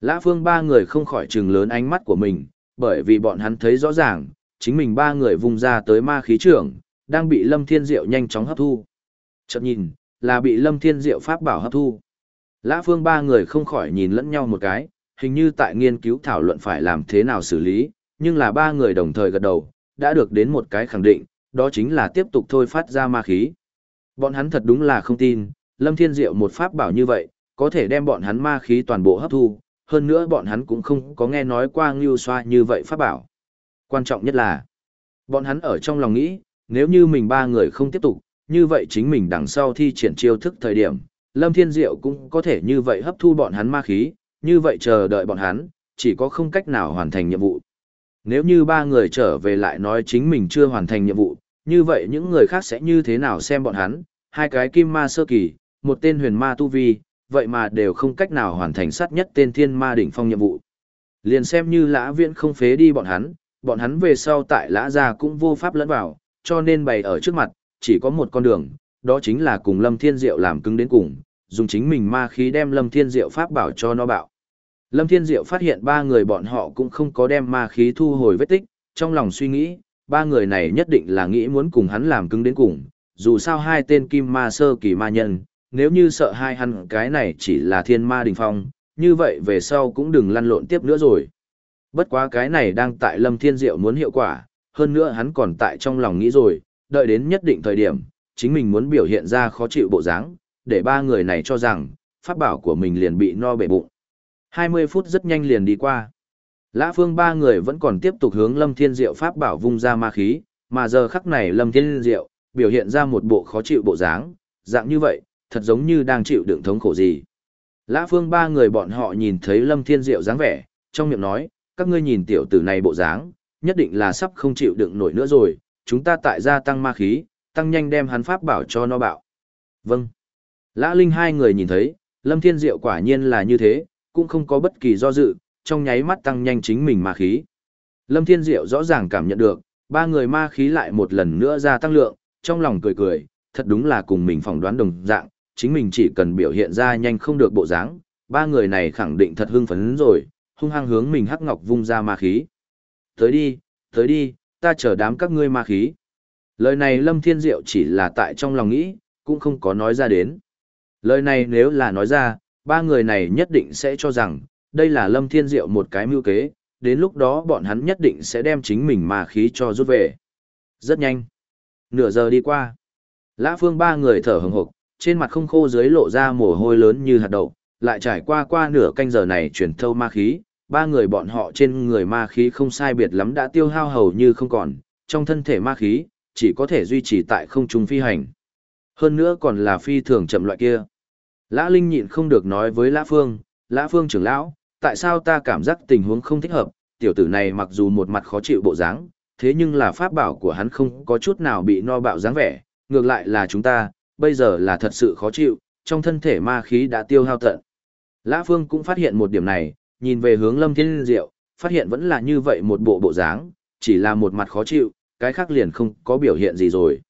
Lã Phương ba người không khỏi trừng lớn ánh mắt của mình, bởi vì bọn hắn thấy rõ ràng, chính mình ba người vùng ra tới ma khí trưởng, đang bị Lâm Thiên Diệu nhanh chóng hấp thu. Chợt nhìn, là bị Lâm Thiên Diệu pháp bảo hấp thu. Lã Phương ba người không khỏi nhìn lẫn nhau một cái, hình như tại nghiên cứu thảo luận phải làm thế nào xử lý, nhưng là ba người đồng thời gật đầu, đã được đến một cái khẳng định, đó chính là tiếp tục thôi phát ra ma khí. Bọn hắn thật đúng là không tin, Lâm Thiên Diệu một pháp bảo như vậy, có thể đem bọn hắn ma khí toàn bộ hấp thu, hơn nữa bọn hắn cũng không có nghe nói qua ngưu xoa như vậy pháp bảo. Quan trọng nhất là, bọn hắn ở trong lòng nghĩ, nếu như mình ba người không tiếp tục, như vậy chính mình đằng sau thi triển chiêu thức thời điểm, Lâm Thiên Diệu cũng có thể như vậy hấp thu bọn hắn ma khí, như vậy chờ đợi bọn hắn, chỉ có không cách nào hoàn thành nhiệm vụ. Nếu như ba người trở về lại nói chính mình chưa hoàn thành nhiệm vụ, như vậy những người khác sẽ như thế nào xem bọn hắn, hai cái kim ma sơ kỳ, một tên huyền ma tu vi, vậy mà đều không cách nào hoàn thành sát nhất tên thiên ma đỉnh phong nhiệm vụ. Liền xem như lã viễn không phế đi bọn hắn, bọn hắn về sau tại lã gia cũng vô pháp lẫn vào, cho nên bày ở trước mặt, chỉ có một con đường, đó chính là cùng Lâm Thiên Diệu làm cứng đến cùng, dùng chính mình ma khí đem Lâm Thiên Diệu pháp bảo cho nó bạo. Lâm Thiên Diệu phát hiện ba người bọn họ cũng không có đem ma khí thu hồi vết tích, trong lòng suy nghĩ, ba người này nhất định là nghĩ muốn cùng hắn làm cứng đến cùng, dù sao hai tên kim ma sơ kỳ ma nhân, nếu như sợ hai hắn cái này chỉ là thiên ma đình phong, như vậy về sau cũng đừng lăn lộn tiếp nữa rồi. Bất quá cái này đang tại Lâm Thiên Diệu muốn hiệu quả, hơn nữa hắn còn tại trong lòng nghĩ rồi, đợi đến nhất định thời điểm, chính mình muốn biểu hiện ra khó chịu bộ dáng, để ba người này cho rằng, pháp bảo của mình liền bị no bể bụng. 20 phút rất nhanh liền đi qua. Lã Phương ba người vẫn còn tiếp tục hướng Lâm Thiên Diệu pháp bảo vung ra ma khí, mà giờ khắc này Lâm Thiên Diệu biểu hiện ra một bộ khó chịu bộ dáng, dạng như vậy, thật giống như đang chịu đựng thống khổ gì. Lã Phương ba người bọn họ nhìn thấy Lâm Thiên Diệu dáng vẻ, trong miệng nói, các ngươi nhìn tiểu tử này bộ dáng, nhất định là sắp không chịu đựng nổi nữa rồi, chúng ta tại gia tăng ma khí, tăng nhanh đem hắn pháp bảo cho nó bạo. Vâng. Lã Linh hai người nhìn thấy, Lâm Thiên Diệu quả nhiên là như thế, cũng không có bất kỳ do dự, trong nháy mắt tăng nhanh chính mình ma khí. Lâm Thiên Diệu rõ ràng cảm nhận được, ba người ma khí lại một lần nữa gia tăng lượng, trong lòng cười cười, thật đúng là cùng mình phỏng đoán đồng dạng, chính mình chỉ cần biểu hiện ra nhanh không được bộ dáng, ba người này khẳng định thật hưng phấn rồi, hung hăng hướng mình hắc ngọc vung ra ma khí. Tới đi, tới đi, ta chờ đám các ngươi ma khí. Lời này Lâm Thiên Diệu chỉ là tại trong lòng nghĩ, cũng không có nói ra đến. Lời này nếu là nói ra, ba người này nhất định sẽ cho rằng, đây là Lâm Thiên Diệu một cái mưu kế, đến lúc đó bọn hắn nhất định sẽ đem chính mình ma khí cho rút về. Rất nhanh. Nửa giờ đi qua. Lã Phương ba người thở hừng hực, trên mặt không khô dưới lộ ra mồ hôi lớn như hạt đậu, lại trải qua qua nửa canh giờ này chuyển thâu ma khí, ba người bọn họ trên người ma khí không sai biệt lắm đã tiêu hao hầu như không còn, trong thân thể ma khí, chỉ có thể duy trì tại không trung phi hành. Hơn nữa còn là phi thường chậm loại kia. Lã Linh nhịn không được nói với Lã Phương, Lã Phương trưởng lão, tại sao ta cảm giác tình huống không thích hợp, tiểu tử này mặc dù một mặt khó chịu bộ dáng, thế nhưng là pháp bảo của hắn không có chút nào bị no bạo dáng vẻ, ngược lại là chúng ta, bây giờ là thật sự khó chịu, trong thân thể ma khí đã tiêu hao tận. Lã Phương cũng phát hiện một điểm này, nhìn về hướng Lâm Thiên Diệu, phát hiện vẫn là như vậy một bộ bộ dáng, chỉ là một mặt khó chịu, cái khác liền không có biểu hiện gì rồi.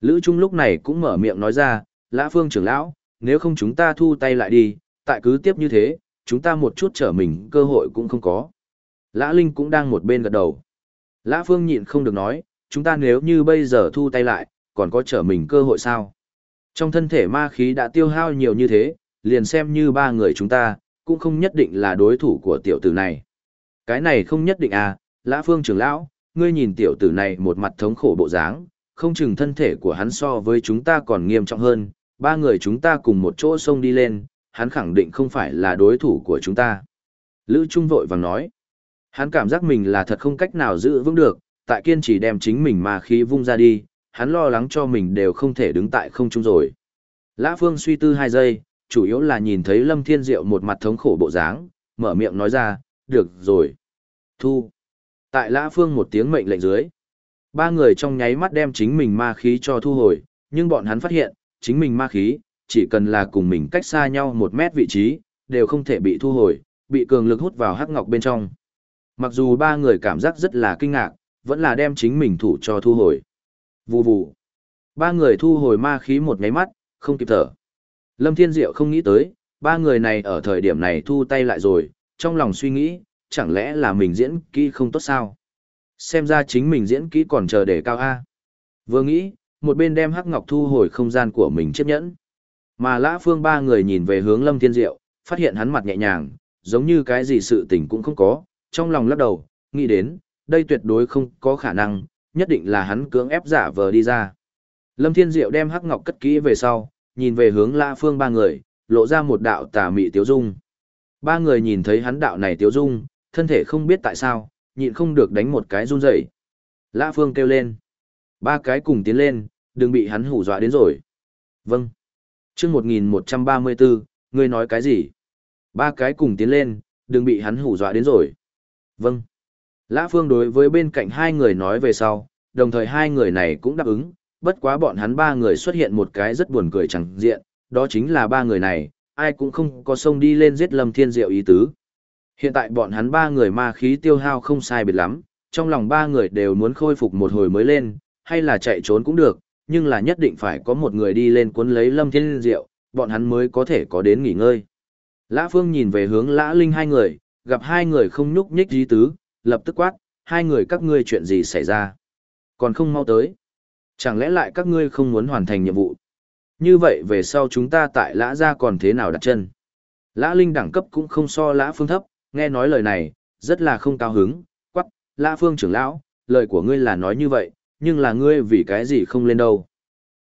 Lữ Trung lúc này cũng mở miệng nói ra, Lã Phương trưởng lão, nếu không chúng ta thu tay lại đi, tại cứ tiếp như thế, chúng ta một chút trở mình cơ hội cũng không có. Lã Linh cũng đang một bên gật đầu. Lã Phương nhịn không được nói, chúng ta nếu như bây giờ thu tay lại, còn có trở mình cơ hội sao? Trong thân thể ma khí đã tiêu hao nhiều như thế, liền xem như ba người chúng ta, cũng không nhất định là đối thủ của tiểu tử này. Cái này không nhất định à, Lã Phương trưởng lão, ngươi nhìn tiểu tử này một mặt thống khổ bộ dáng, không chừng thân thể của hắn so với chúng ta còn nghiêm trọng hơn, ba người chúng ta cùng một chỗ xông đi lên, hắn khẳng định không phải là đối thủ của chúng ta. Lữ Trung vội vàng nói, hắn cảm giác mình là thật không cách nào giữ vững được, tại kiên trì đem chính mình mà khí vung ra đi, hắn lo lắng cho mình đều không thể đứng tại không trung rồi. Lã Phương suy tư hai giây, chủ yếu là nhìn thấy Lâm Thiên Diệu một mặt thống khổ bộ dáng, mở miệng nói ra, được rồi. Thu. Tại Lã Phương một tiếng mệnh lệnh dưới. Ba người trong nháy mắt đem chính mình ma khí cho thu hồi, nhưng bọn hắn phát hiện, chính mình ma khí, chỉ cần là cùng mình cách xa nhau một mét vị trí, đều không thể bị thu hồi, bị cường lực hút vào hắc ngọc bên trong. Mặc dù ba người cảm giác rất là kinh ngạc, vẫn là đem chính mình thủ cho thu hồi. Vù vù. Ba người thu hồi ma khí một nháy mắt, không kịp thở. Lâm Thiên Diệu không nghĩ tới, ba người này ở thời điểm này thu tay lại rồi, trong lòng suy nghĩ, chẳng lẽ là mình diễn kỹ không tốt sao? Xem ra chính mình diễn kỹ còn chờ để cao A. Vừa nghĩ, một bên đem hắc ngọc thu hồi không gian của mình chấp nhẫn. Mà lã phương ba người nhìn về hướng lâm thiên diệu, phát hiện hắn mặt nhẹ nhàng, giống như cái gì sự tình cũng không có, trong lòng lắc đầu, nghĩ đến, đây tuyệt đối không có khả năng, nhất định là hắn cưỡng ép giả vờ đi ra. Lâm Thiên Diệu đem hắc ngọc cất kỹ về sau, nhìn về hướng La Phương ba người, lộ ra một đạo tà mị tiếu dung. Ba người nhìn thấy hắn đạo này tiếu dung, thân thể không biết tại sao, nhịn không được đánh một cái run rẩy. La Phương kêu lên. Ba cái cùng tiến lên, đừng bị hắn hù dọa đến rồi. Vâng. Trước 1134, ngươi nói cái gì? Ba cái cùng tiến lên, đừng bị hắn hù dọa đến rồi. Vâng. Lã Phương đối với bên cạnh hai người nói về sau, đồng thời hai người này cũng đáp ứng, bất quá bọn hắn ba người xuất hiện một cái rất buồn cười chẳng diện, đó chính là ba người này, ai cũng không có sông đi lên giết Lâm Thiên Diệu ý tứ. Hiện tại bọn hắn ba người ma khí tiêu hao không sai biệt lắm, trong lòng ba người đều muốn khôi phục một hồi mới lên, hay là chạy trốn cũng được, nhưng là nhất định phải có một người đi lên cuốn lấy Lâm Thiên Diệu, bọn hắn mới có thể có đến nghỉ ngơi. Lã Phương nhìn về hướng Lã Linh hai người, gặp hai người không nhúc nhích ý tứ, lập tức quát, hai người các ngươi chuyện gì xảy ra? Còn không mau tới. Chẳng lẽ lại các ngươi không muốn hoàn thành nhiệm vụ? Như vậy về sau chúng ta tại lã gia còn thế nào đặt chân? Lã Linh đẳng cấp cũng không so lã phương thấp, nghe nói lời này, rất là không cao hứng, quắc, lã phương trưởng lão, lời của ngươi là nói như vậy, nhưng là ngươi vì cái gì không lên đâu.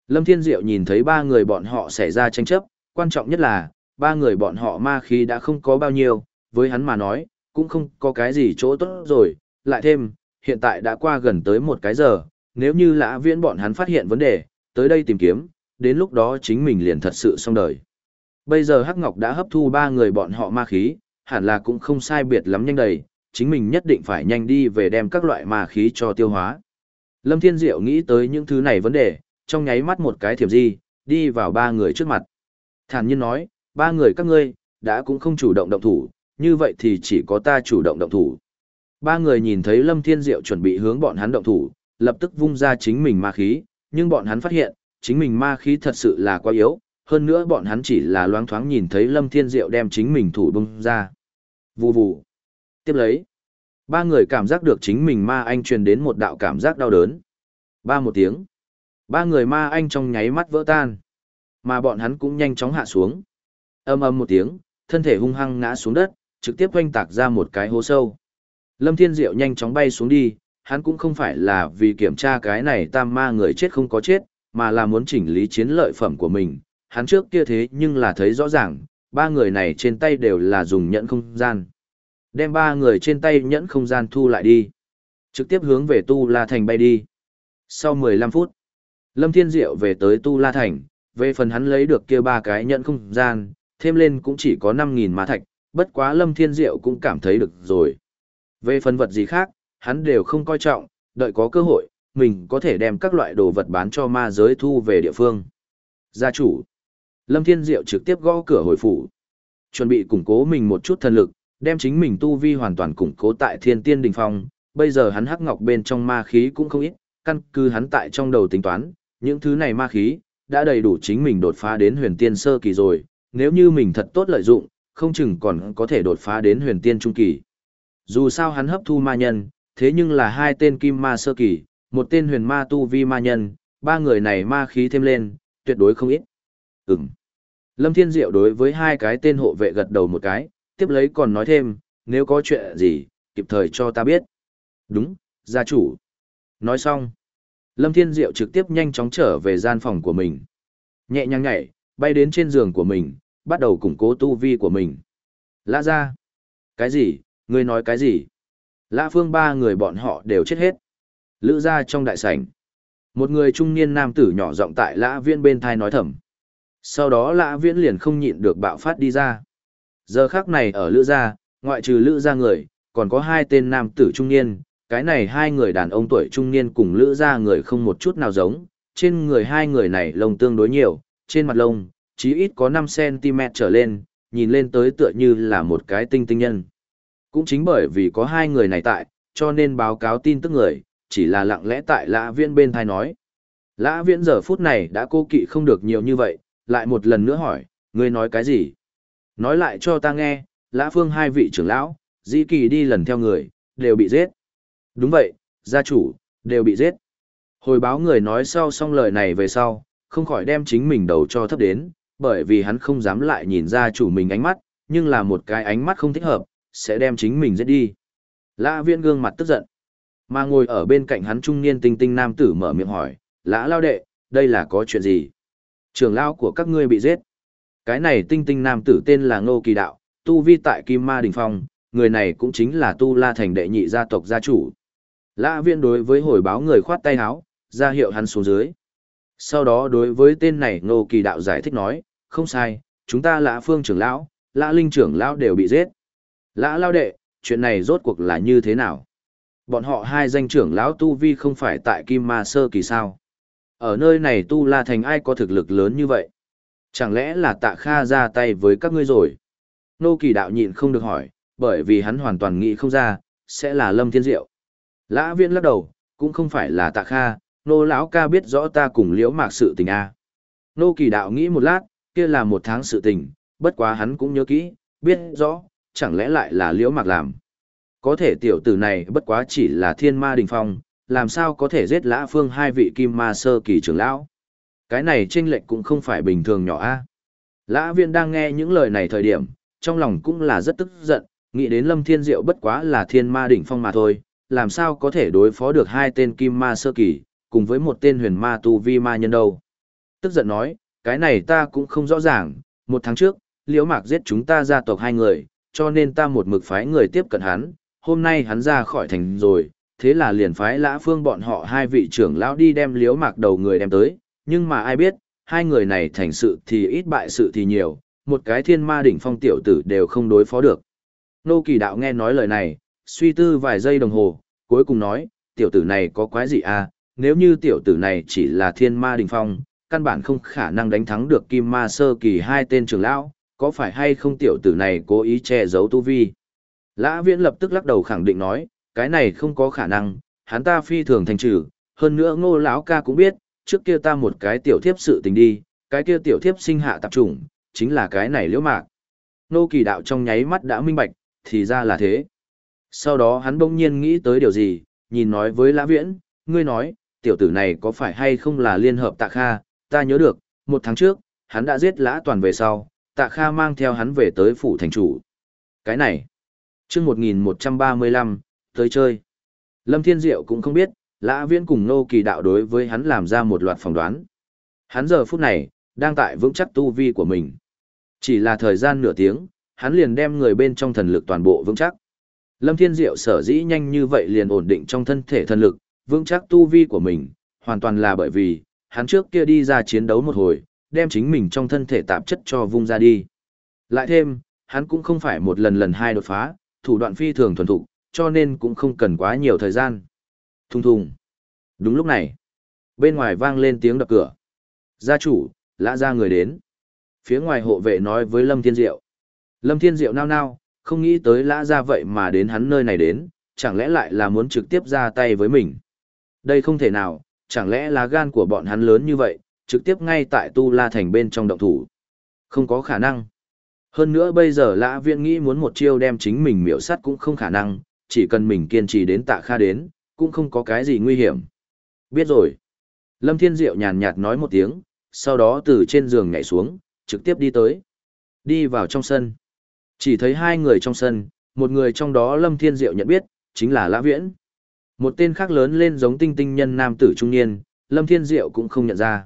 Lâm Thiên Diệu nhìn thấy ba người bọn họ xảy ra tranh chấp, quan trọng nhất là, ba người bọn họ ma khí đã không có bao nhiêu, với hắn mà nói, cũng không có cái gì chỗ tốt rồi, lại thêm, hiện tại đã qua gần tới một cái giờ, nếu như lã viễn bọn hắn phát hiện vấn đề, tới đây tìm kiếm, đến lúc đó chính mình liền thật sự xong đời. Bây giờ Hắc Ngọc đã hấp thu ba người bọn họ ma khí, hẳn là cũng không sai biệt lắm nhanh đầy, chính mình nhất định phải nhanh đi về đem các loại ma khí cho tiêu hóa. Lâm Thiên Diệu nghĩ tới những thứ này vấn đề, trong nháy mắt một cái thiểm di, đi vào ba người trước mặt. Thản nhiên nói, ba người các ngươi, đã cũng không chủ động động thủ, như vậy thì chỉ có ta chủ động động thủ. Ba người nhìn thấy Lâm Thiên Diệu chuẩn bị hướng bọn hắn động thủ, lập tức vung ra chính mình ma khí, nhưng bọn hắn phát hiện, chính mình ma khí thật sự là quá yếu, hơn nữa bọn hắn chỉ là loáng thoáng nhìn thấy Lâm Thiên Diệu đem chính mình thủ bung ra. Vù vù. Tiếp lấy. Ba người cảm giác được chính mình ma anh truyền đến một đạo cảm giác đau đớn. Ba một tiếng. Ba người ma anh trong nháy mắt vỡ tan. Mà bọn hắn cũng nhanh chóng hạ xuống. Âm âm một tiếng, thân thể hung hăng ngã xuống đất, trực tiếp oanh tạc ra một cái hố sâu. Lâm Thiên Diệu nhanh chóng bay xuống đi, hắn cũng không phải là vì kiểm tra cái này tam ma người chết không có chết, mà là muốn chỉnh lý chiến lợi phẩm của mình. Hắn trước kia thế nhưng là thấy rõ ràng, ba người này trên tay đều là dùng nhẫn không gian. Đem ba người trên tay nhẫn không gian thu lại đi. Trực tiếp hướng về Tu La Thành bay đi. Sau 15 phút, Lâm Thiên Diệu về tới Tu La Thành, về phần hắn lấy được kia ba cái nhẫn không gian, thêm lên cũng chỉ có 5.000 ma thạch, bất quá Lâm Thiên Diệu cũng cảm thấy được rồi. Về phần vật gì khác, hắn đều không coi trọng, đợi có cơ hội, mình có thể đem các loại đồ vật bán cho ma giới thu về địa phương. Gia chủ. Lâm Thiên Diệu trực tiếp gõ cửa hồi phủ. Chuẩn bị củng cố mình một chút thần lực, đem chính mình tu vi hoàn toàn củng cố tại thiên tiên đình phong. Bây giờ hắn hắc ngọc bên trong ma khí cũng không ít, căn cứ hắn tại trong đầu tính toán, những thứ này ma khí, đã đầy đủ chính mình đột phá đến huyền tiên sơ kỳ rồi, nếu như mình thật tốt lợi dụng, không chừng còn có thể đột phá đến huyền tiên trung kỳ. Dù sao hắn hấp thu ma nhân, thế nhưng là hai tên kim ma sơ kỳ, một tên huyền ma tu vi ma nhân, ba người này ma khí thêm lên, tuyệt đối không ít. Ừm. Lâm Thiên Diệu đối với hai cái tên hộ vệ gật đầu một cái, tiếp lấy còn nói thêm, nếu có chuyện gì, kịp thời cho ta biết. Đúng, gia chủ. Nói xong. Lâm Thiên Diệu trực tiếp nhanh chóng trở về gian phòng của mình. Nhẹ nhàng nhảy, bay đến trên giường của mình, bắt đầu củng cố tu vi của mình. Lã ra. Cái gì, ngươi nói cái gì? Lã phương ba người bọn họ đều chết hết. Lữ ra trong đại sảnh. Một người trung niên nam tử nhỏ giọng tại lã viễn bên thai nói thầm. Sau đó lã viễn liền không nhịn được bạo phát đi ra. Giờ khác này ở lữ gia, ngoại trừ lữ gia người, còn có hai tên nam tử trung niên. Cái này hai người đàn ông tuổi trung niên cùng lữ gia người không một chút nào giống. Trên người hai người này lông tương đối nhiều, trên mặt lông, chí ít có 5cm trở lên, nhìn lên tới tựa như là một cái tinh tinh nhân. Cũng chính bởi vì có hai người này tại, cho nên báo cáo tin tức người, chỉ là lặng lẽ tại lã viễn bên thai nói. Lã viễn giờ phút này đã cô kỵ không được nhiều như vậy, lại một lần nữa hỏi, ngươi nói cái gì? Nói lại cho ta nghe, Lã Phương hai vị trưởng lão, Dĩ Kỳ đi lần theo người, đều bị giết. Đúng vậy, gia chủ, đều bị giết. Hồi báo người nói sau xong lời này về sau, không khỏi đem chính mình đầu cho thấp đến, bởi vì hắn không dám lại nhìn ra chủ mình ánh mắt, nhưng là một cái ánh mắt không thích hợp, sẽ đem chính mình giết đi. Lã Viễn gương mặt tức giận. Mà ngồi ở bên cạnh hắn trung niên tinh tinh nam tử mở miệng hỏi, Lã Lao Đệ, đây là có chuyện gì? Trường lao của các ngươi bị giết. Cái này tinh tinh nam tử tên là Ngô Kỳ Đạo, tu vi tại Kim Ma Đình Phong, người này cũng chính là Tu La Thành đệ nhị gia tộc gia chủ. Lã Viễn đối với hồi báo người khoát tay áo, ra hiệu hắn xuống dưới. Sau đó đối với tên này Ngô Kỳ Đạo giải thích nói, không sai, chúng ta Lã Phương trưởng lão, Lã Linh trưởng lão đều bị giết. Lã Lao Đệ, chuyện này rốt cuộc là như thế nào? Bọn họ hai danh trưởng lão Tu Vi không phải tại Kim Ma Sơ Kỳ sao? Ở nơi này Tu La Thành ai có thực lực lớn như vậy? Chẳng lẽ là tạ kha ra tay với các ngươi rồi? Nô Kỳ Đạo nhịn không được hỏi, bởi vì hắn hoàn toàn nghĩ không ra, sẽ là Lâm Thiên Diệu. Lã Viễn lắc đầu, cũng không phải là tạ kha, nô lão ca biết rõ ta cùng liễu mạc sự tình a nô kỳ đạo nghĩ một lát, kia là một tháng sự tình, bất quá hắn cũng nhớ kỹ, biết rõ, chẳng lẽ lại là liễu mạc làm. Có thể tiểu tử này bất quá chỉ là thiên ma đình phong, làm sao có thể giết lã phương hai vị kim ma sơ kỳ trưởng lão. Cái này tranh lệch cũng không phải bình thường nhỏ a. Lã viên đang nghe những lời này thời điểm, trong lòng cũng là rất tức giận, nghĩ đến lâm thiên diệu bất quá là thiên ma đỉnh phong mà thôi, làm sao có thể đối phó được hai tên kim ma sơ kỳ cùng với một tên huyền ma tu vi ma nhân đâu. Tức giận nói, cái này ta cũng không rõ ràng, một tháng trước, liễu mạc giết chúng ta gia tộc hai người, cho nên ta một mực phái người tiếp cận hắn, hôm nay hắn ra khỏi thành rồi, thế là liền phái lã phương bọn họ hai vị trưởng lão đi đem liễu mạc đầu người đem tới, nhưng mà ai biết, hai người này thành sự thì ít bại sự thì nhiều, một cái thiên ma đỉnh phong tiểu tử đều không đối phó được. Nô kỳ đạo nghe nói lời này, suy tư vài giây đồng hồ, cuối cùng nói, tiểu tử này có quái gì à, nếu như tiểu tử này chỉ là thiên ma đình phong, căn bản không khả năng đánh thắng được kim ma sơ kỳ hai tên trưởng lão, có phải hay không tiểu tử này cố ý che giấu tu vi? Lã viễn lập tức lắc đầu khẳng định nói, cái này không có khả năng, hắn ta phi thường thành trừ, hơn nữa ngô lão ca cũng biết, trước kia ta một cái tiểu thiếp sự tình đi, cái kia tiểu thiếp sinh hạ tạp trùng, chính là cái này liễu mạc. Nô kỳ đạo trong nháy mắt đã minh bạch, thì ra là thế. Sau đó hắn bỗng nhiên nghĩ tới điều gì, nhìn nói với Lã Viễn, ngươi nói, tiểu tử này có phải hay không là liên hợp tạ kha, ta nhớ được, một tháng trước, hắn đã giết lã toàn về sau, tạ kha mang theo hắn về tới phủ thành chủ. Cái này, chương 1135, tới chơi. Lâm Thiên Diệu cũng không biết, lã viễn cùng nô kỳ đạo đối với hắn làm ra một loạt phỏng đoán. Hắn giờ phút này, đang tại vững chắc tu vi của mình. Chỉ là thời gian nửa tiếng, hắn liền đem người bên trong thần lực toàn bộ vững chắc. Lâm Thiên Diệu sở dĩ nhanh như vậy liền ổn định trong thân thể thần lực, vững chắc tu vi của mình, hoàn toàn là bởi vì, hắn trước kia đi ra chiến đấu một hồi, đem chính mình trong thân thể tạp chất cho vung ra đi. Lại thêm, hắn cũng không phải một lần lần hai đột phá, thủ đoạn phi thường thuần thục, cho nên cũng không cần quá nhiều thời gian. Thùng thùng. Đúng lúc này, bên ngoài vang lên tiếng đập cửa. Gia chủ, lã ra người đến. Phía ngoài hộ vệ nói với Lâm Thiên Diệu. Lâm Thiên Diệu nao nao, không nghĩ tới lã ra vậy mà đến hắn nơi này đến, chẳng lẽ lại là muốn trực tiếp ra tay với mình. Đây không thể nào, chẳng lẽ lá gan của bọn hắn lớn như vậy, trực tiếp ngay tại Tu La Thành bên trong động thủ. Không có khả năng. Hơn nữa bây giờ Lã Viễn nghĩ muốn một chiêu đem chính mình miểu sát cũng không khả năng, chỉ cần mình kiên trì đến tạ kha đến, cũng không có cái gì nguy hiểm. Biết rồi. Lâm Thiên Diệu nhàn nhạt nói một tiếng, sau đó từ trên giường nhảy xuống, trực tiếp đi tới. Đi vào trong sân. Chỉ thấy hai người trong sân, một người trong đó Lâm Thiên Diệu nhận biết, chính là Lã Viễn. Một tên khác lớn lên giống tinh tinh nhân nam tử trung niên, Lâm Thiên Diệu cũng không nhận ra.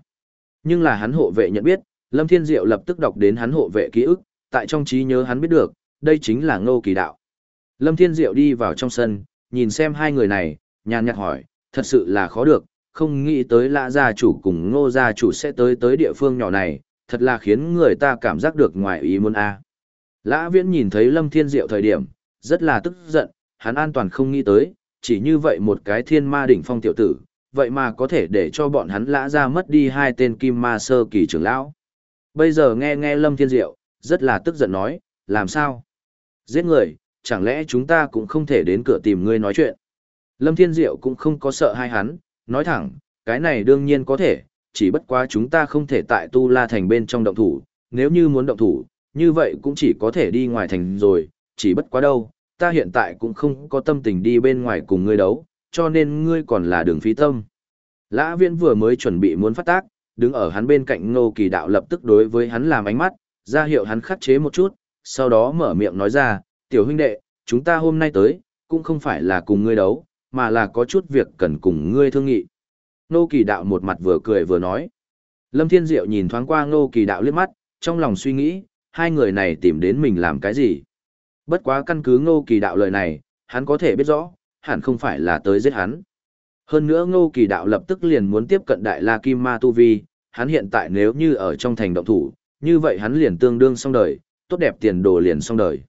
Nhưng là hắn hộ vệ nhận biết, Lâm Thiên Diệu lập tức đọc đến hắn hộ vệ ký ức, tại trong trí nhớ hắn biết được, đây chính là Ngô Kỳ Đạo. Lâm Thiên Diệu đi vào trong sân, nhìn xem hai người này, nhàn nhạt hỏi, thật sự là khó được, không nghĩ tới lã gia chủ cùng ngô gia chủ sẽ tới tới địa phương nhỏ này, thật là khiến người ta cảm giác được ngoài ý muốn a. Lã Viễn nhìn thấy Lâm Thiên Diệu thời điểm, rất là tức giận, hắn an toàn không nghĩ tới, chỉ như vậy một cái thiên ma đỉnh phong tiểu tử, vậy mà có thể để cho bọn hắn lã ra mất đi hai tên kim ma sơ kỳ trưởng lão. Bây giờ nghe nghe Lâm Thiên Diệu, rất là tức giận nói, làm sao? Giết người, chẳng lẽ chúng ta cũng không thể đến cửa tìm ngươi nói chuyện? Lâm Thiên Diệu cũng không có sợ hai hắn, nói thẳng, cái này đương nhiên có thể, chỉ bất quá chúng ta không thể tại Tu La Thành bên trong động thủ, nếu như muốn động thủ, như vậy cũng chỉ có thể đi ngoài thành rồi, chỉ bất quá đâu, ta hiện tại cũng không có tâm tình đi bên ngoài cùng ngươi đấu, cho nên ngươi còn là đường phí tâm. Lã viễn vừa mới chuẩn bị muốn phát tác, đứng ở hắn bên cạnh ngô kỳ đạo lập tức đối với hắn làm ánh mắt, ra hiệu hắn khắc chế một chút, sau đó mở miệng nói ra, tiểu huynh đệ, chúng ta hôm nay tới, cũng không phải là cùng ngươi đấu, mà là có chút việc cần cùng ngươi thương nghị. Ngô kỳ đạo một mặt vừa cười vừa nói. Lâm Thiên Diệu nhìn thoáng qua ngô kỳ đạo liếc mắt, trong lòng suy nghĩ, hai người này tìm đến mình làm cái gì. Bất quá căn cứ ngô kỳ đạo lời này, hắn có thể biết rõ, hẳn không phải là tới giết hắn. Hơn nữa ngô kỳ đạo lập tức liền muốn tiếp cận đại la kim ma tu vi, hắn hiện tại nếu như ở trong thành động thủ, như vậy hắn liền tương đương xong đời, tốt đẹp tiền đồ liền xong đời.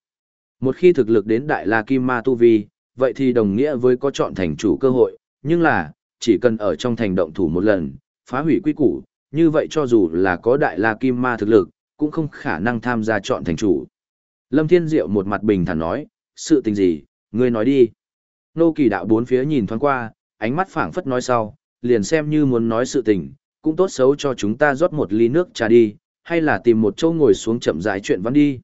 Một khi thực lực đến đại la kim ma tu vi, vậy thì đồng nghĩa với có chọn thành chủ cơ hội, nhưng là, chỉ cần ở trong thành động thủ một lần, phá hủy quy củ, như vậy cho dù là có đại la kim ma thực lực, cũng không khả năng tham gia chọn thành chủ. Lâm Thiên Diệu một mặt bình thản nói, sự tình gì, ngươi nói đi. Nô kỳ đạo bốn phía nhìn thoáng qua, ánh mắt phảng phất nói sau, liền xem như muốn nói sự tình, cũng tốt xấu cho chúng ta rót một ly nước trà đi, hay là tìm một chỗ ngồi xuống chậm rãi chuyện văn đi.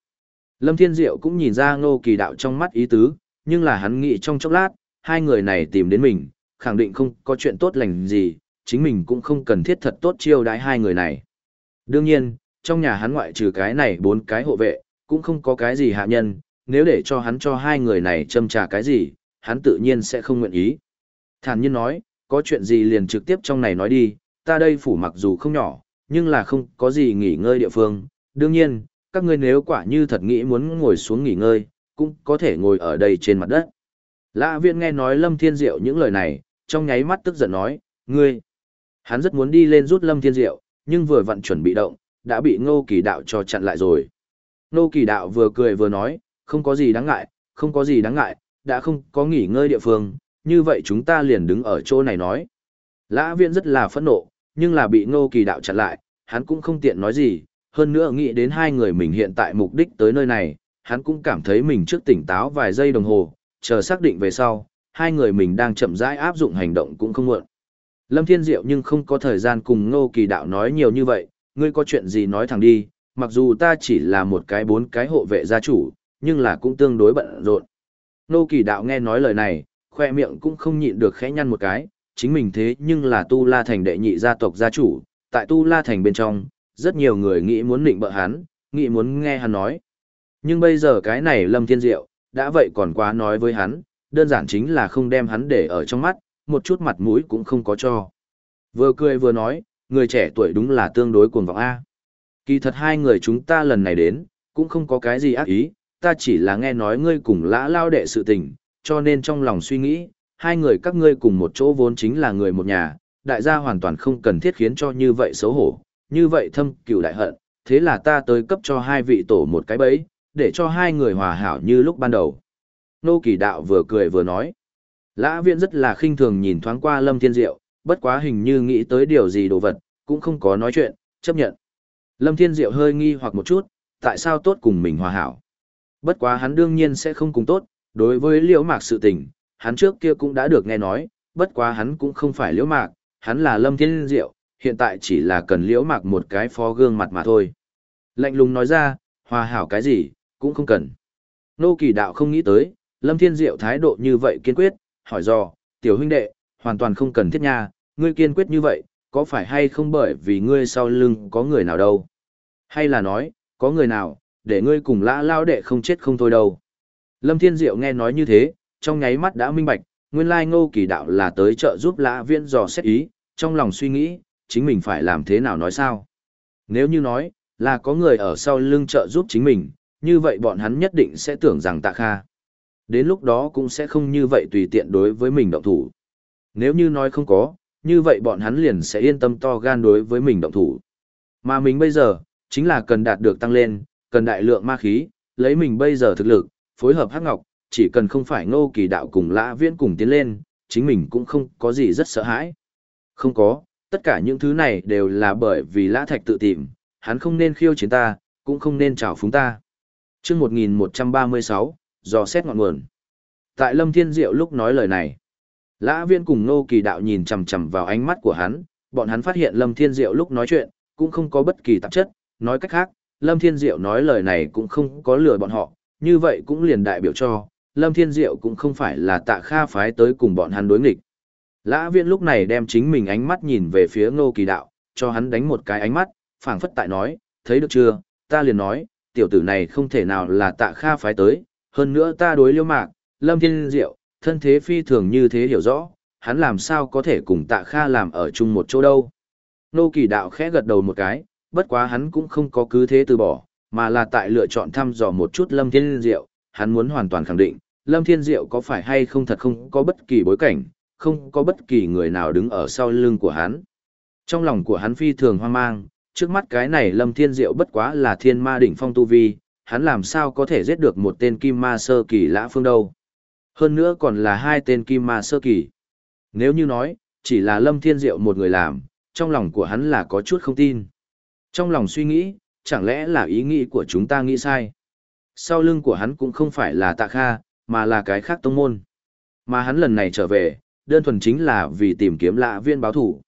Lâm Thiên Diệu cũng nhìn ra Ngô Kỳ Đạo trong mắt ý tứ, nhưng là hắn nghĩ trong chốc lát, hai người này tìm đến mình, khẳng định không có chuyện tốt lành gì, chính mình cũng không cần thiết thật tốt chiêu đãi hai người này. Đương nhiên, trong nhà hắn ngoại trừ cái này bốn cái hộ vệ, cũng không có cái gì hạ nhân, nếu để cho hắn cho hai người này châm trà cái gì, hắn tự nhiên sẽ không nguyện ý. Thản nhiên nói, có chuyện gì liền trực tiếp trong này nói đi, ta đây phủ mặc dù không nhỏ, nhưng là không có gì nghỉ ngơi địa phương. Đương nhiên, các ngươi nếu quả như thật nghĩ muốn ngồi xuống nghỉ ngơi, cũng có thể ngồi ở đây trên mặt đất. Lã viên nghe nói Lâm Thiên Diệu những lời này, trong nháy mắt tức giận nói, ngươi. Hắn rất muốn đi lên rút Lâm Thiên Diệu, nhưng vừa vặn chuẩn bị động, đã bị Ngô Kỳ Đạo cho chặn lại rồi. Nô Kỳ Đạo vừa cười vừa nói, không có gì đáng ngại, không có gì đáng ngại, đã không có nghỉ ngơi địa phương, như vậy chúng ta liền đứng ở chỗ này nói. Lã Viễn rất là phẫn nộ, nhưng là bị Nô Kỳ Đạo chặn lại, hắn cũng không tiện nói gì, hơn nữa nghĩ đến hai người mình hiện tại mục đích tới nơi này, hắn cũng cảm thấy mình trước tỉnh táo vài giây đồng hồ, chờ xác định về sau, hai người mình đang chậm rãi áp dụng hành động cũng không muộn. Lâm Thiên Diệu nhưng không có thời gian cùng Ngô Kỳ Đạo nói nhiều như vậy, ngươi có chuyện gì nói thẳng đi, mặc dù ta chỉ là một cái bốn cái hộ vệ gia chủ, nhưng là cũng tương đối bận rộn. Nô Kỳ Đạo nghe nói lời này, khoe miệng cũng không nhịn được khẽ nhăn một cái, chính mình thế nhưng là Tu La Thành đệ nhị gia tộc gia chủ, tại Tu La Thành bên trong, rất nhiều người nghĩ muốn định bợ hắn, nghĩ muốn nghe hắn nói. Nhưng bây giờ cái này Lâm Thiên Diệu, đã vậy còn quá nói với hắn, đơn giản chính là không đem hắn để ở trong mắt, một chút mặt mũi cũng không có cho. Vừa cười vừa nói, người trẻ tuổi đúng là tương đối cuồng vọng A. Kỳ thật hai người chúng ta lần này đến, cũng không có cái gì ác ý, ta chỉ là nghe nói ngươi cùng lã lao đệ sự tình, cho nên trong lòng suy nghĩ, hai người các ngươi cùng một chỗ vốn chính là người một nhà, đại gia hoàn toàn không cần thiết khiến cho như vậy xấu hổ, như vậy thâm cửu đại hận, thế là ta tới cấp cho hai vị tổ một cái bẫy, để cho hai người hòa hảo như lúc ban đầu. Nô kỳ đạo vừa cười vừa nói. Lã viện rất là khinh thường nhìn thoáng qua Lâm Thiên Diệu, bất quá hình như nghĩ tới điều gì đồ vật, cũng không có nói chuyện, chấp nhận. Lâm Thiên Diệu hơi nghi hoặc một chút, tại sao tốt cùng mình hòa hảo. Bất quá hắn đương nhiên sẽ không cùng tốt, đối với liễu mạc sự tình, hắn trước kia cũng đã được nghe nói, bất quá hắn cũng không phải liễu mạc, hắn là Lâm Thiên Diệu, hiện tại chỉ là cần liễu mạc một cái phó gương mặt mà thôi. Lạnh lùng nói ra, hòa hảo cái gì, cũng không cần. Nô kỳ đạo không nghĩ tới, Lâm Thiên Diệu thái độ như vậy kiên quyết, hỏi dò, tiểu huynh đệ, hoàn toàn không cần thiết nha, ngươi kiên quyết như vậy, có phải hay không bởi vì ngươi sau lưng có người nào đâu? Hay là nói, có người nào, để ngươi cùng lã lao đệ không chết không thôi đâu? Lâm Thiên Diệu nghe nói như thế, trong nháy mắt đã minh bạch, nguyên lai ngô kỳ đạo là tới trợ giúp lã viễn dò xét ý, trong lòng suy nghĩ, chính mình phải làm thế nào nói sao? Nếu như nói, là có người ở sau lưng trợ giúp chính mình, như vậy bọn hắn nhất định sẽ tưởng rằng tạ kha. Đến lúc đó cũng sẽ không như vậy tùy tiện đối với mình động thủ. Nếu như nói không có, như vậy bọn hắn liền sẽ yên tâm to gan đối với mình động thủ. Mà mình bây giờ, chính là cần đạt được tăng lên, cần đại lượng ma khí, lấy mình bây giờ thực lực, phối hợp hắc ngọc, chỉ cần không phải ngô kỳ đạo cùng lã viễn cùng tiến lên, chính mình cũng không có gì rất sợ hãi. Không có, tất cả những thứ này đều là bởi vì lã thạch tự tìm, hắn không nên khiêu chiến ta, cũng không nên chào phúng ta. Trước 1136, do xét ngọn nguồn. Tại Lâm Thiên Diệu lúc nói lời này, Lã Viên cùng Ngô Kỳ Đạo nhìn chằm chằm vào ánh mắt của hắn, bọn hắn phát hiện Lâm Thiên Diệu lúc nói chuyện, cũng không có bất kỳ tạp chất, nói cách khác, Lâm Thiên Diệu nói lời này cũng không có lừa bọn họ, như vậy cũng liền đại biểu cho, Lâm Thiên Diệu cũng không phải là tạ kha phái tới cùng bọn hắn đối nghịch. Lã Viễn lúc này đem chính mình ánh mắt nhìn về phía Ngô Kỳ Đạo, cho hắn đánh một cái ánh mắt, phảng phất tại nói, thấy được chưa, ta liền nói, tiểu tử này không thể nào là tạ kha phái tới, hơn nữa ta đối liêu mạc, Lâm Thiên Diệu, thân thế phi thường như thế hiểu rõ, hắn làm sao có thể cùng tạ kha làm ở chung một chỗ đâu. Nô Kỳ Đạo khẽ gật đầu một cái, bất quá hắn cũng không có cứ thế từ bỏ, mà là tại lựa chọn thăm dò một chút Lâm Thiên Diệu, hắn muốn hoàn toàn khẳng định, Lâm Thiên Diệu có phải hay không thật không có bất kỳ bối cảnh, không có bất kỳ người nào đứng ở sau lưng của hắn. Trong lòng của hắn phi thường hoang mang, trước mắt cái này Lâm Thiên Diệu bất quá là thiên ma đỉnh phong tu vi, hắn làm sao có thể giết được một tên kim ma sơ kỳ lã phương đâu. Hơn nữa còn là hai tên kim ma sơ kỳ. Nếu như nói, chỉ là Lâm Thiên Diệu một người làm, trong lòng của hắn là có chút không tin. Trong lòng suy nghĩ, chẳng lẽ là ý nghĩ của chúng ta nghĩ sai. Sau lưng của hắn cũng không phải là tạ kha, mà là cái khác tông môn. Mà hắn lần này trở về, đơn thuần chính là vì tìm kiếm lạ viên báo thủ.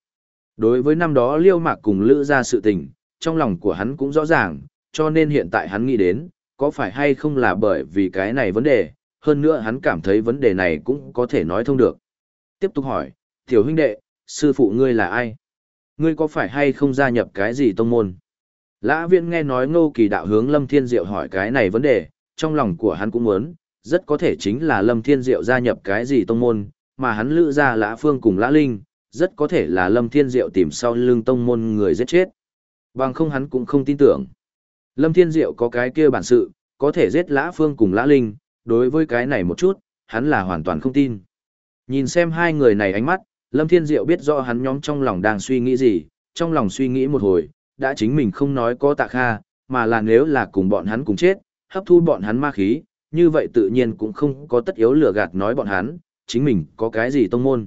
Đối với năm đó liêu mạc cùng lữ ra sự tình, trong lòng của hắn cũng rõ ràng, cho nên hiện tại hắn nghĩ đến, có phải hay không là bởi vì cái này vấn đề, hơn nữa hắn cảm thấy vấn đề này cũng có thể nói thông được. Tiếp tục hỏi, tiểu huynh đệ, sư phụ ngươi là ai? Ngươi có phải hay không gia nhập cái gì tông môn? Lã viện nghe nói ngô kỳ đạo hướng Lâm Thiên Diệu hỏi cái này vấn đề, trong lòng của hắn cũng muốn, rất có thể chính là Lâm Thiên Diệu gia nhập cái gì tông môn, mà hắn lữ ra Lã Phương cùng Lã Linh, rất có thể là Lâm Thiên Diệu tìm sau lưng tông môn người giết chết. Bằng không hắn cũng không tin tưởng. Lâm Thiên Diệu có cái kia bản sự, có thể giết Lã Phương cùng Lã Linh, đối với cái này một chút, hắn là hoàn toàn không tin. Nhìn xem hai người này ánh mắt, Lâm Thiên Diệu biết rõ hắn nhóm trong lòng đang suy nghĩ gì, trong lòng suy nghĩ một hồi, đã chính mình không nói có tạ kha, mà là nếu là cùng bọn hắn cùng chết, hấp thu bọn hắn ma khí, như vậy tự nhiên cũng không có tất yếu lừa gạt nói bọn hắn, chính mình có cái gì tông môn.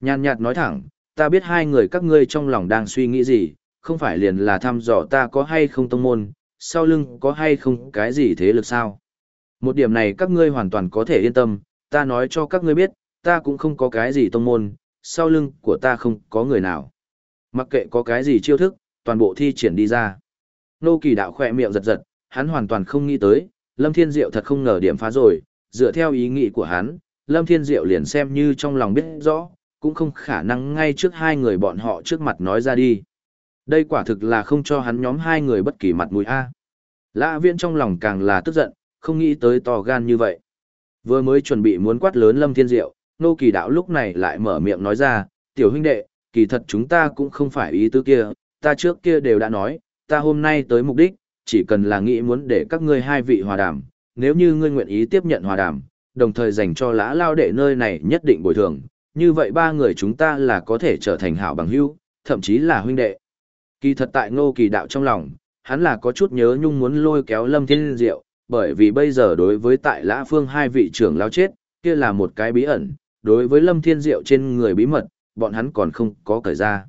Nhàn nhạt nói thẳng, ta biết hai người các ngươi trong lòng đang suy nghĩ gì, không phải liền là thăm dò ta có hay không tông môn, sau lưng có hay không cái gì thế lực sao. Một điểm này các ngươi hoàn toàn có thể yên tâm, ta nói cho các ngươi biết, ta cũng không có cái gì tông môn, sau lưng của ta không có người nào. Mặc kệ có cái gì chiêu thức, toàn bộ thi triển đi ra. Nô kỳ đạo khỏe miệng giật giật, hắn hoàn toàn không nghĩ tới, Lâm Thiên Diệu thật không ngờ điểm phá rồi, dựa theo ý nghĩ của hắn, Lâm Thiên Diệu liền xem như trong lòng biết rõ, cũng không khả năng ngay trước hai người bọn họ trước mặt nói ra đi. Đây quả thực là không cho hắn nhóm hai người bất kỳ mặt mũi A. Lã viễn trong lòng càng là tức giận, không nghĩ tới to gan như vậy. Vừa mới chuẩn bị muốn quát lớn Lâm Thiên Diệu, nô kỳ đạo lúc này lại mở miệng nói ra, tiểu huynh đệ, kỳ thật chúng ta cũng không phải ý tứ kia, ta trước kia đều đã nói, ta hôm nay tới mục đích, chỉ cần là nghĩ muốn để các ngươi hai vị hòa đàm, nếu như ngươi nguyện ý tiếp nhận hòa đàm, đồng thời dành cho lã lao đệ nơi này nhất định bồi thường, như vậy ba người chúng ta là có thể trở thành hảo bằng hữu, thậm chí là huynh đệ. Kỳ thật tại ngô kỳ đạo trong lòng, hắn là có chút nhớ nhung muốn lôi kéo lâm thiên diệu, bởi vì bây giờ đối với tại lã phương hai vị trưởng lao chết, kia là một cái bí ẩn, đối với lâm thiên diệu trên người bí mật, bọn hắn còn không có cởi ra.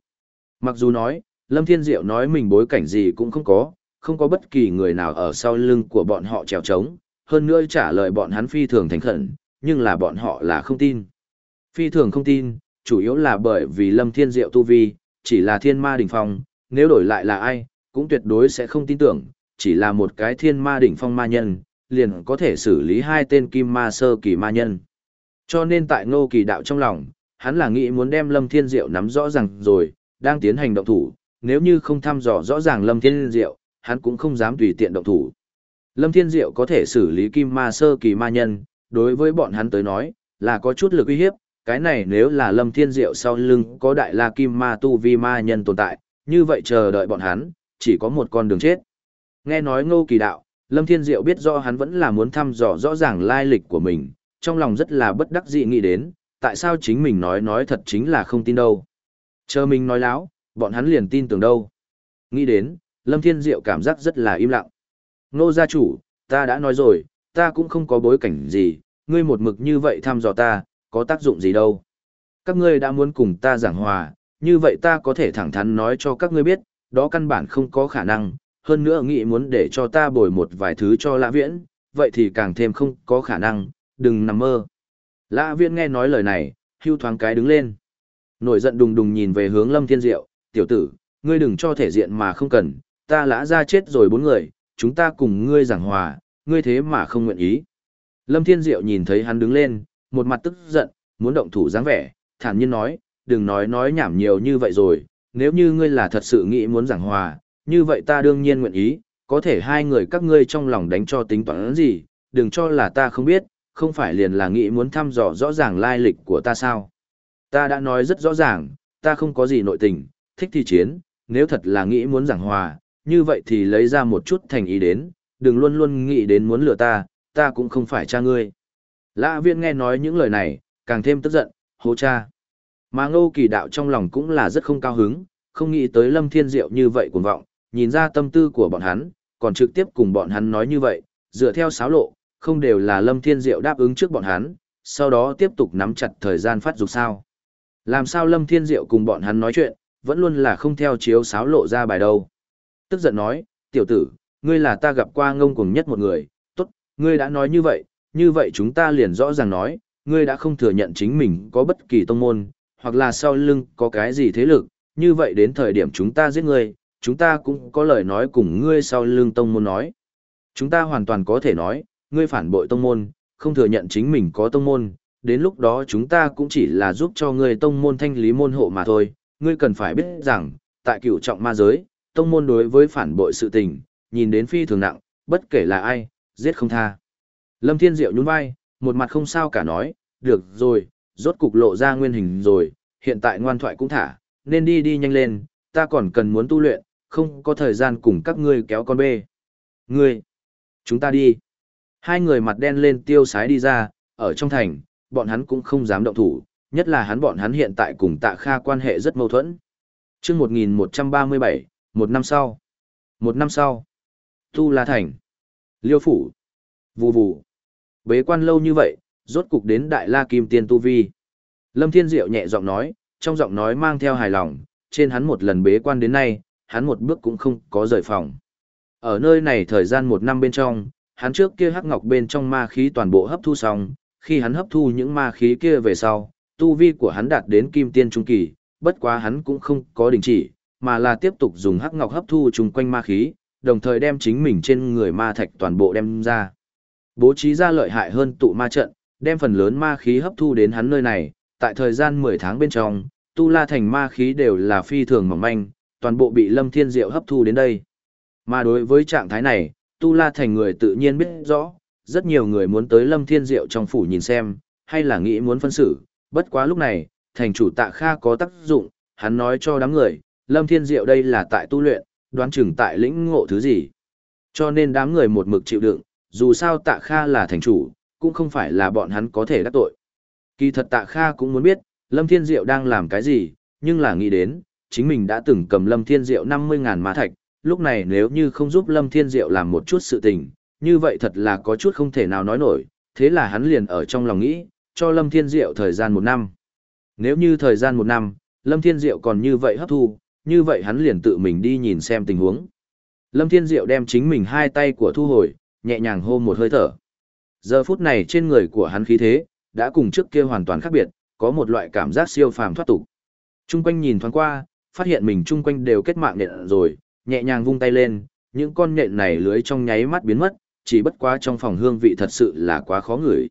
Mặc dù nói, Lâm Thiên Diệu nói mình bối cảnh gì cũng không có, không có bất kỳ người nào ở sau lưng của bọn họ trèo trống, hơn nữa trả lời bọn hắn phi thường thành khẩn, nhưng là bọn họ là không tin. Phi thường không tin, chủ yếu là bởi vì Lâm Thiên Diệu tu vi, chỉ là thiên ma đỉnh phong, nếu đổi lại là ai, cũng tuyệt đối sẽ không tin tưởng, chỉ là một cái thiên ma đỉnh phong ma nhân, liền có thể xử lý hai tên kim ma sơ kỳ ma nhân. Cho nên tại ngô kỳ đạo trong lòng, hắn là nghĩ muốn đem Lâm Thiên Diệu nắm rõ ràng rồi, đang tiến hành động thủ, nếu như không thăm dò rõ ràng Lâm Thiên Diệu, hắn cũng không dám tùy tiện động thủ. Lâm Thiên Diệu có thể xử lý kim ma sơ kỳ ma nhân, đối với bọn hắn tới nói, là có chút lực uy hiếp, cái này nếu là Lâm Thiên Diệu sau lưng có đại la kim ma tu vi ma nhân tồn tại, như vậy chờ đợi bọn hắn, chỉ có một con đường chết. Nghe nói ngô kỳ đạo, Lâm Thiên Diệu biết rõ hắn vẫn là muốn thăm dò rõ ràng lai lịch của mình, trong lòng rất là bất đắc dĩ nghĩ đến, tại sao chính mình nói nói thật chính là không tin đâu. Chờ mình nói láo, bọn hắn liền tin tưởng đâu. Nghĩ đến, Lâm Thiên Diệu cảm giác rất là im lặng. Ngô gia chủ, ta đã nói rồi, ta cũng không có bối cảnh gì, ngươi một mực như vậy thăm dò ta, có tác dụng gì đâu. Các ngươi đã muốn cùng ta giảng hòa, như vậy ta có thể thẳng thắn nói cho các ngươi biết, đó căn bản không có khả năng, hơn nữa nghĩ muốn để cho ta bồi một vài thứ cho lã viễn, vậy thì càng thêm không có khả năng, đừng nằm mơ. Lã viễn nghe nói lời này, hưu thoáng cái đứng lên. Nổi giận đùng đùng nhìn về hướng Lâm Thiên Diệu, tiểu tử, ngươi đừng cho thể diện mà không cần, ta lã ra chết rồi bốn người, chúng ta cùng ngươi giảng hòa, ngươi thế mà không nguyện ý. Lâm Thiên Diệu nhìn thấy hắn đứng lên, một mặt tức giận, muốn động thủ dáng vẻ, thản nhiên nói, đừng nói nói nhảm nhiều như vậy rồi, nếu như ngươi là thật sự nghĩ muốn giảng hòa, như vậy ta đương nhiên nguyện ý, có thể hai người các ngươi trong lòng đánh cho tính toán gì, đừng cho là ta không biết, không phải liền là nghĩ muốn thăm dò rõ ràng lai lịch của ta sao. Ta đã nói rất rõ ràng, ta không có gì nội tình, thích thi chiến, nếu thật là nghĩ muốn giảng hòa, như vậy thì lấy ra một chút thành ý đến, đừng luôn luôn nghĩ đến muốn lừa ta, ta cũng không phải cha ngươi. Lã viên nghe nói những lời này, càng thêm tức giận, hô cha. Mà ngô kỳ đạo trong lòng cũng là rất không cao hứng, không nghĩ tới lâm thiên diệu như vậy cuồng vọng, nhìn ra tâm tư của bọn hắn, còn trực tiếp cùng bọn hắn nói như vậy, dựa theo sáo lộ, không đều là lâm thiên diệu đáp ứng trước bọn hắn, sau đó tiếp tục nắm chặt thời gian phát dục sao. Làm sao lâm thiên diệu cùng bọn hắn nói chuyện, vẫn luôn là không theo chiếu sáo lộ ra bài đâu. Tức giận nói, tiểu tử, ngươi là ta gặp qua ngông cuồng nhất một người, tốt, ngươi đã nói như vậy, như vậy chúng ta liền rõ ràng nói, ngươi đã không thừa nhận chính mình có bất kỳ tông môn, hoặc là sau lưng có cái gì thế lực, như vậy đến thời điểm chúng ta giết ngươi, chúng ta cũng có lời nói cùng ngươi sau lưng tông môn nói. Chúng ta hoàn toàn có thể nói, ngươi phản bội tông môn, không thừa nhận chính mình có tông môn, đến lúc đó chúng ta cũng chỉ là giúp cho ngươi tông môn thanh lý môn hộ mà thôi, ngươi cần phải biết rằng, tại cựu trọng ma giới, tông môn đối với phản bội sự tình, nhìn đến phi thường nặng, bất kể là ai, giết không tha. Lâm Thiên Diệu nhún vai, một mặt không sao cả nói, được rồi, rốt cục lộ ra nguyên hình rồi, hiện tại ngoan thoại cũng thả, nên đi đi nhanh lên, ta còn cần muốn tu luyện, không có thời gian cùng các ngươi kéo con bê. Ngươi, chúng ta đi. Hai người mặt đen lên tiêu sái đi ra, ở trong thành, bọn hắn cũng không dám động thủ, nhất là hắn bọn hắn hiện tại cùng tạ kha quan hệ rất mâu thuẫn. chương 1137, một năm sau. Một năm sau. Tu La Thành. Liêu Phủ. Vù vù. Bế quan lâu như vậy, rốt cục đến Đại La Kim Tiên Tu Vi. Lâm Thiên Diệu nhẹ giọng nói, trong giọng nói mang theo hài lòng, trên hắn một lần bế quan đến nay, hắn một bước cũng không có rời phòng. Ở nơi này thời gian một năm bên trong, hắn trước kia hắc ngọc bên trong ma khí toàn bộ hấp thu xong, khi hắn hấp thu những ma khí kia về sau, tu vi của hắn đạt đến kim tiên trung kỳ, bất quá hắn cũng không có đình chỉ, mà là tiếp tục dùng hắc ngọc hấp thu chung quanh ma khí, đồng thời đem chính mình trên người ma thạch toàn bộ đem ra. Bố trí ra lợi hại hơn tụ ma trận, đem phần lớn ma khí hấp thu đến hắn nơi này, tại thời gian 10 tháng bên trong, tu la thành ma khí đều là phi thường mỏng manh, toàn bộ bị Lâm Thiên Diệu hấp thu đến đây. Mà đối với trạng thái này, tu la thành người tự nhiên biết rõ, rất nhiều người muốn tới Lâm Thiên Diệu trong phủ nhìn xem, hay là nghĩ muốn phân xử, bất quá lúc này, thành chủ tạ kha có tác dụng, hắn nói cho đám người, Lâm Thiên Diệu đây là tại tu luyện, đoán chừng tại lĩnh ngộ thứ gì. Cho nên đám người một mực chịu đựng, dù sao tạ kha là thành chủ, cũng không phải là bọn hắn có thể đắc tội. Kỳ thật tạ kha cũng muốn biết, Lâm Thiên Diệu đang làm cái gì, nhưng là nghĩ đến, chính mình đã từng cầm Lâm Thiên Diệu 50.000 ma thạch, lúc này nếu như không giúp Lâm Thiên Diệu làm một chút sự tình, như vậy thật là có chút không thể nào nói nổi, thế là hắn liền ở trong lòng nghĩ, cho Lâm Thiên Diệu thời gian một năm. Nếu như thời gian một năm, Lâm Thiên Diệu còn như vậy hấp thu, như vậy hắn liền tự mình đi nhìn xem tình huống. Lâm Thiên Diệu đem chính mình hai tay của thu hồi, nhẹ nhàng hô một hơi thở. Giờ phút này trên người của hắn khí thế, đã cùng trước kia hoàn toàn khác biệt, có một loại cảm giác siêu phàm thoát tục. Trung quanh nhìn thoáng qua, phát hiện mình chung quanh đều kết mạng nện rồi, nhẹ nhàng vung tay lên, những con nện này lưới trong nháy mắt biến mất, chỉ bất quá trong phòng hương vị thật sự là quá khó ngửi.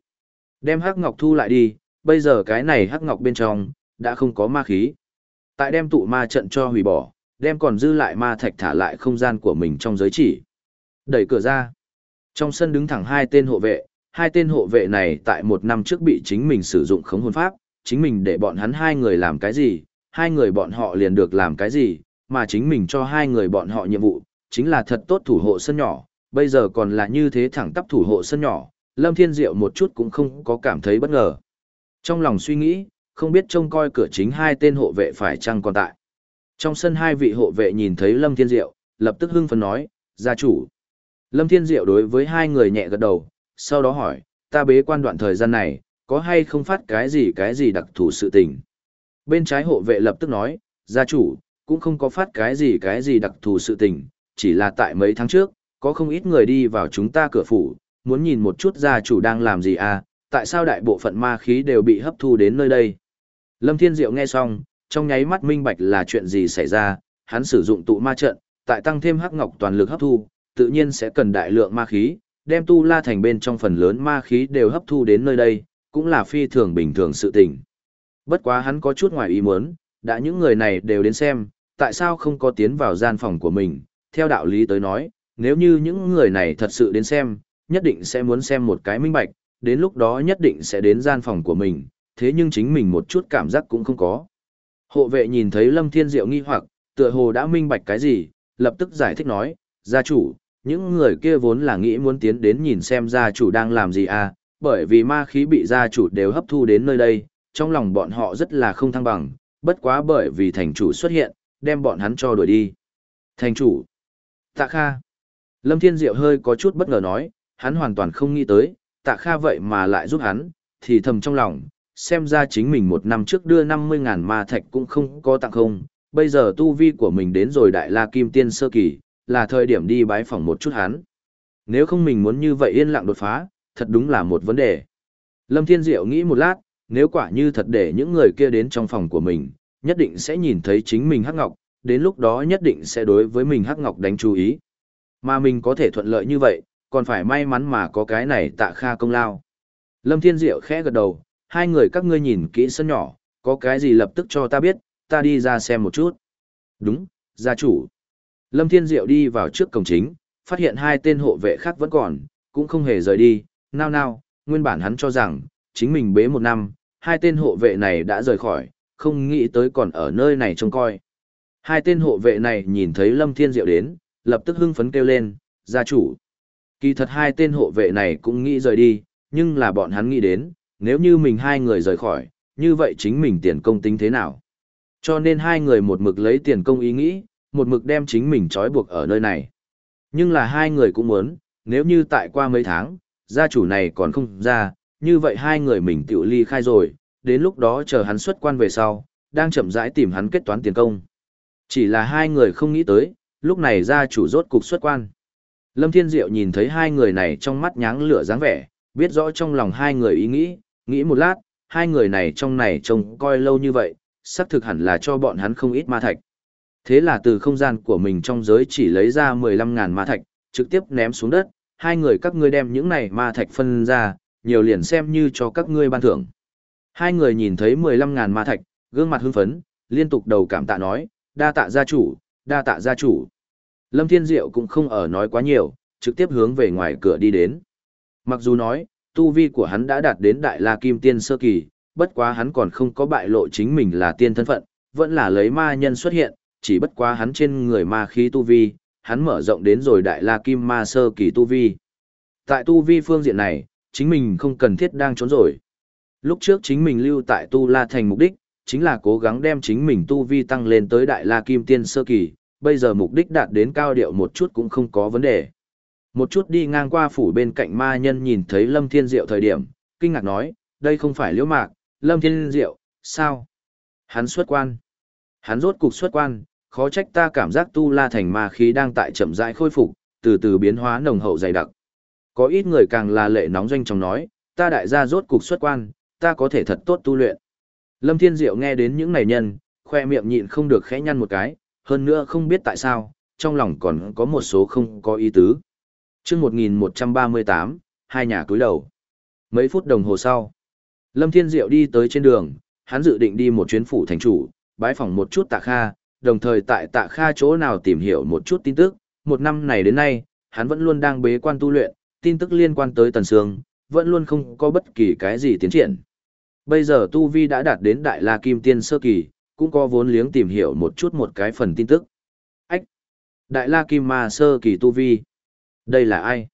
Đem hắc ngọc thu lại đi, bây giờ cái này hắc ngọc bên trong, đã không có ma khí. Tại đem tụ ma trận cho hủy bỏ, đem còn dư lại ma thạch thả lại không gian của mình trong giới chỉ. Đẩy cửa ra. Trong sân đứng thẳng hai tên hộ vệ, hai tên hộ vệ này tại một năm trước bị chính mình sử dụng khống hồn pháp, chính mình để bọn hắn hai người làm cái gì, hai người bọn họ liền được làm cái gì, mà chính mình cho hai người bọn họ nhiệm vụ, chính là thật tốt thủ hộ sân nhỏ, bây giờ còn là như thế thẳng tắp thủ hộ sân nhỏ, Lâm Thiên Diệu một chút cũng không có cảm thấy bất ngờ. Trong lòng suy nghĩ, không biết trông coi cửa chính hai tên hộ vệ phải chăng còn tại. Trong sân hai vị hộ vệ nhìn thấy Lâm Thiên Diệu, lập tức hưng phấn nói, gia chủ. Lâm Thiên Diệu đối với hai người nhẹ gật đầu, sau đó hỏi, ta bế quan đoạn thời gian này, có hay không phát cái gì cái gì đặc thù sự tình. Bên trái hộ vệ lập tức nói, gia chủ, cũng không có phát cái gì cái gì đặc thù sự tình, chỉ là tại mấy tháng trước, có không ít người đi vào chúng ta cửa phủ, muốn nhìn một chút gia chủ đang làm gì à, tại sao đại bộ phận ma khí đều bị hấp thu đến nơi đây. Lâm Thiên Diệu nghe xong, trong nháy mắt minh bạch là chuyện gì xảy ra, hắn sử dụng tụ ma trận, tại tăng thêm hắc ngọc toàn lực hấp thu, tự nhiên sẽ cần đại lượng ma khí, đem tu la thành bên trong phần lớn ma khí đều hấp thu đến nơi đây, cũng là phi thường bình thường sự tình. Bất quá hắn có chút ngoài ý muốn, đã những người này đều đến xem, tại sao không có tiến vào gian phòng của mình, theo đạo lý tới nói, nếu như những người này thật sự đến xem, nhất định sẽ muốn xem một cái minh bạch, đến lúc đó nhất định sẽ đến gian phòng của mình, thế nhưng chính mình một chút cảm giác cũng không có. Hộ vệ nhìn thấy Lâm Thiên Diệu nghi hoặc, tựa hồ đã minh bạch cái gì, lập tức giải thích nói, gia chủ, những người kia vốn là nghĩ muốn tiến đến nhìn xem gia chủ đang làm gì à, bởi vì ma khí bị gia chủ đều hấp thu đến nơi đây, trong lòng bọn họ rất là không thăng bằng, bất quá bởi vì thành chủ xuất hiện, đem bọn hắn cho đuổi đi. Thành chủ, tạ kha. Lâm Thiên Diệu hơi có chút bất ngờ nói, hắn hoàn toàn không nghĩ tới, tạ kha vậy mà lại giúp hắn, thì thầm trong lòng, xem ra chính mình một năm trước đưa 50.000 ma thạch cũng không có tặng không, bây giờ tu vi của mình đến rồi đại la kim tiên sơ kỳ, là thời điểm đi bái phỏng một chút hắn. Nếu không mình muốn như vậy yên lặng đột phá, thật đúng là một vấn đề. Lâm Thiên Diệu nghĩ một lát, nếu quả như thật để những người kia đến trong phòng của mình, nhất định sẽ nhìn thấy chính mình Hắc Ngọc, đến lúc đó nhất định sẽ đối với mình Hắc Ngọc đánh chú ý. Mà mình có thể thuận lợi như vậy, còn phải may mắn mà có cái này tạ kha công lao. Lâm Thiên Diệu khẽ gật đầu, hai người các ngươi nhìn kỹ sân nhỏ, có cái gì lập tức cho ta biết, ta đi ra xem một chút. Đúng, gia chủ. Lâm Thiên Diệu đi vào trước cổng chính, phát hiện hai tên hộ vệ khác vẫn còn, cũng không hề rời đi, nào nào, nguyên bản hắn cho rằng, chính mình bế một năm, hai tên hộ vệ này đã rời khỏi, không nghĩ tới còn ở nơi này trông coi. Hai tên hộ vệ này nhìn thấy Lâm Thiên Diệu đến, lập tức hưng phấn kêu lên, gia chủ. Kỳ thật hai tên hộ vệ này cũng nghĩ rời đi, nhưng là bọn hắn nghĩ đến, nếu như mình hai người rời khỏi, như vậy chính mình tiền công tính thế nào? Cho nên hai người một mực lấy tiền công ý nghĩ, một mực đem chính mình trói buộc ở nơi này. Nhưng là hai người cũng muốn, nếu như tại qua mấy tháng, gia chủ này còn không ra, như vậy hai người mình tự ly khai rồi, đến lúc đó chờ hắn xuất quan về sau, đang chậm rãi tìm hắn kết toán tiền công. Chỉ là hai người không nghĩ tới, lúc này gia chủ rốt cục xuất quan. Lâm Thiên Diệu nhìn thấy hai người này trong mắt nháng lửa dáng vẻ, biết rõ trong lòng hai người ý nghĩ, nghĩ một lát, hai người này trong này trông coi lâu như vậy, sắp thực hẳn là cho bọn hắn không ít ma thạch. Thế là từ không gian của mình trong giới chỉ lấy ra 15.000 ma thạch, trực tiếp ném xuống đất, hai người các ngươi đem những này ma thạch phân ra, nhiều liền xem như cho các ngươi ban thưởng. Hai người nhìn thấy 15.000 ma thạch, gương mặt hưng phấn, liên tục đầu cảm tạ nói, đa tạ gia chủ, đa tạ gia chủ. Lâm Thiên Diệu cũng không ở nói quá nhiều, trực tiếp hướng về ngoài cửa đi đến. Mặc dù nói, tu vi của hắn đã đạt đến đại la kim tiên sơ kỳ, bất quá hắn còn không có bại lộ chính mình là tiên thân phận, vẫn là lấy ma nhân xuất hiện, chỉ bất quá hắn trên người ma khí tu vi, hắn mở rộng đến rồi đại la kim ma sơ kỳ tu vi. Tại tu vi phương diện này, chính mình không cần thiết đang trốn rồi. Lúc trước chính mình lưu tại tu la thành mục đích, chính là cố gắng đem chính mình tu vi tăng lên tới đại la kim tiên sơ kỳ, bây giờ mục đích đạt đến cao điệu một chút cũng không có vấn đề. Một chút đi ngang qua phủ bên cạnh ma nhân nhìn thấy Lâm Thiên Diệu thời điểm, kinh ngạc nói, đây không phải liễu mạc, Lâm Thiên Diệu, sao? Hắn xuất quan. Hắn rốt cục xuất quan, khó trách ta cảm giác tu la thành ma khí đang tại chậm rãi khôi phục, từ từ biến hóa nồng hậu dày đặc. Có ít người càng là lệ nóng doanh trong nói, ta đại gia rốt cục xuất quan, ta có thể thật tốt tu luyện. Lâm Thiên Diệu nghe đến những này nhân, khoe miệng nhịn không được khẽ nhăn một cái, hơn nữa không biết tại sao, trong lòng còn có một số không có ý tứ. Trước 1138, hai nhà cúi đầu. Mấy phút đồng hồ sau, Lâm Thiên Diệu đi tới trên đường, hắn dự định đi một chuyến phủ thành chủ, bái phỏng một chút tạ kha, đồng thời tại tạ kha chỗ nào tìm hiểu một chút tin tức. Một năm này đến nay, hắn vẫn luôn đang bế quan tu luyện, tin tức liên quan tới Tần Sương, vẫn luôn không có bất kỳ cái gì tiến triển. Bây giờ Tu Vi đã đạt đến Đại La Kim Tiên Sơ Kỳ, cũng có vốn liếng tìm hiểu một chút một cái phần tin tức. Ách! Đại La Kim Ma Sơ Kỳ Tu Vi. Đây là ai?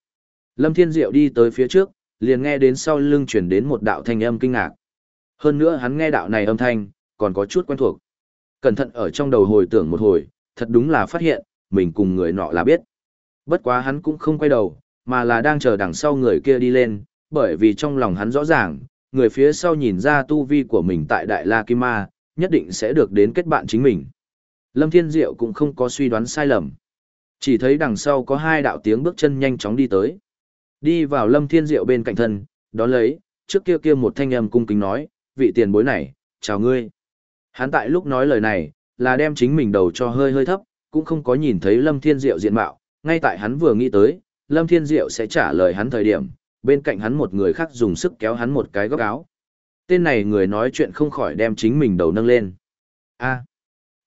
Lâm Thiên Diệu đi tới phía trước, liền nghe đến sau lưng truyền đến một đạo thanh âm kinh ngạc. Hơn nữa hắn nghe đạo này âm thanh, còn có chút quen thuộc. Cẩn thận ở trong đầu hồi tưởng một hồi, thật đúng là phát hiện, mình cùng người nọ là biết. Bất quá hắn cũng không quay đầu, mà là đang chờ đằng sau người kia đi lên, bởi vì trong lòng hắn rõ ràng, người phía sau nhìn ra tu vi của mình tại Đại La Kim Ma, nhất định sẽ được đến kết bạn chính mình. Lâm Thiên Diệu cũng không có suy đoán sai lầm. Chỉ thấy đằng sau có hai đạo tiếng bước chân nhanh chóng đi tới. Đi vào Lâm Thiên Diệu bên cạnh thân, đó lấy, trước kia kia một thanh âm cung kính nói, vị tiền bối này, chào ngươi. Hắn tại lúc nói lời này, là đem chính mình đầu cho hơi hơi thấp, cũng không có nhìn thấy Lâm Thiên Diệu diện mạo, ngay tại hắn vừa nghĩ tới, Lâm Thiên Diệu sẽ trả lời hắn thời điểm, bên cạnh hắn một người khác dùng sức kéo hắn một cái góc áo. Tên này người nói chuyện không khỏi đem chính mình đầu nâng lên. a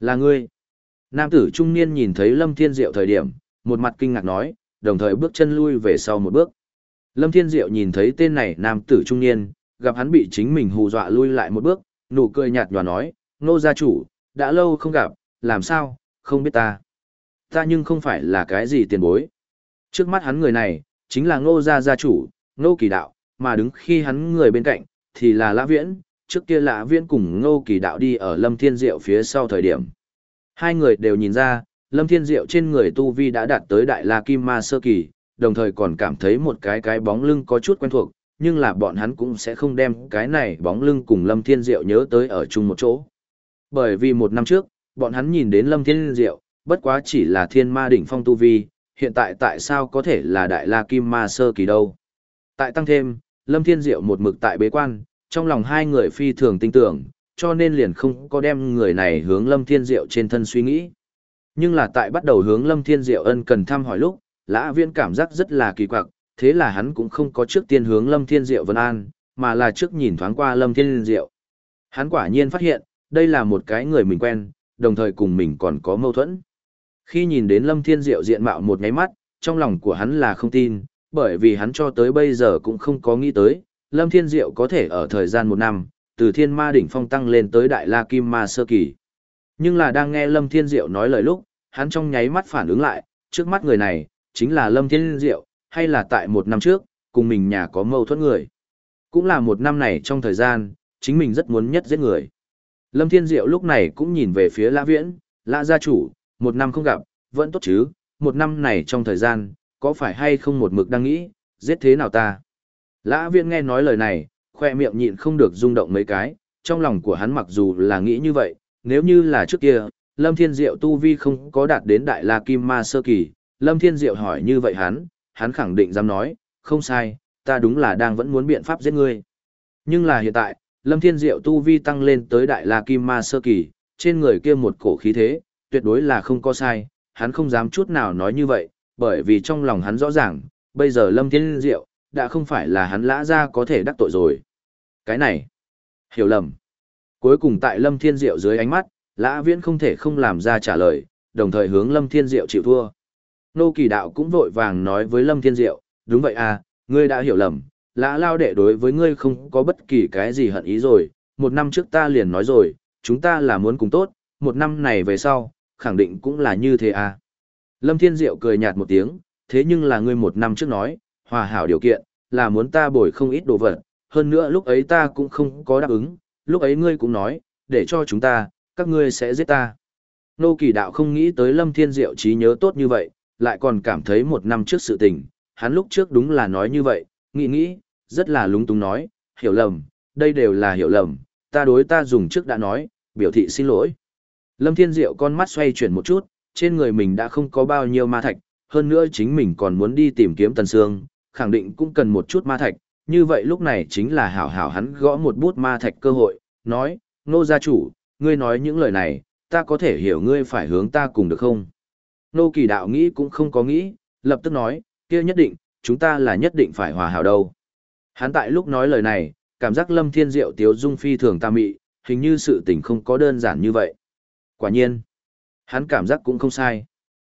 là ngươi. Nam tử trung niên nhìn thấy Lâm Thiên Diệu thời điểm, một mặt kinh ngạc nói, đồng thời bước chân lui về sau một bước. Lâm Thiên Diệu nhìn thấy tên này nam tử trung niên, gặp hắn bị chính mình hù dọa lui lại một bước, nụ cười nhạt nhòa nói, nô gia chủ, đã lâu không gặp, làm sao, không biết ta. Ta nhưng không phải là cái gì tiền bối. Trước mắt hắn người này, chính là ngô gia gia chủ, ngô kỳ đạo, mà đứng khi hắn người bên cạnh, thì là lã viễn, trước kia lã viễn cùng ngô kỳ đạo đi ở lâm thiên diệu phía sau thời điểm. Hai người đều nhìn ra, lâm thiên diệu trên người tu vi đã đạt tới đại la kim ma sơ kỳ, đồng thời còn cảm thấy một cái cái bóng lưng có chút quen thuộc, nhưng là bọn hắn cũng sẽ không đem cái này bóng lưng cùng lâm thiên diệu nhớ tới ở chung một chỗ. Bởi vì một năm trước, bọn hắn nhìn đến lâm thiên diệu, bất quá chỉ là thiên ma đỉnh phong tu vi, hiện tại tại sao có thể là đại la kim ma sơ kỳ đâu. Tại tăng thêm, Lâm Thiên Diệu một mực tại bế quan, trong lòng hai người phi thường tin tưởng, cho nên liền không có đem người này hướng Lâm Thiên Diệu trên thân suy nghĩ. Nhưng là tại bắt đầu hướng Lâm Thiên Diệu ân cần thăm hỏi lúc, Lã Viễn cảm giác rất là kỳ quặc, thế là hắn cũng không có trước tiên hướng Lâm Thiên Diệu vân an, mà là trước nhìn thoáng qua Lâm Thiên Diệu. Hắn quả nhiên phát hiện, đây là một cái người mình quen, đồng thời cùng mình còn có mâu thuẫn. Khi nhìn đến Lâm Thiên Diệu diện mạo một nháy mắt, trong lòng của hắn là không tin, bởi vì hắn cho tới bây giờ cũng không có nghĩ tới, Lâm Thiên Diệu có thể ở thời gian một năm, từ thiên ma đỉnh phong tăng lên tới đại la kim ma sơ kỳ. Nhưng là đang nghe Lâm Thiên Diệu nói lời lúc, hắn trong nháy mắt phản ứng lại, trước mắt người này, chính là Lâm Thiên Diệu, hay là tại một năm trước, cùng mình nhà có mâu thuẫn người. Cũng là một năm này trong thời gian, chính mình rất muốn nhất giết người. Lâm Thiên Diệu lúc này cũng nhìn về phía Lã Viễn, Lã gia chủ, một năm không gặp, vẫn tốt chứ, một năm này trong thời gian, có phải hay không một mực đang nghĩ, giết thế nào ta? Lã viên nghe nói lời này, khoe miệng nhịn không được rung động mấy cái, trong lòng của hắn mặc dù là nghĩ như vậy, nếu như là trước kia, Lâm Thiên Diệu tu vi không có đạt đến đại la kim ma sơ kỳ, Lâm Thiên Diệu hỏi như vậy hắn, hắn khẳng định dám nói, không sai, ta đúng là đang vẫn muốn biện pháp giết ngươi. Nhưng là hiện tại, Lâm Thiên Diệu tu vi tăng lên tới đại la kim ma sơ kỳ, trên người kia một cổ khí thế, tuyệt đối là không có sai, hắn không dám chút nào nói như vậy, bởi vì trong lòng hắn rõ ràng, bây giờ Lâm Thiên Diệu, đã không phải là hắn lã ra có thể đắc tội rồi. Cái này, hiểu lầm. Cuối cùng tại Lâm Thiên Diệu dưới ánh mắt, lã viễn không thể không làm ra trả lời, đồng thời hướng Lâm Thiên Diệu chịu thua. Nô kỳ đạo cũng vội vàng nói với Lâm Thiên Diệu, đúng vậy à, ngươi đã hiểu lầm, lã lao đệ đối với ngươi không có bất kỳ cái gì hận ý rồi, một năm trước ta liền nói rồi, chúng ta là muốn cùng tốt, một năm này về sau, khẳng định cũng là như thế à. Lâm Thiên Diệu cười nhạt một tiếng, thế nhưng là ngươi một năm trước nói, hòa hảo điều kiện, là muốn ta bồi không ít đồ vật, hơn nữa lúc ấy ta cũng không có đáp ứng, lúc ấy ngươi cũng nói, để cho chúng ta, các ngươi sẽ giết ta. Nô kỳ đạo không nghĩ tới Lâm Thiên Diệu trí nhớ tốt như vậy, lại còn cảm thấy một năm trước sự tình, hắn lúc trước đúng là nói như vậy, nghĩ nghĩ, rất là lúng túng nói, hiểu lầm, đây đều là hiểu lầm, ta đối ta dùng trước đã nói, biểu thị xin lỗi. Lâm Thiên Diệu con mắt xoay chuyển một chút, trên người mình đã không có bao nhiêu ma thạch, hơn nữa chính mình còn muốn đi tìm kiếm Tần Sương, khẳng định cũng cần một chút ma thạch, như vậy lúc này chính là hảo hảo hắn gõ một bút ma thạch cơ hội, nói, nô gia chủ, ngươi nói những lời này, ta có thể hiểu ngươi phải hướng ta cùng được không? Nô kỳ đạo nghĩ cũng không có nghĩ, lập tức nói, kia nhất định, chúng ta là nhất định phải hòa hảo đâu. Hắn tại lúc nói lời này, cảm giác lâm thiên diệu tiếu dung phi thường ta mị, hình như sự tình không có đơn giản như vậy. Quả nhiên, hắn cảm giác cũng không sai.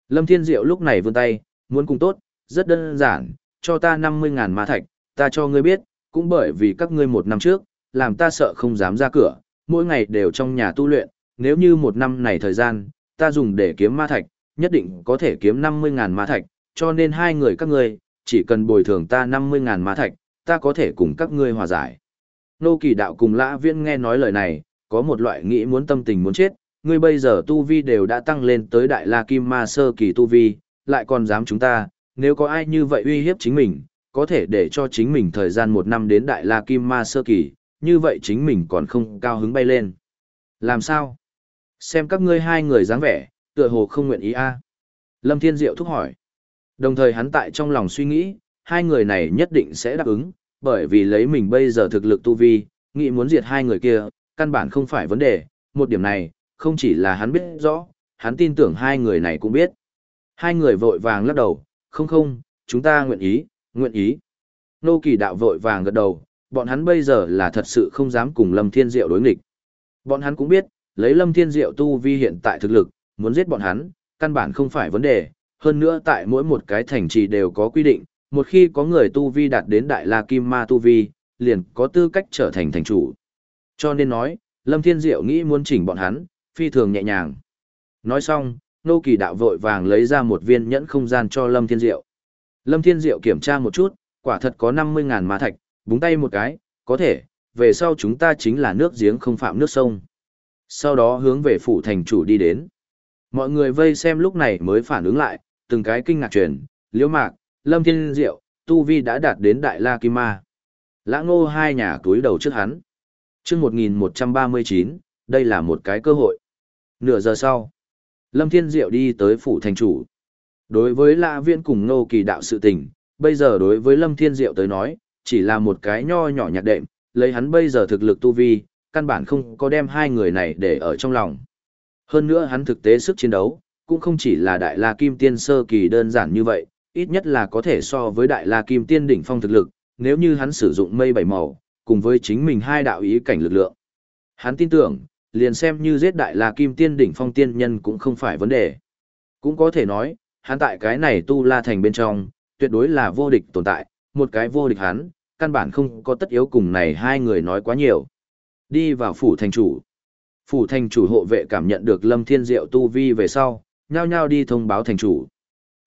Lâm Thiên Diệu lúc này vươn tay, muốn cùng tốt, rất đơn giản, cho ta 50.000 ma thạch, ta cho ngươi biết, cũng bởi vì các ngươi một năm trước, làm ta sợ không dám ra cửa, mỗi ngày đều trong nhà tu luyện, nếu như một năm này thời gian, ta dùng để kiếm ma thạch, nhất định có thể kiếm 50.000 ma thạch, cho nên hai người các ngươi, chỉ cần bồi thường ta 50.000 ma thạch, ta có thể cùng các ngươi hòa giải. Nô kỳ đạo cùng lã viễn nghe nói lời này, có một loại nghĩ muốn tâm tình muốn chết, ngươi bây giờ tu vi đều đã tăng lên tới đại la kim ma sơ kỳ tu vi, lại còn dám chúng ta, nếu có ai như vậy uy hiếp chính mình, có thể để cho chính mình thời gian một năm đến đại la kim ma sơ kỳ, như vậy chính mình còn không cao hứng bay lên. Làm sao? Xem các ngươi hai người dáng vẻ, tựa hồ không nguyện ý a. Lâm Thiên Diệu thúc hỏi. Đồng thời hắn tại trong lòng suy nghĩ, hai người này nhất định sẽ đáp ứng, bởi vì lấy mình bây giờ thực lực tu vi, nghĩ muốn diệt hai người kia, căn bản không phải vấn đề, một điểm này, không chỉ là hắn biết rõ, hắn tin tưởng hai người này cũng biết. Hai người vội vàng lắc đầu, không không, chúng ta nguyện ý, nguyện ý. Nô kỳ đạo vội vàng gật đầu, bọn hắn bây giờ là thật sự không dám cùng Lâm Thiên Diệu đối nghịch. Bọn hắn cũng biết, lấy Lâm Thiên Diệu tu vi hiện tại thực lực, muốn giết bọn hắn, căn bản không phải vấn đề, hơn nữa tại mỗi một cái thành trì đều có quy định, một khi có người tu vi đạt đến Đại La Kim Ma tu vi, liền có tư cách trở thành thành chủ. Cho nên nói, Lâm Thiên Diệu nghĩ muốn chỉnh bọn hắn, phi thường nhẹ nhàng. Nói xong, Nô Kỳ Đạo vội vàng lấy ra một viên nhẫn không gian cho Lâm Thiên Diệu. Lâm Thiên Diệu kiểm tra một chút, quả thật có 50.000 ma thạch, búng tay một cái, có thể, về sau chúng ta chính là nước giếng không phạm nước sông. Sau đó hướng về phủ thành chủ đi đến. Mọi người vây xem lúc này mới phản ứng lại, từng cái kinh ngạc truyền, liễu mạc, lâm thiên diệu, tu vi đã đạt đến đại la kim ma. Lã ngô hai nhà túi đầu trước hắn. Trước 1139, đây là một cái cơ hội. Nửa giờ sau, lâm thiên diệu đi tới phủ thành chủ. Đối với lã viên cùng ngô kỳ đạo sự tình, bây giờ đối với lâm thiên diệu tới nói, chỉ là một cái nho nhỏ nhạt đệm, lấy hắn bây giờ thực lực tu vi, căn bản không có đem hai người này để ở trong lòng. Hơn nữa hắn thực tế sức chiến đấu, cũng không chỉ là đại la kim tiên sơ kỳ đơn giản như vậy, ít nhất là có thể so với đại la kim tiên đỉnh phong thực lực, nếu như hắn sử dụng mây bảy màu, cùng với chính mình hai đạo ý cảnh lực lượng. Hắn tin tưởng, liền xem như giết đại la kim tiên đỉnh phong tiên nhân cũng không phải vấn đề. Cũng có thể nói, hắn tại cái này tu la thành bên trong, tuyệt đối là vô địch tồn tại, một cái vô địch hắn, căn bản không có tất yếu cùng này hai người nói quá nhiều. Đi vào phủ thành chủ. Phủ thành chủ hộ vệ cảm nhận được Lâm Thiên Diệu tu vi về sau, nhao nhao đi thông báo thành chủ.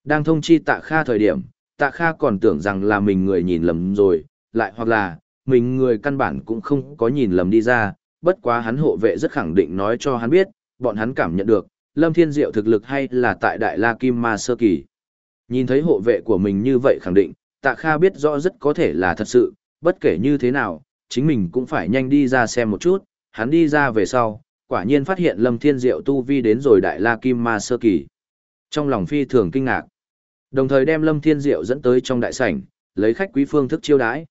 Đang thông chi tạ kha thời điểm, tạ kha còn tưởng rằng là mình người nhìn lầm rồi, lại hoặc là, mình người căn bản cũng không có nhìn lầm đi ra, bất quá hắn hộ vệ rất khẳng định nói cho hắn biết, bọn hắn cảm nhận được, Lâm Thiên Diệu thực lực hay là tại Đại La Kim Ma Sơ Kỳ. Nhìn thấy hộ vệ của mình như vậy khẳng định, tạ kha biết rõ rất có thể là thật sự, bất kể như thế nào, chính mình cũng phải nhanh đi ra xem một chút, hắn đi ra về sau, quả nhiên phát hiện Lâm Thiên Diệu tu vi đến rồi Đại La Kim Ma Sơ Kỳ. Trong lòng phi thường kinh ngạc. Đồng thời đem Lâm Thiên Diệu dẫn tới trong đại sảnh, lấy khách quý phương thức chiêu đãi.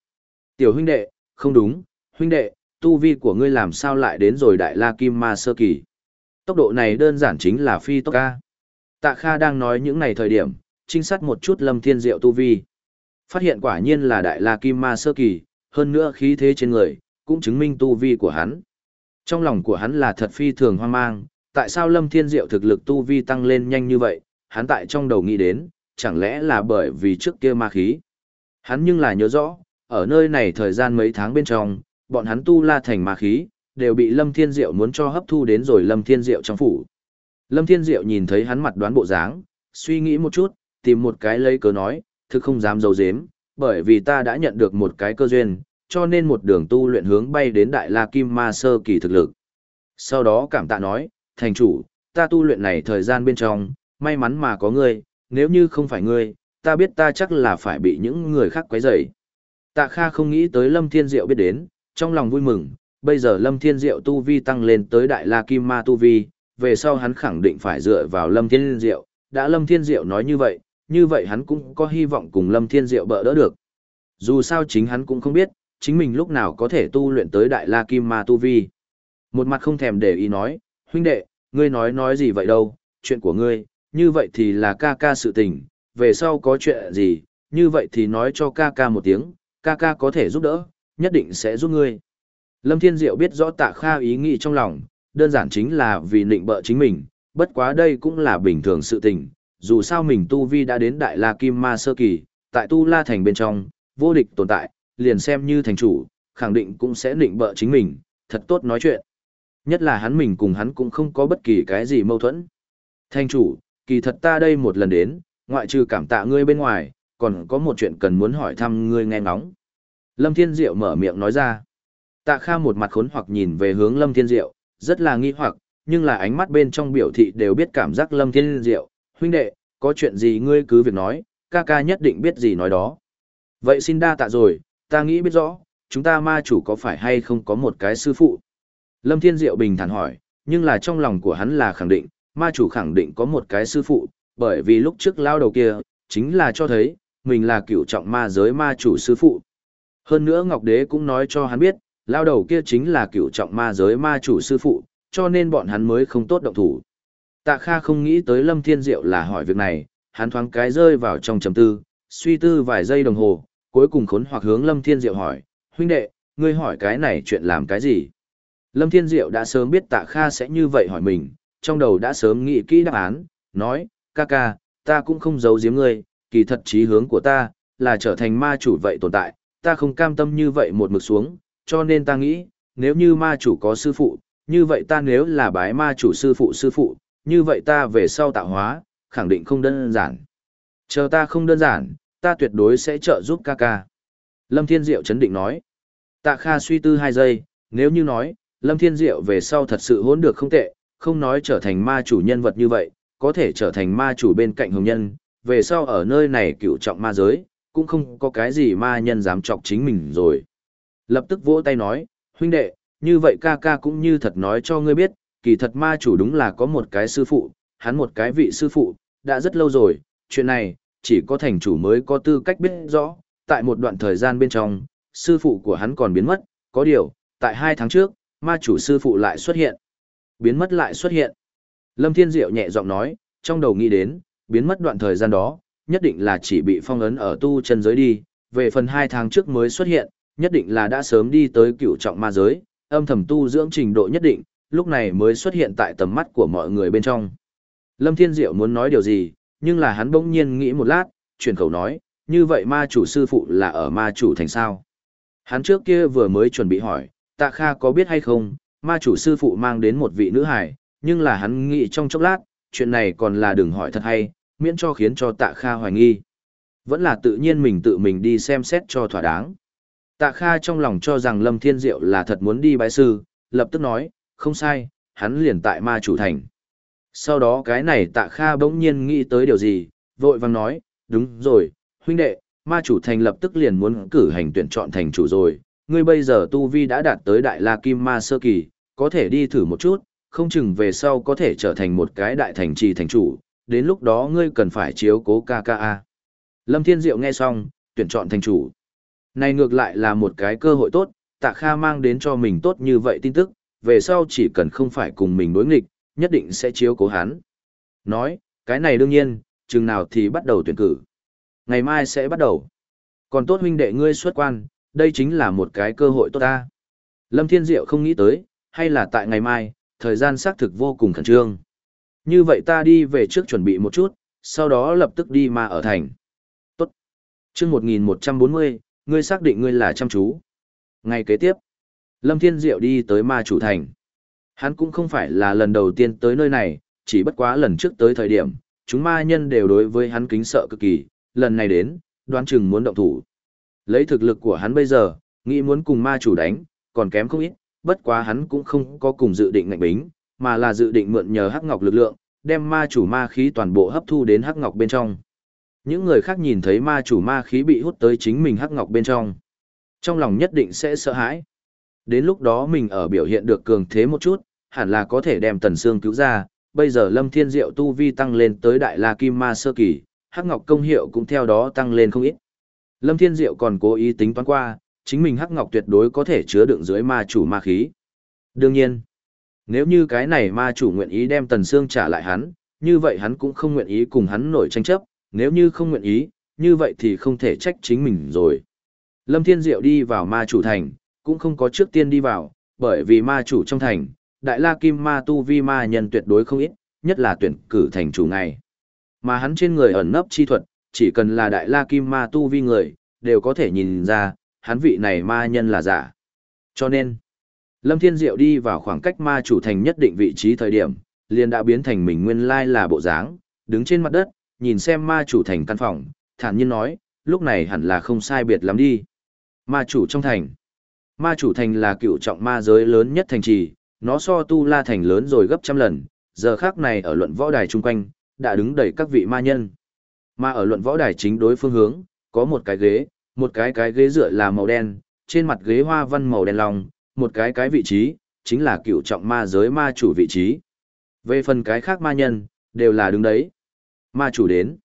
Tiểu huynh đệ, không đúng, huynh đệ, tu vi của ngươi làm sao lại đến rồi Đại La Kim Ma Sơ Kỳ. Tốc độ này đơn giản chính là phi tốc ca. Tạ Kha đang nói những này thời điểm, trinh sát một chút Lâm Thiên Diệu tu vi. Phát hiện quả nhiên là Đại La Kim Ma Sơ Kỳ, hơn nữa khí thế trên người, cũng chứng minh tu vi của hắn. Trong lòng của hắn là thật phi thường hoang mang, tại sao Lâm Thiên Diệu thực lực tu vi tăng lên nhanh như vậy, hắn tại trong đầu nghĩ đến, chẳng lẽ là bởi vì trước kia ma khí. Hắn nhưng là nhớ rõ, ở nơi này thời gian mấy tháng bên trong, bọn hắn tu la thành ma khí, đều bị Lâm Thiên Diệu muốn cho hấp thu đến rồi Lâm Thiên Diệu trong phủ. Lâm Thiên Diệu nhìn thấy hắn mặt đoán bộ dáng, suy nghĩ một chút, tìm một cái lấy cớ nói, thực không dám dấu dếm, bởi vì ta đã nhận được một cái cơ duyên, cho nên một đường tu luyện hướng bay đến Đại La Kim Ma Sơ kỳ thực lực. Sau đó cảm tạ nói, thành chủ, ta tu luyện này thời gian bên trong, may mắn mà có ngươi, nếu như không phải ngươi, ta biết ta chắc là phải bị những người khác quấy rầy. Tạ Kha không nghĩ tới Lâm Thiên Diệu biết đến, trong lòng vui mừng, bây giờ Lâm Thiên Diệu tu vi tăng lên tới Đại La Kim Ma tu vi, về sau hắn khẳng định phải dựa vào Lâm Thiên Diệu, đã Lâm Thiên Diệu nói như vậy, như vậy hắn cũng có hy vọng cùng Lâm Thiên Diệu bỡ đỡ được. Dù sao chính hắn cũng không biết, chính mình lúc nào có thể tu luyện tới Đại La Kim Ma Tu Vi. Một mặt không thèm để ý nói, huynh đệ, ngươi nói nói gì vậy đâu, chuyện của ngươi, như vậy thì là ca ca sự tình, về sau có chuyện gì, như vậy thì nói cho ca ca một tiếng, ca ca có thể giúp đỡ, nhất định sẽ giúp ngươi. Lâm Thiên Diệu biết rõ tạ kha ý nghĩ trong lòng, đơn giản chính là vì nịnh bợ chính mình, bất quá đây cũng là bình thường sự tình, dù sao mình tu vi đã đến đại la kim ma sơ kỳ, tại tu la thành bên trong, vô địch tồn tại, liền xem như thành chủ, khẳng định cũng sẽ định bợ chính mình, thật tốt nói chuyện. Nhất là hắn mình cùng hắn cũng không có bất kỳ cái gì mâu thuẫn. Thành chủ, kỳ thật ta đây một lần đến, ngoại trừ cảm tạ ngươi bên ngoài, còn có một chuyện cần muốn hỏi thăm ngươi nghe ngóng. Lâm Thiên Diệu mở miệng nói ra. Tạ Kha một mặt khốn hoặc nhìn về hướng Lâm Thiên Diệu, rất là nghi hoặc, nhưng là ánh mắt bên trong biểu thị đều biết cảm giác Lâm Thiên Diệu, huynh đệ, có chuyện gì ngươi cứ việc nói, ca ca nhất định biết gì nói đó. Vậy xin đa tạ rồi, ta nghĩ biết rõ, chúng ta ma chủ có phải hay không có một cái sư phụ? Lâm Thiên Diệu bình thản hỏi, nhưng là trong lòng của hắn là khẳng định, ma chủ khẳng định có một cái sư phụ, bởi vì lúc trước lao đầu kia, chính là cho thấy, mình là cựu trọng ma giới ma chủ sư phụ. Hơn nữa Ngọc Đế cũng nói cho hắn biết, lao đầu kia chính là cựu trọng ma giới ma chủ sư phụ, cho nên bọn hắn mới không tốt động thủ. Tạ Kha không nghĩ tới Lâm Thiên Diệu là hỏi việc này, hắn thoáng cái rơi vào trong trầm tư, Suy tư vài giây đồng hồ, cuối cùng khốn hoặc hướng Lâm Thiên Diệu hỏi, huynh đệ, ngươi hỏi cái này chuyện làm cái gì? Lâm Thiên Diệu đã sớm biết tạ Kha sẽ như vậy hỏi mình, trong đầu đã sớm nghĩ kỹ đáp án, nói, ca ca, ta cũng không giấu giếm ngươi, kỳ thật chí hướng của ta, là trở thành ma chủ vậy tồn tại, ta không cam tâm như vậy một mực xuống, cho nên ta nghĩ, nếu như ma chủ có sư phụ, như vậy ta nếu là bái ma chủ sư phụ sư phụ, như vậy ta về sau tạo hóa, khẳng định không đơn giản. Chờ ta không đơn giản, ta tuyệt đối sẽ trợ giúp ca ca. Lâm Thiên Diệu chấn định nói. Tạ Kha suy tư hai giây, nếu như nói, Lâm Thiên Diệu về sau thật sự hỗn được không tệ, không nói trở thành ma chủ nhân vật như vậy, có thể trở thành ma chủ bên cạnh hồng nhân, về sau ở nơi này cựu trọng ma giới, cũng không có cái gì ma nhân dám chọc chính mình rồi. Lập tức vỗ tay nói, huynh đệ, như vậy ca ca cũng như thật nói cho ngươi biết, kỳ thật ma chủ đúng là có một cái sư phụ, hắn một cái vị sư phụ, đã rất lâu rồi, chuyện này, chỉ có thành chủ mới có tư cách biết rõ, tại một đoạn thời gian bên trong, sư phụ của hắn còn biến mất, có điều, tại hai tháng trước, ma chủ sư phụ lại xuất hiện. Biến mất lại xuất hiện. Lâm Thiên Diệu nhẹ giọng nói, trong đầu nghĩ đến, biến mất đoạn thời gian đó, nhất định là chỉ bị phong ấn ở tu chân giới đi, về phần hai tháng trước mới xuất hiện, nhất định là đã sớm đi tới cựu trọng ma giới, âm thầm tu dưỡng trình độ nhất định, lúc này mới xuất hiện tại tầm mắt của mọi người bên trong. Lâm Thiên Diệu muốn nói điều gì, nhưng là hắn bỗng nhiên nghĩ một lát, chuyển khẩu nói, như vậy ma chủ sư phụ là ở ma chủ thành sao. Hắn trước kia vừa mới chuẩn bị hỏi, tạ kha có biết hay không, ma chủ sư phụ mang đến một vị nữ hải, nhưng là hắn nghĩ trong chốc lát, chuyện này còn là đừng hỏi thật hay, miễn cho khiến cho tạ kha hoài nghi. Vẫn là tự nhiên mình tự mình đi xem xét cho thỏa đáng. Tạ Kha trong lòng cho rằng Lâm Thiên Diệu là thật muốn đi bái sư, lập tức nói, không sai, hắn liền tại ma chủ thành. Sau đó cái này Tạ Kha bỗng nhiên nghĩ tới điều gì, vội vàng nói, đúng rồi, huynh đệ, ma chủ thành lập tức liền muốn cử hành tuyển chọn thành chủ rồi, ngươi bây giờ tu vi đã đạt tới đại la kim ma sơ kỳ, có thể đi thử một chút, không chừng về sau có thể trở thành một cái đại thành trì thành chủ, đến lúc đó ngươi cần phải chiếu cố ca ca a. Lâm Thiên Diệu nghe xong, tuyển chọn thành chủ. Này ngược lại là một cái cơ hội tốt, tạ kha mang đến cho mình tốt như vậy tin tức, về sau chỉ cần không phải cùng mình đối nghịch, nhất định sẽ chiếu cố hắn. Nói, cái này đương nhiên, chừng nào thì bắt đầu tuyển cử. Ngày mai sẽ bắt đầu. Còn tốt huynh đệ ngươi xuất quan, đây chính là một cái cơ hội tốt ta. Lâm Thiên Diệu không nghĩ tới, hay là tại ngày mai, thời gian xác thực vô cùng khẩn trương. Như vậy ta đi về trước chuẩn bị một chút, sau đó lập tức đi mà ở thành. Tốt. Trước 1140, ngươi xác định ngươi là chăm chú. Ngày kế tiếp, Lâm Thiên Diệu đi tới ma chủ thành. Hắn cũng không phải là lần đầu tiên tới nơi này, chỉ bất quá lần trước tới thời điểm, chúng ma nhân đều đối với hắn kính sợ cực kỳ, lần này đến, đoán chừng muốn động thủ. Lấy thực lực của hắn bây giờ, nghĩ muốn cùng ma chủ đánh, còn kém không ít, bất quá hắn cũng không có cùng dự định ngạnh bính, mà là dự định mượn nhờ hắc ngọc lực lượng, đem ma chủ ma khí toàn bộ hấp thu đến hắc ngọc bên trong. Những người khác nhìn thấy ma chủ ma khí bị hút tới chính mình hắc ngọc bên trong. Trong lòng nhất định sẽ sợ hãi. Đến lúc đó mình ở biểu hiện được cường thế một chút, hẳn là có thể đem tần sương cứu ra. Bây giờ lâm thiên diệu tu vi tăng lên tới đại la kim ma sơ kỳ, hắc ngọc công hiệu cũng theo đó tăng lên không ít. Lâm thiên diệu còn cố ý tính toán qua, chính mình hắc ngọc tuyệt đối có thể chứa đựng dưới ma chủ ma khí. Đương nhiên, nếu như cái này ma chủ nguyện ý đem tần xương trả lại hắn, như vậy hắn cũng không nguyện ý cùng hắn nổi tranh chấp, nếu như không nguyện ý, như vậy thì không thể trách chính mình rồi. Lâm Thiên Diệu đi vào ma chủ thành, cũng không có trước tiên đi vào, bởi vì ma chủ trong thành, đại la kim ma tu vi ma nhân tuyệt đối không ít, nhất là tuyển cử thành chủ ngày. Mà hắn trên người ẩn nấp chi thuật, chỉ cần là đại la kim ma tu vi người, đều có thể nhìn ra, hắn vị này ma nhân là giả. Cho nên, Lâm Thiên Diệu đi vào khoảng cách ma chủ thành nhất định vị trí thời điểm, liền đã biến thành mình nguyên lai là bộ dáng, đứng trên mặt đất, nhìn xem ma chủ thành căn phòng, thản nhiên nói, lúc này hẳn là không sai biệt lắm đi. Ma chủ trong thành. Ma chủ thành là cựu trọng ma giới lớn nhất thành trì, nó so tu la thành lớn rồi gấp trăm lần, giờ khác này ở luận võ đài chung quanh, đã đứng đầy các vị ma nhân. Mà ở luận võ đài chính đối phương hướng, có một cái ghế, một cái cái ghế dựa là màu đen, trên mặt ghế hoa văn màu đen lòng, một cái cái vị trí, chính là cựu trọng ma giới ma chủ vị trí. Về phần cái khác ma nhân, đều là đứng đấy. Ma chủ đến.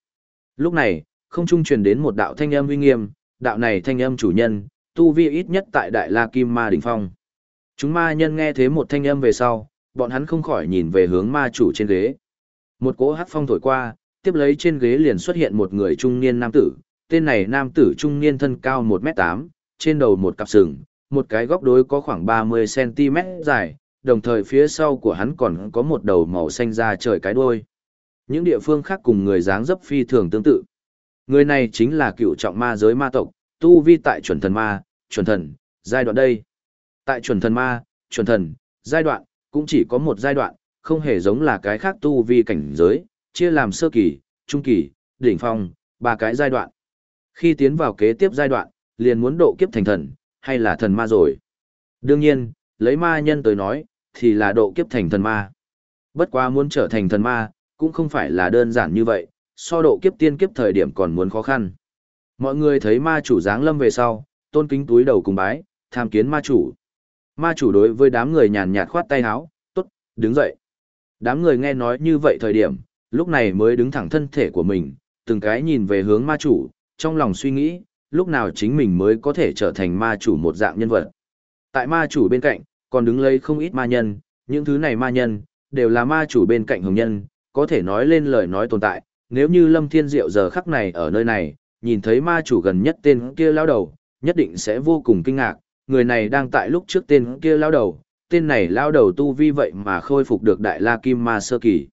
Lúc này, không trung truyền đến một đạo thanh âm uy nghiêm, đạo này thanh âm chủ nhân, tu vi ít nhất tại Đại La Kim Ma đỉnh phong. Chúng ma nhân nghe thế một thanh âm về sau, bọn hắn không khỏi nhìn về hướng ma chủ trên ghế. Một cỗ hắc phong thổi qua, tiếp lấy trên ghế liền xuất hiện một người trung niên nam tử, tên này nam tử trung niên thân cao 1m8, trên đầu một cặp sừng, một cái góc đối có khoảng 30cm dài, đồng thời phía sau của hắn còn có một đầu màu xanh da trời cái đuôi. Những địa phương khác cùng người dáng dấp phi thường tương tự. Người này chính là cựu trọng ma giới ma tộc, tu vi tại chuẩn thần ma, chuẩn thần, giai đoạn đây. Tại chuẩn thần ma, chuẩn thần, giai đoạn, cũng chỉ có một giai đoạn, không hề giống là cái khác tu vi cảnh giới, chia làm sơ kỳ, trung kỳ, đỉnh phong, ba cái giai đoạn. Khi tiến vào kế tiếp giai đoạn, liền muốn độ kiếp thành thần, hay là thần ma rồi. Đương nhiên, lấy ma nhân tới nói, thì là độ kiếp thành thần ma. Bất quá muốn trở thành thần ma, cũng không phải là đơn giản như vậy, so độ kiếp tiên kiếp thời điểm còn muốn khó khăn. Mọi người thấy ma chủ dáng lâm về sau, tôn kính túi đầu cùng bái, tham kiến ma chủ. Ma chủ đối với đám người nhàn nhạt khoát tay áo, tốt, đứng dậy. Đám người nghe nói như vậy thời điểm, lúc này mới đứng thẳng thân thể của mình, từng cái nhìn về hướng ma chủ, trong lòng suy nghĩ, lúc nào chính mình mới có thể trở thành ma chủ một dạng nhân vật. Tại ma chủ bên cạnh, còn đứng lấy không ít ma nhân, những thứ này ma nhân, đều là ma chủ bên cạnh hồng nhân, có thể nói lên lời nói tồn tại, nếu như Lâm Thiên Diệu giờ khắc này ở nơi này, nhìn thấy ma chủ gần nhất tên kia lao đầu, nhất định sẽ vô cùng kinh ngạc, người này đang tại lúc trước tên kia lao đầu, tên này lao đầu tu vi vậy mà khôi phục được đại la kim ma sơ kỳ.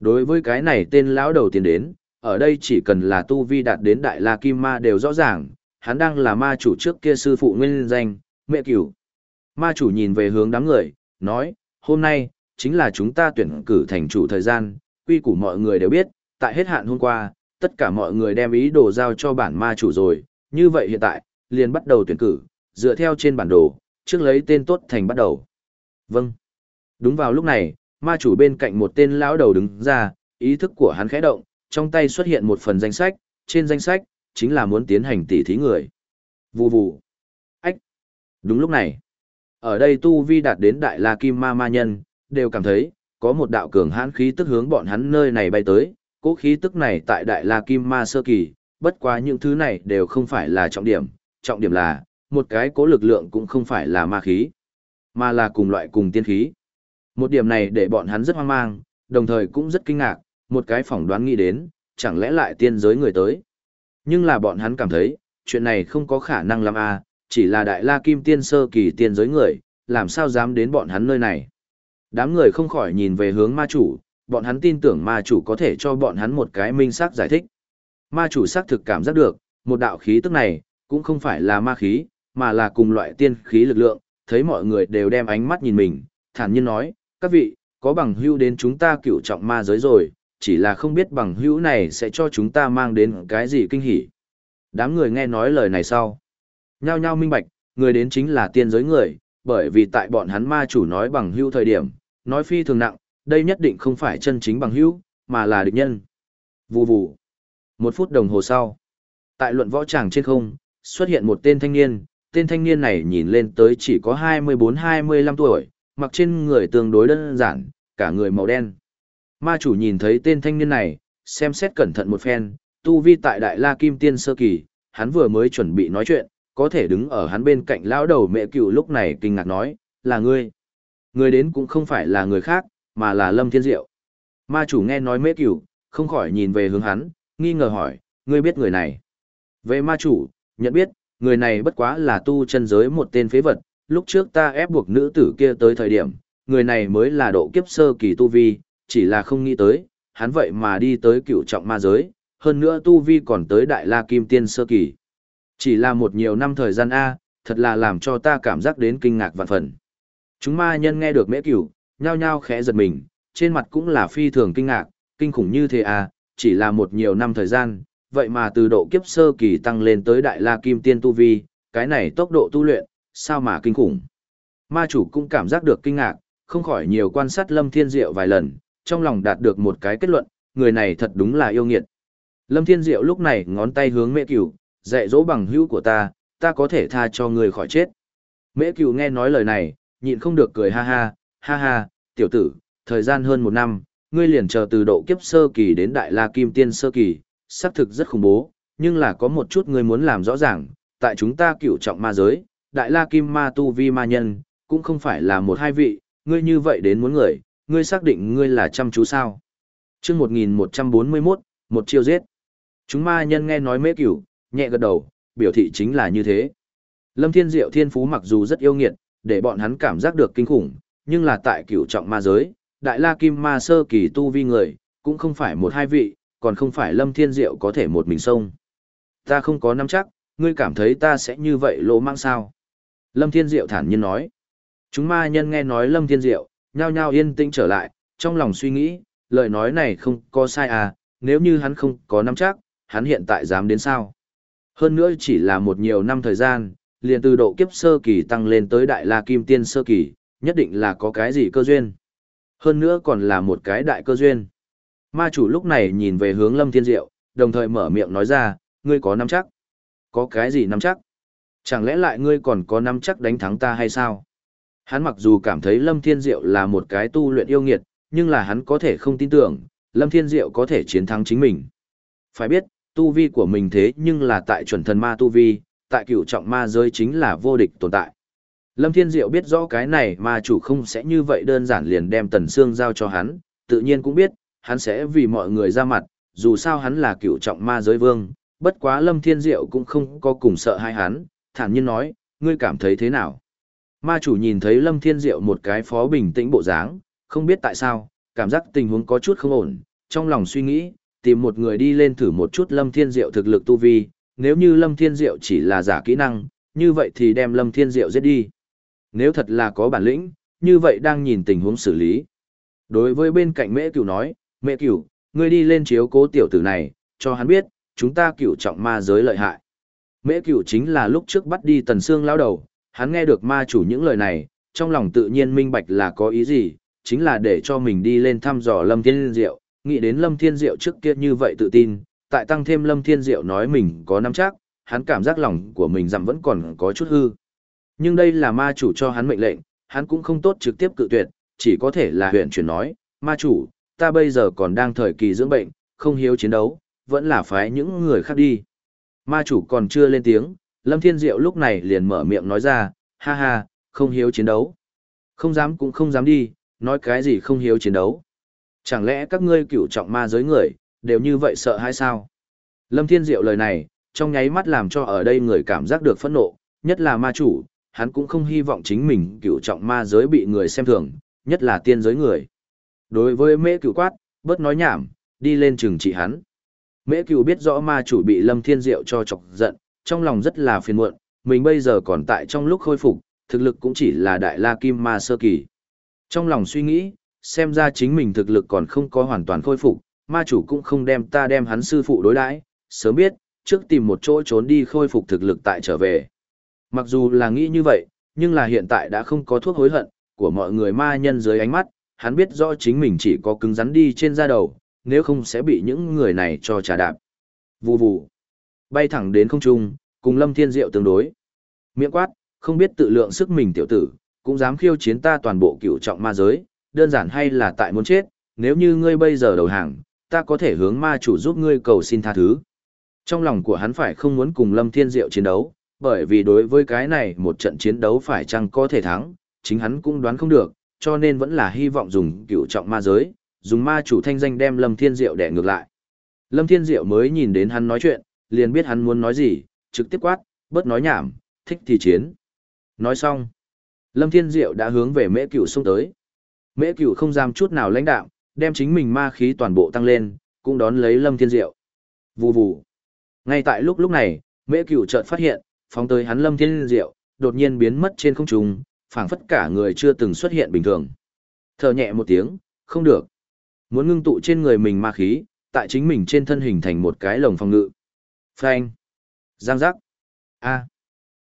Đối với cái này tên lão đầu tiến đến, ở đây chỉ cần là tu vi đạt đến đại la kim ma đều rõ ràng, hắn đang là ma chủ trước kia sư phụ nguyên danh, mẹ cửu. Ma chủ nhìn về hướng đám người, nói, hôm nay, chính là chúng ta tuyển cử thành chủ thời gian, quy củ mọi người đều biết, tại hết hạn hôm qua, tất cả mọi người đem ý đồ giao cho bản ma chủ rồi, như vậy hiện tại, liền bắt đầu tuyển cử, dựa theo trên bản đồ, trước lấy tên tốt thành bắt đầu. Vâng. Đúng vào lúc này, ma chủ bên cạnh một tên lão đầu đứng ra, ý thức của hắn khẽ động, trong tay xuất hiện một phần danh sách, trên danh sách, chính là muốn tiến hành tỉ thí người. Vù vù. Ách. Đúng lúc này, ở đây tu vi đạt đến đại la kim ma ma nhân, đều cảm thấy, có một đạo cường hãn khí tức hướng bọn hắn nơi này bay tới, cố khí tức này tại đại la kim ma sơ kỳ, bất quá những thứ này đều không phải là trọng điểm, trọng điểm là, một cái cố lực lượng cũng không phải là ma khí, mà là cùng loại cùng tiên khí. Một điểm này để bọn hắn rất hoang mang, đồng thời cũng rất kinh ngạc, một cái phỏng đoán nghĩ đến, chẳng lẽ lại tiên giới người tới. Nhưng là bọn hắn cảm thấy, chuyện này không có khả năng làm a, à, chỉ là đại la kim tiên sơ kỳ tiên giới người, làm sao dám đến bọn hắn nơi này. Đám người không khỏi nhìn về hướng ma chủ, bọn hắn tin tưởng ma chủ có thể cho bọn hắn một cái minh xác giải thích. Ma chủ xác thực cảm giác được, một đạo khí tức này, cũng không phải là ma khí, mà là cùng loại tiên khí lực lượng, thấy mọi người đều đem ánh mắt nhìn mình, thản nhiên nói, các vị, có bằng hữu đến chúng ta cửu trọng ma giới rồi, chỉ là không biết bằng hữu này sẽ cho chúng ta mang đến cái gì kinh hỉ. Đám người nghe nói lời này sau. Nhao nhao minh bạch, người đến chính là tiên giới người, bởi vì tại bọn hắn ma chủ nói bằng hữu thời điểm, nói phi thường nặng, đây nhất định không phải chân chính bằng hữu, mà là địch nhân. Vù vù. Một phút đồng hồ sau, tại luận võ tràng trên không, xuất hiện một tên thanh niên, tên thanh niên này nhìn lên tới chỉ có 24-25 tuổi, mặc trên người tương đối đơn giản, cả người màu đen. Ma chủ nhìn thấy tên thanh niên này, xem xét cẩn thận một phen, tu vi tại Đại La Kim Tiên Sơ Kỳ, hắn vừa mới chuẩn bị nói chuyện, có thể đứng ở hắn bên cạnh lão đầu mẹ cựu lúc này kinh ngạc nói, là ngươi. Người đến cũng không phải là người khác, mà là Lâm Thiên Diệu. Ma chủ nghe nói mẹ cựu, không khỏi nhìn về hướng hắn, nghi ngờ hỏi, ngươi biết người này. Về ma chủ, nhận biết, người này bất quá là tu chân giới một tên phế vật, lúc trước ta ép buộc nữ tử kia tới thời điểm, người này mới là độ kiếp sơ kỳ tu vi, chỉ là không nghĩ tới, hắn vậy mà đi tới cựu trọng ma giới, hơn nữa tu vi còn tới đại la kim tiên sơ kỳ. Chỉ là một nhiều năm thời gian A, thật là làm cho ta cảm giác đến kinh ngạc vạn phần. Chúng ma nhân nghe được mễ cửu, nhao nhao khẽ giật mình, trên mặt cũng là phi thường kinh ngạc, kinh khủng như thế à, chỉ là một nhiều năm thời gian, vậy mà từ độ kiếp sơ kỳ tăng lên tới đại la kim tiên tu vi, cái này tốc độ tu luyện, sao mà kinh khủng. Ma chủ cũng cảm giác được kinh ngạc, không khỏi nhiều quan sát Lâm Thiên Diệu vài lần, trong lòng đạt được một cái kết luận, người này thật đúng là yêu nghiệt. Lâm Thiên Diệu lúc này ngón tay hướng mẹ cửu, dạy dỗ bằng hữu của ta, ta có thể tha cho người khỏi chết. Mễ cửu nghe nói lời này, nhịn không được cười ha ha, ha ha, tiểu tử, thời gian hơn một năm, ngươi liền chờ từ độ kiếp sơ kỳ đến đại la kim tiên sơ kỳ, xác thực rất khủng bố, nhưng là có một chút ngươi muốn làm rõ ràng, tại chúng ta cửu trọng ma giới, đại la kim ma tu vi ma nhân, cũng không phải là một hai vị, ngươi như vậy đến muốn người, ngươi xác định ngươi là chăm chú sao. chương 1141, một chiêu giết. Chúng ma nhân nghe nói mê cửu, nhẹ gật đầu, biểu thị chính là như thế. Lâm Thiên Diệu thiên phú mặc dù rất yêu nghiệt, để bọn hắn cảm giác được kinh khủng, nhưng là tại cửu trọng ma giới, đại la kim ma sơ kỳ tu vi người, cũng không phải một hai vị, còn không phải Lâm Thiên Diệu có thể một mình xông. Ta không có nắm chắc, ngươi cảm thấy ta sẽ như vậy lỗ mang sao? Lâm Thiên Diệu thản nhiên nói. Chúng ma nhân nghe nói Lâm Thiên Diệu, nhao nhao yên tĩnh trở lại, trong lòng suy nghĩ, lời nói này không có sai à, nếu như hắn không có nắm chắc, hắn hiện tại dám đến sao? Hơn nữa chỉ là một nhiều năm thời gian, liền từ độ kiếp sơ kỳ tăng lên tới đại la kim tiên sơ kỳ, nhất định là có cái gì cơ duyên. Hơn nữa còn là một cái đại cơ duyên. Ma chủ lúc này nhìn về hướng Lâm Thiên Diệu, đồng thời mở miệng nói ra, ngươi có nắm chắc? Có cái gì nắm chắc? Chẳng lẽ lại ngươi còn có nắm chắc đánh thắng ta hay sao? Hắn mặc dù cảm thấy Lâm Thiên Diệu là một cái tu luyện yêu nghiệt, nhưng là hắn có thể không tin tưởng, Lâm Thiên Diệu có thể chiến thắng chính mình. Phải biết, tu vi của mình thế nhưng là tại chuẩn thần ma tu vi, tại cựu trọng ma giới chính là vô địch tồn tại. Lâm Thiên Diệu biết rõ cái này mà chủ không sẽ như vậy đơn giản liền đem Tần Sương giao cho hắn, tự nhiên cũng biết, hắn sẽ vì mọi người ra mặt, dù sao hắn là cựu trọng ma giới vương, bất quá Lâm Thiên Diệu cũng không có cùng sợ hai hắn, thản nhiên nói, ngươi cảm thấy thế nào? Ma chủ nhìn thấy Lâm Thiên Diệu một cái phó bình tĩnh bộ dáng, không biết tại sao, cảm giác tình huống có chút không ổn, trong lòng suy nghĩ, tìm một người đi lên thử một chút Lâm Thiên Diệu thực lực tu vi, nếu như Lâm Thiên Diệu chỉ là giả kỹ năng, như vậy thì đem Lâm Thiên Diệu giết đi. Nếu thật là có bản lĩnh, như vậy đang nhìn tình huống xử lý. Đối với bên cạnh mễ cửu nói, mẹ cửu, ngươi đi lên chiếu cố tiểu tử này, cho hắn biết, chúng ta cửu trọng ma giới lợi hại. Mễ cửu chính là lúc trước bắt đi tần xương lão đầu, hắn nghe được ma chủ những lời này, trong lòng tự nhiên minh bạch là có ý gì, chính là để cho mình đi lên thăm dò Lâm Thiên Diệu, nghĩ đến Lâm Thiên Diệu trước kia như vậy tự tin, tại tăng thêm Lâm Thiên Diệu nói mình có nắm chắc, hắn cảm giác lòng của mình dặm vẫn còn có chút hư. Nhưng đây là ma chủ cho hắn mệnh lệnh, hắn cũng không tốt trực tiếp cự tuyệt, chỉ có thể là huyện chuyển nói, ma chủ, ta bây giờ còn đang thời kỳ dưỡng bệnh, không hiếu chiến đấu, vẫn là phái những người khác đi. Ma chủ còn chưa lên tiếng, Lâm Thiên Diệu lúc này liền mở miệng nói ra, ha ha, không hiếu chiến đấu. Không dám cũng không dám đi, nói cái gì không hiếu chiến đấu. Chẳng lẽ các ngươi cựu trọng ma giới người, đều như vậy sợ hay sao? Lâm Thiên Diệu lời này, trong nháy mắt làm cho ở đây người cảm giác được phẫn nộ, nhất là ma chủ, hắn cũng không hy vọng chính mình cựu trọng ma giới bị người xem thường, nhất là tiên giới người. Đối với mễ cựu quát, bớt nói nhảm, đi lên trừng trị hắn. Mễ cựu biết rõ ma chủ bị Lâm Thiên Diệu cho chọc giận, trong lòng rất là phiền muộn, mình bây giờ còn tại trong lúc khôi phục, thực lực cũng chỉ là đại la kim ma sơ kỳ. Trong lòng suy nghĩ, xem ra chính mình thực lực còn không có hoàn toàn khôi phục, ma chủ cũng không đem ta đem hắn sư phụ đối đãi, sớm biết, trước tìm một chỗ trốn đi khôi phục thực lực tại trở về. Mặc dù là nghĩ như vậy, nhưng là hiện tại đã không có thuốc hối hận, của mọi người ma nhân dưới ánh mắt, hắn biết rõ chính mình chỉ có cứng rắn đi trên da đầu, nếu không sẽ bị những người này cho trả đạp. Vù vù, bay thẳng đến không trung, cùng Lâm Thiên Diệu tương đối. Miệng quát, không biết tự lượng sức mình tiểu tử, cũng dám khiêu chiến ta toàn bộ cựu trọng ma giới, đơn giản hay là tại muốn chết, nếu như ngươi bây giờ đầu hàng, ta có thể hướng ma chủ giúp ngươi cầu xin tha thứ. Trong lòng của hắn phải không muốn cùng Lâm Thiên Diệu chiến đấu, bởi vì đối với cái này một trận chiến đấu phải chăng có thể thắng, chính hắn cũng đoán không được, cho nên vẫn là hy vọng dùng cựu trọng ma giới, dùng ma chủ thanh danh đem Lâm Thiên Diệu đè ngược lại. Lâm Thiên Diệu mới nhìn đến hắn nói chuyện, liền biết hắn muốn nói gì, trực tiếp quát, bớt nói nhảm, thích thì chiến. Nói xong, Lâm Thiên Diệu đã hướng về mễ cửu xông tới. Mễ cửu không dám chút nào lãnh đạo, đem chính mình ma khí toàn bộ tăng lên, cũng đón lấy Lâm Thiên Diệu. Vù vù. Ngay tại lúc lúc này, mễ cửu chợt phát hiện, phóng tới hắn Lâm Thiên Diệu, đột nhiên biến mất trên không trung, phảng phất cả người chưa từng xuất hiện bình thường. Thở nhẹ một tiếng, không được. Muốn ngưng tụ trên người mình ma khí, tại chính mình trên thân hình thành một cái lồng phòng ngự. Phanh. Giang giác. A.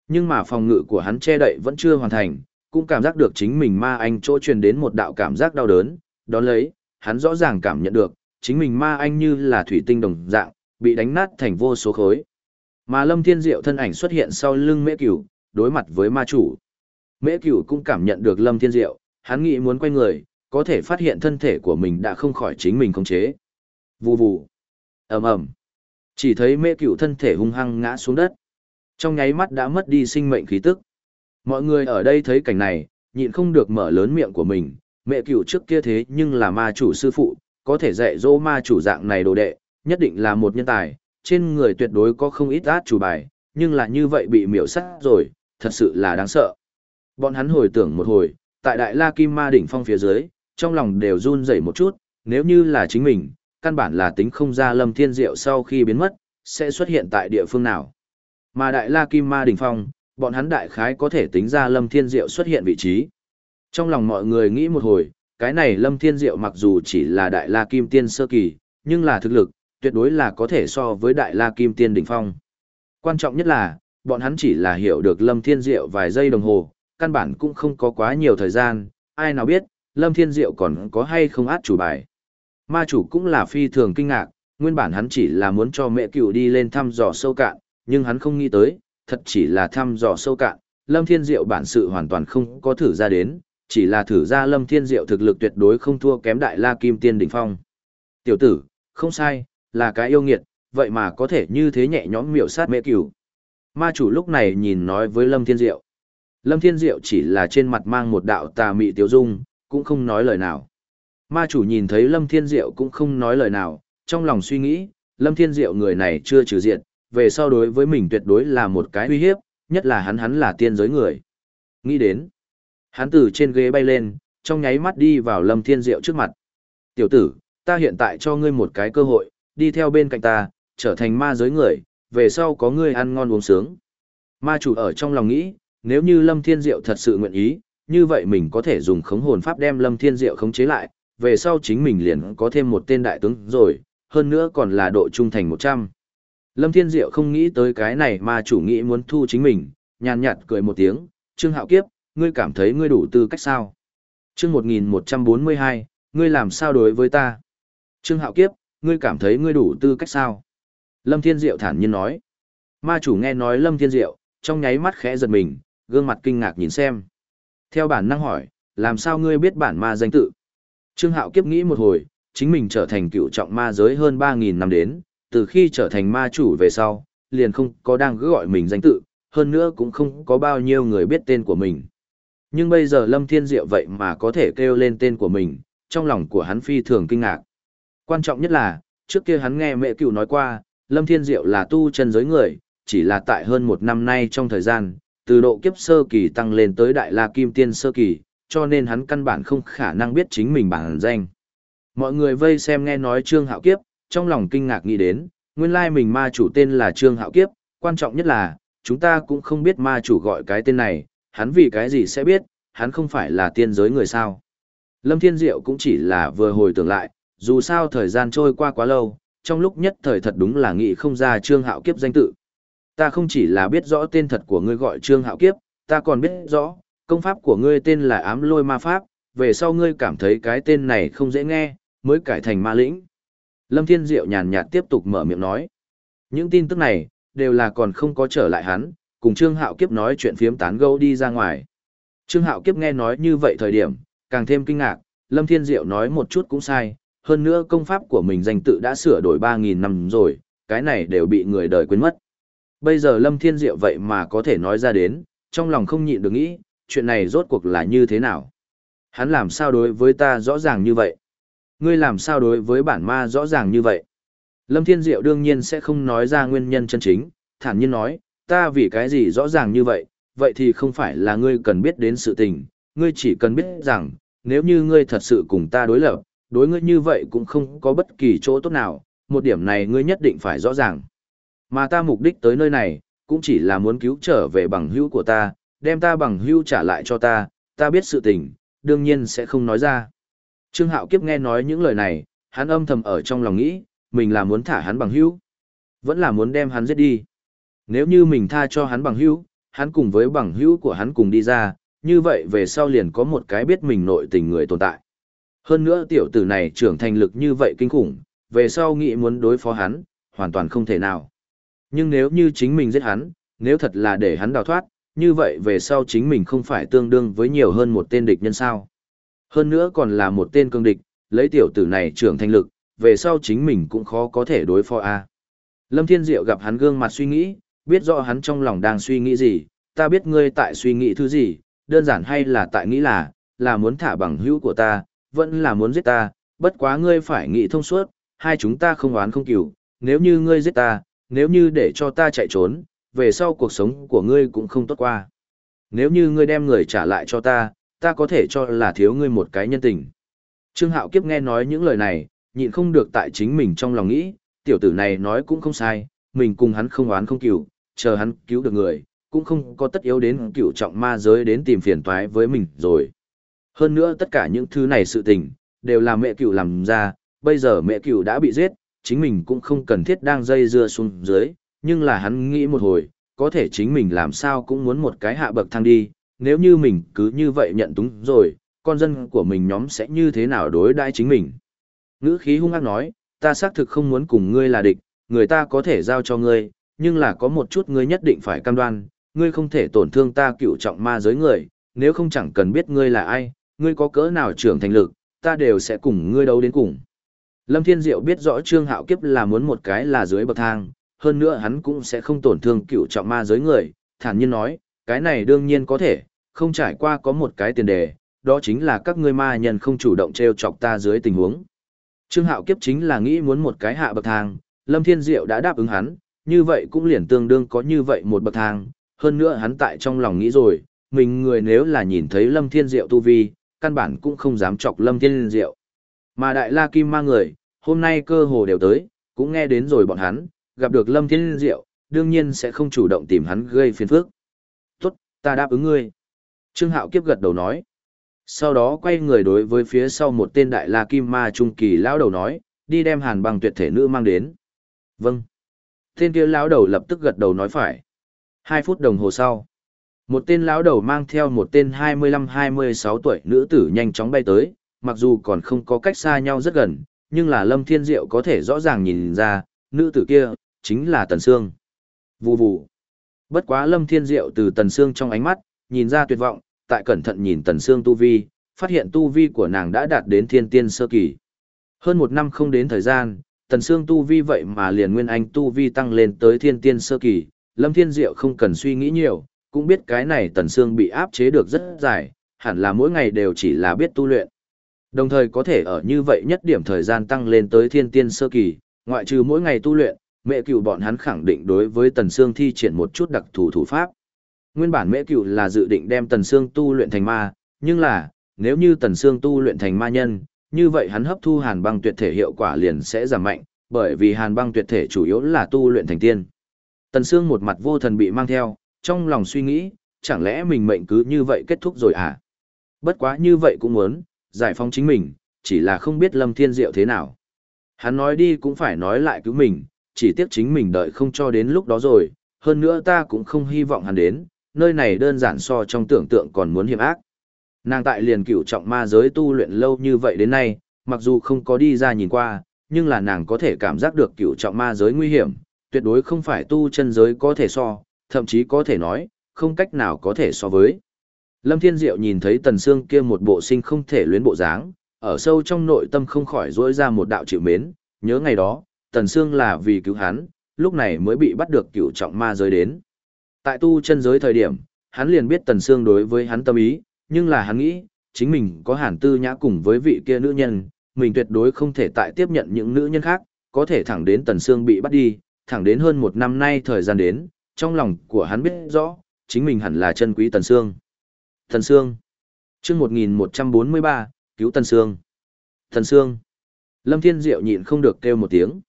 Nhưng mà phòng ngự của hắn che đậy vẫn chưa hoàn thành, cũng cảm giác được chính mình ma anh chỗ truyền đến một đạo cảm giác đau đớn, đón lấy, hắn rõ ràng cảm nhận được, chính mình ma anh như là thủy tinh đồng dạng, bị đánh nát thành vô số khối. Mà Lâm Thiên Diệu thân ảnh xuất hiện sau lưng Mễ Cửu, đối mặt với ma chủ. Mễ Cửu cũng cảm nhận được Lâm Thiên Diệu, hắn nghĩ muốn quay người, có thể phát hiện thân thể của mình đã không khỏi chính mình khống chế. Vù vù. ầm ầm. Chỉ thấy mê Cửu thân thể hung hăng ngã xuống đất. Trong nháy mắt đã mất đi sinh mệnh khí tức. Mọi người ở đây thấy cảnh này, nhịn không được mở lớn miệng của mình, mẹ cựu trước kia thế nhưng là ma chủ sư phụ, có thể dạy dỗ ma chủ dạng này đồ đệ, nhất định là một nhân tài, trên người tuyệt đối có không ít át chủ bài, nhưng là như vậy bị miểu sát rồi, thật sự là đáng sợ. Bọn hắn hồi tưởng một hồi, tại Đại La Kim Ma đỉnh phong phía dưới, trong lòng đều run rẩy một chút, nếu như là chính mình, căn bản là tính không ra Lâm Thiên Diệu sau khi biến mất, sẽ xuất hiện tại địa phương nào. Mà Đại La Kim Ma đỉnh phong, bọn hắn đại khái có thể tính ra Lâm Thiên Diệu xuất hiện vị trí. Trong lòng mọi người nghĩ một hồi, cái này Lâm Thiên Diệu mặc dù chỉ là Đại La Kim Tiên sơ kỳ, nhưng là thực lực, tuyệt đối là có thể so với Đại La Kim Tiên đỉnh phong. Quan trọng nhất là, bọn hắn chỉ là hiểu được Lâm Thiên Diệu vài giây đồng hồ, căn bản cũng không có quá nhiều thời gian, ai nào biết, Lâm Thiên Diệu còn có hay không át chủ bài. Ma chủ cũng là phi thường kinh ngạc, nguyên bản hắn chỉ là muốn cho mẹ cựu đi lên thăm dò sâu cạn, nhưng hắn không nghĩ tới, thật chỉ là thăm dò sâu cạn, Lâm Thiên Diệu bản sự hoàn toàn không có thử ra đến, chỉ là thử ra Lâm Thiên Diệu thực lực tuyệt đối không thua kém Đại La Kim Tiên đỉnh phong. Tiểu tử, không sai, là cái yêu nghiệt, vậy mà có thể như thế nhẹ nhõm miểu sát mẹ cửu. Ma chủ lúc này nhìn nói với Lâm Thiên Diệu. Lâm Thiên Diệu chỉ là trên mặt mang một đạo tà mị tiêu dung, cũng không nói lời nào. Ma chủ nhìn thấy Lâm Thiên Diệu cũng không nói lời nào, trong lòng suy nghĩ, Lâm Thiên Diệu người này chưa trừ diện, về sau đối với mình tuyệt đối là một cái uy hiếp, nhất là hắn hắn là tiên giới người. Nghĩ đến, hắn từ trên ghế bay lên, trong nháy mắt đi vào Lâm Thiên Diệu trước mặt. Tiểu tử, ta hiện tại cho ngươi một cái cơ hội, đi theo bên cạnh ta, trở thành ma giới người, về sau có ngươi ăn ngon uống sướng. Ma chủ ở trong lòng nghĩ, nếu như Lâm Thiên Diệu thật sự nguyện ý, như vậy mình có thể dùng khống hồn pháp đem Lâm Thiên Diệu khống chế lại, về sau chính mình liền có thêm một tên đại tướng rồi, hơn nữa còn là độ trung thành 100. Lâm Thiên Diệu không nghĩ tới cái này mà chủ nghĩ muốn thu chính mình, nhàn nhạt cười một tiếng, Trương Hạo Kiếp, ngươi cảm thấy ngươi đủ tư cách sao? Chương 1142, ngươi làm sao đối với ta? Trương Hạo Kiếp, ngươi cảm thấy ngươi đủ tư cách sao? Lâm Thiên Diệu thản nhiên nói. Ma chủ nghe nói Lâm Thiên Diệu, trong nháy mắt khẽ giật mình, gương mặt kinh ngạc nhìn xem. Theo bản năng hỏi, làm sao ngươi biết bản ma danh tự? Trương Hạo Kiếp nghĩ một hồi, chính mình trở thành cựu trọng ma giới hơn 3.000 năm đến, từ khi trở thành ma chủ về sau, liền không có đang cứ gọi mình danh tự, hơn nữa cũng không có bao nhiêu người biết tên của mình. Nhưng bây giờ Lâm Thiên Diệu vậy mà có thể kêu lên tên của mình, trong lòng của hắn phi thường kinh ngạc. Quan trọng nhất là, trước kia hắn nghe mẹ cựu nói qua, Lâm Thiên Diệu là tu chân giới người, chỉ là tại hơn một năm nay trong thời gian, từ độ kiếp sơ kỳ tăng lên tới đại la kim tiên sơ kỳ, cho nên hắn căn bản không khả năng biết chính mình bản danh. Mọi người vây xem nghe nói Trương Hạo Kiếp, trong lòng kinh ngạc nghĩ đến, nguyên lai mình ma chủ tên là Trương Hạo Kiếp, quan trọng nhất là, chúng ta cũng không biết ma chủ gọi cái tên này, hắn vì cái gì sẽ biết, hắn không phải là tiên giới người sao. Lâm Thiên Diệu cũng chỉ là vừa hồi tưởng lại, dù sao thời gian trôi qua quá lâu, trong lúc nhất thời thật đúng là nghĩ không ra Trương Hạo Kiếp danh tự. Ta không chỉ là biết rõ tên thật của ngươi gọi Trương Hạo Kiếp, ta còn biết rõ, công pháp của ngươi tên là ám lôi ma pháp, về sau ngươi cảm thấy cái tên này không dễ nghe, mới cải thành ma lĩnh. Lâm Thiên Diệu nhàn nhạt tiếp tục mở miệng nói. Những tin tức này, đều là còn không có trở lại hắn, cùng Trương Hạo Kiếp nói chuyện phiếm tán gẫu đi ra ngoài. Trương Hạo Kiếp nghe nói như vậy thời điểm, càng thêm kinh ngạc, Lâm Thiên Diệu nói một chút cũng sai, hơn nữa công pháp của mình danh tự đã sửa đổi 3.000 năm rồi, cái này đều bị người đời quên mất. Bây giờ Lâm Thiên Diệu vậy mà có thể nói ra đến, trong lòng không nhịn được nghĩ, chuyện này rốt cuộc là như thế nào? Hắn làm sao đối với ta rõ ràng như vậy? Ngươi làm sao đối với bản ma rõ ràng như vậy? Lâm Thiên Diệu đương nhiên sẽ không nói ra nguyên nhân chân chính, thản nhiên nói, ta vì cái gì rõ ràng như vậy, vậy thì không phải là ngươi cần biết đến sự tình, ngươi chỉ cần biết rằng, nếu như ngươi thật sự cùng ta đối lập, đối ngươi như vậy cũng không có bất kỳ chỗ tốt nào, một điểm này ngươi nhất định phải rõ ràng. Mà ta mục đích tới nơi này, cũng chỉ là muốn cứu trở về bằng hữu của ta, đem ta bằng hữu trả lại cho ta, ta biết sự tình, đương nhiên sẽ không nói ra. Trương Hạo Kiếp nghe nói những lời này, hắn âm thầm ở trong lòng nghĩ, mình là muốn thả hắn bằng hữu, vẫn là muốn đem hắn giết đi. Nếu như mình tha cho hắn bằng hữu, hắn cùng với bằng hữu của hắn cùng đi ra, như vậy về sau liền có một cái biết mình nội tình người tồn tại. Hơn nữa tiểu tử này trưởng thành lực như vậy kinh khủng, về sau nghĩ muốn đối phó hắn, hoàn toàn không thể nào. Nhưng nếu như chính mình giết hắn, nếu thật là để hắn đào thoát, như vậy về sau chính mình không phải tương đương với nhiều hơn một tên địch nhân sao. Hơn nữa còn là một tên cương địch, lấy tiểu tử này trưởng thành lực, về sau chính mình cũng khó có thể đối phó a. Lâm Thiên Diệu gặp hắn gương mặt suy nghĩ, biết rõ hắn trong lòng đang suy nghĩ gì, ta biết ngươi tại suy nghĩ thứ gì, đơn giản hay là tại nghĩ là, là muốn thả bằng hữu của ta, vẫn là muốn giết ta, bất quá ngươi phải nghĩ thông suốt, hai chúng ta không oán không cửu, nếu như ngươi giết ta, nếu như để cho ta chạy trốn, về sau cuộc sống của ngươi cũng không tốt qua. Nếu như ngươi đem người trả lại cho ta, ta có thể cho là thiếu ngươi một cái nhân tình. Trương Hạo Kiếp nghe nói những lời này, nhịn không được tại chính mình trong lòng nghĩ, tiểu tử này nói cũng không sai, mình cùng hắn không oán không cừu, chờ hắn cứu được người, cũng không có tất yếu đến cựu trọng ma giới đến tìm phiền toái với mình rồi. Hơn nữa tất cả những thứ này sự tình, đều là mẹ cựu làm ra, bây giờ mẹ cựu đã bị giết, chính mình cũng không cần thiết đang dây dưa xuống dưới, nhưng là hắn nghĩ một hồi, có thể chính mình làm sao cũng muốn một cái hạ bậc thang đi, nếu như mình cứ như vậy nhận túng rồi, con dân của mình nhóm sẽ như thế nào đối đãi chính mình. Ngữ khí hung ác nói, ta xác thực không muốn cùng ngươi là địch, người ta có thể giao cho ngươi, nhưng là có một chút ngươi nhất định phải cam đoan, ngươi không thể tổn thương ta cựu trọng ma giới người, nếu không chẳng cần biết ngươi là ai, ngươi có cỡ nào trưởng thành lực, ta đều sẽ cùng ngươi đấu đến cùng. Lâm Thiên Diệu biết rõ Trương Hạo Kiếp là muốn một cái là dưới bậc thang, hơn nữa hắn cũng sẽ không tổn thương cựu trọng ma giới người, thản nhiên nói, cái này đương nhiên có thể, không trải qua có một cái tiền đề, đó chính là các ngươi ma nhân không chủ động treo chọc ta dưới tình huống. Trương Hạo Kiếp chính là nghĩ muốn một cái hạ bậc thang, Lâm Thiên Diệu đã đáp ứng hắn, như vậy cũng liền tương đương có như vậy một bậc thang, hơn nữa hắn tại trong lòng nghĩ rồi, mình người nếu là nhìn thấy Lâm Thiên Diệu tu vi, căn bản cũng không dám chọc Lâm Thiên Diệu. Mà Đại La Kim ma người, hôm nay cơ hồ đều tới, cũng nghe đến rồi bọn hắn, gặp được Lâm Thiên Diệu, đương nhiên sẽ không chủ động tìm hắn gây phiền phức. Tốt, ta đáp ứng ngươi. Trương Hạo Kiếp gật đầu nói. Sau đó quay người đối với phía sau một tên Đại La Kim ma trung kỳ lão đầu nói, đi đem hàn bằng tuyệt thể nữ mang đến. Vâng. Tên kia lão đầu lập tức gật đầu nói phải. Hai phút đồng hồ sau, một tên lão đầu mang theo một tên 25-26 tuổi nữ tử nhanh chóng bay tới, mặc dù còn không có cách xa nhau rất gần, nhưng là Lâm Thiên Diệu có thể rõ ràng nhìn ra, nữ tử kia, chính là Tần Sương. Vù vù. Bất quá Lâm Thiên Diệu từ Tần Sương trong ánh mắt, nhìn ra tuyệt vọng, tại cẩn thận nhìn Tần Sương tu vi, phát hiện tu vi của nàng đã đạt đến thiên tiên sơ kỳ. Hơn một năm không đến thời gian, Tần Sương tu vi vậy mà liền nguyên anh tu vi tăng lên tới thiên tiên sơ kỳ, Lâm Thiên Diệu không cần suy nghĩ nhiều, cũng biết cái này Tần Sương bị áp chế được rất dài, hẳn là mỗi ngày đều chỉ là biết tu luyện. Đồng thời có thể ở như vậy nhất điểm thời gian tăng lên tới thiên tiên sơ kỳ, ngoại trừ mỗi ngày tu luyện, mẹ cựu bọn hắn khẳng định đối với Tần Sương thi triển một chút đặc thù thủ pháp. Nguyên bản mẹ cựu là dự định đem Tần Sương tu luyện thành ma, nhưng là, nếu như Tần Sương tu luyện thành ma nhân, như vậy hắn hấp thu hàn băng tuyệt thể hiệu quả liền sẽ giảm mạnh, bởi vì hàn băng tuyệt thể chủ yếu là tu luyện thành tiên. Tần Sương một mặt vô thần bị mang theo, trong lòng suy nghĩ, chẳng lẽ mình mệnh cứ như vậy kết thúc rồi à? Bất quá như vậy cũng muốn, giải phóng chính mình, chỉ là không biết Lâm Thiên Diệu thế nào. Hắn nói đi cũng phải nói lại cứu mình, chỉ tiếc chính mình đợi không cho đến lúc đó rồi, hơn nữa ta cũng không hy vọng hắn đến, nơi này đơn giản so trong tưởng tượng còn muốn hiểm ác. Nàng tại liền cửu trọng ma giới tu luyện lâu như vậy đến nay, mặc dù không có đi ra nhìn qua, nhưng là nàng có thể cảm giác được cửu trọng ma giới nguy hiểm, tuyệt đối không phải tu chân giới có thể so, thậm chí có thể nói, không cách nào có thể so với. Lâm Thiên Diệu nhìn thấy Tần Sương kia một bộ sinh không thể luyến bộ dáng, ở sâu trong nội tâm không khỏi rỗi ra một đạo chịu mến, nhớ ngày đó, Tần Sương là vì cứu hắn, lúc này mới bị bắt được cửu trọng ma giới đến. Tại tu chân giới thời điểm, hắn liền biết Tần Sương đối với hắn tâm ý, nhưng là hắn nghĩ, chính mình có hàn tư nhã cùng với vị kia nữ nhân, mình tuyệt đối không thể tại tiếp nhận những nữ nhân khác, có thể thẳng đến Tần Sương bị bắt đi, thẳng đến hơn một năm nay thời gian đến, trong lòng của hắn biết rõ, chính mình hẳn là chân quý Tần Sương. Tần Sương. chương 1143, cứu Tần Sương. Tần Sương. Lâm Thiên Diệu nhịn không được kêu một tiếng.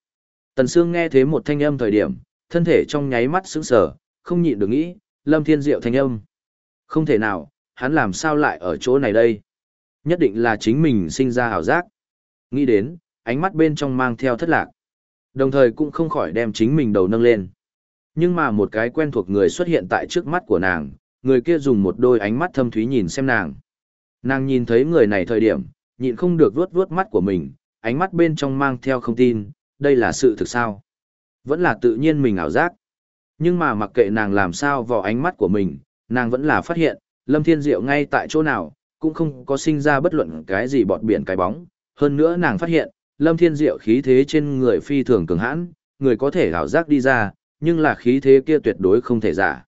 Tần Sương nghe thế một thanh âm thời điểm, thân thể trong nháy mắt sững sờ, không nhịn được nghĩ, Lâm Thiên Diệu thanh âm. Không thể nào, hắn làm sao lại ở chỗ này đây? Nhất định là chính mình sinh ra hào giác. Nghĩ đến, ánh mắt bên trong mang theo thất lạc. Đồng thời cũng không khỏi đem chính mình đầu nâng lên. Nhưng mà một cái quen thuộc người xuất hiện tại trước mắt của nàng, người kia dùng một đôi ánh mắt thâm thúy nhìn xem nàng. Nàng nhìn thấy người này thời điểm, nhịn không được vuốt vuốt mắt của mình, ánh mắt bên trong mang theo không tin, đây là sự thực sao? Vẫn là tự nhiên mình ảo giác. Nhưng mà mặc kệ nàng làm sao vào ánh mắt của mình, nàng vẫn là phát hiện, Lâm Thiên Diệu ngay tại chỗ nào, cũng không có sinh ra bất luận cái gì bọt biển cái bóng. Hơn nữa nàng phát hiện, Lâm Thiên Diệu khí thế trên người phi thường cường hãn, người có thể ảo giác đi ra, nhưng là khí thế kia tuyệt đối không thể giả.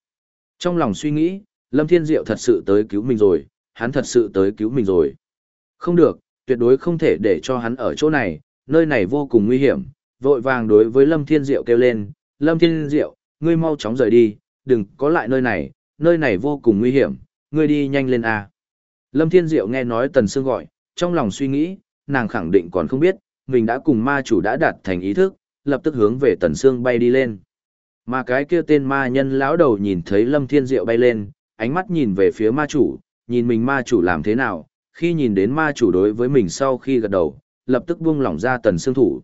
Trong lòng suy nghĩ, Lâm Thiên Diệu thật sự tới cứu mình rồi, hắn thật sự tới cứu mình rồi. Không được, tuyệt đối không thể để cho hắn ở chỗ này, nơi này vô cùng nguy hiểm, vội vàng đối với Lâm Thiên Diệu kêu lên, Lâm Thiên Diệu, ngươi mau chóng rời đi, đừng có lại nơi này, nơi này vô cùng nguy hiểm, ngươi đi nhanh lên a. Lâm Thiên Diệu nghe nói Tần Sương gọi, trong lòng suy nghĩ, nàng khẳng định còn không biết, mình đã cùng ma chủ đã đạt thành ý thức, lập tức hướng về Tần Sương bay đi lên. Mà cái kia tên ma nhân lão đầu nhìn thấy Lâm Thiên Diệu bay lên, ánh mắt nhìn về phía ma chủ, nhìn mình ma chủ làm thế nào, khi nhìn đến ma chủ đối với mình sau khi gật đầu, lập tức buông lỏng ra Tần Sương thủ.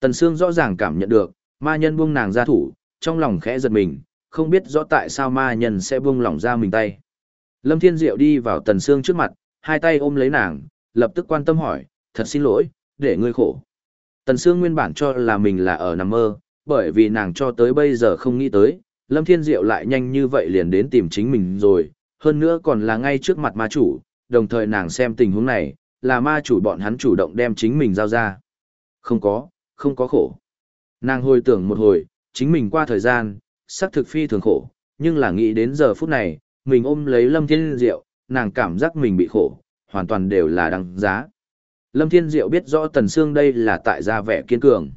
Tần Sương rõ ràng cảm nhận được, ma nhân buông nàng ra thủ, trong lòng khẽ giật mình, không biết rõ tại sao ma nhân sẽ buông lỏng ra mình tay. Lâm Thiên Diệu đi vào Tần Sương trước mặt, hai tay ôm lấy nàng, lập tức quan tâm hỏi, thật xin lỗi, để ngươi khổ. Tần Sương nguyên bản cho là mình là ở nằm mơ, bởi vì nàng cho tới bây giờ không nghĩ tới, Lâm Thiên Diệu lại nhanh như vậy liền đến tìm chính mình rồi, hơn nữa còn là ngay trước mặt ma chủ, đồng thời nàng xem tình huống này, là ma chủ bọn hắn chủ động đem chính mình giao ra. Không có, không có khổ. Nàng hồi tưởng một hồi, chính mình qua thời gian, sắc thực phi thường khổ, nhưng là nghĩ đến giờ phút này, mình ôm lấy Lâm Thiên Diệu, nàng cảm giác mình bị khổ, hoàn toàn đều là đáng giá. Lâm Thiên Diệu biết rõ Tần Sương đây là tại gia vẻ kiên cường.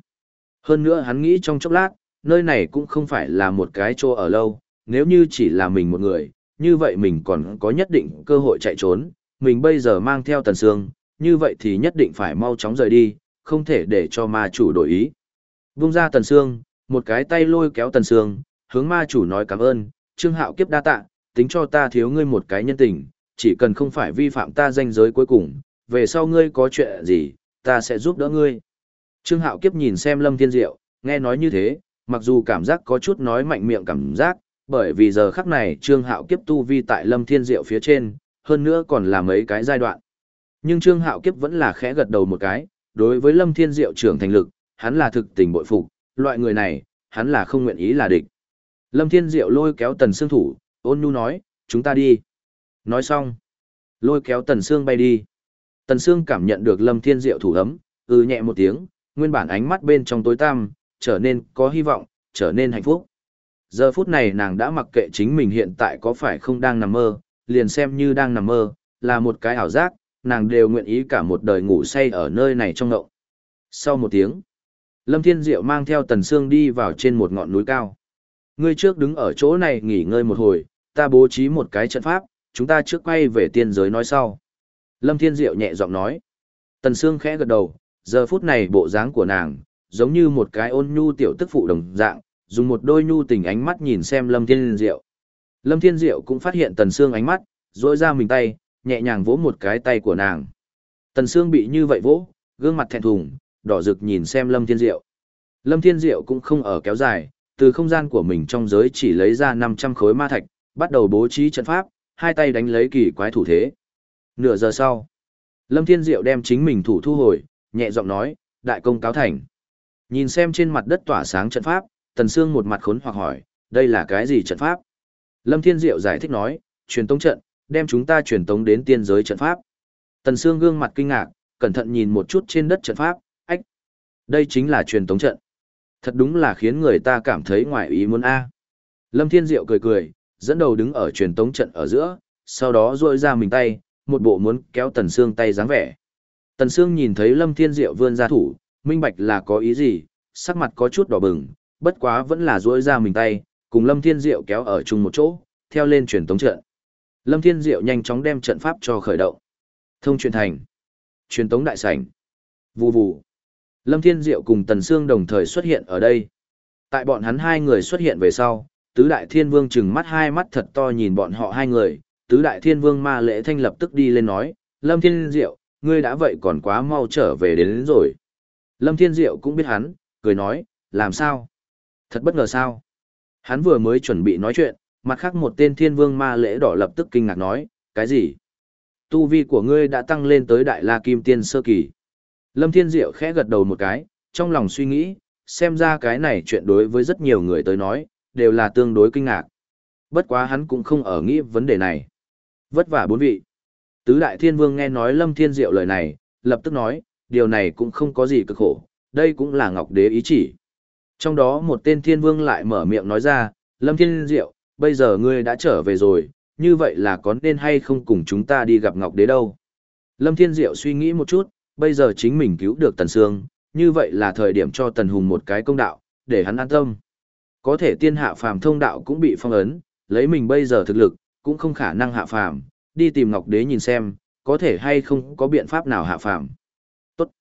Hơn nữa hắn nghĩ trong chốc lát, nơi này cũng không phải là một cái chỗ ở lâu, nếu như chỉ là mình một người, như vậy mình còn có nhất định cơ hội chạy trốn, mình bây giờ mang theo Tần Sương, như vậy thì nhất định phải mau chóng rời đi, không thể để cho ma chủ đổi ý. Vung ra Tần Sương, một cái tay lôi kéo Tần Sương, hướng ma chủ nói cảm ơn, Trương Hạo kiếp đa tạ, tính cho ta thiếu ngươi một cái nhân tình, chỉ cần không phải vi phạm ta danh giới cuối cùng, về sau ngươi có chuyện gì, ta sẽ giúp đỡ ngươi. Trương Hạo Kiếp nhìn xem Lâm Thiên Diệu, nghe nói như thế, mặc dù cảm giác có chút nói mạnh miệng cảm giác, bởi vì giờ khắc này Trương Hạo Kiếp tu vi tại Lâm Thiên Diệu phía trên, hơn nữa còn là mấy cái giai đoạn. Nhưng Trương Hạo Kiếp vẫn là khẽ gật đầu một cái, đối với Lâm Thiên Diệu trưởng thành lực, hắn là thực tình bội phục, loại người này, hắn là không nguyện ý là địch. Lâm Thiên Diệu lôi kéo Tần Sương thủ, ôn nhu nói, chúng ta đi. Nói xong, lôi kéo Tần Sương bay đi. Tần Sương cảm nhận được Lâm Thiên Diệu thủ ấm, ừ nhẹ một tiếng, nguyên bản ánh mắt bên trong tối tăm, trở nên có hy vọng, trở nên hạnh phúc. Giờ phút này nàng đã mặc kệ chính mình hiện tại có phải không đang nằm mơ, liền xem như đang nằm mơ, là một cái ảo giác, nàng đều nguyện ý cả một đời ngủ say ở nơi này trong ngậu. Sau một tiếng, Lâm Thiên Diệu mang theo Tần Sương đi vào trên một ngọn núi cao. Ngươi trước đứng ở chỗ này nghỉ ngơi một hồi, ta bố trí một cái trận pháp, chúng ta trước quay về tiên giới nói sau. Lâm Thiên Diệu nhẹ giọng nói. Tần Sương khẽ gật đầu, giờ phút này bộ dáng của nàng, giống như một cái ôn nhu tiểu tức phụ đồng dạng, dùng một đôi nhu tình ánh mắt nhìn xem Lâm Thiên Diệu. Lâm Thiên Diệu cũng phát hiện Tần Sương ánh mắt, rỗi ra mình tay, nhẹ nhàng vỗ một cái tay của nàng. Tần Sương bị như vậy vỗ, gương mặt thẹn thùng, đỏ rực nhìn xem Lâm Thiên Diệu. Lâm Thiên Diệu cũng không ở kéo dài, từ không gian của mình trong giới chỉ lấy ra 500 khối ma thạch, bắt đầu bố trí trận pháp, hai tay đánh lấy kỳ quái thủ thế. Nửa giờ sau, Lâm Thiên Diệu đem chính mình thủ thu hồi, nhẹ giọng nói, đại công cáo thành. Nhìn xem trên mặt đất tỏa sáng trận pháp, Tần Sương một mặt khốn hoặc hỏi, đây là cái gì trận pháp? Lâm Thiên Diệu giải thích nói, truyền tống trận, đem chúng ta truyền tống đến tiên giới trận pháp. Tần Sương gương mặt kinh ngạc, cẩn thận nhìn một chút trên đất trận pháp, ách. Đây chính là truyền tống trận. Thật đúng là khiến người ta cảm thấy ngoài ý muốn a. Lâm Thiên Diệu cười cười, dẫn đầu đứng ở truyền tống trận ở giữa, sau đó duỗi ra mình tay, một bộ muốn kéo Tần Sương tay dáng vẻ. Tần Sương nhìn thấy Lâm Thiên Diệu vươn ra thủ, minh bạch là có ý gì, sắc mặt có chút đỏ bừng, bất quá vẫn là duỗi ra mình tay, cùng Lâm Thiên Diệu kéo ở chung một chỗ, theo lên truyền tống trận. Lâm Thiên Diệu nhanh chóng đem trận pháp cho khởi động. Thông truyền thành. Truyền tống đại sảnh. Vù vù. Lâm Thiên Diệu cùng Tần Sương đồng thời xuất hiện ở đây. Tại bọn hắn hai người xuất hiện về sau, Tứ Đại Thiên Vương trừng mắt hai mắt thật to nhìn bọn họ hai người, Tứ Đại Thiên Vương Ma Lễ Thanh lập tức đi lên nói, Lâm Thiên Diệu, ngươi đã vậy còn quá mau trở về đến, đến rồi. Lâm Thiên Diệu cũng biết hắn, cười nói, làm sao? Thật bất ngờ sao? Hắn vừa mới chuẩn bị nói chuyện, mặt khác một tên thiên vương ma lễ đỏ lập tức kinh ngạc nói, cái gì? Tu vi của ngươi đã tăng lên tới đại la kim tiên sơ kỳ. Lâm Thiên Diệu khẽ gật đầu một cái, trong lòng suy nghĩ, xem ra cái này chuyện đối với rất nhiều người tới nói, đều là tương đối kinh ngạc. Bất quá hắn cũng không ở nghĩ vấn đề này. Vất vả bốn vị. Tứ đại thiên vương nghe nói Lâm Thiên Diệu lời này, lập tức nói, điều này cũng không có gì cực khổ, đây cũng là Ngọc Đế ý chỉ. Trong đó một tên thiên vương lại mở miệng nói ra, Lâm Thiên Diệu, bây giờ ngươi đã trở về rồi, như vậy là có nên hay không cùng chúng ta đi gặp Ngọc Đế đâu. Lâm Thiên Diệu suy nghĩ một chút, bây giờ chính mình cứu được Tần Sương, như vậy là thời điểm cho Tần Hùng một cái công đạo, để hắn an tâm. Có thể tiên hạ phàm thông đạo cũng bị phong ấn, lấy mình bây giờ thực lực, cũng không khả năng hạ phàm, đi tìm Ngọc Đế nhìn xem, có thể hay không có biện pháp nào hạ phàm. Tốt.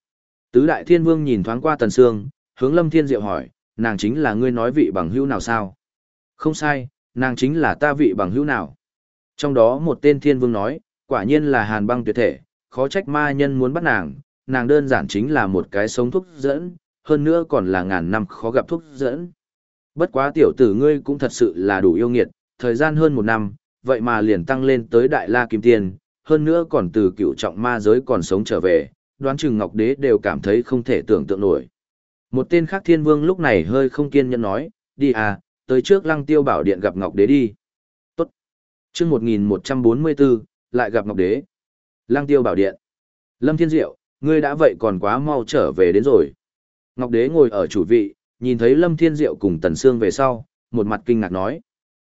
Tứ Đại Thiên Vương nhìn thoáng qua Tần Sương, hướng Lâm Thiên Diệu hỏi, nàng chính là ngươi nói vị bằng hữu nào sao? Không sai, nàng chính là ta vị bằng hữu nào. Trong đó một tên Thiên Vương nói, quả nhiên là hàn băng tuyệt thể, khó trách ma nhân muốn bắt nàng, nàng đơn giản chính là một cái sống thuốc dẫn, hơn nữa còn là ngàn năm khó gặp thuốc dẫn. Bất quá tiểu tử ngươi cũng thật sự là đủ yêu nghiệt, thời gian hơn một năm, vậy mà liền tăng lên tới đại la kim tiền, hơn nữa còn từ cựu trọng ma giới còn sống trở về, đoán chừng Ngọc Đế đều cảm thấy không thể tưởng tượng nổi. Một tên khác thiên vương lúc này hơi không kiên nhẫn nói, đi à, tới trước lăng tiêu bảo điện gặp Ngọc Đế đi. Tốt. chương 1144, lại gặp Ngọc Đế. Lăng tiêu bảo điện. Lâm Thiên Diệu, ngươi đã vậy còn quá mau trở về đến rồi. Ngọc Đế ngồi ở chủ vị, nhìn thấy Lâm Thiên Diệu cùng Tần Sương về sau, một mặt kinh ngạc nói.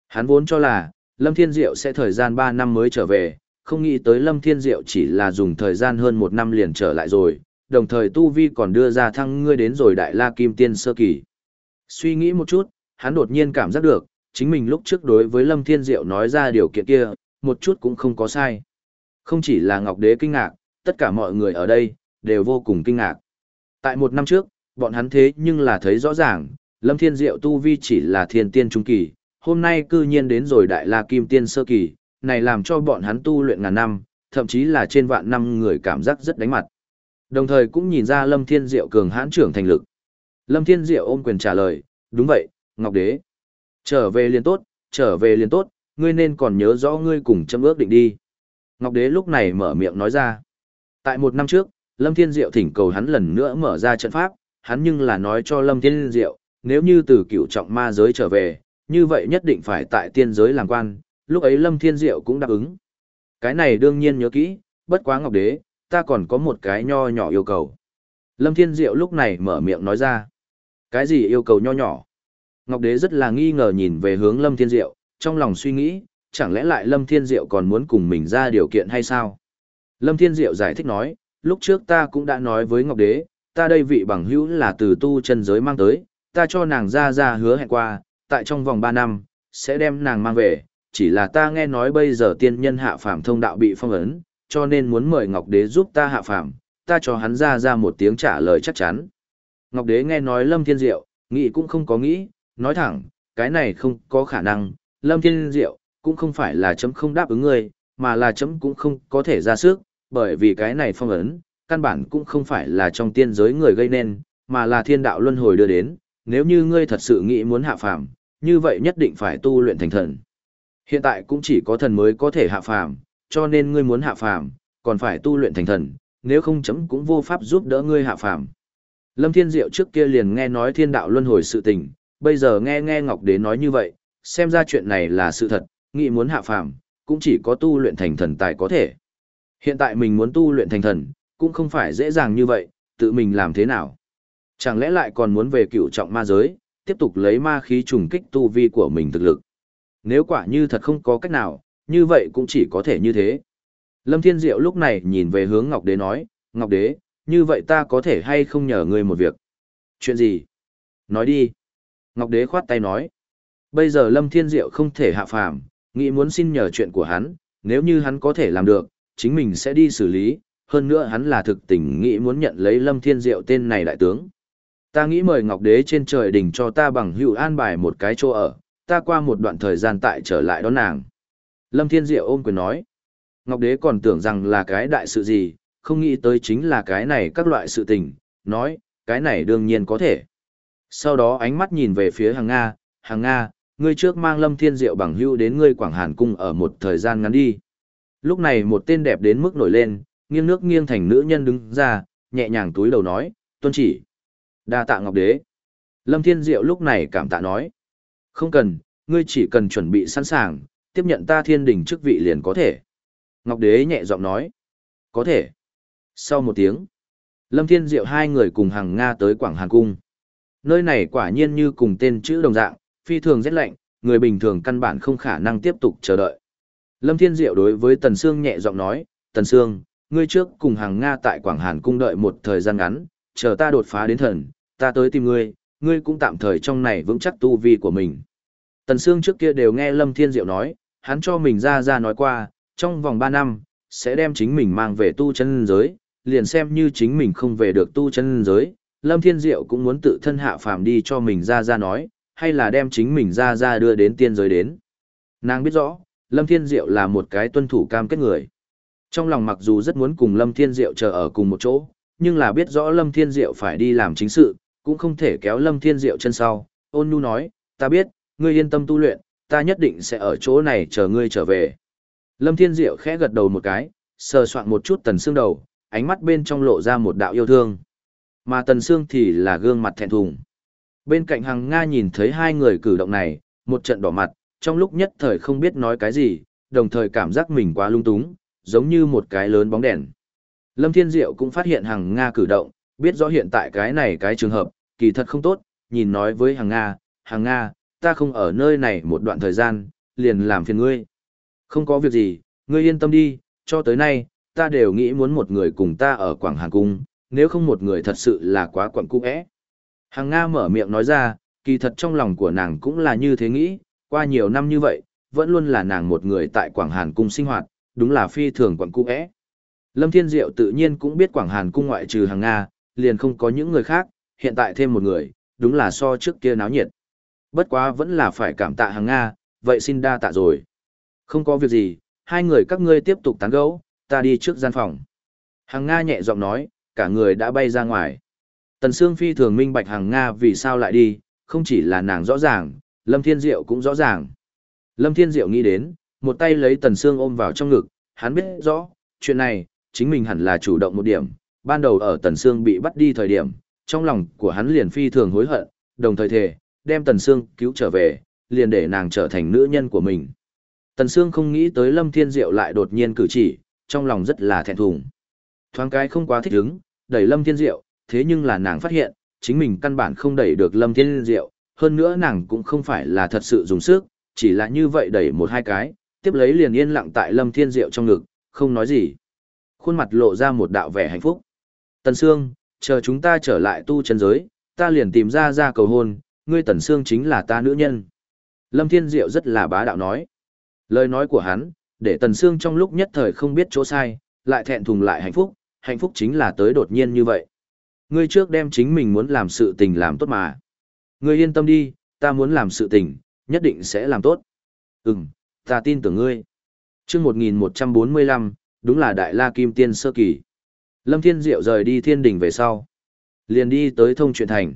Hắn vốn cho là, Lâm Thiên Diệu sẽ thời gian 3 năm mới trở về, không nghĩ tới Lâm Thiên Diệu chỉ là dùng thời gian hơn một năm liền trở lại rồi, đồng thời Tu Vi còn đưa ra thăng ngươi đến rồi Đại La Kim Tiên Sơ Kỳ. Suy nghĩ một chút, hắn đột nhiên cảm giác được, chính mình lúc trước đối với Lâm Thiên Diệu nói ra điều kiện kia, một chút cũng không có sai. Không chỉ là Ngọc Đế kinh ngạc, tất cả mọi người ở đây, đều vô cùng kinh ngạc. Tại một năm trước, bọn hắn thế nhưng là thấy rõ ràng, Lâm Thiên Diệu Tu Vi chỉ là thiên tiên trung kỳ, hôm nay cư nhiên đến rồi Đại La Kim Tiên Sơ Kỳ, này làm cho bọn hắn tu luyện ngàn năm, thậm chí là trên vạn năm người cảm giác rất đánh mặt. Đồng thời cũng nhìn ra Lâm Thiên Diệu cường hãn trưởng thành lực. Lâm Thiên Diệu ôm quyền trả lời, đúng vậy, Ngọc Đế. Trở về liền tốt, trở về liền tốt, ngươi nên còn nhớ rõ ngươi cùng châm ước định đi. Ngọc Đế lúc này mở miệng nói ra. Tại một năm trước, Lâm Thiên Diệu thỉnh cầu hắn lần nữa mở ra trận pháp, hắn nhưng là nói cho Lâm Thiên Diệu, nếu như từ cựu trọng ma giới trở về, như vậy nhất định phải tại tiên giới làm quan, lúc ấy Lâm Thiên Diệu cũng đáp ứng. Cái này đương nhiên nhớ kỹ, bất quá Ngọc Đế, ta còn có một cái nho nhỏ yêu cầu. Lâm Thiên Diệu lúc này mở miệng nói ra. Cái gì yêu cầu nho nhỏ? Ngọc Đế rất là nghi ngờ nhìn về hướng Lâm Thiên Diệu, trong lòng suy nghĩ, chẳng lẽ lại Lâm Thiên Diệu còn muốn cùng mình ra điều kiện hay sao? Lâm Thiên Diệu giải thích nói, lúc trước ta cũng đã nói với Ngọc Đế, ta đây vị bằng hữu là từ tu chân giới mang tới, ta cho nàng ra ra hứa hẹn qua, tại trong vòng 3 năm, sẽ đem nàng mang về, chỉ là ta nghe nói bây giờ tiên nhân hạ phàm thông đạo bị phong ấn, cho nên muốn mời Ngọc Đế giúp ta hạ phàm, ta cho hắn ra ra một tiếng trả lời chắc chắn. Ngọc Đế nghe nói Lâm Thiên Diệu, nghĩ cũng không có nghĩ, nói thẳng, cái này không có khả năng, Lâm Thiên Diệu, cũng không phải là chấm không đáp ứng ngươi, mà là chấm cũng không có thể ra sức, bởi vì cái này phong ấn, căn bản cũng không phải là trong tiên giới người gây nên, mà là thiên đạo luân hồi đưa đến, nếu như ngươi thật sự nghĩ muốn hạ phàm, như vậy nhất định phải tu luyện thành thần. Hiện tại cũng chỉ có thần mới có thể hạ phàm, cho nên ngươi muốn hạ phàm, còn phải tu luyện thành thần, nếu không chấm cũng vô pháp giúp đỡ ngươi hạ phàm. Lâm Thiên Diệu trước kia liền nghe nói thiên đạo luân hồi sự tình, bây giờ nghe nghe Ngọc Đế nói như vậy, xem ra chuyện này là sự thật, nghĩ muốn hạ phàm, cũng chỉ có tu luyện thành thần tài có thể. Hiện tại mình muốn tu luyện thành thần, cũng không phải dễ dàng như vậy, tự mình làm thế nào. Chẳng lẽ lại còn muốn về cựu trọng ma giới, tiếp tục lấy ma khí trùng kích tu vi của mình thực lực. Nếu quả như thật không có cách nào, như vậy cũng chỉ có thể như thế. Lâm Thiên Diệu lúc này nhìn về hướng Ngọc Đế nói, Ngọc Đế, như vậy ta có thể hay không nhờ ngươi một việc? Chuyện gì? Nói đi. Ngọc Đế khoát tay nói. Bây giờ Lâm Thiên Diệu không thể hạ phàm, nghĩ muốn xin nhờ chuyện của hắn, nếu như hắn có thể làm được, chính mình sẽ đi xử lý, hơn nữa hắn là thực tình nghĩ muốn nhận lấy Lâm Thiên Diệu tên này đại tướng. Ta nghĩ mời Ngọc Đế trên trời đỉnh cho ta bằng hữu an bài một cái chỗ ở, ta qua một đoạn thời gian tại trở lại đón nàng. Lâm Thiên Diệu ôm quyền nói. Ngọc Đế còn tưởng rằng là cái đại sự gì, không nghĩ tới chính là cái này các loại sự tình, nói, cái này đương nhiên có thể. Sau đó ánh mắt nhìn về phía hàng Nga, hàng Nga, ngươi trước mang Lâm Thiên Diệu bằng hữu đến ngươi Quảng Hàn Cung ở một thời gian ngắn đi. Lúc này một tên đẹp đến mức nổi lên, nghiêng nước nghiêng thành nữ nhân đứng ra, nhẹ nhàng túi đầu nói, tuân chỉ. Đa tạ Ngọc Đế. Lâm Thiên Diệu lúc này cảm tạ nói. Không cần, ngươi chỉ cần chuẩn bị sẵn sàng, tiếp nhận ta thiên đình chức vị liền có thể. Ngọc Đế nhẹ giọng nói. Có thể. Sau một tiếng, Lâm Thiên Diệu hai người cùng hàng Nga tới Quảng Hàn Cung. Nơi này quả nhiên như cùng tên chữ đồng dạng, phi thường rất lạnh, người bình thường căn bản không khả năng tiếp tục chờ đợi. Lâm Thiên Diệu đối với Tần Sương nhẹ giọng nói, Tần Sương, ngươi trước cùng hàng Nga tại Quảng Hàn Cung đợi một thời gian ngắn, chờ ta đột phá đến thần, ta tới tìm ngươi, ngươi cũng tạm thời trong này vững chắc tu vi của mình. Tần Sương trước kia đều nghe Lâm Thiên Diệu nói, hắn cho mình ra ra nói qua, trong vòng 3 năm, sẽ đem chính mình mang về tu chân giới, liền xem như chính mình không về được tu chân giới, Lâm Thiên Diệu cũng muốn tự thân hạ phàm đi cho mình ra ra nói, hay là đem chính mình ra ra đưa đến tiên giới đến. Nàng biết rõ, Lâm Thiên Diệu là một cái tuân thủ cam kết người. Trong lòng mặc dù rất muốn cùng Lâm Thiên Diệu chờ ở cùng một chỗ, nhưng là biết rõ Lâm Thiên Diệu phải đi làm chính sự, cũng không thể kéo Lâm Thiên Diệu chân sau. Ôn Nhu nói, ta biết, ngươi yên tâm tu luyện, ta nhất định sẽ ở chỗ này chờ ngươi trở về. Lâm Thiên Diệu khẽ gật đầu một cái, sờ soạn một chút tần xương đầu, ánh mắt bên trong lộ ra một đạo yêu thương. Mà tần xương thì là gương mặt thẹn thùng. Bên cạnh hằng Nga nhìn thấy hai người cử động này, một trận đỏ mặt, trong lúc nhất thời không biết nói cái gì, đồng thời cảm giác mình quá lung túng, giống như một cái lớn bóng đèn. Lâm Thiên Diệu cũng phát hiện hằng Nga cử động, biết rõ hiện tại cái này cái trường hợp, kỳ thật không tốt, nhìn nói với hằng Nga, hằng Nga, ta không ở nơi này một đoạn thời gian, liền làm phiền ngươi. Không có việc gì, ngươi yên tâm đi, cho tới nay, ta đều nghĩ muốn một người cùng ta ở Quảng Hàn Cung, nếu không một người thật sự là quá quẩn cung ẽ. Hàng Nga mở miệng nói ra, kỳ thật trong lòng của nàng cũng là như thế nghĩ, qua nhiều năm như vậy, vẫn luôn là nàng một người tại Quảng Hàn Cung sinh hoạt, đúng là phi thường quẩn cung ẽ. Lâm Thiên Diệu tự nhiên cũng biết Quảng Hàn Cung ngoại trừ hàng Nga, liền không có những người khác, hiện tại thêm một người, đúng là so trước kia náo nhiệt. Bất quá vẫn là phải cảm tạ hàng Nga, vậy xin đa tạ rồi. Không có việc gì, hai người các ngươi tiếp tục tán gẫu, ta đi trước gian phòng. Hàng Nga nhẹ giọng nói, cả người đã bay ra ngoài. Tần Sương Phi thường minh bạch hàng Nga vì sao lại đi, không chỉ là nàng rõ ràng, Lâm Thiên Diệu cũng rõ ràng. Lâm Thiên Diệu nghĩ đến, một tay lấy Tần Sương ôm vào trong ngực, hắn biết rõ, chuyện này, chính mình hẳn là chủ động một điểm. Ban đầu ở Tần Sương bị bắt đi thời điểm, trong lòng của hắn liền phi thường hối hận, đồng thời thề, đem Tần Sương cứu trở về, liền để nàng trở thành nữ nhân của mình. Tần Sương không nghĩ tới Lâm Thiên Diệu lại đột nhiên cử chỉ, trong lòng rất là thẹn thùng. Thoáng cái không quá thích ứng, đẩy Lâm Thiên Diệu, thế nhưng là nàng phát hiện, chính mình căn bản không đẩy được Lâm Thiên Diệu, hơn nữa nàng cũng không phải là thật sự dùng sức, chỉ là như vậy đẩy một hai cái, tiếp lấy liền yên lặng tại Lâm Thiên Diệu trong ngực, không nói gì. Khuôn mặt lộ ra một đạo vẻ hạnh phúc. Tần Sương, chờ chúng ta trở lại tu chân giới, ta liền tìm ra ra cầu hôn, ngươi Tần Sương chính là ta nữ nhân. Lâm Thiên Diệu rất là bá đạo nói. Lời nói của hắn, để Tần Sương trong lúc nhất thời không biết chỗ sai, lại thẹn thùng lại hạnh phúc, hạnh phúc chính là tới đột nhiên như vậy. Ngươi trước đem chính mình muốn làm sự tình làm tốt mà. Ngươi yên tâm đi, ta muốn làm sự tình, nhất định sẽ làm tốt. Ừm, ta tin tưởng ngươi. Trước 1145, đúng là Đại La Kim Tiên Sơ Kỳ. Lâm Thiên Diệu rời đi thiên đình về sau. Liền đi tới thông truyện thành.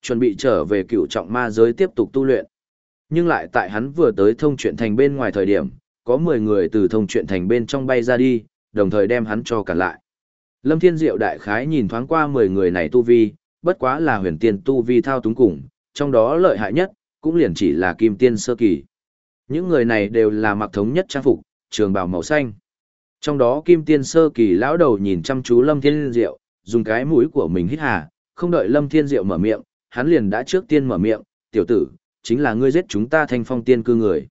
Chuẩn bị trở về cựu trọng ma giới tiếp tục tu luyện. Nhưng lại tại hắn vừa tới thông truyện thành bên ngoài thời điểm, có 10 người từ thông truyện thành bên trong bay ra đi, đồng thời đem hắn cho cản lại. Lâm Thiên Diệu đại khái nhìn thoáng qua 10 người này tu vi, bất quá là huyền tiên tu vi thao túng cùng, trong đó lợi hại nhất, cũng liền chỉ là kim tiên sơ kỳ. Những người này đều là mặc thống nhất trang phục, trường bào màu xanh. Trong đó kim tiên sơ kỳ lão đầu nhìn chăm chú Lâm Thiên Diệu, dùng cái mũi của mình hít hà, không đợi Lâm Thiên Diệu mở miệng, hắn liền đã trước tiên mở miệng, tiểu tử, chính là ngươi giết chúng ta thanh phong tiên cư người.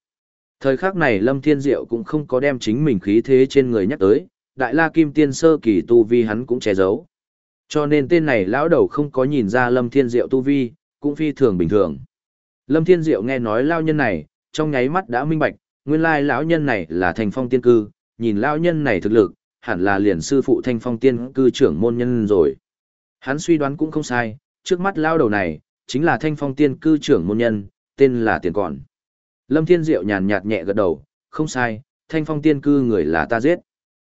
Thời khắc này Lâm Thiên Diệu cũng không có đem chính mình khí thế trên người nhắc tới, đại la kim tiên sơ kỳ tu vi hắn cũng che giấu. Cho nên tên này lão đầu không có nhìn ra Lâm Thiên Diệu tu vi, cũng phi thường bình thường. Lâm Thiên Diệu nghe nói lão nhân này, trong nháy mắt đã minh bạch, nguyên lai lão nhân này là thanh phong tiên cư, nhìn lão nhân này thực lực, hẳn là liền sư phụ thanh phong tiên cư trưởng môn nhân rồi. Hắn suy đoán cũng không sai, trước mắt lão đầu này, chính là thanh phong tiên cư trưởng môn nhân, tên là tiền còn. Lâm Thiên Diệu nhàn nhạt nhẹ gật đầu, không sai, thanh phong tiên cư người là ta giết.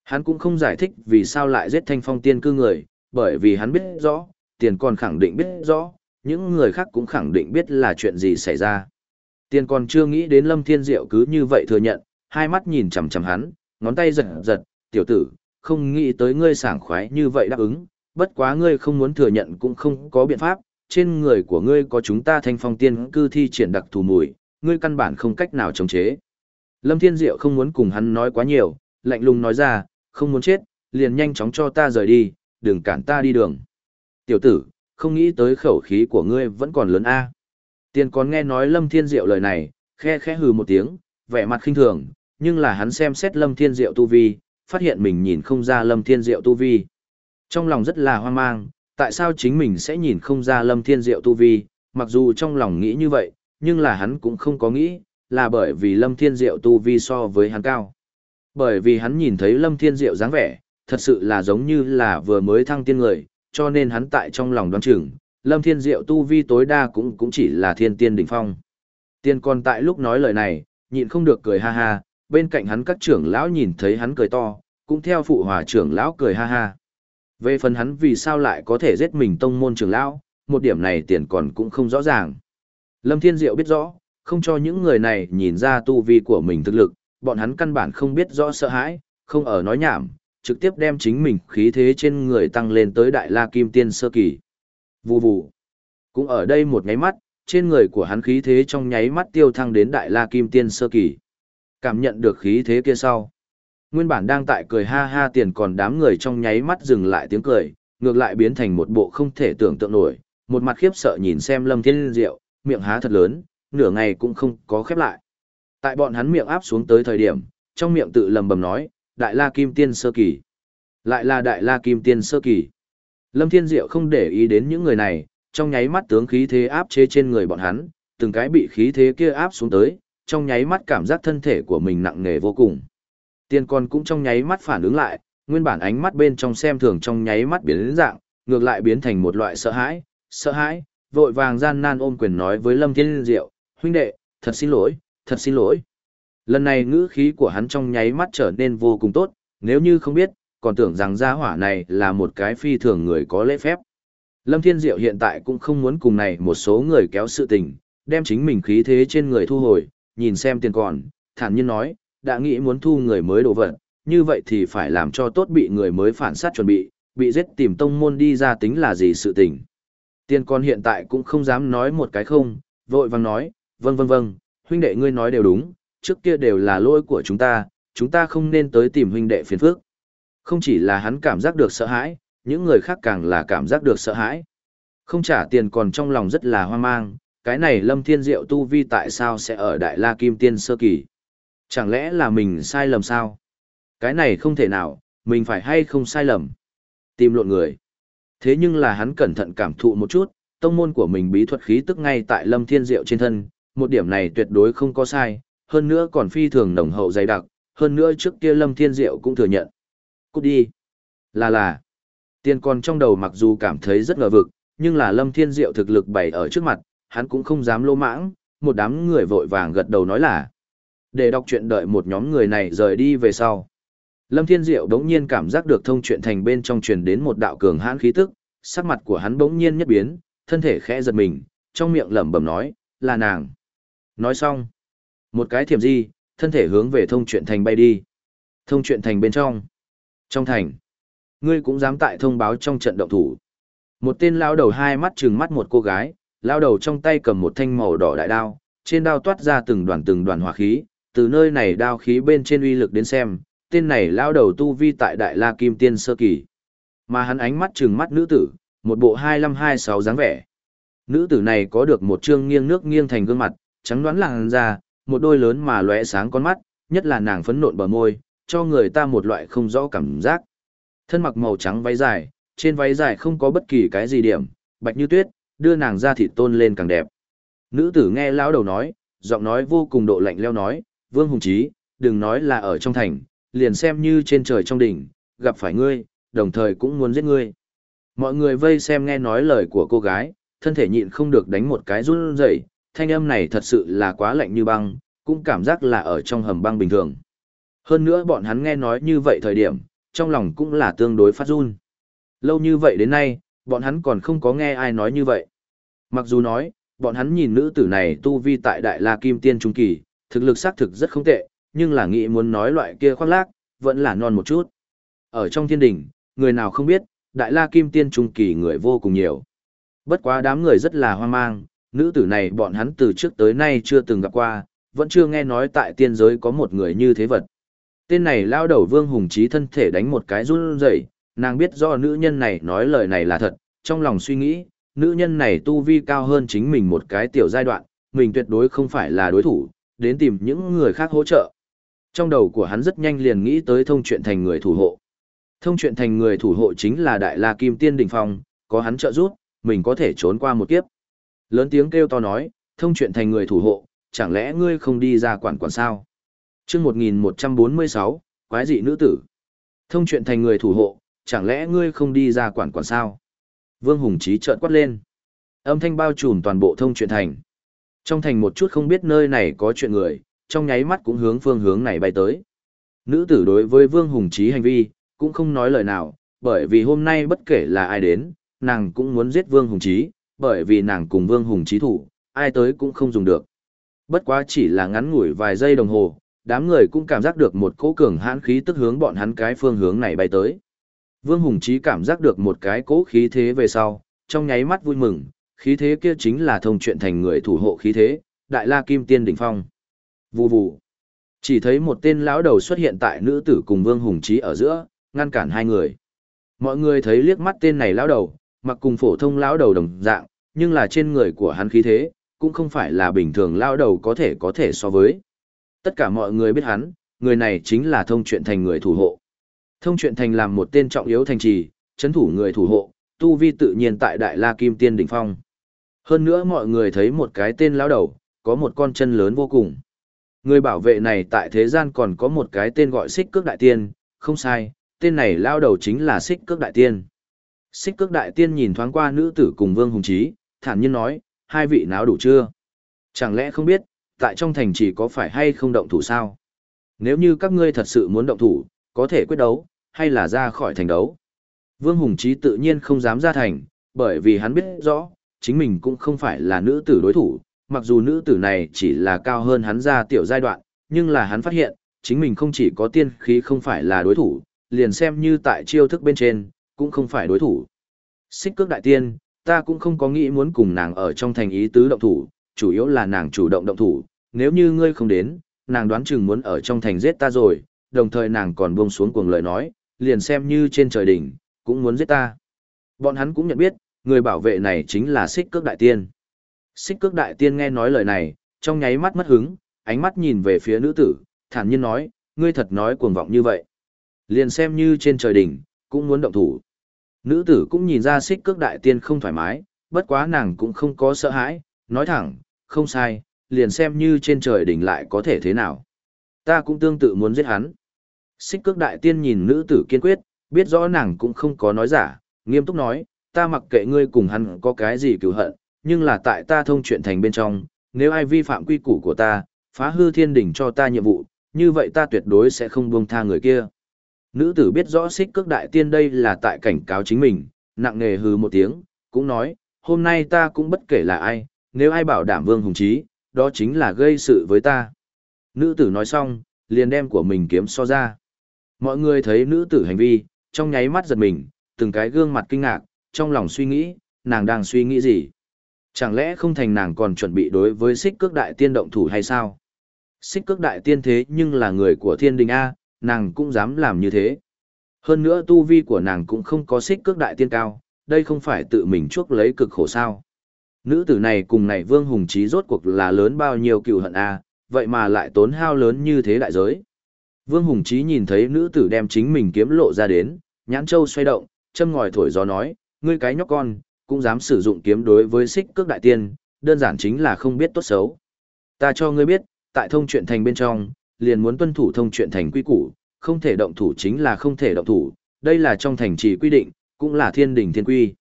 Hắn cũng không giải thích vì sao lại giết thanh phong tiên cư người, bởi vì hắn biết rõ, tiền còn khẳng định biết rõ, những người khác cũng khẳng định biết là chuyện gì xảy ra. Tiền còn chưa nghĩ đến Lâm Thiên Diệu cứ như vậy thừa nhận, hai mắt nhìn chằm chằm hắn, ngón tay giật giật, tiểu tử, không nghĩ tới ngươi sảng khoái như vậy đáp ứng, bất quá ngươi không muốn thừa nhận cũng không có biện pháp, trên người của ngươi có chúng ta thanh phong tiên cư thi triển đặc thù mùi, ngươi căn bản không cách nào chống chế. Lâm Thiên Diệu không muốn cùng hắn nói quá nhiều, lạnh lùng nói ra, không muốn chết, liền nhanh chóng cho ta rời đi, đừng cản ta đi đường. Tiểu tử, không nghĩ tới khẩu khí của ngươi vẫn còn lớn a. Tiền còn nghe nói Lâm Thiên Diệu lời này, khe khẽ hừ một tiếng, vẻ mặt khinh thường, nhưng là hắn xem xét Lâm Thiên Diệu tu vi, phát hiện mình nhìn không ra Lâm Thiên Diệu tu vi. Trong lòng rất là hoang mang, tại sao chính mình sẽ nhìn không ra Lâm Thiên Diệu tu vi, mặc dù trong lòng nghĩ như vậy, nhưng là hắn cũng không có nghĩ, là bởi vì Lâm Thiên Diệu tu vi so với hắn cao. Bởi vì hắn nhìn thấy Lâm Thiên Diệu dáng vẻ, thật sự là giống như là vừa mới thăng tiên người, cho nên hắn tại trong lòng đoán chừng, Lâm Thiên Diệu tu vi tối đa cũng cũng chỉ là thiên tiên đỉnh phong. Tiên còn tại lúc nói lời này, nhịn không được cười ha ha, bên cạnh hắn các trưởng lão nhìn thấy hắn cười to, cũng theo phụ hòa trưởng lão cười ha ha. Về phần hắn vì sao lại có thể giết mình tông môn trưởng lão, một điểm này tiền còn cũng không rõ ràng. Lâm Thiên Diệu biết rõ, không cho những người này nhìn ra tu vi của mình thực lực, bọn hắn căn bản không biết rõ sợ hãi, không ở nói nhảm, trực tiếp đem chính mình khí thế trên người tăng lên tới đại la kim tiên sơ kỳ. Vù vù. Cũng ở đây một nháy mắt, trên người của hắn khí thế trong nháy mắt tiêu thăng đến đại la kim tiên sơ kỳ. Cảm nhận được khí thế kia sau. Nguyên bản đang tại cười ha ha tiền còn đám người trong nháy mắt dừng lại tiếng cười, ngược lại biến thành một bộ không thể tưởng tượng nổi, một mặt khiếp sợ nhìn xem Lâm Thiên Diệu, miệng há thật lớn, nửa ngày cũng không có khép lại. Tại bọn hắn miệng áp xuống tới thời điểm, trong miệng tự lầm bầm nói, Đại La Kim Tiên Sơ Kỳ. Lại là Đại La Kim Tiên Sơ Kỳ. Lâm Thiên Diệu không để ý đến những người này, trong nháy mắt tướng khí thế áp chế trên người bọn hắn, từng cái bị khí thế kia áp xuống tới, trong nháy mắt cảm giác thân thể của mình nặng nề vô cùng. Tiên con cũng trong nháy mắt phản ứng lại, nguyên bản ánh mắt bên trong xem thường trong nháy mắt biến đến dạng, ngược lại biến thành một loại sợ hãi, sợ hãi, vội vàng gian nan ôm quyền nói với Lâm Thiên Diệu, huynh đệ, thật xin lỗi, thật xin lỗi. Lần này ngữ khí của hắn trong nháy mắt trở nên vô cùng tốt, nếu như không biết, còn tưởng rằng gia hỏa này là một cái phi thường người có lễ phép. Lâm Thiên Diệu hiện tại cũng không muốn cùng này một số người kéo sự tình, đem chính mình khí thế trên người thu hồi, nhìn xem tiền còn, thản nhiên nói, đã nghĩ muốn thu người mới đổ vật, như vậy thì phải làm cho tốt bị người mới phản sát chuẩn bị, bị giết tìm tông môn đi ra tính là gì sự tình. Tiền còn hiện tại cũng không dám nói một cái không, vội vàng nói, vâng vâng vâng, huynh đệ ngươi nói đều đúng, trước kia đều là lỗi của chúng ta, chúng ta không nên tới tìm huynh đệ phiền phức. Không chỉ là hắn cảm giác được sợ hãi, những người khác càng là cảm giác được sợ hãi. Không trả tiền còn trong lòng rất là hoang mang, cái này lâm thiên diệu tu vi tại sao sẽ ở Đại La Kim Tiên Sơ Kỳ? Chẳng lẽ là mình sai lầm sao? Cái này không thể nào, mình phải hay không sai lầm? Tìm lộn người. Thế nhưng là hắn cẩn thận cảm thụ một chút, tông môn của mình bí thuật khí tức ngay tại lâm thiên diệu trên thân, một điểm này tuyệt đối không có sai, hơn nữa còn phi thường nồng hậu dày đặc, hơn nữa trước kia lâm thiên diệu cũng thừa nhận. Cút đi. Là là. Tiên còn trong đầu mặc dù cảm thấy rất ngờ vực, nhưng là lâm thiên diệu thực lực bày ở trước mặt, hắn cũng không dám lô mãng, một đám người vội vàng gật đầu nói là. Để đọc chuyện đợi một nhóm người này rời đi về sau. Lâm Thiên Diệu đống nhiên cảm giác được thông chuyện thành bên trong truyền đến một đạo cường hãn khí tức, sắc mặt của hắn bỗng nhiên nhất biến, thân thể khẽ giật mình, trong miệng lẩm bẩm nói, là nàng. Nói xong, một cái thiểm di, thân thể hướng về thông chuyện thành bay đi. Thông chuyện thành bên trong. Trong thành, ngươi cũng dám tại thông báo trong trận động thủ. Một tên lao đầu hai mắt trừng mắt một cô gái, lao đầu trong tay cầm một thanh màu đỏ đại đao, trên đao toát ra từng đoàn từng đoàn hỏa khí, từ nơi này đao khí bên trên uy lực đến xem, tên này lao đầu tu vi tại Đại La Kim Tiên Sơ Kỳ. Mà hắn ánh mắt trừng mắt nữ tử, một bộ hai hai sáu dáng vẻ. Nữ tử này có được một trương nghiêng nước nghiêng thành gương mặt, trắng đoán làn da, một đôi lớn mà lóe sáng con mắt, nhất là nàng phấn nộn bờ môi, cho người ta một loại không rõ cảm giác. Thân mặc màu trắng váy dài, trên váy dài không có bất kỳ cái gì điểm, bạch như tuyết, đưa nàng ra thịt tôn lên càng đẹp. Nữ tử nghe lão đầu nói, giọng nói vô cùng độ lạnh leo nói, Vương Hùng Chí, đừng nói là ở trong thành, liền xem như trên trời trong đỉnh, gặp phải ngươi, đồng thời cũng muốn giết ngươi. Mọi người vây xem nghe nói lời của cô gái, thân thể nhịn không được đánh một cái run rẩy, thanh âm này thật sự là quá lạnh như băng, cũng cảm giác là ở trong hầm băng bình thường. Hơn nữa bọn hắn nghe nói như vậy thời điểm, trong lòng cũng là tương đối phát run. Lâu như vậy đến nay, bọn hắn còn không có nghe ai nói như vậy. Mặc dù nói, bọn hắn nhìn nữ tử này tu vi tại Đại La Kim Tiên Trung Kỳ, thực lực xác thực rất không tệ, nhưng là nghĩ muốn nói loại kia khoác lác, vẫn là non một chút. Ở trong thiên đình, người nào không biết, Đại La Kim Tiên Trung Kỳ người vô cùng nhiều. Bất quá đám người rất là hoang mang, nữ tử này bọn hắn từ trước tới nay chưa từng gặp qua, vẫn chưa nghe nói tại tiên giới có một người như thế vật. Tên này lao đầu vương hùng trí thân thể đánh một cái run rẩy, nàng biết do nữ nhân này nói lời này là thật, trong lòng suy nghĩ, nữ nhân này tu vi cao hơn chính mình một cái tiểu giai đoạn, mình tuyệt đối không phải là đối thủ, đến tìm những người khác hỗ trợ. Trong đầu của hắn rất nhanh liền nghĩ tới thông chuyện thành người thủ hộ. Thông chuyện thành người thủ hộ chính là Đại La Kim Tiên Đỉnh Phong, có hắn trợ giúp, mình có thể trốn qua một kiếp. Lớn tiếng kêu to nói, thông chuyện thành người thủ hộ, chẳng lẽ ngươi không đi ra quản quản sao? chương 1146, quái dị nữ tử. Thông chuyện thành người thủ hộ, chẳng lẽ ngươi không đi ra quản quản sao? Vương Hùng Chí trợn quát lên. Âm thanh bao trùm toàn bộ thông chuyện thành. Trong thành một chút không biết nơi này có chuyện người, trong nháy mắt cũng hướng phương hướng này bay tới. Nữ tử đối với Vương Hùng Chí hành vi, cũng không nói lời nào, bởi vì hôm nay bất kể là ai đến, nàng cũng muốn giết Vương Hùng Chí, bởi vì nàng cùng Vương Hùng trí thủ, ai tới cũng không dùng được. Bất quá chỉ là ngắn ngủi vài giây đồng hồ, đám người cũng cảm giác được một cỗ cường hãn khí tức hướng bọn hắn cái phương hướng này bay tới. Vương Hùng Chí cảm giác được một cái cỗ khí thế về sau, trong nháy mắt vui mừng, khí thế kia chính là thông chuyện thành người thủ hộ khí thế, Đại La Kim Tiên đỉnh phong. Vù vù. Chỉ thấy một tên lão đầu xuất hiện tại nữ tử cùng Vương Hùng Chí ở giữa, ngăn cản hai người. Mọi người thấy liếc mắt tên này lão đầu, mặc cùng phổ thông lão đầu đồng dạng, nhưng là trên người của hắn khí thế, cũng không phải là bình thường lão đầu có thể có thể so với. Tất cả mọi người biết hắn, người này chính là thông chuyện thành người thủ hộ. Thông chuyện thành làm một tên trọng yếu thành trì, chấn thủ người thủ hộ, tu vi tự nhiên tại Đại La Kim Tiên đỉnh phong. Hơn nữa mọi người thấy một cái tên lão đầu, có một con chân lớn vô cùng. Người bảo vệ này tại thế gian còn có một cái tên gọi Xích Cước Đại Tiên, không sai, tên này lao đầu chính là Xích Cước Đại Tiên. Xích Cước Đại Tiên nhìn thoáng qua nữ tử cùng Vương Hùng trí thản nhiên nói, hai vị náo đủ chưa? Chẳng lẽ không biết, tại trong thành chỉ có phải hay không động thủ sao? Nếu như các ngươi thật sự muốn động thủ, có thể quyết đấu, hay là ra khỏi thành đấu? Vương Hùng Chí tự nhiên không dám ra thành, bởi vì hắn biết rõ, chính mình cũng không phải là nữ tử đối thủ, mặc dù nữ tử này chỉ là cao hơn hắn ra tiểu giai đoạn, nhưng là hắn phát hiện, chính mình không chỉ có tiên khí không phải là đối thủ, liền xem như tại chiêu thức bên trên, cũng không phải đối thủ. Xích cước đại tiên, ta cũng không có nghĩ muốn cùng nàng ở trong thành ý tứ động thủ, chủ yếu là nàng chủ động động thủ, nếu như ngươi không đến, nàng đoán chừng muốn ở trong thành giết ta rồi, đồng thời nàng còn buông xuống cuồng lời nói, liền xem như trên trời đỉnh, cũng muốn giết ta. Bọn hắn cũng nhận biết, người bảo vệ này chính là xích cước đại tiên. Xích cước đại tiên nghe nói lời này, trong nháy mắt mất hứng, ánh mắt nhìn về phía nữ tử, thản nhiên nói, ngươi thật nói cuồng vọng như vậy. Liền xem như trên trời đỉnh, cũng muốn động thủ. Nữ tử cũng nhìn ra xích cước đại tiên không thoải mái, bất quá nàng cũng không có sợ hãi, nói thẳng, không sai, liền xem như trên trời đỉnh lại có thể thế nào. Ta cũng tương tự muốn giết hắn. Xích cước đại tiên nhìn nữ tử kiên quyết, biết rõ nàng cũng không có nói giả, nghiêm túc nói, ta mặc kệ ngươi cùng hắn có cái gì cứu hận, nhưng là tại ta thông chuyện thành bên trong, nếu ai vi phạm quy củ của ta, phá hư thiên đỉnh cho ta nhiệm vụ, như vậy ta tuyệt đối sẽ không buông tha người kia. Nữ tử biết rõ xích cước đại tiên đây là tại cảnh cáo chính mình, nặng nề hừ một tiếng, cũng nói, hôm nay ta cũng bất kể là ai, nếu ai bảo đảm vương hùng trí, đó chính là gây sự với ta. Nữ tử nói xong, liền đem của mình kiếm so ra. Mọi người thấy nữ tử hành vi, trong nháy mắt giật mình, từng cái gương mặt kinh ngạc, trong lòng suy nghĩ, nàng đang suy nghĩ gì. Chẳng lẽ không thành nàng còn chuẩn bị đối với xích cước đại tiên động thủ hay sao? Xích cước đại tiên thế nhưng là người của thiên đình A, nàng cũng dám làm như thế. Hơn nữa tu vi của nàng cũng không có xích cước đại tiên cao, đây không phải tự mình chuốc lấy cực khổ sao. Nữ tử này cùng này vương hùng trí rốt cuộc là lớn bao nhiêu cựu hận A, vậy mà lại tốn hao lớn như thế đại giới. Vương hùng trí nhìn thấy nữ tử đem chính mình kiếm lộ ra đến, nhãn châu xoay động, châm ngòi thổi gió nói, ngươi cái nhóc con, cũng dám sử dụng kiếm đối với xích cước đại tiên, đơn giản chính là không biết tốt xấu. Ta cho ngươi biết, tại thông chuyện thành bên trong, liền muốn tuân thủ thông chuyện thành quy củ, không thể động thủ chính là không thể động thủ, đây là trong thành trì quy định, cũng là thiên đình thiên quy.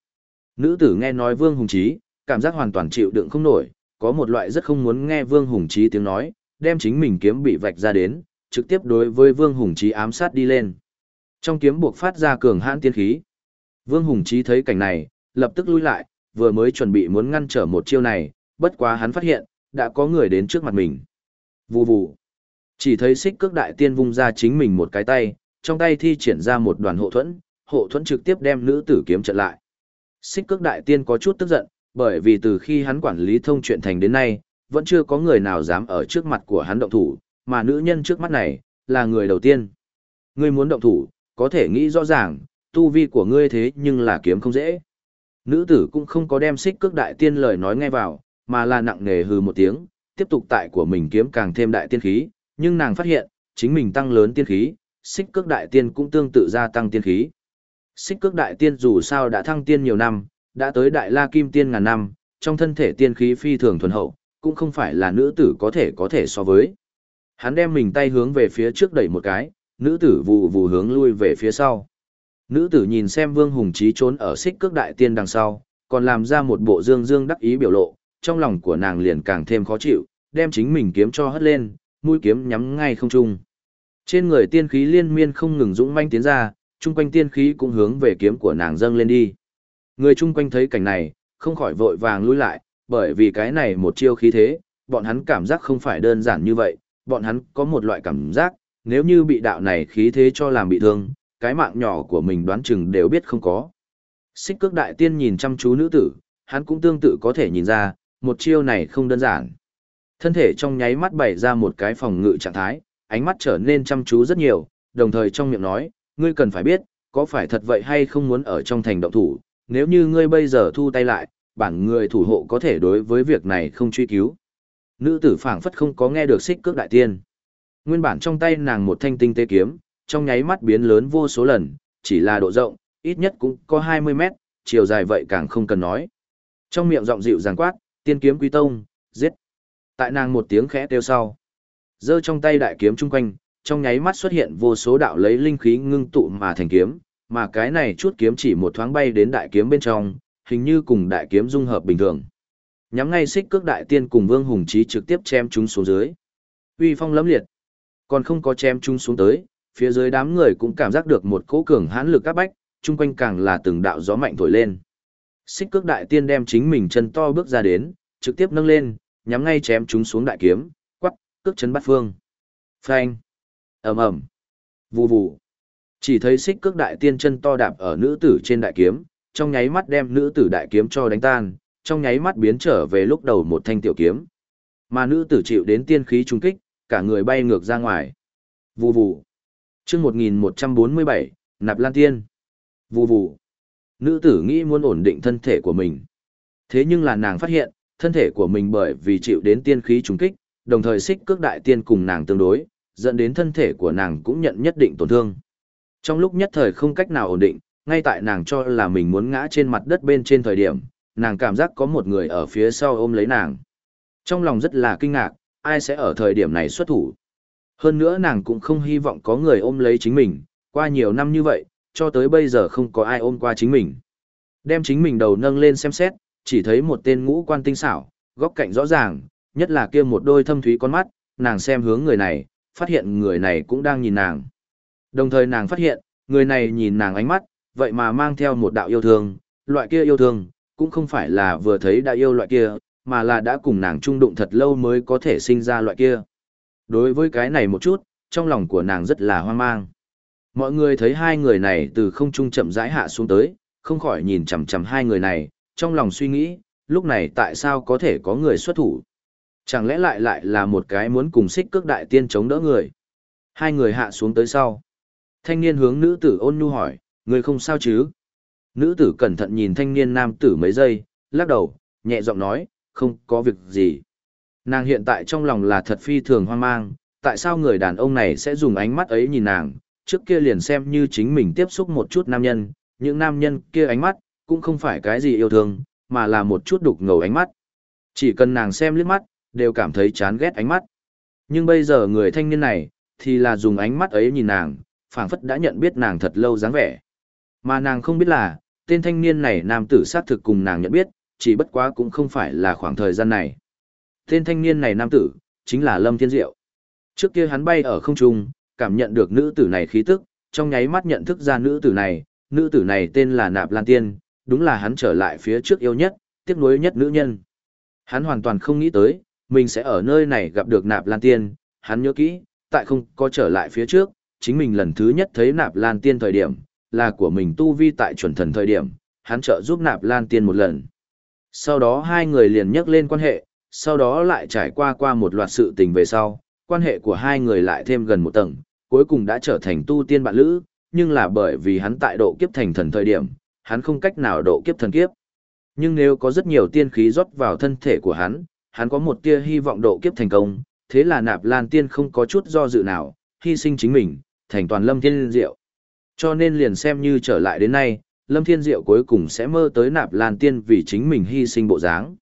Nữ tử nghe nói Vương Hùng Chí, cảm giác hoàn toàn chịu đựng không nổi, có một loại rất không muốn nghe Vương Hùng Chí tiếng nói, đem chính mình kiếm bị vạch ra đến, trực tiếp đối với Vương Hùng Chí ám sát đi lên. Trong kiếm buộc phát ra cường hãn tiên khí. Vương Hùng Chí thấy cảnh này, lập tức lui lại, vừa mới chuẩn bị muốn ngăn trở một chiêu này, bất quá hắn phát hiện, đã có người đến trước mặt mình. Vù vù. Chỉ thấy xích cước đại tiên vung ra chính mình một cái tay, trong tay thi triển ra một đoàn hộ thuẫn, hộ thuẫn trực tiếp đem nữ tử kiếm trận lại. Xích cước đại tiên có chút tức giận, bởi vì từ khi hắn quản lý thông chuyện thành đến nay, vẫn chưa có người nào dám ở trước mặt của hắn động thủ, mà nữ nhân trước mắt này, là người đầu tiên. Ngươi muốn động thủ, có thể nghĩ rõ ràng, tu vi của ngươi thế nhưng là kiếm không dễ. Nữ tử cũng không có đem xích cước đại tiên lời nói nghe vào, mà là nặng nề hừ một tiếng, tiếp tục tại của mình kiếm càng thêm đại tiên khí, nhưng nàng phát hiện, chính mình tăng lớn tiên khí, xích cước đại tiên cũng tương tự gia tăng tiên khí. Xích cước đại tiên dù sao đã thăng tiên nhiều năm, đã tới đại la kim tiên ngàn năm, trong thân thể tiên khí phi thường thuần hậu, cũng không phải là nữ tử có thể có thể so với. Hắn đem mình tay hướng về phía trước đẩy một cái, nữ tử vù vù hướng lui về phía sau. Nữ tử nhìn xem Vương Hùng Chí trốn ở xích cước đại tiên đằng sau, còn làm ra một bộ dương dương đắc ý biểu lộ, trong lòng của nàng liền càng thêm khó chịu, đem chính mình kiếm cho hất lên, mũi kiếm nhắm ngay không trung. Trên người tiên khí liên miên không ngừng dũng manh tiến ra, chung quanh tiên khí cũng hướng về kiếm của nàng dâng lên đi. Người chung quanh thấy cảnh này, không khỏi vội vàng lui lại, bởi vì cái này một chiêu khí thế, bọn hắn cảm giác không phải đơn giản như vậy, bọn hắn có một loại cảm giác, nếu như bị đạo này khí thế cho làm bị thương, cái mạng nhỏ của mình đoán chừng đều biết không có. Xích cước đại tiên nhìn chăm chú nữ tử, hắn cũng tương tự có thể nhìn ra, một chiêu này không đơn giản. Thân thể trong nháy mắt bày ra một cái phòng ngự trạng thái, ánh mắt trở nên chăm chú rất nhiều, đồng thời trong miệng nói, ngươi cần phải biết, có phải thật vậy hay không muốn ở trong thành động thủ, nếu như ngươi bây giờ thu tay lại, bản người thủ hộ có thể đối với việc này không truy cứu. Nữ tử phảng phất không có nghe được xích cước đại tiên. Nguyên bản trong tay nàng một thanh tinh tế kiếm, trong nháy mắt biến lớn vô số lần, chỉ là độ rộng, ít nhất cũng có 20 mét, chiều dài vậy càng không cần nói. Trong miệng giọng dịu dàng quát, tiên kiếm quý tông, giết. Tại nàng một tiếng khẽ kêu sau. giơ trong tay đại kiếm chung quanh, trong nháy mắt xuất hiện vô số đạo lấy linh khí ngưng tụ mà thành kiếm, mà cái này chút kiếm chỉ một thoáng bay đến đại kiếm bên trong, hình như cùng đại kiếm dung hợp bình thường. Nhắm ngay xích cước đại tiên cùng Vương Hùng Chí trực tiếp chém chúng xuống dưới. Uy phong lẫm liệt, còn không có chém chúng xuống tới, phía dưới đám người cũng cảm giác được một cỗ cường hãn lực áp bách, chung quanh càng là từng đạo gió mạnh thổi lên. Xích cước đại tiên đem chính mình chân to bước ra đến, trực tiếp nâng lên, nhắm ngay chém chúng xuống đại kiếm, quắc, cước chấn bắt phương. Phanh, ầm ầm, vù vù. Chỉ thấy xích cước đại tiên chân to đạp ở nữ tử trên đại kiếm, trong nháy mắt đem nữ tử đại kiếm cho đánh tan, trong nháy mắt biến trở về lúc đầu một thanh tiểu kiếm. Mà nữ tử chịu đến tiên khí trung kích, cả người bay ngược ra ngoài. Vù vù. Chương 1147, Nạp Lan Tiên. Vù vù. Nữ tử nghĩ muốn ổn định thân thể của mình. Thế nhưng là nàng phát hiện, thân thể của mình bởi vì chịu đến tiên khí trùng kích, đồng thời xích cước đại tiên cùng nàng tương đối, dẫn đến thân thể của nàng cũng nhận nhất định tổn thương. Trong lúc nhất thời không cách nào ổn định, ngay tại nàng cho là mình muốn ngã trên mặt đất bên trên thời điểm, nàng cảm giác có một người ở phía sau ôm lấy nàng. Trong lòng rất là kinh ngạc, ai sẽ ở thời điểm này xuất thủ. Hơn nữa nàng cũng không hy vọng có người ôm lấy chính mình, qua nhiều năm như vậy, cho tới bây giờ không có ai ôm qua chính mình. Đem chính mình đầu nâng lên xem xét, chỉ thấy một tên ngũ quan tinh xảo, góc cạnh rõ ràng, nhất là kia một đôi thâm thúy con mắt, nàng xem hướng người này, phát hiện người này cũng đang nhìn nàng. Đồng thời nàng phát hiện, người này nhìn nàng ánh mắt, vậy mà mang theo một đạo yêu thương, loại kia yêu thương, cũng không phải là vừa thấy đã yêu loại kia, mà là đã cùng nàng chung đụng thật lâu mới có thể sinh ra loại kia. Đối với cái này một chút, trong lòng của nàng rất là hoang mang. Mọi người thấy hai người này từ không trung chậm rãi hạ xuống tới, không khỏi nhìn chằm chằm hai người này, trong lòng suy nghĩ, lúc này tại sao có thể có người xuất thủ? Chẳng lẽ lại lại là một cái muốn cùng xích cước đại tiên chống đỡ người? Hai người hạ xuống tới sau. Thanh niên hướng nữ tử ôn nhu hỏi, người không sao chứ? Nữ tử cẩn thận nhìn thanh niên nam tử mấy giây, lắc đầu, nhẹ giọng nói, không có việc gì. Nàng hiện tại trong lòng là thật phi thường hoang mang, tại sao người đàn ông này sẽ dùng ánh mắt ấy nhìn nàng, trước kia liền xem như chính mình tiếp xúc một chút nam nhân, những nam nhân kia ánh mắt, cũng không phải cái gì yêu thương, mà là một chút đục ngầu ánh mắt. Chỉ cần nàng xem liếc mắt, đều cảm thấy chán ghét ánh mắt. Nhưng bây giờ người thanh niên này, thì là dùng ánh mắt ấy nhìn nàng, phảng phất đã nhận biết nàng thật lâu dáng vẻ. Mà nàng không biết là, tên thanh niên này nam tử sát thực cùng nàng nhận biết, chỉ bất quá cũng không phải là khoảng thời gian này. Tên thanh niên này nam tử, chính là Lâm Thiên Diệu. Trước kia hắn bay ở không trung, cảm nhận được nữ tử này khí tức, trong nháy mắt nhận thức ra nữ tử này, nữ tử này tên là Nạp Lan Tiên, đúng là hắn trở lại phía trước yêu nhất, tiếc nuối nhất nữ nhân. Hắn hoàn toàn không nghĩ tới, mình sẽ ở nơi này gặp được Nạp Lan Tiên, hắn nhớ kỹ, tại không có trở lại phía trước, chính mình lần thứ nhất thấy Nạp Lan Tiên thời điểm, là của mình tu vi tại chuẩn thần thời điểm, hắn trợ giúp Nạp Lan Tiên một lần. Sau đó hai người liền nhắc lên quan hệ, sau đó lại trải qua qua một loạt sự tình về sau, quan hệ của hai người lại thêm gần một tầng, cuối cùng đã trở thành tu tiên bạn lữ, nhưng là bởi vì hắn tại độ kiếp thành thần thời điểm, hắn không cách nào độ kiếp thần kiếp. Nhưng nếu có rất nhiều tiên khí rót vào thân thể của hắn, hắn có một tia hy vọng độ kiếp thành công, thế là nạp lan tiên không có chút do dự nào, hy sinh chính mình, thành toàn lâm thiên diệu. Cho nên liền xem như trở lại đến nay, lâm thiên diệu cuối cùng sẽ mơ tới nạp lan tiên vì chính mình hy sinh bộ dáng.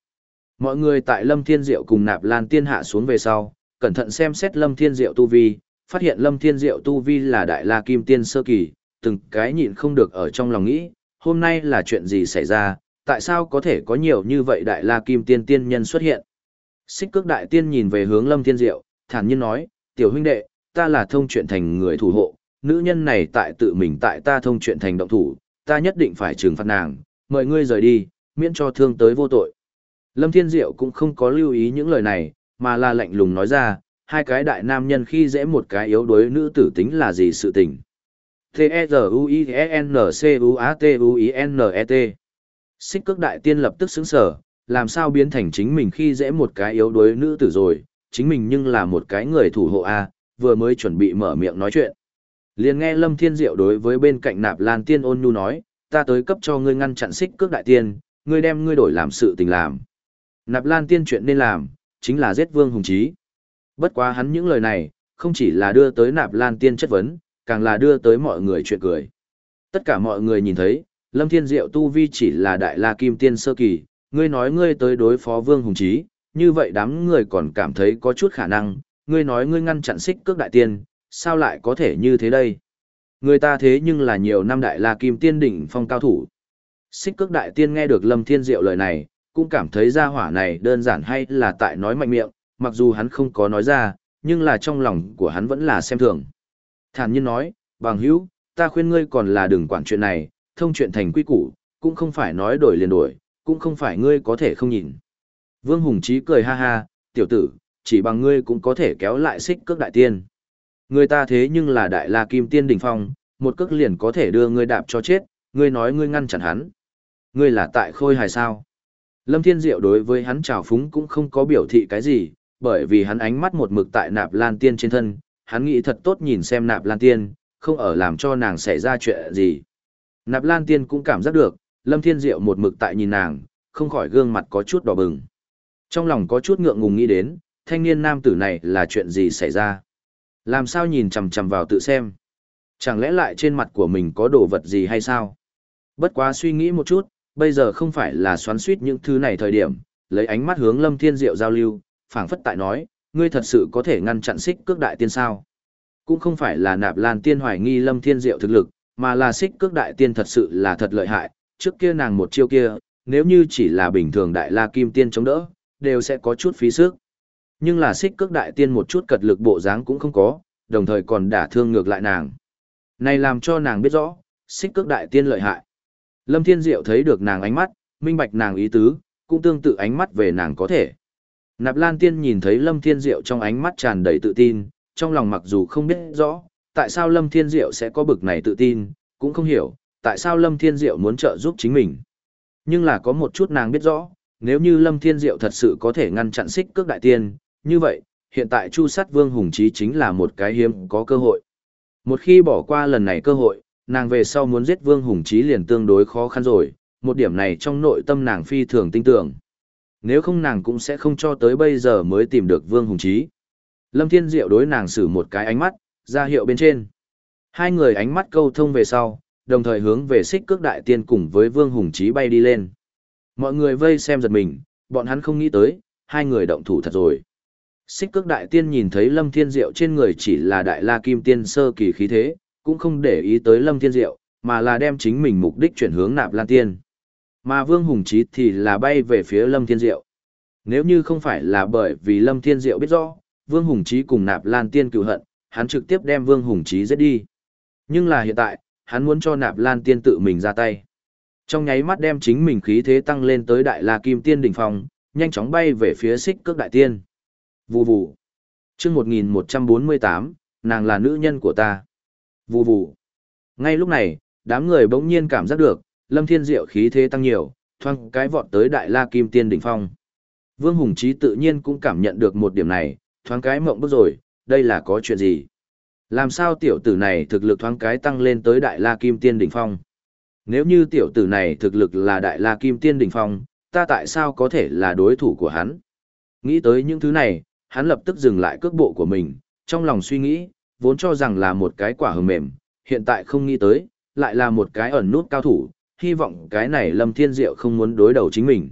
Mọi người tại Lâm Thiên Diệu cùng Nạp Lan Tiên hạ xuống về sau, cẩn thận xem xét Lâm Thiên Diệu tu vi, phát hiện Lâm Thiên Diệu tu vi là Đại La Kim Tiên sơ kỳ, từng cái nhịn không được ở trong lòng nghĩ, hôm nay là chuyện gì xảy ra, tại sao có thể có nhiều như vậy Đại La Kim Tiên tiên nhân xuất hiện. Xích cước đại tiên nhìn về hướng Lâm Thiên Diệu, thản nhiên nói, tiểu huynh đệ, ta là thông chuyện thành người thủ hộ, nữ nhân này tại tự mình tại ta thông chuyện thành động thủ, ta nhất định phải trừng phạt nàng, mời ngươi rời đi, miễn cho thương tới vô tội. Lâm Thiên Diệu cũng không có lưu ý những lời này, mà là lạnh lùng nói ra, hai cái đại nam nhân khi dễ một cái yếu đuối nữ tử tính là gì sự tình. T-E-Z-U-I-E-N-C-U-A-T-U-I-N-E-T Xích cước đại tiên lập tức xứng sở, làm sao biến thành chính mình khi dễ một cái yếu đuối nữ tử rồi, chính mình nhưng là một cái người thủ hộ A, vừa mới chuẩn bị mở miệng nói chuyện. liền nghe Lâm Thiên Diệu đối với bên cạnh nạp lan tiên ôn nhu nói, ta tới cấp cho ngươi ngăn chặn xích cước đại tiên, ngươi đem ngươi đổi làm sự tình làm. Nạp lan tiên chuyện nên làm, chính là giết vương hùng trí. Bất quá hắn những lời này, không chỉ là đưa tới nạp lan tiên chất vấn, càng là đưa tới mọi người chuyện cười. Tất cả mọi người nhìn thấy, Lâm Thiên Diệu tu vi chỉ là đại la kim tiên sơ kỳ, ngươi nói ngươi tới đối phó vương hùng trí, như vậy đám người còn cảm thấy có chút khả năng, ngươi nói ngươi ngăn chặn xích cước đại tiên, sao lại có thể như thế đây? Người ta thế nhưng là nhiều năm đại la kim tiên đỉnh phong cao thủ. Xích cước đại tiên nghe được Lâm Thiên Diệu lời này, cũng cảm thấy ra hỏa này đơn giản hay là tại nói mạnh miệng, mặc dù hắn không có nói ra, nhưng là trong lòng của hắn vẫn là xem thường. Thản nhiên nói, bằng hữu, ta khuyên ngươi còn là đừng quản chuyện này, thông chuyện thành quy củ, cũng không phải nói đổi liền đổi, cũng không phải ngươi có thể không nhìn. Vương Hùng Chí cười ha ha, tiểu tử, chỉ bằng ngươi cũng có thể kéo lại xích cước đại tiên. Người ta thế nhưng là đại la kim tiên đỉnh phong, một cước liền có thể đưa ngươi đạp cho chết, ngươi nói ngươi ngăn chặn hắn. Ngươi là tại khôi hài sao? Lâm Thiên Diệu đối với hắn trào phúng cũng không có biểu thị cái gì, bởi vì hắn ánh mắt một mực tại nạp lan tiên trên thân, hắn nghĩ thật tốt nhìn xem nạp lan tiên, không ở làm cho nàng xảy ra chuyện gì. Nạp lan tiên cũng cảm giác được, Lâm Thiên Diệu một mực tại nhìn nàng, không khỏi gương mặt có chút đỏ bừng. Trong lòng có chút ngượng ngùng nghĩ đến, thanh niên nam tử này là chuyện gì xảy ra? Làm sao nhìn chằm chằm vào tự xem? Chẳng lẽ lại trên mặt của mình có đồ vật gì hay sao? Bất quá suy nghĩ một chút, bây giờ không phải là xoắn suýt những thứ này thời điểm, lấy ánh mắt hướng Lâm Thiên Diệu giao lưu, phảng phất tại nói, ngươi thật sự có thể ngăn chặn xích cước đại tiên sao? Cũng không phải là nạp lan tiên hoài nghi Lâm Thiên Diệu thực lực, mà là xích cước đại tiên thật sự là thật lợi hại, trước kia nàng một chiêu kia, nếu như chỉ là bình thường đại la kim tiên chống đỡ, đều sẽ có chút phí sức. Nhưng là xích cước đại tiên một chút cật lực bộ dáng cũng không có, đồng thời còn đả thương ngược lại nàng. Này làm cho nàng biết rõ, xích cước đại tiên lợi hại. Lâm Thiên Diệu thấy được nàng ánh mắt, minh bạch nàng ý tứ, cũng tương tự ánh mắt về nàng có thể. Nạp Lan Tiên nhìn thấy Lâm Thiên Diệu trong ánh mắt tràn đầy tự tin, trong lòng mặc dù không biết rõ, tại sao Lâm Thiên Diệu sẽ có bực này tự tin, cũng không hiểu, tại sao Lâm Thiên Diệu muốn trợ giúp chính mình. Nhưng là có một chút nàng biết rõ, nếu như Lâm Thiên Diệu thật sự có thể ngăn chặn xích cước đại tiên, như vậy, hiện tại Chu Sát Vương Hùng Chí chính là một cái hiếm có cơ hội. Một khi bỏ qua lần này cơ hội, nàng về sau muốn giết Vương Hùng Chí liền tương đối khó khăn rồi, một điểm này trong nội tâm nàng phi thường tin tưởng. Nếu không nàng cũng sẽ không cho tới bây giờ mới tìm được Vương Hùng trí Lâm Thiên Diệu đối nàng xử một cái ánh mắt, ra hiệu bên trên. Hai người ánh mắt câu thông về sau, đồng thời hướng về xích cước đại tiên cùng với Vương Hùng trí bay đi lên. Mọi người vây xem giật mình, bọn hắn không nghĩ tới, hai người động thủ thật rồi. Xích cước đại tiên nhìn thấy Lâm Thiên Diệu trên người chỉ là đại la kim tiên sơ kỳ khí thế, cũng không để ý tới Lâm Thiên Diệu, mà là đem chính mình mục đích chuyển hướng nạp lan tiên. Mà Vương Hùng Chí thì là bay về phía Lâm Thiên Diệu. Nếu như không phải là bởi vì Lâm Thiên Diệu biết rõ, Vương Hùng Chí cùng nạp lan tiên cựu hận, hắn trực tiếp đem Vương Hùng Chí giết đi. Nhưng là hiện tại, hắn muốn cho nạp lan tiên tự mình ra tay. Trong nháy mắt đem chính mình khí thế tăng lên tới đại la kim tiên đỉnh phong, nhanh chóng bay về phía xích cước đại tiên. Vù vù. Chương 1148, nàng là nữ nhân của ta. Vù vù. Ngay lúc này, đám người bỗng nhiên cảm giác được, Lâm Thiên Diệu khí thế tăng nhiều, thoang cái vọt tới đại la kim tiên đỉnh phong. Vương Hùng Chí tự nhiên cũng cảm nhận được một điểm này, thoáng cái mộng bức rồi, đây là có chuyện gì? Làm sao tiểu tử này thực lực thoáng cái tăng lên tới đại la kim tiên đỉnh phong? Nếu như tiểu tử này thực lực là đại la kim tiên đỉnh phong, ta tại sao có thể là đối thủ của hắn? Nghĩ tới những thứ này, hắn lập tức dừng lại cước bộ của mình, trong lòng suy nghĩ, vốn cho rằng là một cái quả hờ mềm, hiện tại không nghĩ tới, lại là một cái ẩn nút cao thủ, hy vọng cái này Lâm Thiên Diệu không muốn đối đầu chính mình.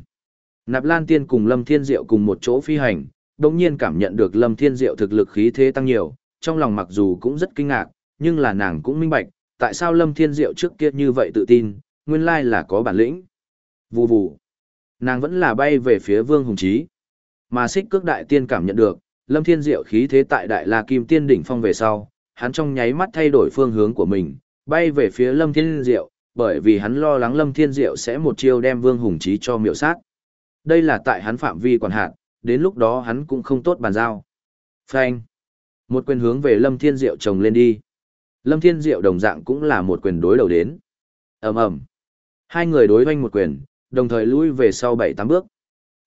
Nạp Lan Tiên cùng Lâm Thiên Diệu cùng một chỗ phi hành, đồng nhiên cảm nhận được Lâm Thiên Diệu thực lực khí thế tăng nhiều, trong lòng mặc dù cũng rất kinh ngạc, nhưng là nàng cũng minh bạch, tại sao Lâm Thiên Diệu trước kia như vậy tự tin, nguyên lai là có bản lĩnh. Vù vù. Nàng vẫn là bay về phía Vương Hùng Chí. Mà xích cước đại tiên cảm nhận được, Lâm Thiên Diệu khí thế tại Đại La Kim Tiên đỉnh phong về sau, hắn trong nháy mắt thay đổi phương hướng của mình, bay về phía Lâm Thiên Diệu, bởi vì hắn lo lắng Lâm Thiên Diệu sẽ một chiêu đem Vương Hùng Chí cho miệu sát. Đây là tại hắn phạm vi quản hạt, đến lúc đó hắn cũng không tốt bàn giao. Phanh. Một quyền hướng về Lâm Thiên Diệu trồng lên đi. Lâm Thiên Diệu đồng dạng cũng là một quyền đối đầu đến. ầm ầm, Hai người đối hoanh một quyền, đồng thời lui về sau bảy tám bước.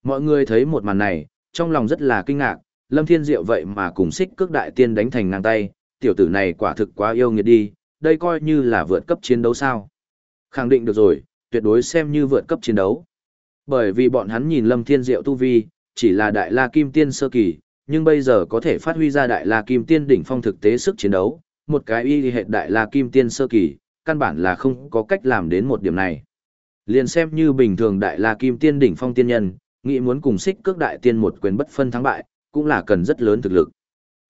Mọi người thấy một màn này, trong lòng rất là kinh ngạc, Lâm Thiên Diệu vậy mà cùng xích cước đại tiên đánh thành ngang tay, tiểu tử này quả thực quá yêu nghiệt đi, đây coi như là vượt cấp chiến đấu sao. Khẳng định được rồi, tuyệt đối xem như vượt cấp chiến đấu. Bởi vì bọn hắn nhìn Lâm Thiên Diệu tu vi, chỉ là đại la kim tiên sơ kỳ, nhưng bây giờ có thể phát huy ra đại la kim tiên đỉnh phong thực tế sức chiến đấu, một cái y hệ đại la kim tiên sơ kỳ, căn bản là không có cách làm đến một điểm này. Liền xem như bình thường đại la kim tiên đỉnh phong tiên nhân, nghĩ muốn cùng xích cước đại tiên một quyền bất phân thắng bại, cũng là cần rất lớn thực lực.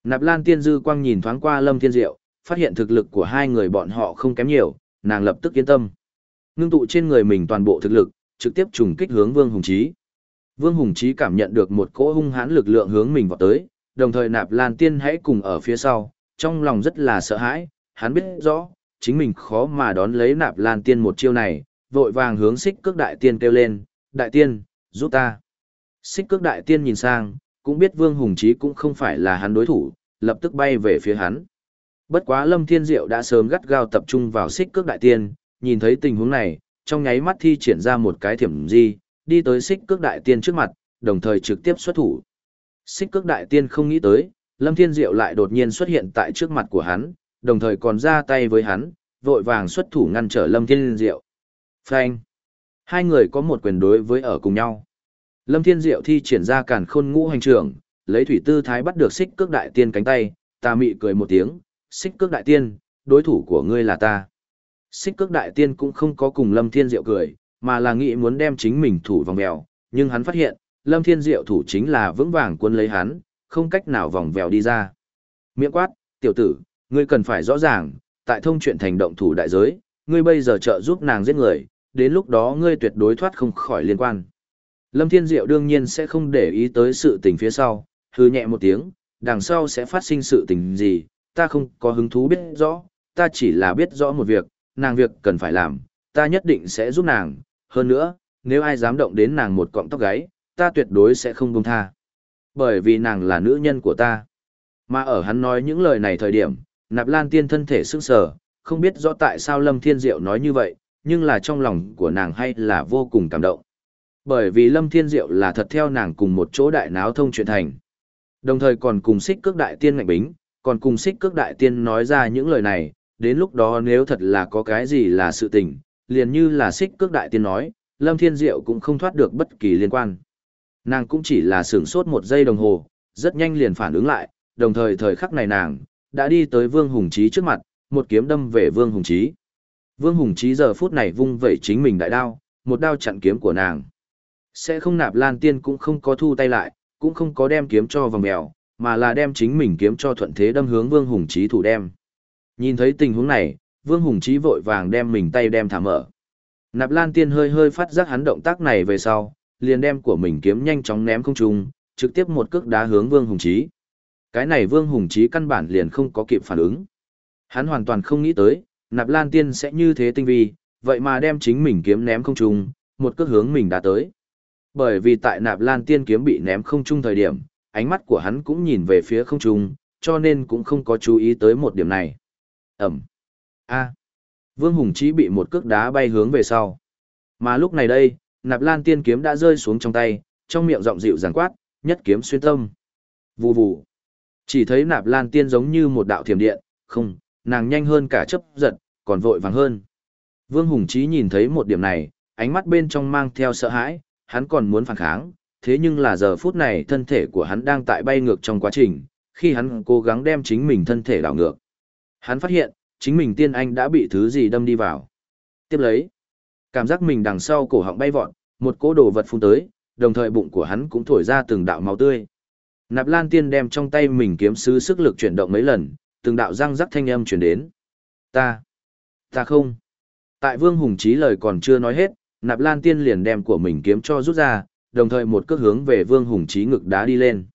Nạp Lan Tiên Dư quang nhìn thoáng qua Lâm Thiên Diệu, phát hiện thực lực của hai người bọn họ không kém nhiều, nàng lập tức yên tâm. Ngưng tụ trên người mình toàn bộ thực lực, trực tiếp trùng kích hướng Vương Hùng Chí. Vương Hùng Chí cảm nhận được một cỗ hung hãn lực lượng hướng mình vọt tới, đồng thời Nạp Lan Tiên hãy cùng ở phía sau, trong lòng rất là sợ hãi, hắn biết rõ, chính mình khó mà đón lấy Nạp Lan Tiên một chiêu này, vội vàng hướng xích cước đại tiên kêu lên, đại tiên, giúp ta. Xích cước đại tiên nhìn sang, cũng biết Vương Hùng Chí cũng không phải là hắn đối thủ, lập tức bay về phía hắn. Bất quá Lâm Thiên Diệu đã sớm gắt gao tập trung vào xích cước đại tiên, nhìn thấy tình huống này, trong nháy mắt thi triển ra một cái thiểm di, đi tới xích cước đại tiên trước mặt, đồng thời trực tiếp xuất thủ. Xích cước đại tiên không nghĩ tới, Lâm Thiên Diệu lại đột nhiên xuất hiện tại trước mặt của hắn, đồng thời còn ra tay với hắn, vội vàng xuất thủ ngăn trở Lâm Thiên Diệu. Phanh! Hai người có một quyền đối với ở cùng nhau. Lâm Thiên Diệu thi triển ra cản khôn ngũ hành trưởng, lấy thủy tư thái bắt được xích cước đại tiên cánh tay, ta mị cười một tiếng, xích cước đại tiên, đối thủ của ngươi là ta. Xích cước đại tiên cũng không có cùng Lâm Thiên Diệu cười, mà là nghĩ muốn đem chính mình thủ vòng vèo, nhưng hắn phát hiện, Lâm Thiên Diệu thủ chính là vững vàng quân lấy hắn, không cách nào vòng vèo đi ra. Miệng quát, tiểu tử, ngươi cần phải rõ ràng, tại thông chuyện thành động thủ đại giới, ngươi bây giờ trợ giúp nàng giết người, đến lúc đó ngươi tuyệt đối thoát không khỏi liên quan. Lâm Thiên Diệu đương nhiên sẽ không để ý tới sự tình phía sau, hư nhẹ một tiếng, đằng sau sẽ phát sinh sự tình gì, ta không có hứng thú biết rõ, ta chỉ là biết rõ một việc, nàng việc cần phải làm, ta nhất định sẽ giúp nàng, hơn nữa, nếu ai dám động đến nàng một cọng tóc gáy, ta tuyệt đối sẽ không buông tha. Bởi vì nàng là nữ nhân của ta. Mà ở hắn nói những lời này thời điểm, nạp lan tiên thân thể sững sờ, không biết rõ tại sao Lâm Thiên Diệu nói như vậy, nhưng là trong lòng của nàng hay là vô cùng cảm động. Bởi vì Lâm Thiên Diệu là thật theo nàng cùng một chỗ đại náo thông chuyện thành. Đồng thời còn cùng xích cước đại tiên ngạnh bính, còn cùng xích cước đại tiên nói ra những lời này, đến lúc đó nếu thật là có cái gì là sự tình, liền như là xích cước đại tiên nói, Lâm Thiên Diệu cũng không thoát được bất kỳ liên quan. Nàng cũng chỉ là sửng sốt một giây đồng hồ, rất nhanh liền phản ứng lại, đồng thời thời khắc này nàng, đã đi tới Vương Hùng Chí trước mặt, một kiếm đâm về Vương Hùng Chí. Vương Hùng Chí giờ phút này vung vẩy chính mình đại đao, một đao chặn kiếm của nàng. Sẽ không nạp lan tiên cũng không có thu tay lại, cũng không có đem kiếm cho vòng mèo, mà là đem chính mình kiếm cho thuận thế đâm hướng Vương Hùng Chí thủ đem. Nhìn thấy tình huống này, Vương Hùng Chí vội vàng đem mình tay đem thả mở. Nạp Lan Tiên hơi hơi phát giác hắn động tác này về sau, liền đem của mình kiếm nhanh chóng ném không trung, trực tiếp một cước đá hướng Vương Hùng Chí. Cái này Vương Hùng Chí căn bản liền không có kịp phản ứng. Hắn hoàn toàn không nghĩ tới, Nạp Lan Tiên sẽ như thế tinh vi, vậy mà đem chính mình kiếm ném không trung, một cước hướng mình đã tới. Bởi vì tại Nạp Lan Tiên kiếm bị ném không trung thời điểm, ánh mắt của hắn cũng nhìn về phía không trung, cho nên cũng không có chú ý tới một điểm này. Ẩm. A. Vương Hùng Chí bị một cước đá bay hướng về sau. Mà lúc này đây, Nạp Lan Tiên kiếm đã rơi xuống trong tay, trong miệng giọng dịu dàng quát, nhất kiếm xuyên tâm. Vù vù. Chỉ thấy Nạp Lan Tiên giống như một đạo thiểm điện, không, nàng nhanh hơn cả chấp giật, còn vội vàng hơn. Vương Hùng Chí nhìn thấy một điểm này, ánh mắt bên trong mang theo sợ hãi, hắn còn muốn phản kháng, thế nhưng là giờ phút này thân thể của hắn đang tại bay ngược trong quá trình, khi hắn cố gắng đem chính mình thân thể đảo ngược. Hắn phát hiện, chính mình tiên anh đã bị thứ gì đâm đi vào. Tiếp lấy, cảm giác mình đằng sau cổ họng bay vọt, một cỗ đồ vật phun tới, đồng thời bụng của hắn cũng thổi ra từng đạo máu tươi. Nạp Lan Tiên đem trong tay mình kiếm sứ sức lực chuyển động mấy lần, từng đạo răng rắc thanh âm truyền đến. Ta, ta không. Tại Vương Hùng Chí lời còn chưa nói hết, Nạp Lan Tiên liền đem của mình kiếm cho rút ra, đồng thời một cước hướng về Vương Hùng Chí ngực đá đi lên.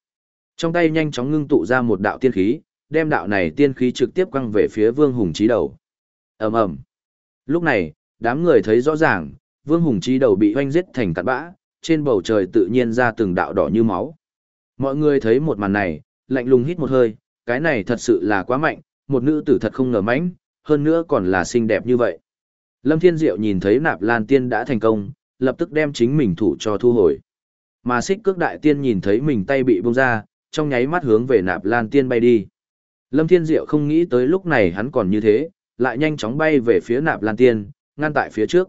Trong tay nhanh chóng ngưng tụ ra một đạo tiên khí, đem đạo này tiên khí trực tiếp quăng về phía Vương Hùng Chí đầu. Ầm ầm. Lúc này, đám người thấy rõ ràng, Vương Hùng Chí đầu bị hoanh giết thành cát bã, trên bầu trời tự nhiên ra từng đạo đỏ như máu. Mọi người thấy một màn này, lạnh lùng hít một hơi, cái này thật sự là quá mạnh, một nữ tử thật không ngờ mãnh, hơn nữa còn là xinh đẹp như vậy. Lâm Thiên Diệu nhìn thấy Nạp Lan Tiên đã thành công, lập tức đem chính mình thủ cho thu hồi. Mà xích cước đại tiên nhìn thấy mình tay bị bung ra, trong nháy mắt hướng về Nạp Lan Tiên bay đi. Lâm Thiên Diệu không nghĩ tới lúc này hắn còn như thế, lại nhanh chóng bay về phía Nạp Lan Tiên, ngăn tại phía trước.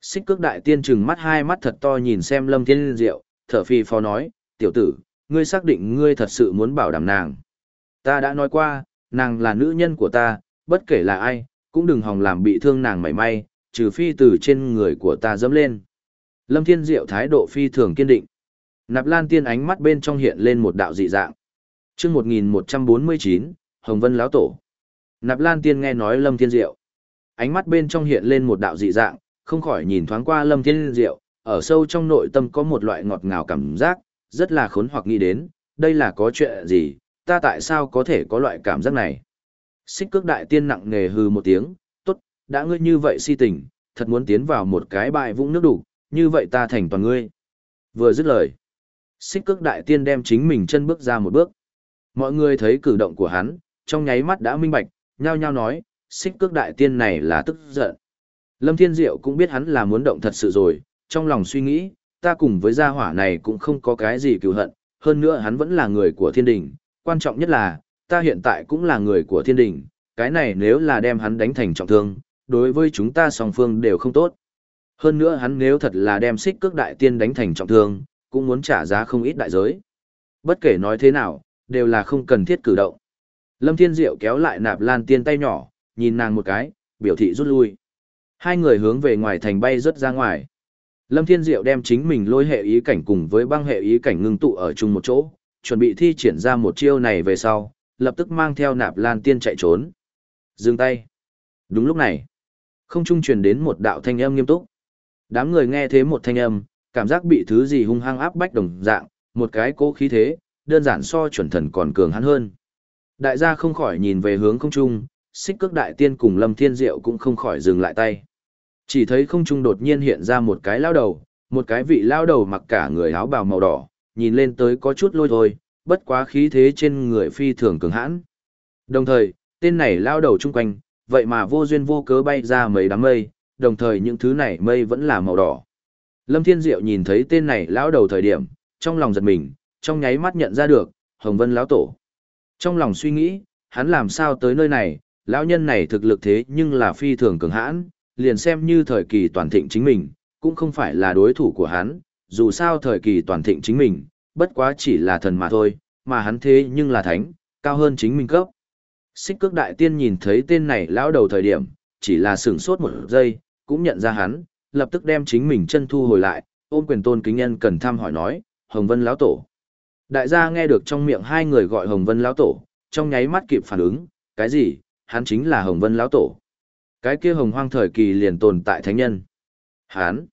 Xích cước đại tiên trừng mắt hai mắt thật to nhìn xem Lâm Thiên Diệu, thở phì phò nói, tiểu tử, ngươi xác định ngươi thật sự muốn bảo đảm nàng. Ta đã nói qua, nàng là nữ nhân của ta, bất kể là ai, cũng đừng hòng làm bị thương nàng mảy may, trừ phi từ trên người của ta dẫm lên. Lâm Thiên Diệu thái độ phi thường kiên định. Nạp Lan Tiên ánh mắt bên trong hiện lên một đạo dị dạng. Chương 1149, Hồng Vân lão tổ. Nạp Lan Tiên nghe nói Lâm Thiên Diệu, ánh mắt bên trong hiện lên một đạo dị dạng, không khỏi nhìn thoáng qua Lâm Thiên Diệu, ở sâu trong nội tâm có một loại ngọt ngào cảm giác, rất là khốn hoặc nghĩ đến, đây là có chuyện gì, ta tại sao có thể có loại cảm giác này. Xích cước đại tiên nặng nề hừ một tiếng, tốt, đã ngươi như vậy si tình, thật muốn tiến vào một cái bại vũng nước đủ, như vậy ta thành toàn ngươi. Vừa dứt lời, xích cước đại tiên đem chính mình chân bước ra một bước. Mọi người thấy cử động của hắn, trong nháy mắt đã minh bạch, nhao nhao nói, xích cước đại tiên này là tức giận. Lâm Thiên Diệu cũng biết hắn là muốn động thật sự rồi, trong lòng suy nghĩ, ta cùng với gia hỏa này cũng không có cái gì cứu hận, hơn nữa hắn vẫn là người của thiên đình, quan trọng nhất là, ta hiện tại cũng là người của thiên đình, cái này nếu là đem hắn đánh thành trọng thương, đối với chúng ta song phương đều không tốt. Hơn nữa hắn nếu thật là đem xích cước đại tiên đánh thành trọng thương, cũng muốn trả giá không ít đại giới. Bất kể nói thế nào, đều là không cần thiết cử động. Lâm Thiên Diệu kéo lại nạp lan tiên tay nhỏ, nhìn nàng một cái, biểu thị rút lui. Hai người hướng về ngoài thành bay rất ra ngoài. Lâm Thiên Diệu đem chính mình lôi hệ ý cảnh cùng với băng hệ ý cảnh ngưng tụ ở chung một chỗ, chuẩn bị thi triển ra một chiêu này về sau, lập tức mang theo nạp lan tiên chạy trốn. Dừng tay. Đúng lúc này, không trung truyền đến một đạo thanh âm nghiêm túc. Đám người nghe thế một thanh âm, cảm giác bị thứ gì hung hăng áp bách đồng dạng, một cái cố khí thế, đơn giản so chuẩn thần còn cường hắn hơn. Đại gia không khỏi nhìn về hướng không trung, xích cước đại tiên cùng lâm thiên diệu cũng không khỏi dừng lại tay. Chỉ thấy không trung đột nhiên hiện ra một cái lao đầu, một cái vị lao đầu mặc cả người áo bào màu đỏ, nhìn lên tới có chút lôi thôi, bất quá khí thế trên người phi thường cường hãn. Đồng thời, tên này lao đầu chung quanh, vậy mà vô duyên vô cớ bay ra mấy đám mây, đồng thời những thứ này mây vẫn là màu đỏ. Lâm Thiên Diệu nhìn thấy tên này lao đầu thời điểm, trong lòng giật mình, trong nháy mắt nhận ra được, Hồng Vân lão tổ. Trong lòng suy nghĩ, hắn làm sao tới nơi này, lão nhân này thực lực thế nhưng là phi thường cường hãn, liền xem như thời kỳ toàn thịnh chính mình, cũng không phải là đối thủ của hắn, dù sao thời kỳ toàn thịnh chính mình, bất quá chỉ là thần mà thôi, mà hắn thế nhưng là thánh, cao hơn chính mình cấp. Xích cước đại tiên nhìn thấy tên này lão đầu thời điểm, chỉ là sửng sốt một giây, cũng nhận ra hắn, lập tức đem chính mình chân thu hồi lại, ôm quyền tôn kính nhân cần thăm hỏi nói, Hồng Vân lão tổ. Đại gia nghe được trong miệng hai người gọi Hồng Vân lão tổ, trong nháy mắt kịp phản ứng, cái gì, hắn chính là Hồng Vân lão tổ. Cái kia hồng hoang thời kỳ liền tồn tại thánh nhân. Hắn,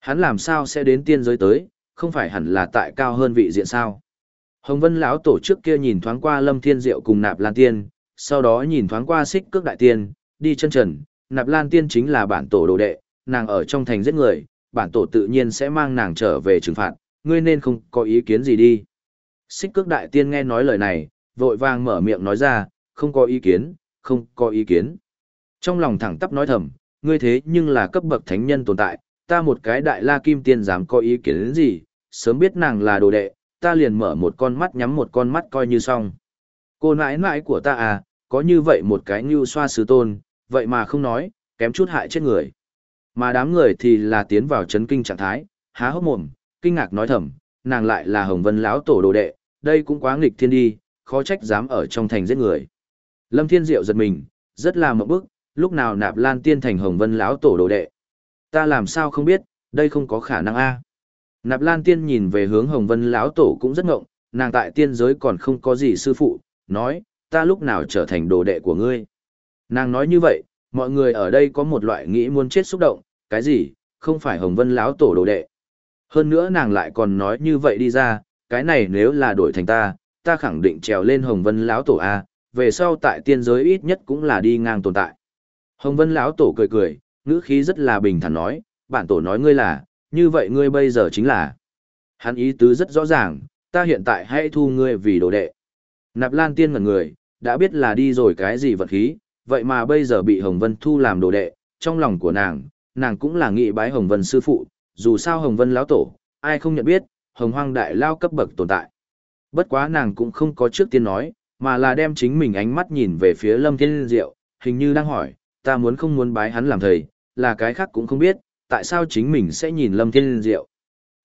hắn làm sao sẽ đến tiên giới tới, không phải hẳn là tại cao hơn vị diện sao? Hồng Vân lão tổ trước kia nhìn thoáng qua Lâm Thiên Diệu cùng Nạp Lan Tiên, sau đó nhìn thoáng qua Xích Cước Đại Tiên, đi chân trần, Nạp Lan Tiên chính là bản tổ đồ đệ, nàng ở trong thành giết người, bản tổ tự nhiên sẽ mang nàng trở về trừng phạt, ngươi nên không có ý kiến gì đi. Xích Cước Đại Tiên nghe nói lời này, vội vàng mở miệng nói ra, không có ý kiến, không có ý kiến. Trong lòng thẳng tắp nói thầm, ngươi thế nhưng là cấp bậc thánh nhân tồn tại, ta một cái đại la kim tiên dám có ý kiến đến gì, sớm biết nàng là đồ đệ, ta liền mở một con mắt nhắm một con mắt coi như xong. Cô nãi nãi của ta à, có như vậy một cái như xoa sứ tôn, vậy mà không nói, kém chút hại chết người. Mà đám người thì là tiến vào chấn kinh trạng thái, há hốc mồm, kinh ngạc nói thầm, nàng lại là Hồng Vân lão tổ đồ đệ, đây cũng quá nghịch thiên đi, khó trách dám ở trong thành giết người. Lâm Thiên Diệu giật mình, rất là mộng bức, lúc nào nạp lan tiên thành hồng vân lão tổ đồ đệ ta làm sao không biết đây không có khả năng a Nạp Lan Tiên nhìn về hướng Hồng Vân lão tổ cũng rất ngộng, nàng tại tiên giới còn không có gì sư phụ, nói, ta lúc nào trở thành đồ đệ của ngươi. Nàng nói như vậy, mọi người ở đây có một loại nghĩ muốn chết xúc động, cái gì, không phải Hồng Vân lão tổ đồ đệ. Hơn nữa nàng lại còn nói như vậy đi ra, cái này nếu là đổi thành ta, ta khẳng định trèo lên Hồng Vân lão tổ a, về sau tại tiên giới ít nhất cũng là đi ngang tồn tại. Hồng Vân lão tổ cười cười, ngữ khí rất là bình thản nói, bản tổ nói ngươi là, như vậy ngươi bây giờ chính là. Hắn ý tứ rất rõ ràng, ta hiện tại hãy thu ngươi vì đồ đệ. Nạp Lan Tiên ngẩn người, đã biết là đi rồi cái gì vật khí, vậy mà bây giờ bị Hồng Vân thu làm đồ đệ, trong lòng của nàng, nàng cũng là nghị bái Hồng Vân sư phụ, dù sao Hồng Vân lão tổ, ai không nhận biết, Hồng Hoang đại lao cấp bậc tồn tại. Bất quá nàng cũng không có trước tiên nói, mà là đem chính mình ánh mắt nhìn về phía Lâm Thiên Diệu, hình như đang hỏi, ta muốn không muốn bái hắn làm thầy, là cái khác cũng không biết, tại sao chính mình sẽ nhìn Lâm Thiên Diệu.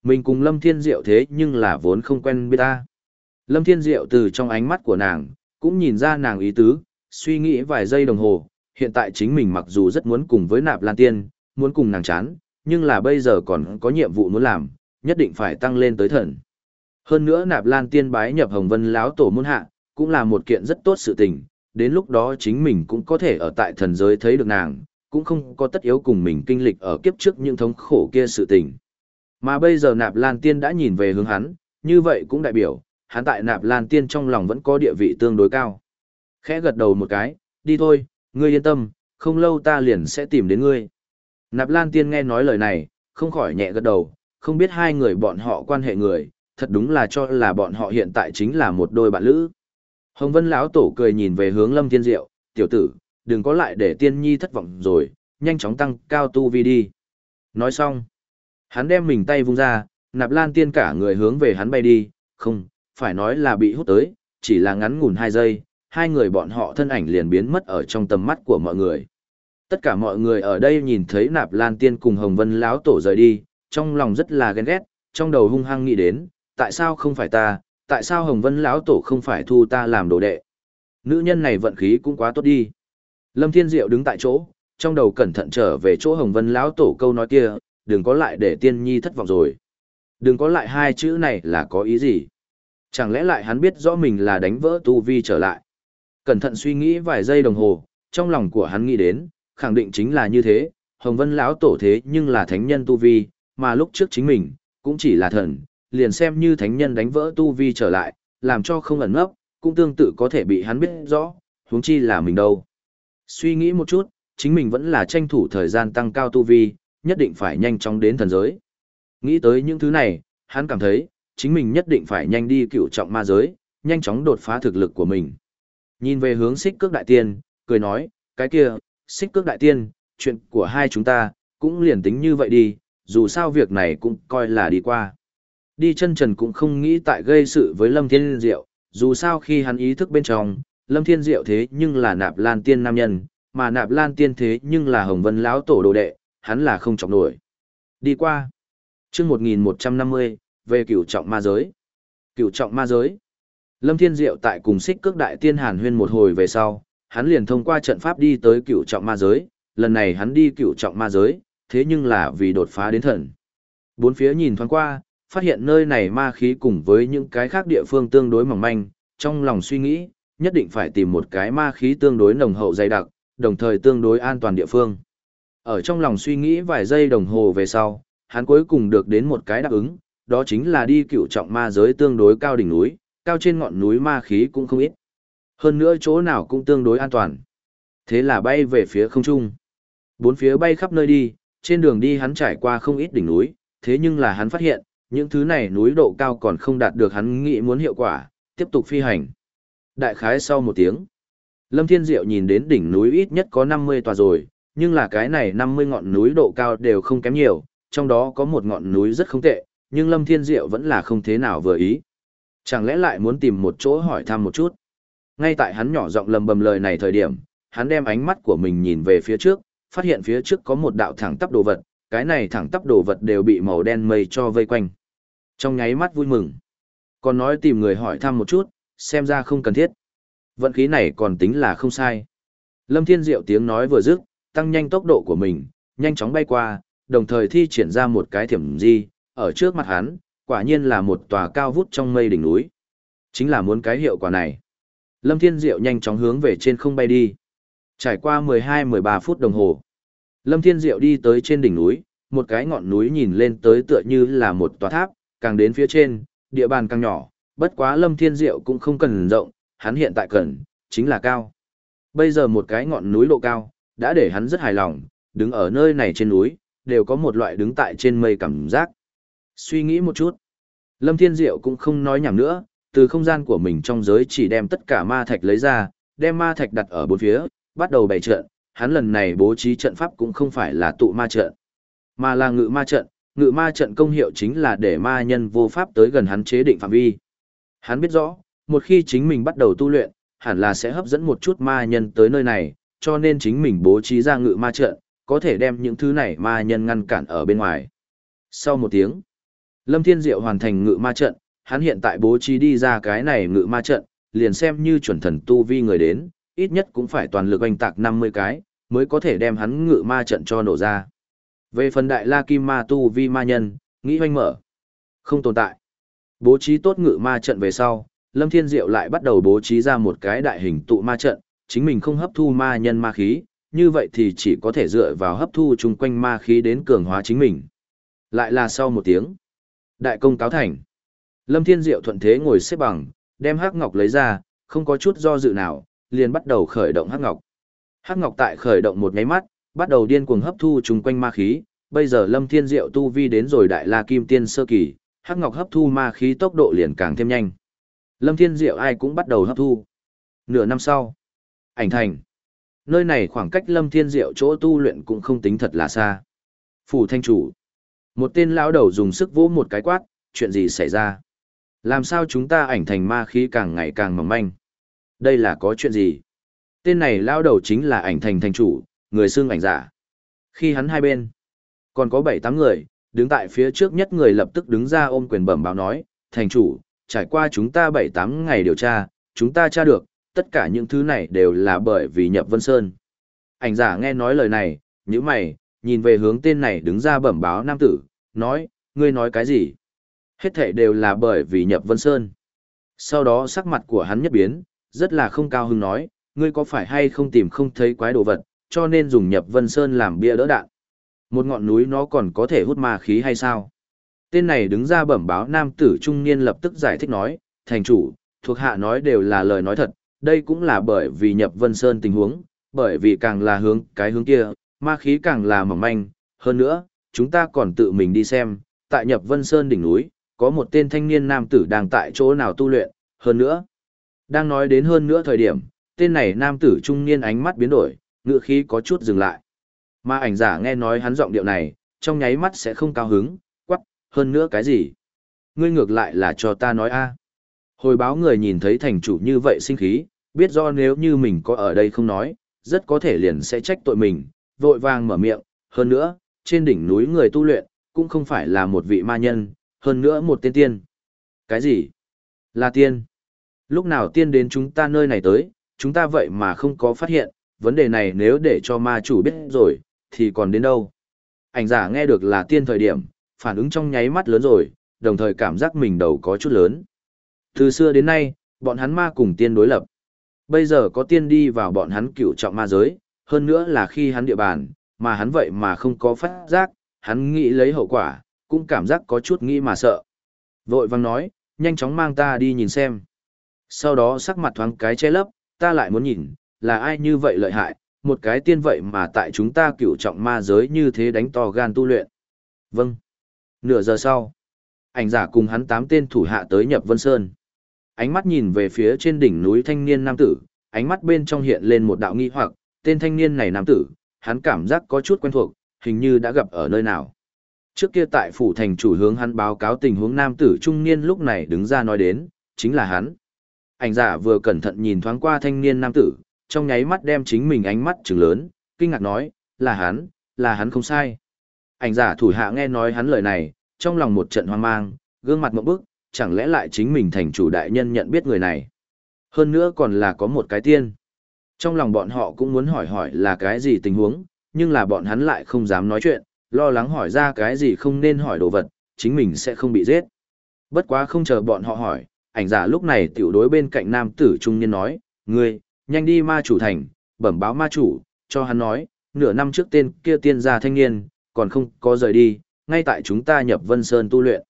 Mình cùng Lâm Thiên Diệu thế nhưng là vốn không quen biết ta. Lâm Thiên Diệu từ trong ánh mắt của nàng, cũng nhìn ra nàng ý tứ, suy nghĩ vài giây đồng hồ, hiện tại chính mình mặc dù rất muốn cùng với nạp lan tiên, muốn cùng nàng chán, nhưng là bây giờ còn có nhiệm vụ muốn làm, nhất định phải tăng lên tới thần. Hơn nữa nạp lan tiên bái nhập hồng vân láo tổ môn hạ, cũng là một kiện rất tốt sự tình, đến lúc đó chính mình cũng có thể ở tại thần giới thấy được nàng, cũng không có tất yếu cùng mình kinh lịch ở kiếp trước những thống khổ kia sự tình. Mà bây giờ nạp lan tiên đã nhìn về hướng hắn, như vậy cũng đại biểu, hắn tại nạp lan tiên trong lòng vẫn có địa vị tương đối cao. Khẽ gật đầu một cái, đi thôi, ngươi yên tâm, không lâu ta liền sẽ tìm đến ngươi. Nạp lan tiên nghe nói lời này, không khỏi nhẹ gật đầu, không biết hai người bọn họ quan hệ người, thật đúng là cho là bọn họ hiện tại chính là một đôi bạn lữ. Hồng Vân lão tổ cười nhìn về hướng Lâm Thiên Diệu, "Tiểu tử, đừng có lại để Tiên Nhi thất vọng rồi, nhanh chóng tăng cao tu vi đi." Nói xong, hắn đem mình tay vung ra, Nạp Lan Tiên cả người hướng về hắn bay đi, không, phải nói là bị hút tới, chỉ là ngắn ngủn hai giây, hai người bọn họ thân ảnh liền biến mất ở trong tầm mắt của mọi người. Tất cả mọi người ở đây nhìn thấy Nạp Lan Tiên cùng Hồng Vân lão tổ rời đi, trong lòng rất là ghen ghét, trong đầu hung hăng nghĩ đến, tại sao không phải ta, tại sao Hồng Vân lão tổ không phải thu ta làm đồ đệ? Nữ nhân này vận khí cũng quá tốt đi. Lâm Thiên Diệu đứng tại chỗ, trong đầu cẩn thận trở về chỗ Hồng Vân lão tổ câu nói kia, đừng có lại để Tiên Nhi thất vọng rồi. Đừng có lại hai chữ này là có ý gì? Chẳng lẽ lại hắn biết rõ mình là đánh vỡ tu vi trở lại? Cẩn thận suy nghĩ vài giây đồng hồ, trong lòng của hắn nghĩ đến, khẳng định chính là như thế, Hồng Vân lão tổ thế nhưng là thánh nhân tu vi, mà lúc trước chính mình cũng chỉ là thần, liền xem như thánh nhân đánh vỡ tu vi trở lại, làm cho không ẩn nấp, cũng tương tự có thể bị hắn biết rõ, huống chi là mình đâu. Suy nghĩ một chút, chính mình vẫn là tranh thủ thời gian tăng cao tu vi, nhất định phải nhanh chóng đến thần giới. Nghĩ tới những thứ này, hắn cảm thấy, chính mình nhất định phải nhanh đi cựu trọng ma giới, nhanh chóng đột phá thực lực của mình. Nhìn về hướng xích cước đại tiên, cười nói, cái kia, xích cước đại tiên, chuyện của hai chúng ta, cũng liền tính như vậy đi, dù sao việc này cũng coi là đi qua. Đi chân trần cũng không nghĩ tại gây sự với Lâm Thiên Diệu, dù sao khi hắn ý thức bên trong, Lâm Thiên Diệu thế nhưng là nạp lan tiên nam nhân, mà nạp lan tiên thế nhưng là hồng vân lão tổ đồ đệ, hắn là không trọng nổi. Đi qua. chương 1150, về cửu trọng ma giới. Cửu trọng ma giới. Lâm Thiên Diệu tại cùng xích cước đại tiên hàn huyên một hồi về sau, hắn liền thông qua trận pháp đi tới cửu trọng ma giới, lần này hắn đi cửu trọng ma giới, thế nhưng là vì đột phá đến thần. Bốn phía nhìn thoáng qua, phát hiện nơi này ma khí cùng với những cái khác địa phương tương đối mỏng manh, trong lòng suy nghĩ, nhất định phải tìm một cái ma khí tương đối nồng hậu dày đặc, đồng thời tương đối an toàn địa phương. Ở trong lòng suy nghĩ vài giây đồng hồ về sau, hắn cuối cùng được đến một cái đáp ứng, đó chính là đi cựu trọng ma giới tương đối cao đỉnh núi, cao trên ngọn núi ma khí cũng không ít. Hơn nữa chỗ nào cũng tương đối an toàn. Thế là bay về phía không trung. Bốn phía bay khắp nơi đi, trên đường đi hắn trải qua không ít đỉnh núi, thế nhưng là hắn phát hiện, những thứ này núi độ cao còn không đạt được hắn nghĩ muốn hiệu quả, tiếp tục phi hành. Đại khái sau một tiếng, Lâm Thiên Diệu nhìn đến đỉnh núi ít nhất có 50 tòa rồi, nhưng là cái này 50 ngọn núi độ cao đều không kém nhiều, trong đó có một ngọn núi rất không tệ, nhưng Lâm Thiên Diệu vẫn là không thế nào vừa ý. Chẳng lẽ lại muốn tìm một chỗ hỏi thăm một chút? Ngay tại hắn nhỏ giọng lầm bầm lời này thời điểm, hắn đem ánh mắt của mình nhìn về phía trước, phát hiện phía trước có một đạo thẳng tắp đồ vật, cái này thẳng tắp đồ vật đều bị màu đen mây cho vây quanh. Trong nháy mắt vui mừng. Còn nói tìm người hỏi thăm một chút, xem ra không cần thiết. Vận khí này còn tính là không sai. Lâm Thiên Diệu tiếng nói vừa dứt, tăng nhanh tốc độ của mình, nhanh chóng bay qua, đồng thời thi triển ra một cái thiểm di, ở trước mặt hắn, quả nhiên là một tòa cao vút trong mây đỉnh núi. Chính là muốn cái hiệu quả này. Lâm Thiên Diệu nhanh chóng hướng về trên không bay đi. Trải qua 12-13 phút đồng hồ. Lâm Thiên Diệu đi tới trên đỉnh núi, một cái ngọn núi nhìn lên tới tựa như là một tòa tháp, càng đến phía trên, địa bàn càng nhỏ, bất quá Lâm Thiên Diệu cũng không cần rộng, hắn hiện tại cần, chính là cao. Bây giờ một cái ngọn núi độ cao, đã để hắn rất hài lòng, đứng ở nơi này trên núi, đều có một loại đứng tại trên mây cảm giác. Suy nghĩ một chút, Lâm Thiên Diệu cũng không nói nhảm nữa, từ không gian của mình trong giới chỉ đem tất cả ma thạch lấy ra, đem ma thạch đặt ở bốn phía, bắt đầu bày trận, hắn lần này bố trí trận pháp cũng không phải là tụ ma trận, mà là ngự ma trận, ngự ma trận công hiệu chính là để ma nhân vô pháp tới gần hắn chế định phạm vi. Hắn biết rõ, một khi chính mình bắt đầu tu luyện, hẳn là sẽ hấp dẫn một chút ma nhân tới nơi này, cho nên chính mình bố trí ra ngự ma trận, có thể đem những thứ này ma nhân ngăn cản ở bên ngoài. Sau một tiếng, Lâm Thiên Diệu hoàn thành ngự ma trận, hắn hiện tại bố trí đi ra cái này ngự ma trận, liền xem như chuẩn thần tu vi người đến, ít nhất cũng phải toàn lực oanh tạc 50 cái, mới có thể đem hắn ngự ma trận cho nổ ra. Về phần đại la kim ma tu vi ma nhân, nghĩ hoanh mở. Không tồn tại. Bố trí tốt ngự ma trận về sau, Lâm Thiên Diệu lại bắt đầu bố trí ra một cái đại hình tụ ma trận, chính mình không hấp thu ma nhân ma khí, như vậy thì chỉ có thể dựa vào hấp thu chung quanh ma khí đến cường hóa chính mình. Lại là sau một tiếng. Đại công cáo thành. Lâm Thiên Diệu thuận thế ngồi xếp bằng, đem hắc ngọc lấy ra, không có chút do dự nào, liền bắt đầu khởi động hắc ngọc. Hắc ngọc tại khởi động một nháy mắt, bắt đầu điên cuồng hấp thu chung quanh ma khí, bây giờ Lâm Thiên Diệu tu vi đến rồi đại la kim tiên sơ kỳ, hắc ngọc hấp thu ma khí tốc độ liền càng thêm nhanh. Lâm Thiên Diệu ai cũng bắt đầu hấp thu. Nửa năm sau, ảnh thành. Nơi này khoảng cách Lâm Thiên Diệu chỗ tu luyện cũng không tính thật là xa. Phủ thanh chủ. Một tên lão đầu dùng sức vỗ một cái quát, chuyện gì xảy ra? Làm sao chúng ta ảnh thành ma khí càng ngày càng mỏng manh? Đây là có chuyện gì? Tên này lao đầu chính là ảnh thành thành chủ, người xưng ảnh giả. Khi hắn hai bên, còn có bảy tám người, đứng tại phía trước nhất người lập tức đứng ra ôm quyền bẩm báo nói, thành chủ, trải qua chúng ta bảy tám ngày điều tra, chúng ta tra được, tất cả những thứ này đều là bởi vì nhập Vân Sơn. Ảnh giả nghe nói lời này, như mày, nhìn về hướng tên này đứng ra bẩm báo nam tử, nói, ngươi nói cái gì? Hết thể đều là bởi vì nhập Vân Sơn. Sau đó sắc mặt của hắn nhất biến, rất là không cao hứng nói, ngươi có phải hay không tìm không thấy quái đồ vật, cho nên dùng nhập Vân Sơn làm bia đỡ đạn. Một ngọn núi nó còn có thể hút ma khí hay sao? Tên này đứng ra bẩm báo nam tử trung niên lập tức giải thích nói, thành chủ, thuộc hạ nói đều là lời nói thật, đây cũng là bởi vì nhập Vân Sơn tình huống, bởi vì càng là hướng cái hướng kia, ma khí càng là mỏng manh, hơn nữa, chúng ta còn tự mình đi xem, tại nhập Vân Sơn đỉnh núi, có một tên thanh niên nam tử đang tại chỗ nào tu luyện, hơn nữa. Đang nói đến hơn nữa thời điểm, tên này nam tử trung niên ánh mắt biến đổi, ngựa khí có chút dừng lại. Mà ảnh giả nghe nói hắn giọng điệu này, trong nháy mắt sẽ không cao hứng, quắc, hơn nữa cái gì? Ngươi ngược lại là cho ta nói a. Hồi báo người nhìn thấy thành chủ như vậy sinh khí, biết do nếu như mình có ở đây không nói, rất có thể liền sẽ trách tội mình, vội vàng mở miệng, hơn nữa, trên đỉnh núi người tu luyện, cũng không phải là một vị ma nhân, hơn nữa một tên tiên. Cái gì? Là tiên. Lúc nào tiên đến chúng ta nơi này tới, chúng ta vậy mà không có phát hiện, vấn đề này nếu để cho ma chủ biết rồi, thì còn đến đâu? Ảnh giả nghe được là tiên thời điểm, phản ứng trong nháy mắt lớn rồi, đồng thời cảm giác mình đầu có chút lớn. Từ xưa đến nay, bọn hắn ma cùng tiên đối lập. Bây giờ có tiên đi vào bọn hắn cựu trọng ma giới, hơn nữa là khi hắn địa bàn, mà hắn vậy mà không có phát giác, hắn nghĩ lấy hậu quả, cũng cảm giác có chút nghĩ mà sợ. Vội vang nói, nhanh chóng mang ta đi nhìn xem. Sau đó sắc mặt thoáng cái che lấp, ta lại muốn nhìn, là ai như vậy lợi hại, một cái tiên vậy mà tại chúng ta cựu trọng ma giới như thế đánh to gan tu luyện. Vâng. Nửa giờ sau, ảnh giả cùng hắn tám tên thủ hạ tới nhập Vân Sơn. Ánh mắt nhìn về phía trên đỉnh núi thanh niên nam tử, ánh mắt bên trong hiện lên một đạo nghi hoặc, tên thanh niên này nam tử, hắn cảm giác có chút quen thuộc, hình như đã gặp ở nơi nào. Trước kia tại phủ thành chủ hướng hắn báo cáo tình huống nam tử trung niên lúc này đứng ra nói đến, chính là hắn. Ảnh giả vừa cẩn thận nhìn thoáng qua thanh niên nam tử, trong nháy mắt đem chính mình ánh mắt trừng lớn, kinh ngạc nói, là hắn, là hắn không sai. Ảnh giả thủ hạ nghe nói hắn lời này, trong lòng một trận hoang mang, gương mặt mộng bức, chẳng lẽ lại chính mình thành chủ đại nhân nhận biết người này. Hơn nữa còn là có một cái tiên. Trong lòng bọn họ cũng muốn hỏi hỏi là cái gì tình huống, nhưng là bọn hắn lại không dám nói chuyện, lo lắng hỏi ra cái gì không nên hỏi đồ vật, chính mình sẽ không bị giết. Bất quá không chờ bọn họ hỏi, ảnh giả lúc này tiểu đối bên cạnh nam tử trung niên nói, ngươi, nhanh đi ma chủ thành, bẩm báo ma chủ, cho hắn nói, nửa năm trước tên kia tiên gia thanh niên, còn không có rời đi, ngay tại chúng ta nhập Vân Sơn tu luyện.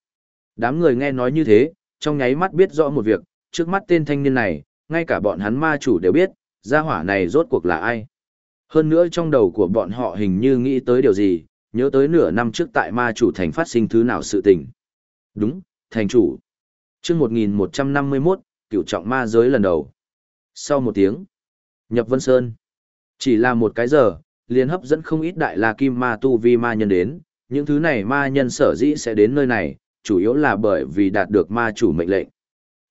Đám người nghe nói như thế, trong nháy mắt biết rõ một việc, trước mắt tên thanh niên này, ngay cả bọn hắn ma chủ đều biết, gia hỏa này rốt cuộc là ai. Hơn nữa trong đầu của bọn họ hình như nghĩ tới điều gì, nhớ tới nửa năm trước tại ma chủ thành phát sinh thứ nào sự tình. Đúng, thành chủ chương 1151, cựu trọng ma giới lần đầu. Sau một tiếng, nhập Vân Sơn. Chỉ là một cái giờ, liền hấp dẫn không ít đại la kim ma tu vi ma nhân đến, những thứ này ma nhân sở dĩ sẽ đến nơi này, chủ yếu là bởi vì đạt được ma chủ mệnh lệnh.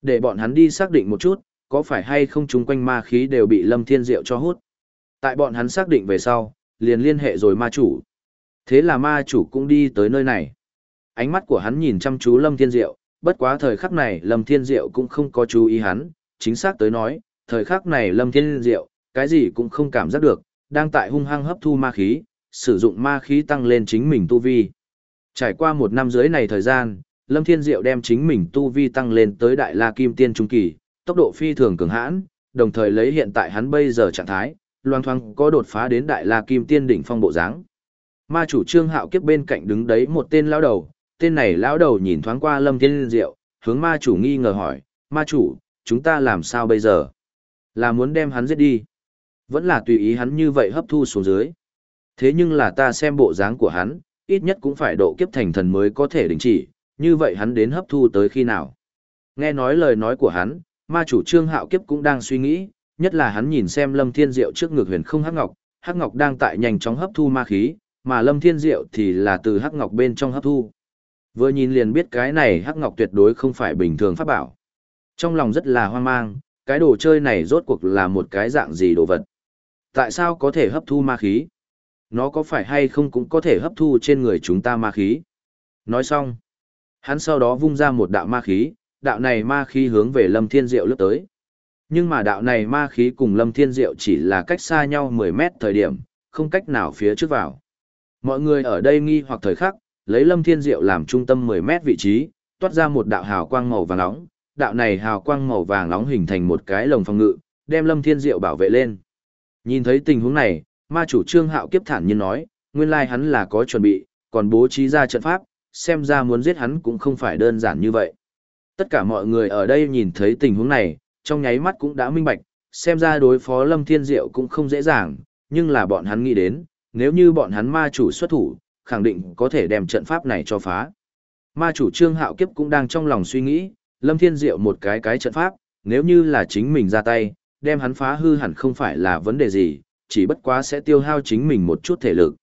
Để bọn hắn đi xác định một chút, có phải hay không chúng quanh ma khí đều bị Lâm Thiên Diệu cho hút. Tại bọn hắn xác định về sau, liền liên hệ rồi ma chủ. Thế là ma chủ cũng đi tới nơi này. Ánh mắt của hắn nhìn chăm chú Lâm Thiên Diệu, bất quá thời khắc này Lâm Thiên Diệu cũng không có chú ý hắn, chính xác tới nói, thời khắc này Lâm Thiên Diệu, cái gì cũng không cảm giác được, đang tại hung hăng hấp thu ma khí, sử dụng ma khí tăng lên chính mình tu vi. Trải qua một năm dưới này thời gian, Lâm Thiên Diệu đem chính mình tu vi tăng lên tới Đại La Kim Tiên Trung Kỳ, tốc độ phi thường cường hãn, đồng thời lấy hiện tại hắn bây giờ trạng thái, loang thoang có đột phá đến Đại La Kim Tiên đỉnh phong bộ dáng. Ma chủ Trương Hạo kiếp bên cạnh đứng đấy một tên lão đầu, tên này lão đầu nhìn thoáng qua Lâm Thiên Diệu, hướng ma chủ nghi ngờ hỏi, ma chủ, chúng ta làm sao bây giờ? Là muốn đem hắn giết đi? Vẫn là tùy ý hắn như vậy hấp thu xuống dưới. Thế nhưng là ta xem bộ dáng của hắn, ít nhất cũng phải độ kiếp thành thần mới có thể đình chỉ, như vậy hắn đến hấp thu tới khi nào? Nghe nói lời nói của hắn, ma chủ Trương Hạo kiếp cũng đang suy nghĩ, nhất là hắn nhìn xem Lâm Thiên Diệu trước ngực huyền không hắc ngọc, hắc ngọc đang tại nhanh chóng hấp thu ma khí, mà Lâm Thiên Diệu thì là từ hắc ngọc bên trong hấp thu. Vừa nhìn liền biết cái này hắc ngọc tuyệt đối không phải bình thường pháp bảo. Trong lòng rất là hoang mang, cái đồ chơi này rốt cuộc là một cái dạng gì đồ vật. Tại sao có thể hấp thu ma khí? Nó có phải hay không cũng có thể hấp thu trên người chúng ta ma khí? Nói xong, hắn sau đó vung ra một đạo ma khí, đạo này ma khí hướng về Lâm Thiên Diệu lướt tới. Nhưng mà đạo này ma khí cùng Lâm Thiên Diệu chỉ là cách xa nhau 10 mét thời điểm, không cách nào phía trước vào. Mọi người ở đây nghi hoặc thời khắc, lấy Lâm Thiên Diệu làm trung tâm 10 mét vị trí, toát ra một đạo hào quang màu vàng nóng, đạo này hào quang màu vàng nóng hình thành một cái lồng phòng ngự, đem Lâm Thiên Diệu bảo vệ lên. Nhìn thấy tình huống này, ma chủ Trương Hạo kiếp thản nhiên nói, nguyên lai hắn là có chuẩn bị, còn bố trí ra trận pháp, xem ra muốn giết hắn cũng không phải đơn giản như vậy. Tất cả mọi người ở đây nhìn thấy tình huống này, trong nháy mắt cũng đã minh bạch, xem ra đối phó Lâm Thiên Diệu cũng không dễ dàng, nhưng là bọn hắn nghĩ đến, nếu như bọn hắn ma chủ xuất thủ, khẳng định có thể đem trận pháp này cho phá. Ma chủ Trương Hạo Kiếp cũng đang trong lòng suy nghĩ, Lâm Thiên Diệu một cái cái trận pháp, nếu như là chính mình ra tay, đem hắn phá hư hẳn không phải là vấn đề gì, chỉ bất quá sẽ tiêu hao chính mình một chút thể lực.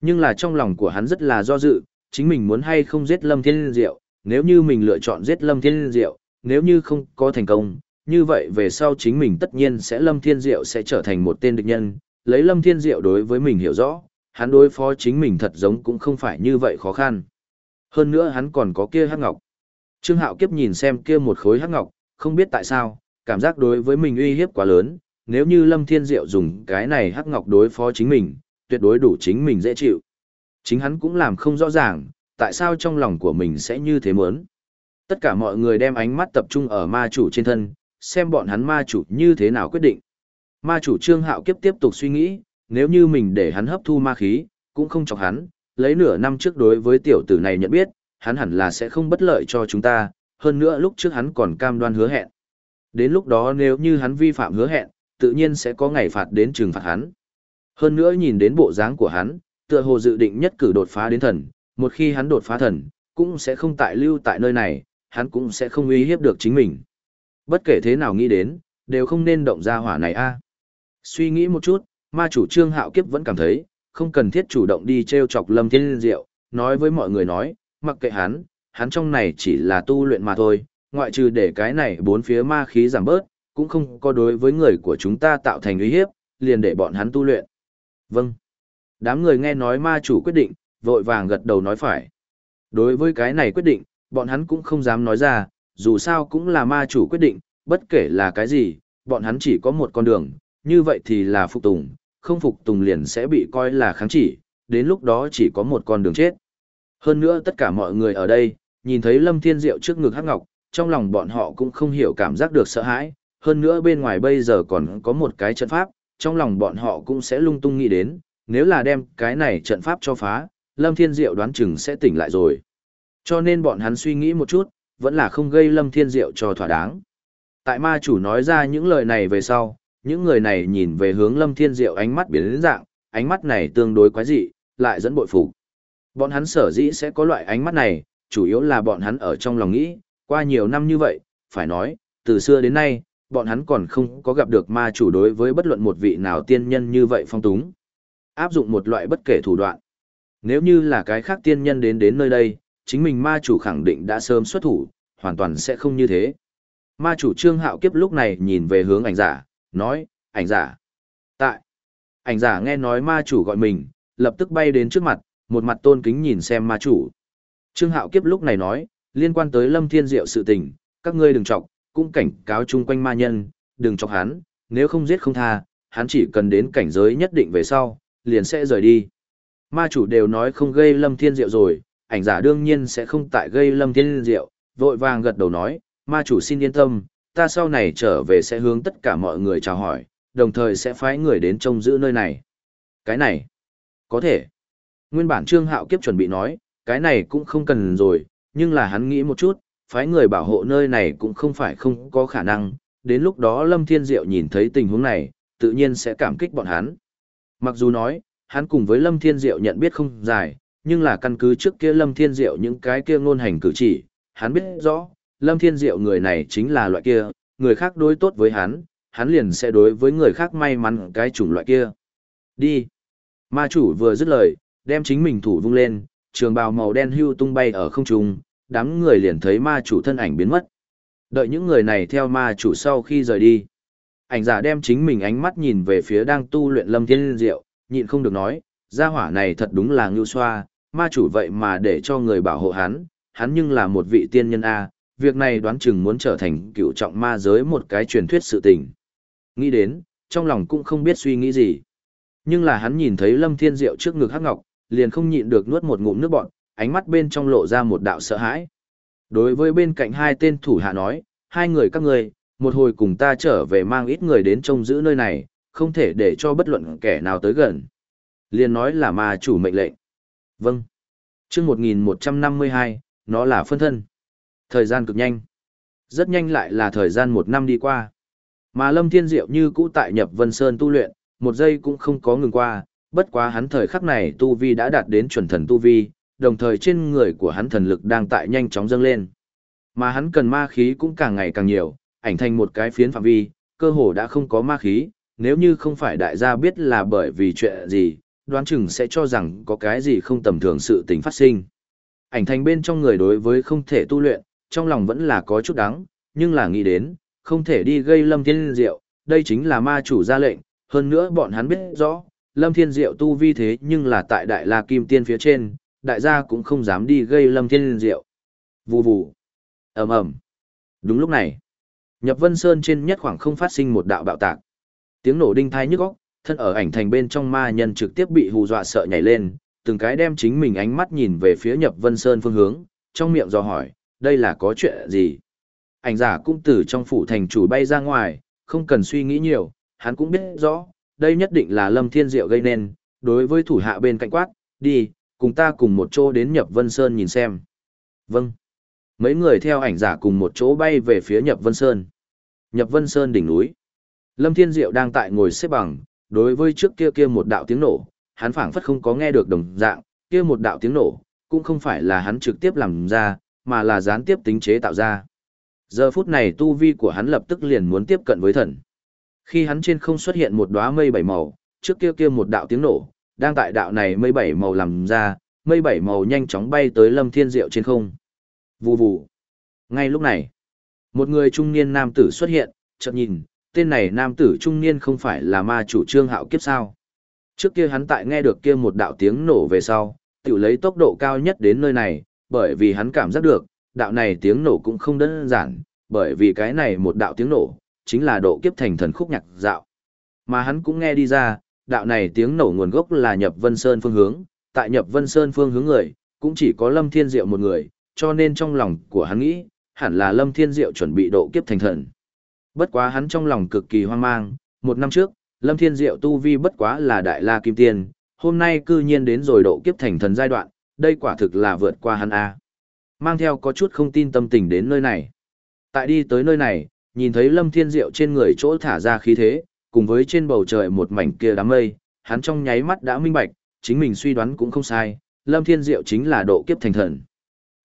Nhưng là trong lòng của hắn rất là do dự, chính mình muốn hay không giết Lâm Thiên Diệu, nếu như mình lựa chọn giết Lâm Thiên Diệu, nếu như không có thành công, như vậy về sau chính mình tất nhiên sẽ Lâm Thiên Diệu sẽ trở thành một tên địch nhân, lấy Lâm Thiên Diệu đối với mình hiểu rõ, hắn đối phó chính mình thật giống cũng không phải như vậy khó khăn. Hơn nữa hắn còn có kia hắc ngọc. Trương Hạo Kiếp nhìn xem kia một khối hắc ngọc, không biết tại sao, cảm giác đối với mình uy hiếp quá lớn, nếu như Lâm Thiên Diệu dùng cái này hắc ngọc đối phó chính mình, tuyệt đối đủ chính mình dễ chịu. Chính hắn cũng làm không rõ ràng, tại sao trong lòng của mình sẽ như thế muốn. Tất cả mọi người đem ánh mắt tập trung ở ma chủ trên thân, xem bọn hắn ma chủ như thế nào quyết định. Ma chủ Trương Hạo Kiếp tiếp tục suy nghĩ, nếu như mình để hắn hấp thu ma khí, cũng không chọc hắn, lấy nửa năm trước đối với tiểu tử này nhận biết, hắn hẳn là sẽ không bất lợi cho chúng ta, hơn nữa lúc trước hắn còn cam đoan hứa hẹn. Đến lúc đó nếu như hắn vi phạm hứa hẹn, tự nhiên sẽ có ngày phạt đến trừng phạt hắn. Hơn nữa nhìn đến bộ dáng của hắn, tựa hồ dự định nhất cử đột phá đến thần, một khi hắn đột phá thần, cũng sẽ không tại lưu tại nơi này, hắn cũng sẽ không uy hiếp được chính mình. Bất kể thế nào nghĩ đến, đều không nên động ra hỏa này a. Suy nghĩ một chút, ma chủ trương hạo kiếp vẫn cảm thấy, không cần thiết chủ động đi treo chọc lâm thiên diệu, nói với mọi người nói, mặc kệ hắn, hắn trong này chỉ là tu luyện mà thôi, ngoại trừ để cái này bốn phía ma khí giảm bớt, cũng không có đối với người của chúng ta tạo thành uy hiếp, liền để bọn hắn tu luyện. Vâng. Đám người nghe nói ma chủ quyết định, vội vàng gật đầu nói phải. Đối với cái này quyết định, bọn hắn cũng không dám nói ra, dù sao cũng là ma chủ quyết định, bất kể là cái gì, bọn hắn chỉ có một con đường, như vậy thì là phục tùng, không phục tùng liền sẽ bị coi là kháng chỉ, đến lúc đó chỉ có một con đường chết. Hơn nữa tất cả mọi người ở đây, nhìn thấy Lâm Thiên Diệu trước ngực hắc ngọc, trong lòng bọn họ cũng không hiểu cảm giác được sợ hãi, hơn nữa bên ngoài bây giờ còn có một cái trận pháp, trong lòng bọn họ cũng sẽ lung tung nghĩ đến, nếu là đem cái này trận pháp cho phá, Lâm Thiên Diệu đoán chừng sẽ tỉnh lại rồi. Cho nên bọn hắn suy nghĩ một chút, vẫn là không gây Lâm Thiên Diệu cho thỏa đáng. Tại ma chủ nói ra những lời này về sau, những người này nhìn về hướng Lâm Thiên Diệu ánh mắt biến dạng, ánh mắt này tương đối quái dị, lại dẫn bội phục. Bọn hắn sở dĩ sẽ có loại ánh mắt này, chủ yếu là bọn hắn ở trong lòng nghĩ, qua nhiều năm như vậy, phải nói, từ xưa đến nay, bọn hắn còn không có gặp được ma chủ đối với bất luận một vị nào tiên nhân như vậy phong túng. Áp dụng một loại bất kể thủ đoạn. Nếu như là cái khác tiên nhân đến đến nơi đây, chính mình ma chủ khẳng định đã sớm xuất thủ, hoàn toàn sẽ không như thế. Ma chủ trương hạo kiếp lúc này nhìn về hướng ảnh giả, nói, ảnh giả. Tại. Ảnh giả nghe nói ma chủ gọi mình, lập tức bay đến trước mặt, một mặt tôn kính nhìn xem ma chủ. Trương hạo kiếp lúc này nói, liên quan tới lâm thiên diệu sự tình, các ngươi đừng chọc, cũng cảnh cáo chung quanh ma nhân, đừng chọc hắn, nếu không giết không tha, hắn chỉ cần đến cảnh giới nhất định về sau, liền sẽ rời đi. Ma chủ đều nói không gây lâm thiên diệu rồi, ảnh giả đương nhiên sẽ không tại gây lâm thiên diệu, vội vàng gật đầu nói, ma chủ xin yên tâm, ta sau này trở về sẽ hướng tất cả mọi người chào hỏi, đồng thời sẽ phái người đến trông giữ nơi này. Cái này, có thể. Nguyên bản Trương Hạo Kiếp chuẩn bị nói, cái này cũng không cần rồi, nhưng là hắn nghĩ một chút, phái người bảo hộ nơi này cũng không phải không có khả năng, đến lúc đó Lâm Thiên Diệu nhìn thấy tình huống này, tự nhiên sẽ cảm kích bọn hắn. Mặc dù nói, hắn cùng với Lâm Thiên Diệu nhận biết không dài, nhưng là căn cứ trước kia Lâm Thiên Diệu những cái kia ngôn hành cử chỉ, hắn biết rõ, Lâm Thiên Diệu người này chính là loại kia, người khác đối tốt với hắn, hắn liền sẽ đối với người khác may mắn cái chủng loại kia. Đi. Ma chủ vừa dứt lời, đem chính mình thủ vung lên, trường bào màu đen hưu tung bay ở không trung, đám người liền thấy ma chủ thân ảnh biến mất. Đợi những người này theo ma chủ sau khi rời đi. Ảnh giả đem chính mình ánh mắt nhìn về phía đang tu luyện lâm thiên diệu, nhịn không được nói, gia hỏa này thật đúng là ngưu xoa, ma chủ vậy mà để cho người bảo hộ hắn, hắn nhưng là một vị tiên nhân A, việc này đoán chừng muốn trở thành cựu trọng ma giới một cái truyền thuyết sự tình. Nghĩ đến, trong lòng cũng không biết suy nghĩ gì. Nhưng là hắn nhìn thấy Lâm Thiên Diệu trước ngực hắc ngọc, liền không nhịn được nuốt một ngụm nước bọt, ánh mắt bên trong lộ ra một đạo sợ hãi. Đối với bên cạnh hai tên thủ hạ nói, hai người các ngươi, một hồi cùng ta trở về mang ít người đến trông giữ nơi này, không thể để cho bất luận kẻ nào tới gần. Liền nói là ma chủ mệnh lệnh. Vâng. chương 1152, nó là phân thân. Thời gian cực nhanh. Rất nhanh lại là thời gian một năm đi qua. Mà Lâm Thiên Diệu như cũ tại nhập Vân Sơn tu luyện, một giây cũng không có ngừng qua, bất quá hắn thời khắc này tu vi đã đạt đến chuẩn thần tu vi, đồng thời trên người của hắn thần lực đang tại nhanh chóng dâng lên. Mà hắn cần ma khí cũng càng ngày càng nhiều, ảnh thành một cái phiến phạm vi, cơ hồ đã không có ma khí, nếu như không phải đại gia biết là bởi vì chuyện gì, đoán chừng sẽ cho rằng có cái gì không tầm thường sự tình phát sinh. Ảnh thành bên trong người đối với không thể tu luyện, trong lòng vẫn là có chút đắng, nhưng là nghĩ đến, không thể đi gây lâm thiên diệu, đây chính là ma chủ ra lệnh, hơn nữa bọn hắn biết rõ, lâm thiên diệu tu vi thế nhưng là tại đại la kim tiên phía trên, đại gia cũng không dám đi gây lâm thiên diệu. Vù vù, ầm ầm. Đúng lúc này, nhập vân sơn trên nhất khoảng không phát sinh một đạo bạo tạc. Tiếng nổ đinh thai nhức óc, thân ở ảnh thành bên trong ma nhân trực tiếp bị hù dọa sợ nhảy lên, từng cái đem chính mình ánh mắt nhìn về phía nhập vân sơn phương hướng, trong miệng dò hỏi, đây là có chuyện gì? Ảnh giả cũng từ trong phủ thành chủ bay ra ngoài, không cần suy nghĩ nhiều, hắn cũng biết rõ, đây nhất định là Lâm Thiên Diệu gây nên, đối với thủ hạ bên cạnh quát, đi, cùng ta cùng một chỗ đến Nhập Vân Sơn nhìn xem. Vâng. Mấy người theo ảnh giả cùng một chỗ bay về phía Nhập Vân Sơn. Nhập Vân Sơn đỉnh núi. Lâm Thiên Diệu đang tại ngồi xếp bằng, đối với trước kia kia một đạo tiếng nổ, hắn phảng phất không có nghe được đồng dạng, kia một đạo tiếng nổ, cũng không phải là hắn trực tiếp làm ra, mà là gián tiếp tính chế tạo ra. Giờ phút này tu vi của hắn lập tức liền muốn tiếp cận với thần. Khi hắn trên không xuất hiện một đóa mây bảy màu, trước kia kia một đạo tiếng nổ, đang tại đạo này mây bảy màu làm ra, mây bảy màu nhanh chóng bay tới Lâm Thiên Diệu trên không. Vù vù. Ngay lúc này, một người trung niên nam tử xuất hiện, chợt nhìn, tên này nam tử trung niên không phải là ma chủ trương hạo kiếp sao. Trước kia hắn tại nghe được kia một đạo tiếng nổ về sau, tự lấy tốc độ cao nhất đến nơi này, bởi vì hắn cảm giác được, đạo này tiếng nổ cũng không đơn giản, bởi vì cái này một đạo tiếng nổ, chính là độ kiếp thành thần khúc nhạc dạo. Mà hắn cũng nghe đi ra, đạo này tiếng nổ nguồn gốc là nhập Vân Sơn phương hướng, tại nhập Vân Sơn phương hướng người, cũng chỉ có Lâm Thiên Diệu một người, cho nên trong lòng của hắn nghĩ, hẳn là Lâm Thiên Diệu chuẩn bị độ kiếp thành thần. Bất quá hắn trong lòng cực kỳ hoang mang, một năm trước, Lâm Thiên Diệu tu vi bất quá là đại la kim tiên, hôm nay cư nhiên đến rồi độ kiếp thành thần giai đoạn, đây quả thực là vượt qua hắn A. Mang theo có chút không tin tâm tình đến nơi này. Tại đi tới nơi này, nhìn thấy Lâm Thiên Diệu trên người chỗ thả ra khí thế, cùng với trên bầu trời một mảnh kia đám mây, hắn trong nháy mắt đã minh bạch, chính mình suy đoán cũng không sai, Lâm Thiên Diệu chính là độ kiếp thành thần.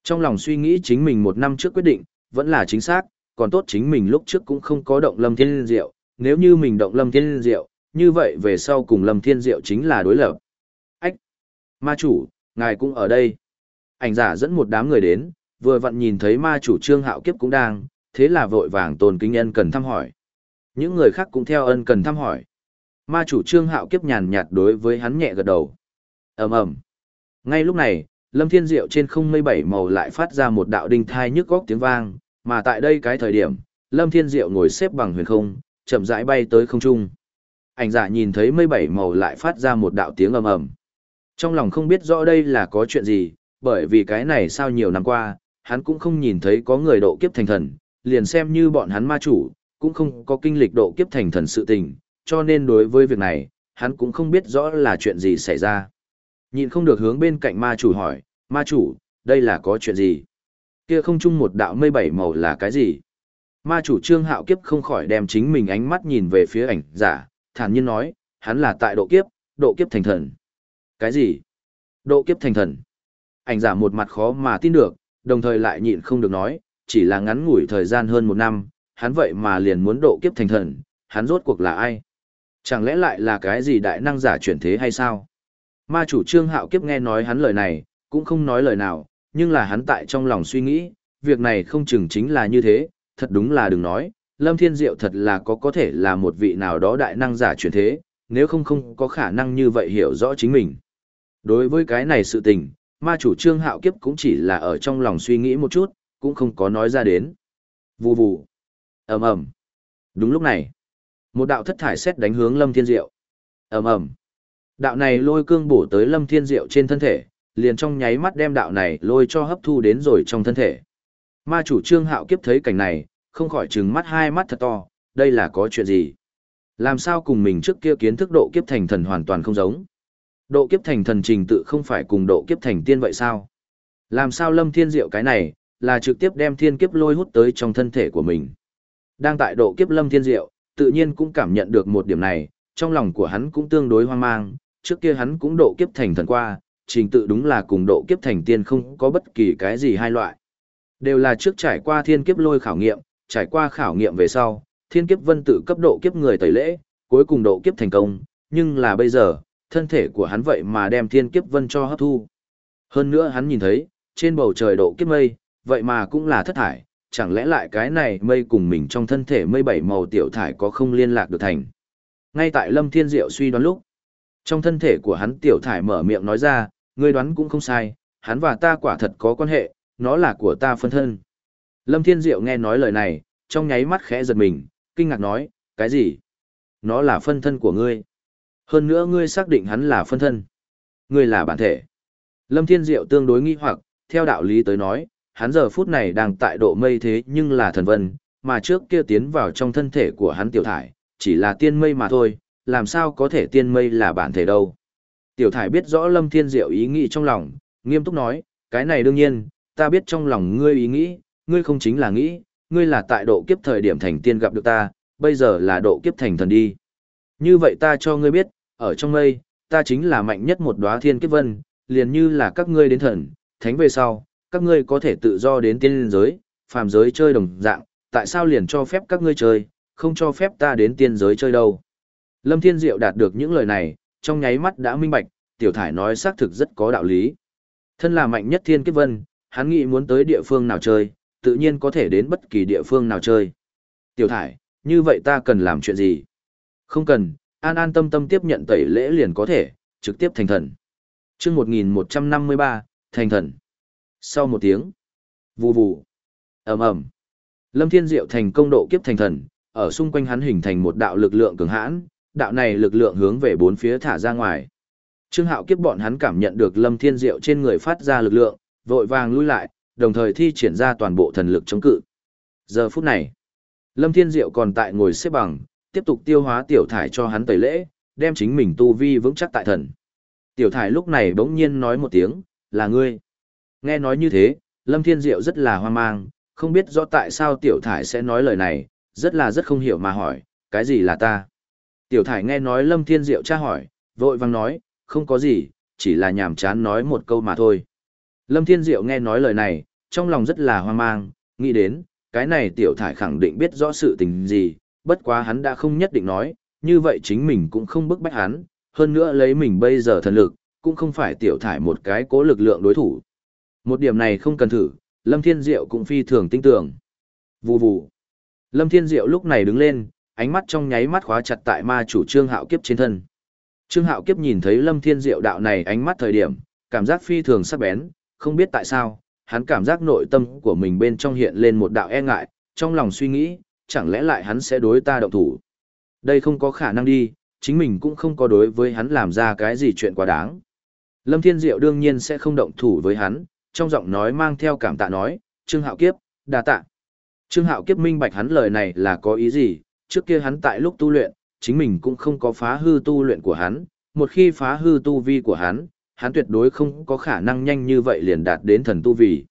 Trong lòng suy nghĩ chính mình một năm trước quyết định, vẫn là chính xác, còn tốt chính mình lúc trước cũng không có động Lâm Thiên Diệu, nếu như mình động Lâm Thiên Diệu, như vậy về sau cùng Lâm Thiên Diệu chính là đối lập. Ách! Ma chủ, ngài cũng ở đây. Ảnh giả dẫn một đám người đến, vừa vặn nhìn thấy ma chủ trương hạo kiếp cũng đang, thế là vội vàng tôn kính ân cần thăm hỏi. Những người khác cũng theo ân cần thăm hỏi. Ma chủ trương hạo kiếp nhàn nhạt đối với hắn nhẹ gật đầu. ầm ầm Ngay lúc này, Lâm Thiên Diệu trên không mây bảy màu lại phát ra một đạo đinh thai nhức góc tiếng vang, mà tại đây cái thời điểm, Lâm Thiên Diệu ngồi xếp bằng huyền không, chậm rãi bay tới không trung. Ảnh giả nhìn thấy mây bảy màu lại phát ra một đạo tiếng ầm ầm. Trong lòng không biết rõ đây là có chuyện gì, bởi vì cái này sao nhiều năm qua, hắn cũng không nhìn thấy có người độ kiếp thành thần, liền xem như bọn hắn ma chủ, cũng không có kinh lịch độ kiếp thành thần sự tình, cho nên đối với việc này, hắn cũng không biết rõ là chuyện gì xảy ra. Nhìn không được hướng bên cạnh ma chủ hỏi, ma chủ, đây là có chuyện gì? Kia không chung một đạo mây bảy màu là cái gì? Ma chủ trương hạo kiếp không khỏi đem chính mình ánh mắt nhìn về phía ảnh giả, thản nhiên nói, hắn là tại độ kiếp, độ kiếp thành thần. Cái gì? Độ kiếp thành thần. Ảnh giả một mặt khó mà tin được, đồng thời lại nhịn không được nói, chỉ là ngắn ngủi thời gian hơn một năm, hắn vậy mà liền muốn độ kiếp thành thần, hắn rốt cuộc là ai? Chẳng lẽ lại là cái gì đại năng giả chuyển thế hay sao? Ma chủ trương hạo kiếp nghe nói hắn lời này, cũng không nói lời nào, nhưng là hắn tại trong lòng suy nghĩ, việc này không chừng chính là như thế, thật đúng là đừng nói, Lâm Thiên Diệu thật là có có thể là một vị nào đó đại năng giả chuyển thế, nếu không không có khả năng như vậy hiểu rõ chính mình. Đối với cái này sự tình, ma chủ trương hạo kiếp cũng chỉ là ở trong lòng suy nghĩ một chút, cũng không có nói ra đến. Vù vù, ầm ầm. Đúng lúc này, một đạo thất thải xét đánh hướng Lâm Thiên Diệu. ầm ầm. Đạo này lôi cương bổ tới Lâm Thiên Diệu trên thân thể, liền trong nháy mắt đem đạo này lôi cho hấp thu đến rồi trong thân thể. Ma chủ trương hạo kiếp thấy cảnh này, không khỏi trừng mắt hai mắt thật to, đây là có chuyện gì? Làm sao cùng mình trước kia kiến thức độ kiếp thành thần hoàn toàn không giống? Độ kiếp thành thần trình tự không phải cùng độ kiếp thành tiên vậy sao? Làm sao lâm thiên diệu cái này, là trực tiếp đem thiên kiếp lôi hút tới trong thân thể của mình. Đang tại độ kiếp lâm thiên diệu, tự nhiên cũng cảm nhận được một điểm này, trong lòng của hắn cũng tương đối hoang mang, trước kia hắn cũng độ kiếp thành thần qua, trình tự đúng là cùng độ kiếp thành tiên không có bất kỳ cái gì hai loại. Đều là trước trải qua thiên kiếp lôi khảo nghiệm, trải qua khảo nghiệm về sau, thiên kiếp vân tự cấp độ kiếp người tẩy lễ, cuối cùng độ kiếp thành công, nhưng là bây giờ, thân thể của hắn vậy mà đem thiên kiếp vân cho hấp thu. Hơn nữa hắn nhìn thấy, trên bầu trời độ kiếp mây, vậy mà cũng là thất thải, chẳng lẽ lại cái này mây cùng mình trong thân thể mây bảy màu tiểu thải có không liên lạc được thành. Ngay tại Lâm Thiên Diệu suy đoán lúc, trong thân thể của hắn tiểu thải mở miệng nói ra, ngươi đoán cũng không sai, hắn và ta quả thật có quan hệ, nó là của ta phân thân. Lâm Thiên Diệu nghe nói lời này, trong nháy mắt khẽ giật mình, kinh ngạc nói, cái gì? Nó là phân thân của ngươi. Hơn nữa ngươi xác định hắn là phân thân. Ngươi là bản thể. Lâm Thiên Diệu tương đối nghi hoặc, theo đạo lý tới nói, hắn giờ phút này đang tại độ mây thế nhưng là thần vân, mà trước kia tiến vào trong thân thể của hắn tiểu thải, chỉ là tiên mây mà thôi, làm sao có thể tiên mây là bản thể đâu. Tiểu thải biết rõ Lâm Thiên Diệu ý nghĩ trong lòng, nghiêm túc nói, cái này đương nhiên, ta biết trong lòng ngươi ý nghĩ, ngươi không chính là nghĩ, ngươi là tại độ kiếp thời điểm thành tiên gặp được ta, bây giờ là độ kiếp thành thần đi. Như vậy ta cho ngươi biết, ở trong mây, ta chính là mạnh nhất một đóa thiên kiếp vân, liền như là các ngươi đến thần, thánh về sau, các ngươi có thể tự do đến tiên giới, phàm giới chơi đồng dạng, tại sao liền cho phép các ngươi chơi, không cho phép ta đến tiên giới chơi đâu. Lâm Thiên Diệu đạt được những lời này, trong nháy mắt đã minh bạch, tiểu thải nói xác thực rất có đạo lý. Thân là mạnh nhất thiên kiếp vân, hắn nghĩ muốn tới địa phương nào chơi, tự nhiên có thể đến bất kỳ địa phương nào chơi. Tiểu thải, như vậy ta cần làm chuyện gì? Không cần, an an tâm tâm tiếp nhận tẩy lễ liền có thể, trực tiếp thành thần. chương 1153, thành thần. Sau một tiếng, vù vù, ầm ầm Lâm Thiên Diệu thành công độ kiếp thành thần, ở xung quanh hắn hình thành một đạo lực lượng cường hãn, đạo này lực lượng hướng về bốn phía thả ra ngoài. Trương Hạo kiếp bọn hắn cảm nhận được Lâm Thiên Diệu trên người phát ra lực lượng, vội vàng lui lại, đồng thời thi triển ra toàn bộ thần lực chống cự. Giờ phút này, Lâm Thiên Diệu còn tại ngồi xếp bằng, tiếp tục tiêu hóa tiểu thải cho hắn tẩy lễ, đem chính mình tu vi vững chắc tại thần. Tiểu thải lúc này bỗng nhiên nói một tiếng, là ngươi. Nghe nói như thế, Lâm Thiên Diệu rất là hoang mang, không biết rõ tại sao tiểu thải sẽ nói lời này, rất là rất không hiểu mà hỏi, cái gì là ta? Tiểu thải nghe nói Lâm Thiên Diệu tra hỏi, vội vàng nói, không có gì, chỉ là nhảm chán nói một câu mà thôi. Lâm Thiên Diệu nghe nói lời này, trong lòng rất là hoang mang, nghĩ đến, cái này tiểu thải khẳng định biết rõ sự tình gì, bất quá hắn đã không nhất định nói, như vậy chính mình cũng không bức bách hắn, hơn nữa lấy mình bây giờ thần lực, cũng không phải tiểu thải một cái cố lực lượng đối thủ. Một điểm này không cần thử, Lâm Thiên Diệu cũng phi thường tinh tưởng. Vù vù. Lâm Thiên Diệu lúc này đứng lên, ánh mắt trong nháy mắt khóa chặt tại ma chủ Trương Hạo Kiếp trên thân. Trương Hạo Kiếp nhìn thấy Lâm Thiên Diệu đạo này ánh mắt thời điểm, cảm giác phi thường sắc bén, không biết tại sao, hắn cảm giác nội tâm của mình bên trong hiện lên một đạo e ngại, trong lòng suy nghĩ, chẳng lẽ lại hắn sẽ đối ta động thủ. Đây không có khả năng đi, chính mình cũng không có đối với hắn làm ra cái gì chuyện quá đáng. Lâm Thiên Diệu đương nhiên sẽ không động thủ với hắn, trong giọng nói mang theo cảm tạ nói, Trương Hạo Kiếp, đa tạ. Trương Hạo Kiếp minh bạch hắn lời này là có ý gì, trước kia hắn tại lúc tu luyện, chính mình cũng không có phá hư tu luyện của hắn, một khi phá hư tu vi của hắn, hắn tuyệt đối không có khả năng nhanh như vậy liền đạt đến thần tu vi.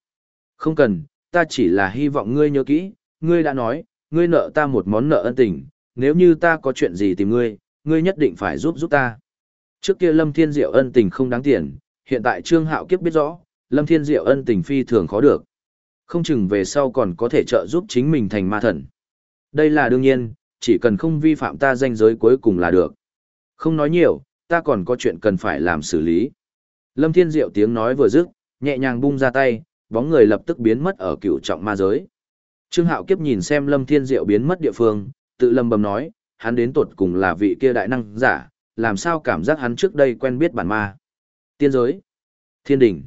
Không cần, ta chỉ là hy vọng ngươi nhớ kỹ, ngươi đã nói, ngươi nợ ta một món nợ ân tình, nếu như ta có chuyện gì tìm ngươi, ngươi nhất định phải giúp giúp ta. Trước kia Lâm Thiên Diệu ân tình không đáng tiền, hiện tại Trương Hạo Kiếp biết rõ, Lâm Thiên Diệu ân tình phi thường khó được. Không chừng về sau còn có thể trợ giúp chính mình thành ma thần. Đây là đương nhiên, chỉ cần không vi phạm ta danh giới cuối cùng là được. Không nói nhiều, ta còn có chuyện cần phải làm xử lý. Lâm Thiên Diệu tiếng nói vừa dứt, nhẹ nhàng bung ra tay, bóng người lập tức biến mất ở cựu trọng ma giới. Trương Hạo Kiếp nhìn xem Lâm Thiên Diệu biến mất địa phương, tự lầm bầm nói, hắn đến tột cùng là vị kia đại năng giả, làm sao cảm giác hắn trước đây quen biết bản ma. Tiên giới, thiên đỉnh.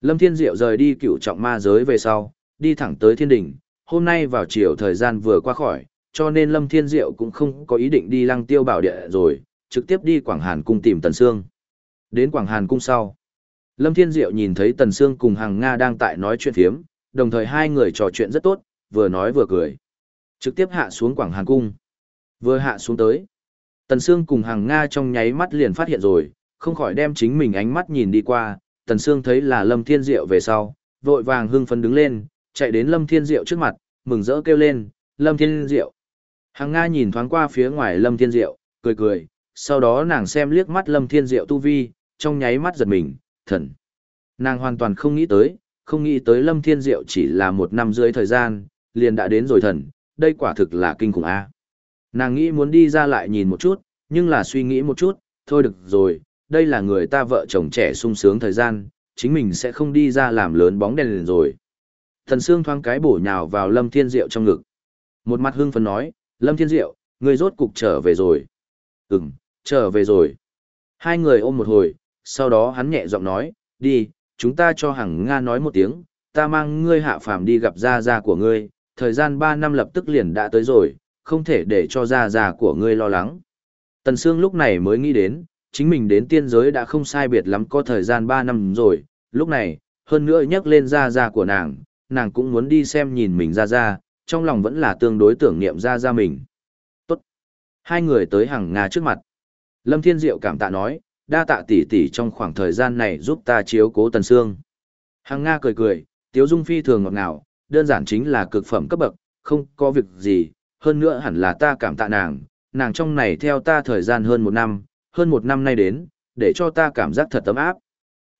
Lâm Thiên Diệu rời đi cựu trọng ma giới về sau, đi thẳng tới thiên đỉnh, hôm nay vào chiều thời gian vừa qua khỏi, cho nên Lâm Thiên Diệu cũng không có ý định đi lăng tiêu bảo địa rồi, trực tiếp đi Quảng Hàn cung tìm Tần Sương. Đến Quảng Hàn cung sau, Lâm Thiên Diệu nhìn thấy Tần Sương cùng hàng Nga đang tại nói chuyện phiếm, đồng thời hai người trò chuyện rất tốt, vừa nói vừa cười. Trực tiếp hạ xuống Quảng Hàn cung. Vừa hạ xuống tới. Tần Sương cùng hàng Nga trong nháy mắt liền phát hiện rồi, không khỏi đem chính mình ánh mắt nhìn đi qua, Tần Sương thấy là Lâm Thiên Diệu về sau, vội vàng hưng phấn đứng lên, chạy đến Lâm Thiên Diệu trước mặt, mừng rỡ kêu lên, Lâm Thiên Diệu. Hàng Nga nhìn thoáng qua phía ngoài Lâm Thiên Diệu, cười cười, sau đó nàng xem liếc mắt Lâm Thiên Diệu tu vi, trong nháy mắt giật mình, thần. Nàng hoàn toàn không nghĩ tới, không nghĩ tới Lâm Thiên Diệu chỉ là một năm dưới thời gian, liền đã đến rồi thần, đây quả thực là kinh khủng a. Nàng nghĩ muốn đi ra lại nhìn một chút, nhưng là suy nghĩ một chút, thôi được rồi, đây là người ta vợ chồng trẻ sung sướng thời gian, chính mình sẽ không đi ra làm lớn bóng đèn liền rồi. Thần Sương thoáng cái bổ nhào vào Lâm Thiên Diệu trong ngực. Một mặt hưng phấn nói, Lâm Thiên Diệu, người rốt cục trở về rồi. Ừm, trở về rồi. Hai người ôm một hồi, sau đó hắn nhẹ giọng nói, đi, chúng ta cho hằng Nga nói một tiếng, ta mang ngươi hạ phàm đi gặp gia gia của ngươi, thời gian ba năm lập tức liền đã tới rồi, không thể để cho gia gia của ngươi lo lắng. Tần Sương lúc này mới nghĩ đến, chính mình đến tiên giới đã không sai biệt lắm có thời gian ba năm rồi, lúc này, hơn nữa nhắc lên gia gia của nàng, nàng cũng muốn đi xem nhìn mình gia gia, trong lòng vẫn là tương đối tưởng niệm gia gia mình. Tốt. Hai người tới hằng Nga trước mặt. Lâm Thiên Diệu cảm tạ nói, đa tạ tỷ tỷ trong khoảng thời gian này giúp ta chiếu cố Tần Sương. Hằng Nga cười cười, Tiếu Dung phi thường ngọt ngào, đơn giản chính là cực phẩm cấp bậc, không có việc gì, hơn nữa hẳn là ta cảm tạ nàng, nàng trong này theo ta thời gian hơn một năm, hơn một năm nay đến, để cho ta cảm giác thật tấm áp.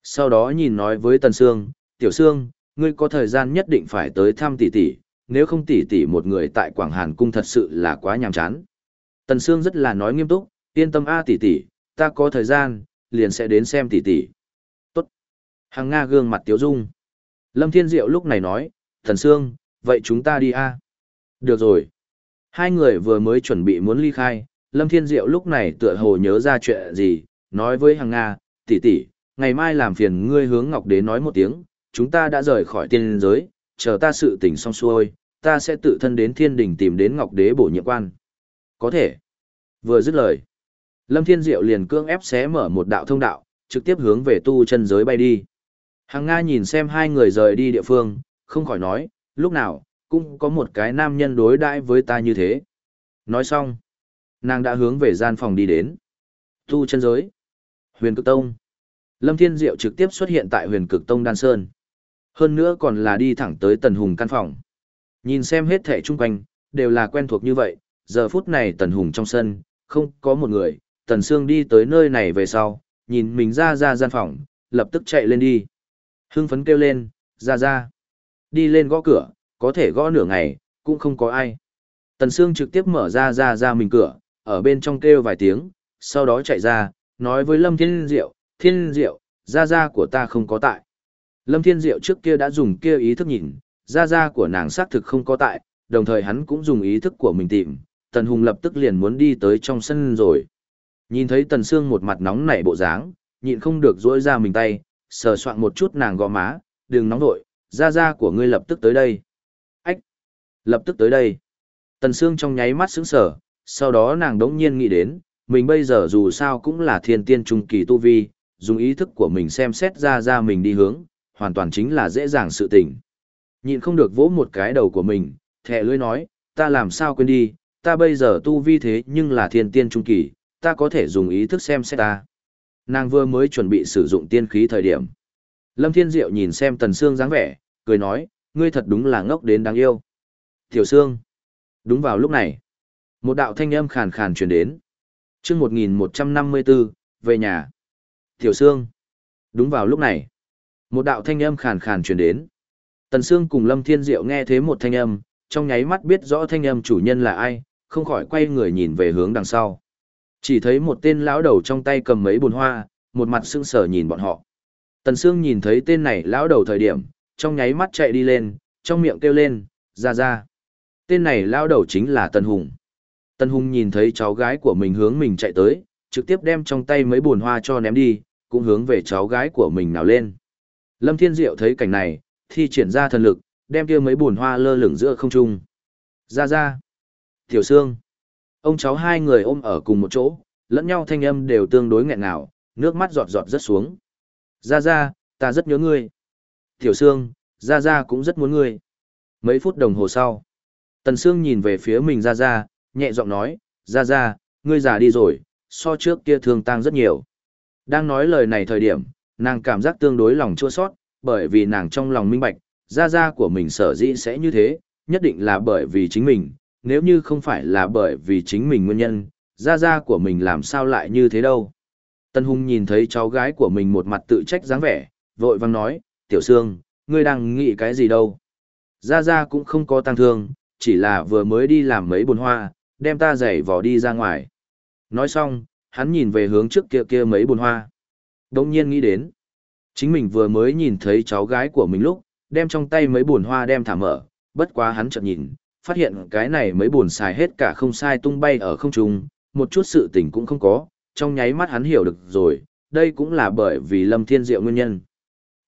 Sau đó nhìn nói với Tần Sương, Tiểu Sương, ngươi có thời gian nhất định phải tới thăm tỷ tỷ, nếu không tỷ tỷ một người tại Quảng Hàn Cung thật sự là quá nhàm chán. Tần Sương rất là nói nghiêm túc, yên tâm a tỷ tỷ, ta có thời gian, liền sẽ đến xem tỷ tỷ. Tốt. Hằng Nga gương mặt tiếu dung. Lâm Thiên Diệu lúc này nói, Thần Sương, vậy chúng ta đi a Được rồi. Hai người vừa mới chuẩn bị muốn ly khai, Lâm Thiên Diệu lúc này tựa hồ nhớ ra chuyện gì, nói với Hằng Nga, tỷ tỷ, ngày mai làm phiền ngươi hướng Ngọc Đế nói một tiếng, chúng ta đã rời khỏi tiên giới, chờ ta sự tình xong xuôi, ta sẽ tự thân đến thiên đình tìm đến Ngọc Đế bổ nhiệm quan. Có thể. Vừa dứt lời. Lâm Thiên Diệu liền cương ép xé mở một đạo thông đạo, trực tiếp hướng về tu chân giới bay đi. Hằng Nga nhìn xem hai người rời đi địa phương, không khỏi nói, lúc nào, cũng có một cái nam nhân đối đãi với ta như thế. Nói xong, nàng đã hướng về gian phòng đi đến. Tu chân giới. Huyền cực tông. Lâm Thiên Diệu trực tiếp xuất hiện tại huyền cực tông Đan Sơn. Hơn nữa còn là đi thẳng tới Tần Hùng căn phòng. Nhìn xem hết thẻ chung quanh, đều là quen thuộc như vậy, giờ phút này Tần Hùng trong sân, không có một người, Tần Sương đi tới nơi này về sau, nhìn mình ra ra gian phòng, lập tức chạy lên đi. Hưng phấn kêu lên, ra ra. Đi lên gõ cửa, có thể gõ nửa ngày, cũng không có ai. Tần Sương trực tiếp mở ra ra ra mình cửa, ở bên trong kêu vài tiếng, sau đó chạy ra, nói với Lâm Thiên Diệu, Thiên Diệu, ra ra của ta không có tại. Lâm Thiên Diệu trước kia đã dùng kia ý thức nhìn, ra ra của nàng xác thực không có tại, đồng thời hắn cũng dùng ý thức của mình tìm, Tần Hùng lập tức liền muốn đi tới trong sân rồi. Nhìn thấy Tần Sương một mặt nóng nảy bộ dáng, nhịn không được dỗi ra mình tay, sờ soạn một chút nàng gò má, đừng nóng nội, Gia gia của ngươi lập tức tới đây. Ách! Lập tức tới đây. Tần Sương trong nháy mắt sững sờ, sau đó nàng đống nhiên nghĩ đến, mình bây giờ dù sao cũng là thiên tiên trung kỳ tu vi, dùng ý thức của mình xem xét ra ra mình đi hướng, hoàn toàn chính là dễ dàng sự tình. Nhịn không được vỗ một cái đầu của mình, thẻ lưỡi nói, ta làm sao quên đi, ta bây giờ tu vi thế nhưng là thiên tiên trung kỳ, ta có thể dùng ý thức xem xét ta. Nàng vừa mới chuẩn bị sử dụng tiên khí thời điểm. Lâm Thiên Diệu nhìn xem Tần Sương dáng vẻ, cười nói, ngươi thật đúng là ngốc đến đáng yêu. Tiểu Sương. Đúng vào lúc này, một đạo thanh âm khàn khàn truyền đến. Chương 1154, về nhà. Tiểu Sương. Đúng vào lúc này, một đạo thanh âm khàn khàn truyền đến. Tần Sương cùng Lâm Thiên Diệu nghe thế một thanh âm, trong nháy mắt biết rõ thanh âm chủ nhân là ai, không khỏi quay người nhìn về hướng đằng sau. Chỉ thấy một tên lão đầu trong tay cầm mấy bồn hoa, một mặt sững sờ nhìn bọn họ. Tần Sương nhìn thấy tên này lão đầu thời điểm, trong nháy mắt chạy đi lên, trong miệng kêu lên, ra ra. Tên này lão đầu chính là Tần Hùng. Tần Hùng nhìn thấy cháu gái của mình hướng mình chạy tới, trực tiếp đem trong tay mấy bùn hoa cho ném đi, cũng hướng về cháu gái của mình nào lên. Lâm Thiên Diệu thấy cảnh này, thi triển ra thần lực, đem kia mấy bùn hoa lơ lửng giữa không trung. Ra ra. Tiểu Sương. Ông cháu hai người ôm ở cùng một chỗ, lẫn nhau thanh âm đều tương đối nghẹn ngào, nước mắt giọt giọt rất xuống. Ra ra, ta rất nhớ ngươi. Tiểu Sương, ra ra cũng rất muốn ngươi. Mấy phút đồng hồ sau, Tần Sương nhìn về phía mình ra ra, nhẹ giọng nói, ra ra, ngươi già đi rồi, so trước kia thương tăng rất nhiều. Đang nói lời này thời điểm, nàng cảm giác tương đối lòng chua sót, bởi vì nàng trong lòng minh bạch, ra ra của mình sở dĩ sẽ như thế, nhất định là bởi vì chính mình, nếu như không phải là bởi vì chính mình nguyên nhân, ra ra của mình làm sao lại như thế đâu. Tân Hùng nhìn thấy cháu gái của mình một mặt tự trách dáng vẻ, vội vang nói, tiểu sương, ngươi đang nghĩ cái gì đâu. Ra ra cũng không có tăng thương, chỉ là vừa mới đi làm mấy bồn hoa, đem ta giày vò đi ra ngoài. Nói xong, hắn nhìn về hướng trước kia kia mấy bồn hoa. Đông nhiên nghĩ đến, chính mình vừa mới nhìn thấy cháu gái của mình lúc, đem trong tay mấy bồn hoa đem thả mở, bất quá hắn chợt nhìn, phát hiện cái này mấy bồn xài hết cả không sai tung bay ở không trung, một chút sự tình cũng không có, trong nháy mắt hắn hiểu được rồi, đây cũng là bởi vì Lâm Thiên Diệu nguyên nhân.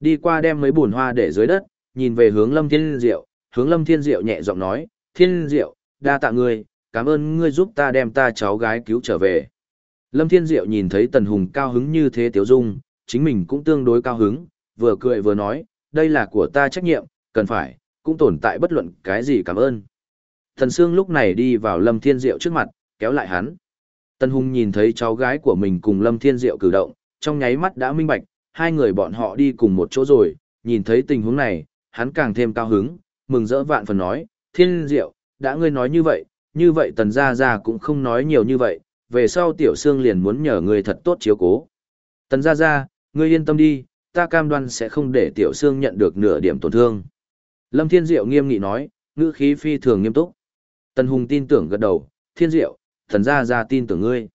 Đi qua đem mấy bùn hoa để dưới đất, nhìn về hướng Lâm Thiên Diệu, hướng Lâm Thiên Diệu nhẹ giọng nói, Thiên Diệu, đa tạ ngươi, cảm ơn ngươi giúp ta đem ta cháu gái cứu trở về. Lâm Thiên Diệu nhìn thấy Tần Hùng cao hứng như thế tiếu dung, chính mình cũng tương đối cao hứng, vừa cười vừa nói, đây là của ta trách nhiệm, cần phải, cũng tồn tại bất luận cái gì cảm ơn. Thần Sương lúc này đi vào Lâm Thiên Diệu trước mặt, kéo lại hắn. Tân Hùng nhìn thấy cháu gái của mình cùng Lâm Thiên Diệu cử động, trong nháy mắt đã minh bạch, hai người bọn họ đi cùng một chỗ rồi, nhìn thấy tình huống này, hắn càng thêm cao hứng, mừng rỡ vạn phần nói, Thiên Diệu, đã ngươi nói như vậy, như vậy Tần Gia Gia cũng không nói nhiều như vậy, về sau Tiểu Sương liền muốn nhờ ngươi thật tốt chiếu cố. Tần Gia Gia, ngươi yên tâm đi, ta cam đoan sẽ không để Tiểu Sương nhận được nửa điểm tổn thương. Lâm Thiên Diệu nghiêm nghị nói, ngữ khí phi thường nghiêm túc. Tần Hùng tin tưởng gật đầu, thiên diệu, thần gia gia tin tưởng ngươi.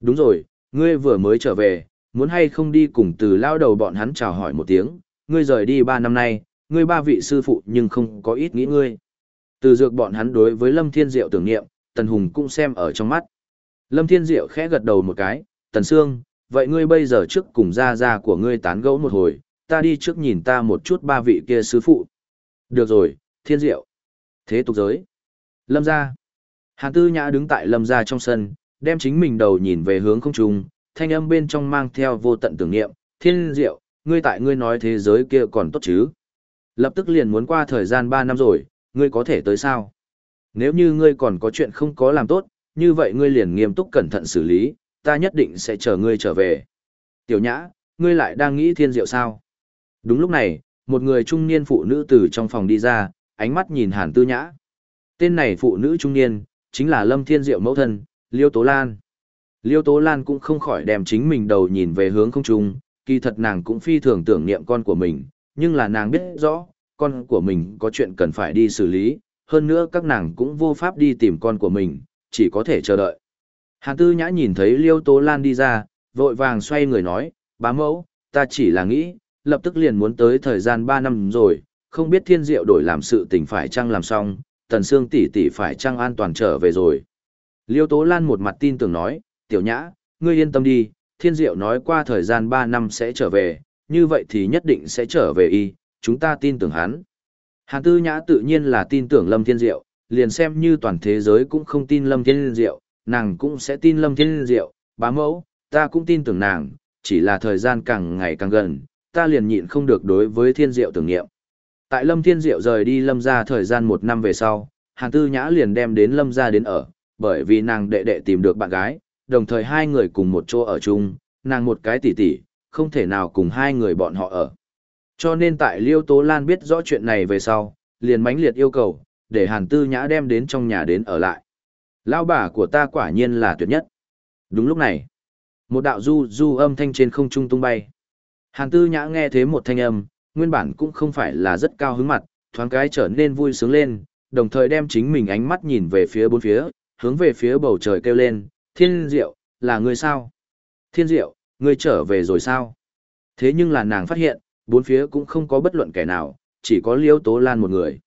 Đúng rồi, ngươi vừa mới trở về, muốn hay không đi cùng từ lao đầu bọn hắn chào hỏi một tiếng, ngươi rời đi ba năm nay, ngươi ba vị sư phụ nhưng không có ít nghĩ ngươi. Từ dược bọn hắn đối với Lâm Thiên Diệu tưởng niệm, Tần Hùng cũng xem ở trong mắt. Lâm Thiên Diệu khẽ gật đầu một cái, Tần Sương, vậy ngươi bây giờ trước cùng gia gia của ngươi tán gẫu một hồi, ta đi trước nhìn ta một chút ba vị kia sư phụ. Được rồi, Thiên Diệu. Thế tục giới. Lâm gia. Hàn Tư Nhã đứng tại Lâm gia trong sân, đem chính mình đầu nhìn về hướng không trung, thanh âm bên trong mang theo vô tận tưởng niệm, Thiên diệu, ngươi tại ngươi nói thế giới kia còn tốt chứ? Lập tức liền muốn qua thời gian 3 năm rồi, ngươi có thể tới sao? Nếu như ngươi còn có chuyện không có làm tốt, như vậy ngươi liền nghiêm túc cẩn thận xử lý, ta nhất định sẽ chờ ngươi trở về. Tiểu nhã, ngươi lại đang nghĩ thiên diệu sao? Đúng lúc này, một người trung niên phụ nữ từ trong phòng đi ra, ánh mắt nhìn hàn tư nhã. Tên này phụ nữ trung niên, chính là Lâm Thiên Diệu mẫu thân, Liêu Tố Lan. Liêu Tố Lan cũng không khỏi đem chính mình đầu nhìn về hướng không trung, kỳ thật nàng cũng phi thường tưởng niệm con của mình, nhưng là nàng biết rõ, con của mình có chuyện cần phải đi xử lý, hơn nữa các nàng cũng vô pháp đi tìm con của mình, chỉ có thể chờ đợi. Hàn Tư Nhã nhìn thấy Liêu Tố Lan đi ra, vội vàng xoay người nói, bá mẫu, ta chỉ là nghĩ, lập tức liền muốn tới thời gian 3 năm rồi, không biết thiên diệu đổi làm sự tình phải chăng làm xong, tần xương tỷ tỷ phải chăng an toàn trở về rồi. Liêu Tố Lan một mặt tin tưởng nói, tiểu nhã, ngươi yên tâm đi, thiên diệu nói qua thời gian 3 năm sẽ trở về, như vậy thì nhất định sẽ trở về y, chúng ta tin tưởng hắn. Hàn Tư Nhã tự nhiên là tin tưởng Lâm Thiên Diệu, liền xem như toàn thế giới cũng không tin Lâm Thiên Diệu, nàng cũng sẽ tin Lâm Thiên Diệu, bá mẫu, ta cũng tin tưởng nàng, chỉ là thời gian càng ngày càng gần, ta liền nhịn không được đối với Thiên Diệu tưởng niệm. Tại Lâm Thiên Diệu rời đi Lâm gia thời gian một năm về sau, Hàn Tư Nhã liền đem đến Lâm gia đến ở, bởi vì nàng đệ đệ tìm được bạn gái, đồng thời hai người cùng một chỗ ở chung, nàng một cái tỷ tỷ, không thể nào cùng hai người bọn họ ở. Cho nên tại Liêu Tố Lan biết rõ chuyện này về sau, liền mãnh liệt yêu cầu, để Hàn Tư Nhã đem đến trong nhà đến ở lại. Lão bà của ta quả nhiên là tuyệt nhất. Đúng lúc này, một đạo du du âm thanh trên không trung tung bay. Hàn Tư Nhã nghe thế một thanh âm, nguyên bản cũng không phải là rất cao hứng mặt, thoáng cái trở nên vui sướng lên, đồng thời đem chính mình ánh mắt nhìn về phía bốn phía, hướng về phía bầu trời kêu lên, Thiên Diệu, là người sao? Thiên Diệu, người trở về rồi sao? Thế nhưng là nàng phát hiện, bốn phía cũng không có bất luận kẻ nào, chỉ có Liêu Tố Lan một người.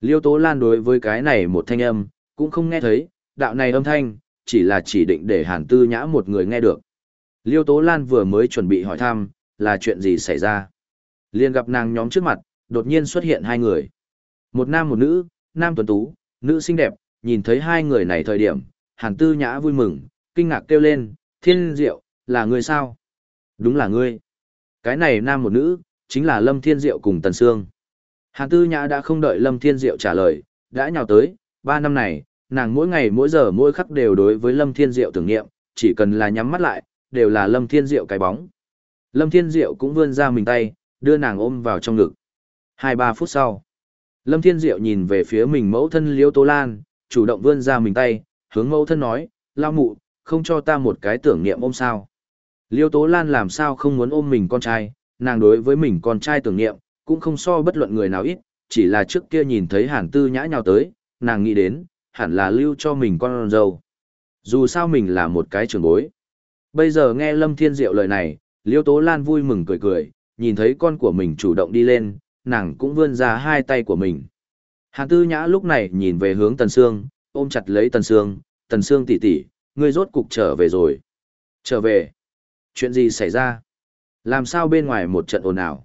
Liêu Tố Lan đối với cái này một thanh âm, cũng không nghe thấy, đạo này âm thanh, chỉ là chỉ định để Hàn Tư Nhã một người nghe được. Liêu Tố Lan vừa mới chuẩn bị hỏi thăm, là chuyện gì xảy ra liền gặp nàng nhóm trước mặt, đột nhiên xuất hiện hai người. Một nam một nữ, nam tuấn tú, nữ xinh đẹp, nhìn thấy hai người này thời điểm, Hàn Tư Nhã vui mừng, kinh ngạc kêu lên, thiên diệu, là người sao? Đúng là ngươi. Cái này nam một nữ, chính là Lâm Thiên Diệu cùng Tần Sương. Hàn Tư Nhã đã không đợi Lâm Thiên Diệu trả lời, đã nhào tới, ba năm này, nàng mỗi ngày mỗi giờ mỗi khắc đều đối với Lâm Thiên Diệu tưởng niệm, chỉ cần là nhắm mắt lại, đều là Lâm Thiên Diệu cái bóng. Lâm Thiên Diệu cũng vươn ra mình tay, đưa nàng ôm vào trong ngực. Hai ba phút sau, Lâm Thiên Diệu nhìn về phía mình mẫu thân Liêu Tố Lan, chủ động vươn ra mình tay, hướng mẫu thân nói, lao mụ, không cho ta một cái tưởng niệm ôm sao. Liêu Tố Lan làm sao không muốn ôm mình con trai, nàng đối với mình con trai tưởng niệm, cũng không so bất luận người nào ít, chỉ là trước kia nhìn thấy hàn tư nhã nhào tới, nàng nghĩ đến, hẳn là lưu cho mình con dâu. Dù sao mình là một cái trưởng bối. Bây giờ nghe Lâm Thiên Diệu lời này, Liêu Tố Lan vui mừng cười cười, nhìn thấy con của mình chủ động đi lên, nàng cũng vươn ra hai tay của mình. Hàn Tư Nhã lúc này nhìn về hướng Tần Sương, ôm chặt lấy Tần Sương, Tần Sương tỷ tỷ, ngươi rốt cục trở về rồi. Trở về? Chuyện gì xảy ra? Làm sao bên ngoài một trận ồn ào?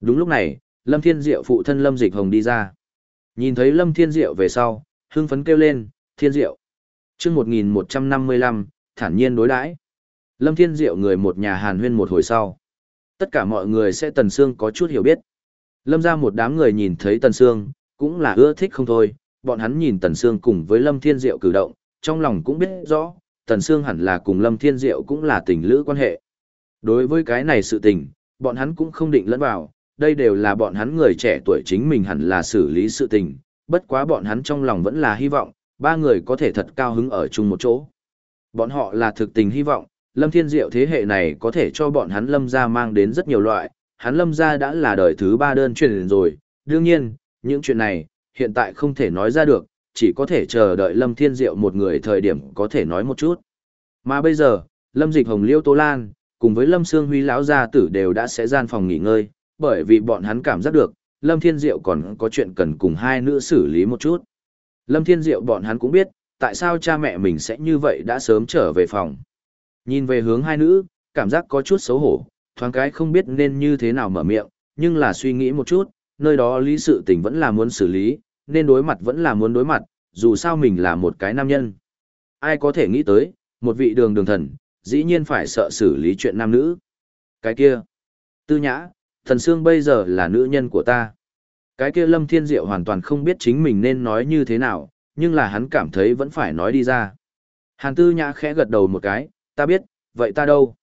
Đúng lúc này, Lâm Thiên Diệu phụ thân Lâm Dịch Hồng đi ra. Nhìn thấy Lâm Thiên Diệu về sau, hưng phấn kêu lên, Thiên Diệu. chương 1155, thản nhiên đối đãi Lâm Thiên Diệu người một nhà hàn huyên một hồi sau. Tất cả mọi người sẽ Tần Sương có chút hiểu biết. Lâm ra một đám người nhìn thấy Tần Sương, cũng là ưa thích không thôi. Bọn hắn nhìn Tần Sương cùng với Lâm Thiên Diệu cử động, trong lòng cũng biết rõ, Tần Sương hẳn là cùng Lâm Thiên Diệu cũng là tình lữ quan hệ. Đối với cái này sự tình, bọn hắn cũng không định lẫn vào, đây đều là bọn hắn người trẻ tuổi chính mình hẳn là xử lý sự tình, bất quá bọn hắn trong lòng vẫn là hy vọng, ba người có thể thật cao hứng ở chung một chỗ. Bọn họ là thực tình hy vọng, Lâm Thiên Diệu thế hệ này có thể cho bọn hắn Lâm gia mang đến rất nhiều loại, hắn Lâm gia đã là đời thứ ba đơn truyền rồi, đương nhiên, những chuyện này, hiện tại không thể nói ra được, chỉ có thể chờ đợi Lâm Thiên Diệu một người thời điểm có thể nói một chút. Mà bây giờ, Lâm Dịch Hồng Liêu Tô Lan, cùng với Lâm Sương Huy lão gia tử đều đã sẽ gian phòng nghỉ ngơi, bởi vì bọn hắn cảm giác được, Lâm Thiên Diệu còn có chuyện cần cùng hai nữ xử lý một chút. Lâm Thiên Diệu bọn hắn cũng biết, tại sao cha mẹ mình sẽ như vậy đã sớm trở về phòng. Nhìn về hướng hai nữ, cảm giác có chút xấu hổ, thoáng cái không biết nên như thế nào mở miệng, nhưng là suy nghĩ một chút, nơi đó lý sự tình vẫn là muốn xử lý, nên đối mặt vẫn là muốn đối mặt, dù sao mình là một cái nam nhân. Ai có thể nghĩ tới, một vị đường đường thần, dĩ nhiên phải sợ xử lý chuyện nam nữ. Cái kia, Tư nhã, thần xương bây giờ là nữ nhân của ta. Cái kia Lâm Thiên Diệu hoàn toàn không biết chính mình nên nói như thế nào, nhưng là hắn cảm thấy vẫn phải nói đi ra. Hàn Tư Nhã khẽ gật đầu một cái, ta biết, vậy ta đâu?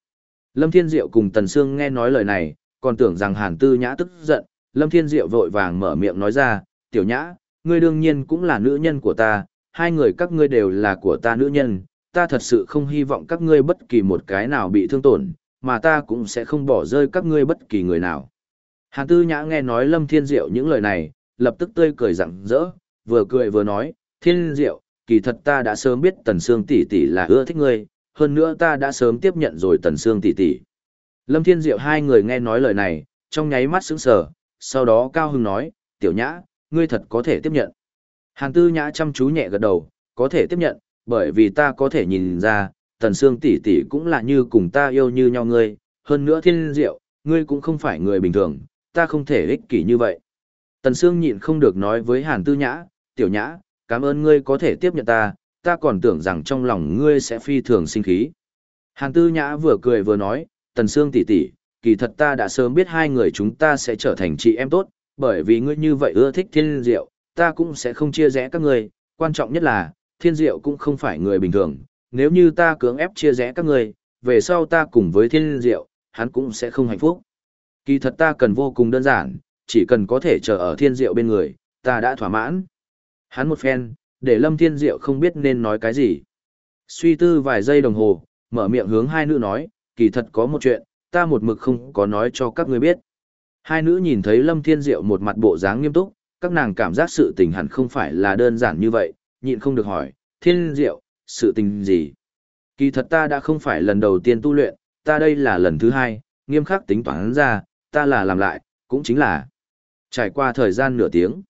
Lâm Thiên Diệu cùng Tần Sương nghe nói lời này, còn tưởng rằng Hàn Tư Nhã tức giận, Lâm Thiên Diệu vội vàng mở miệng nói ra, tiểu nhã, ngươi đương nhiên cũng là nữ nhân của ta, hai người các ngươi đều là của ta nữ nhân, ta thật sự không hy vọng các ngươi bất kỳ một cái nào bị thương tổn, mà ta cũng sẽ không bỏ rơi các ngươi bất kỳ người nào. Hàn Tư Nhã nghe nói Lâm Thiên Diệu những lời này, lập tức tươi cười rạng rỡ, vừa cười vừa nói, Thiên Diệu, kỳ thật ta đã sớm biết Tần Sương tỷ tỷ là ưa thích ngươi, hơn nữa ta đã sớm tiếp nhận rồi Tần Sương tỷ tỷ. Lâm Thiên Diệu hai người nghe nói lời này, trong nháy mắt sững sờ, sau đó cao hưng nói, tiểu nhã, ngươi thật có thể tiếp nhận. Hàn Tư Nhã chăm chú nhẹ gật đầu, có thể tiếp nhận, bởi vì ta có thể nhìn ra, Tần Sương tỷ tỷ cũng là như cùng ta yêu như nhau ngươi, hơn nữa Thiên Diệu, ngươi cũng không phải người bình thường, ta không thể ích kỷ như vậy. Tần Sương nhịn không được nói với Hàn Tư Nhã, tiểu nhã, cảm ơn ngươi có thể tiếp nhận ta, ta còn tưởng rằng trong lòng ngươi sẽ phi thường sinh khí. Hàn Tư Nhã vừa cười vừa nói, Tần Sương tỷ tỷ, kỳ thật ta đã sớm biết hai người chúng ta sẽ trở thành chị em tốt, bởi vì ngươi như vậy ưa thích thiên diệu, ta cũng sẽ không chia rẽ các ngươi, quan trọng nhất là, thiên diệu cũng không phải người bình thường, nếu như ta cưỡng ép chia rẽ các ngươi, về sau ta cùng với thiên diệu, hắn cũng sẽ không hạnh phúc. Kỳ thật ta cần vô cùng đơn giản, chỉ cần có thể chờ ở thiên diệu bên người, ta đã thỏa mãn. Hắn một phen, để lâm thiên diệu không biết nên nói cái gì. Suy tư vài giây đồng hồ, mở miệng hướng hai nữ nói, kỳ thật có một chuyện, ta một mực không có nói cho các ngươi biết. Hai nữ nhìn thấy lâm thiên diệu một mặt bộ dáng nghiêm túc, các nàng cảm giác sự tình hẳn không phải là đơn giản như vậy, nhịn không được hỏi, thiên diệu, sự tình gì? Kỳ thật ta đã không phải lần đầu tiên tu luyện, ta đây là lần thứ hai, nghiêm khắc tính toán ra, ta là làm lại, cũng chính là trải qua thời gian nửa tiếng.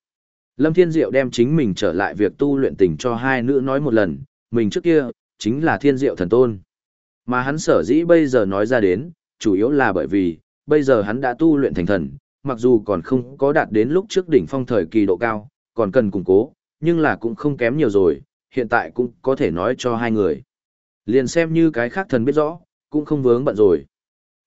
Lâm Thiên Diệu đem chính mình trở lại việc tu luyện tình cho hai nữ nói một lần, mình trước kia, chính là Thiên Diệu thần tôn. Mà hắn sở dĩ bây giờ nói ra đến, chủ yếu là bởi vì, bây giờ hắn đã tu luyện thành thần, mặc dù còn không có đạt đến lúc trước đỉnh phong thời kỳ độ cao, còn cần củng cố, nhưng là cũng không kém nhiều rồi, hiện tại cũng có thể nói cho hai người. Liền xem như cái khác thần biết rõ, cũng không vướng bận rồi.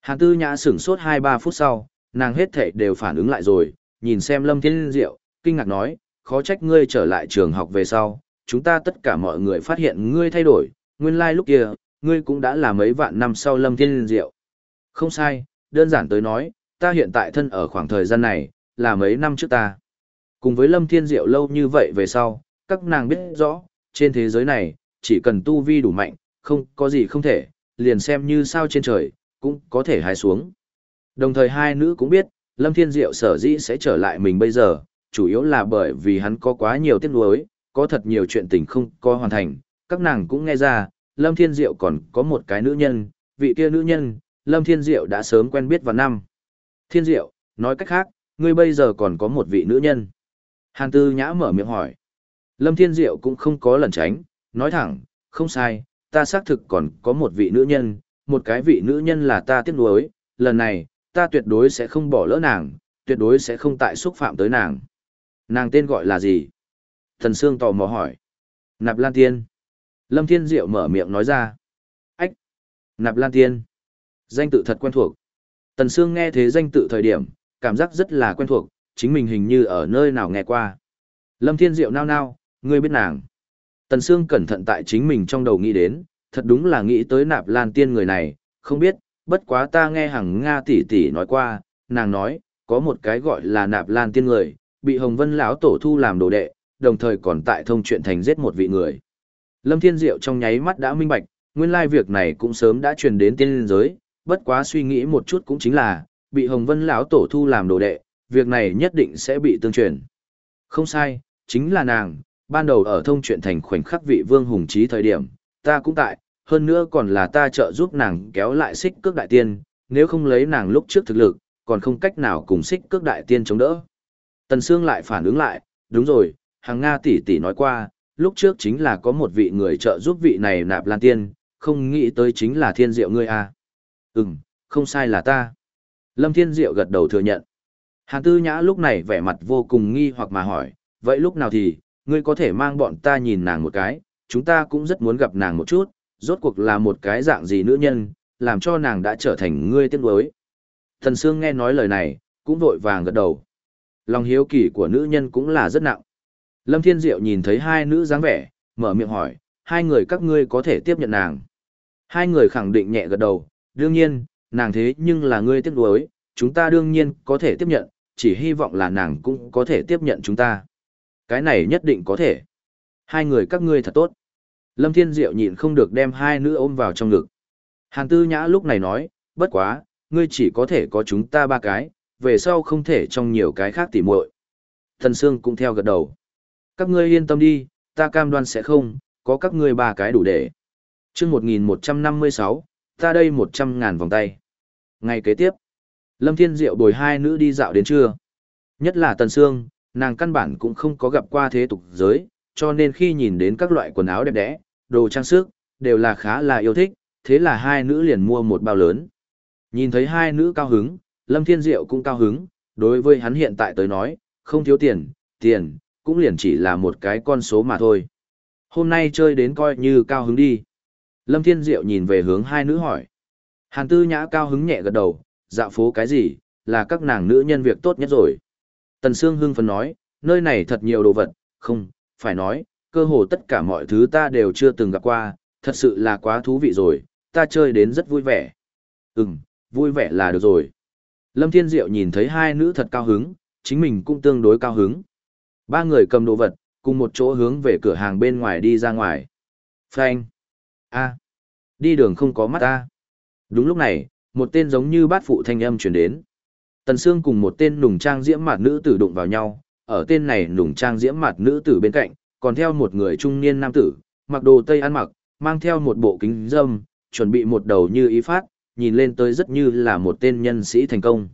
Hàn tư nhã sửng sốt 2-3 phút sau, nàng hết thể đều phản ứng lại rồi, nhìn xem lâm thiên diệu, kinh ngạc nói, khó trách ngươi trở lại trường học về sau, chúng ta tất cả mọi người phát hiện ngươi thay đổi, nguyên lai like lúc kia, ngươi cũng đã là mấy vạn năm sau lâm thiên diệu. Không sai, đơn giản tới nói, ta hiện tại thân ở khoảng thời gian này, là mấy năm trước ta. Cùng với lâm thiên diệu lâu như vậy về sau, các nàng biết rõ, trên thế giới này, chỉ cần tu vi đủ mạnh, không có gì không thể, liền xem như sao trên trời, cũng có thể hái xuống. Đồng thời hai nữ cũng biết, Lâm Thiên Diệu sở dĩ sẽ trở lại mình bây giờ, chủ yếu là bởi vì hắn có quá nhiều tiếc nuối, có thật nhiều chuyện tình không có hoàn thành, các nàng cũng nghe ra, Lâm Thiên Diệu còn có một cái nữ nhân, vị kia nữ nhân, Lâm Thiên Diệu đã sớm quen biết vào năm. Thiên Diệu, nói cách khác, ngươi bây giờ còn có một vị nữ nhân. Hàn Tư Nhã mở miệng hỏi. Lâm Thiên Diệu cũng không có lẩn tránh, nói thẳng, không sai, ta xác thực còn có một vị nữ nhân, một cái vị nữ nhân là ta tiếc nuối, lần này, ta tuyệt đối sẽ không bỏ lỡ nàng, tuyệt đối sẽ không tại xúc phạm tới nàng. Nàng tên gọi là gì? Thần Sương tò mò hỏi. Nạp Lan Tiên. Lâm Thiên Diệu mở miệng nói ra. Ách! Nạp Lan Tiên. Danh tự thật quen thuộc. Tần Sương nghe thế danh tự thời điểm, cảm giác rất là quen thuộc, chính mình hình như ở nơi nào nghe qua. Lâm Thiên Diệu nao nao, ngươi biết nàng. Tần Sương cẩn thận tại chính mình trong đầu nghĩ đến, thật đúng là nghĩ tới nạp lan tiên người này, không biết, bất quá ta nghe hằng Nga tỷ tỷ nói qua, nàng nói, có một cái gọi là nạp lan tiên người, bị Hồng Vân lão tổ thu làm đồ đệ, đồng thời còn tại thông chuyện thành giết một vị người. Lâm Thiên Diệu trong nháy mắt đã minh bạch, nguyên lai việc này cũng sớm đã truyền đến tiên giới, bất quá suy nghĩ một chút cũng chính là, bị Hồng Vân lão tổ thu làm đồ đệ, việc này nhất định sẽ bị tương truyền. Không sai, chính là nàng, ban đầu ở thông chuyện thành khoảnh khắc vị vương hùng trí thời điểm, ta cũng tại, hơn nữa còn là ta trợ giúp nàng kéo lại xích cước đại tiên, nếu không lấy nàng lúc trước thực lực, còn không cách nào cùng xích cước đại tiên chống đỡ. Tần Sương lại phản ứng lại, đúng rồi, hàng Nga tỷ tỷ nói qua, lúc trước chính là có một vị người trợ giúp vị này nạp lan tiên, không nghĩ tới chính là thiên diệu ngươi à. Ừm, không sai là ta. Lâm Thiên Diệu gật đầu thừa nhận. Hàn Tư Nhã lúc này vẻ mặt vô cùng nghi hoặc mà hỏi, vậy lúc nào thì, ngươi có thể mang bọn ta nhìn nàng một cái, chúng ta cũng rất muốn gặp nàng một chút, rốt cuộc là một cái dạng gì nữ nhân, làm cho nàng đã trở thành ngươi tiếc đối. Thần Sương nghe nói lời này, cũng vội vàng gật đầu. Lòng hiếu kỳ của nữ nhân cũng là rất nặng. Lâm Thiên Diệu nhìn thấy hai nữ dáng vẻ, mở miệng hỏi, hai người các ngươi có thể tiếp nhận nàng. Hai người khẳng định nhẹ gật đầu, đương nhiên, nàng thế nhưng là ngươi tiếp đối, chúng ta đương nhiên có thể tiếp nhận, chỉ hy vọng là nàng cũng có thể tiếp nhận chúng ta. Cái này nhất định có thể. Hai người các ngươi thật tốt. Lâm Thiên Diệu nhịn không được đem hai nữ ôm vào trong ngực. Hàn Tư Nhã lúc này nói, bất quá, ngươi chỉ có thể có chúng ta ba cái, về sau không thể trong nhiều cái khác tỉ muội. Thần Sương cũng theo gật đầu. Các ngươi yên tâm đi, ta cam đoan sẽ không, có các ngươi ba cái đủ để. Chương 1156, ta đây 100 ngàn vòng tay. Ngày kế tiếp, Lâm Thiên Diệu bồi hai nữ đi dạo đến trưa. Nhất là Tần Sương, nàng căn bản cũng không có gặp qua thế tục giới, cho nên khi nhìn đến các loại quần áo đẹp đẽ, đồ trang sức, đều là khá là yêu thích, thế là hai nữ liền mua một bao lớn. Nhìn thấy hai nữ cao hứng, Lâm Thiên Diệu cũng cao hứng, đối với hắn hiện tại tới nói, không thiếu tiền, tiền, cũng liền chỉ là một cái con số mà thôi. Hôm nay chơi đến coi như cao hứng đi. Lâm Thiên Diệu nhìn về hướng hai nữ hỏi. Hàn Tư Nhã cao hứng nhẹ gật đầu, dạo phố cái gì, là các nàng nữ nhân việc tốt nhất rồi. Tần Sương hưng phấn nói, nơi này thật nhiều đồ vật, không, phải nói, cơ hồ tất cả mọi thứ ta đều chưa từng gặp qua, thật sự là quá thú vị rồi, ta chơi đến rất vui vẻ. Ừm, vui vẻ là được rồi. Lâm Thiên Diệu nhìn thấy hai nữ thật cao hứng, chính mình cũng tương đối cao hứng. Ba người cầm đồ vật, cùng một chỗ hướng về cửa hàng bên ngoài đi ra ngoài. Phanh. A. Đi đường không có mắt ta. Đúng lúc này, một tên giống như bát phụ thanh âm truyền đến. Tần Sương cùng một tên nùng trang diễm mặt nữ tử đụng vào nhau, ở tên này nùng trang diễm mặt nữ tử bên cạnh, còn theo một người trung niên nam tử, mặc đồ tây ăn mặc, mang theo một bộ kính dâm, chuẩn bị một đầu như ý phát, nhìn lên tới rất như là một tên nhân sĩ thành công.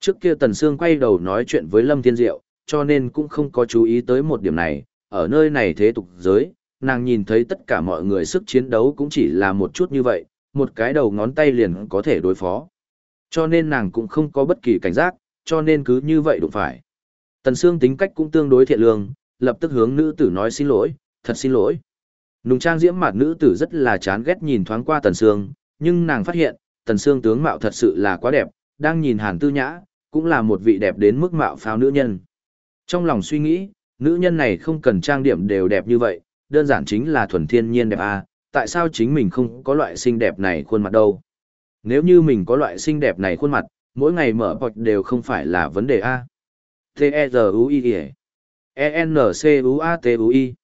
Trước kia Tần Sương quay đầu nói chuyện với Lâm Thiên Diệu, cho nên cũng không có chú ý tới một điểm này, ở nơi này thế tục giới, nàng nhìn thấy tất cả mọi người sức chiến đấu cũng chỉ là một chút như vậy, một cái đầu ngón tay liền có thể đối phó. Cho nên nàng cũng không có bất kỳ cảnh giác, cho nên cứ như vậy đụng phải. Tần Sương tính cách cũng tương đối thiện lương, lập tức hướng nữ tử nói xin lỗi, thật xin lỗi. Nùng trang diễm mặt nữ tử rất là chán ghét nhìn thoáng qua Tần Sương, nhưng nàng phát hiện, Tần Sương tướng mạo thật sự là quá đẹp, đang nhìn Hàn Tư Nhã, cũng là một vị đẹp đến mức mạo pháo nữ nhân. Trong lòng suy nghĩ, nữ nhân này không cần trang điểm đều đẹp như vậy, đơn giản chính là thuần thiên nhiên đẹp à, tại sao chính mình không có loại xinh đẹp này khuôn mặt đâu? Nếu như mình có loại xinh đẹp này khuôn mặt, mỗi ngày mở bọc đều không phải là vấn đề a. T-E-Z-U-I E-N-C-U-A-T-U-I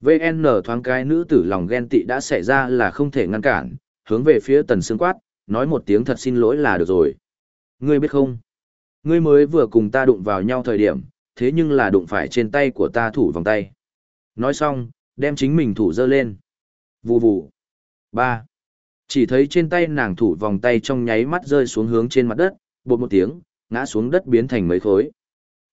VN thoáng cái nữ tử lòng ghen tị đã xảy ra là không thể ngăn cản, hướng về phía tần xương quát, nói một tiếng thật xin lỗi là được rồi. Ngươi biết không? Ngươi mới vừa cùng ta đụng vào nhau thời điểm, thế nhưng là đụng phải trên tay của ta thủ vòng tay. Nói xong, đem chính mình thủ dơ lên. Vù vù. ba Chỉ thấy trên tay nàng thủ vòng tay trong nháy mắt rơi xuống hướng trên mặt đất, bột một tiếng, ngã xuống đất biến thành mấy khối.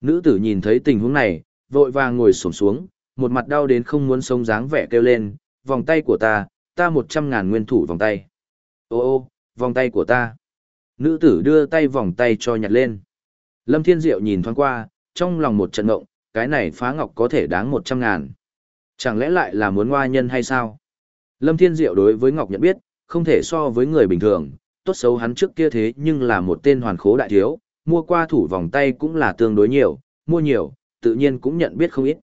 Nữ tử nhìn thấy tình huống này, vội vàng ngồi xổm xuống, một mặt đau đến không muốn sống dáng vẻ kêu lên, vòng tay của ta, ta một trăm ngàn nguyên thủ vòng tay. Ô ô, vòng tay của ta. Nữ tử đưa tay vòng tay cho nhặt lên. Lâm Thiên Diệu nhìn thoáng qua, trong lòng một trận ngộng, cái này phá ngọc có thể đáng một trăm ngàn. Chẳng lẽ lại là muốn hoa nhân hay sao? Lâm Thiên Diệu đối với Ngọc nhận biết, không thể so với người bình thường, tốt xấu hắn trước kia thế nhưng là một tên hoàn khố đại thiếu, mua qua thủ vòng tay cũng là tương đối nhiều, mua nhiều, tự nhiên cũng nhận biết không ít.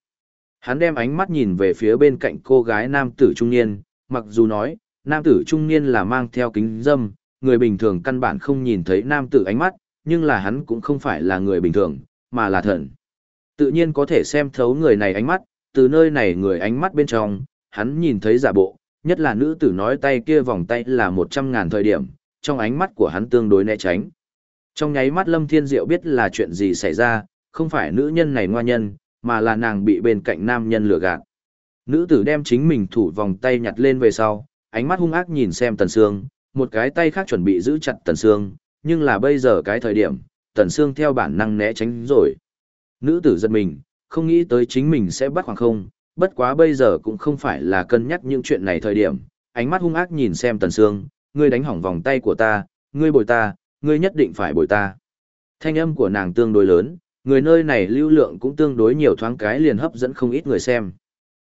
Hắn đem ánh mắt nhìn về phía bên cạnh cô gái nam tử trung niên, mặc dù nói, nam tử trung niên là mang theo kính dâm, người bình thường căn bản không nhìn thấy nam tử ánh mắt, nhưng là hắn cũng không phải là người bình thường, mà là thần. Tự nhiên có thể xem thấu người này ánh mắt, từ nơi này người ánh mắt bên trong, hắn nhìn thấy giả bộ, nhất là nữ tử nói tay kia vòng tay là một trăm ngàn thời điểm, trong ánh mắt của hắn tương đối né tránh. Trong nháy mắt Lâm Thiên Diệu biết là chuyện gì xảy ra, không phải nữ nhân này ngoa nhân, mà là nàng bị bên cạnh nam nhân lừa gạt. Nữ tử đem chính mình thủ vòng tay nhặt lên về sau, ánh mắt hung ác nhìn xem Tần Sương, một cái tay khác chuẩn bị giữ chặt Tần Sương, nhưng là bây giờ cái thời điểm, Tần Sương theo bản năng né tránh rồi. Nữ tử giật mình, không nghĩ tới chính mình sẽ bắt khoảng không, bất quá bây giờ cũng không phải là cân nhắc những chuyện này thời điểm, ánh mắt hung ác nhìn xem Tần Sương, ngươi đánh hỏng vòng tay của ta, ngươi bồi ta, ngươi nhất định phải bồi ta. Thanh âm của nàng tương đối lớn, người nơi này lưu lượng cũng tương đối nhiều thoáng cái liền hấp dẫn không ít người xem.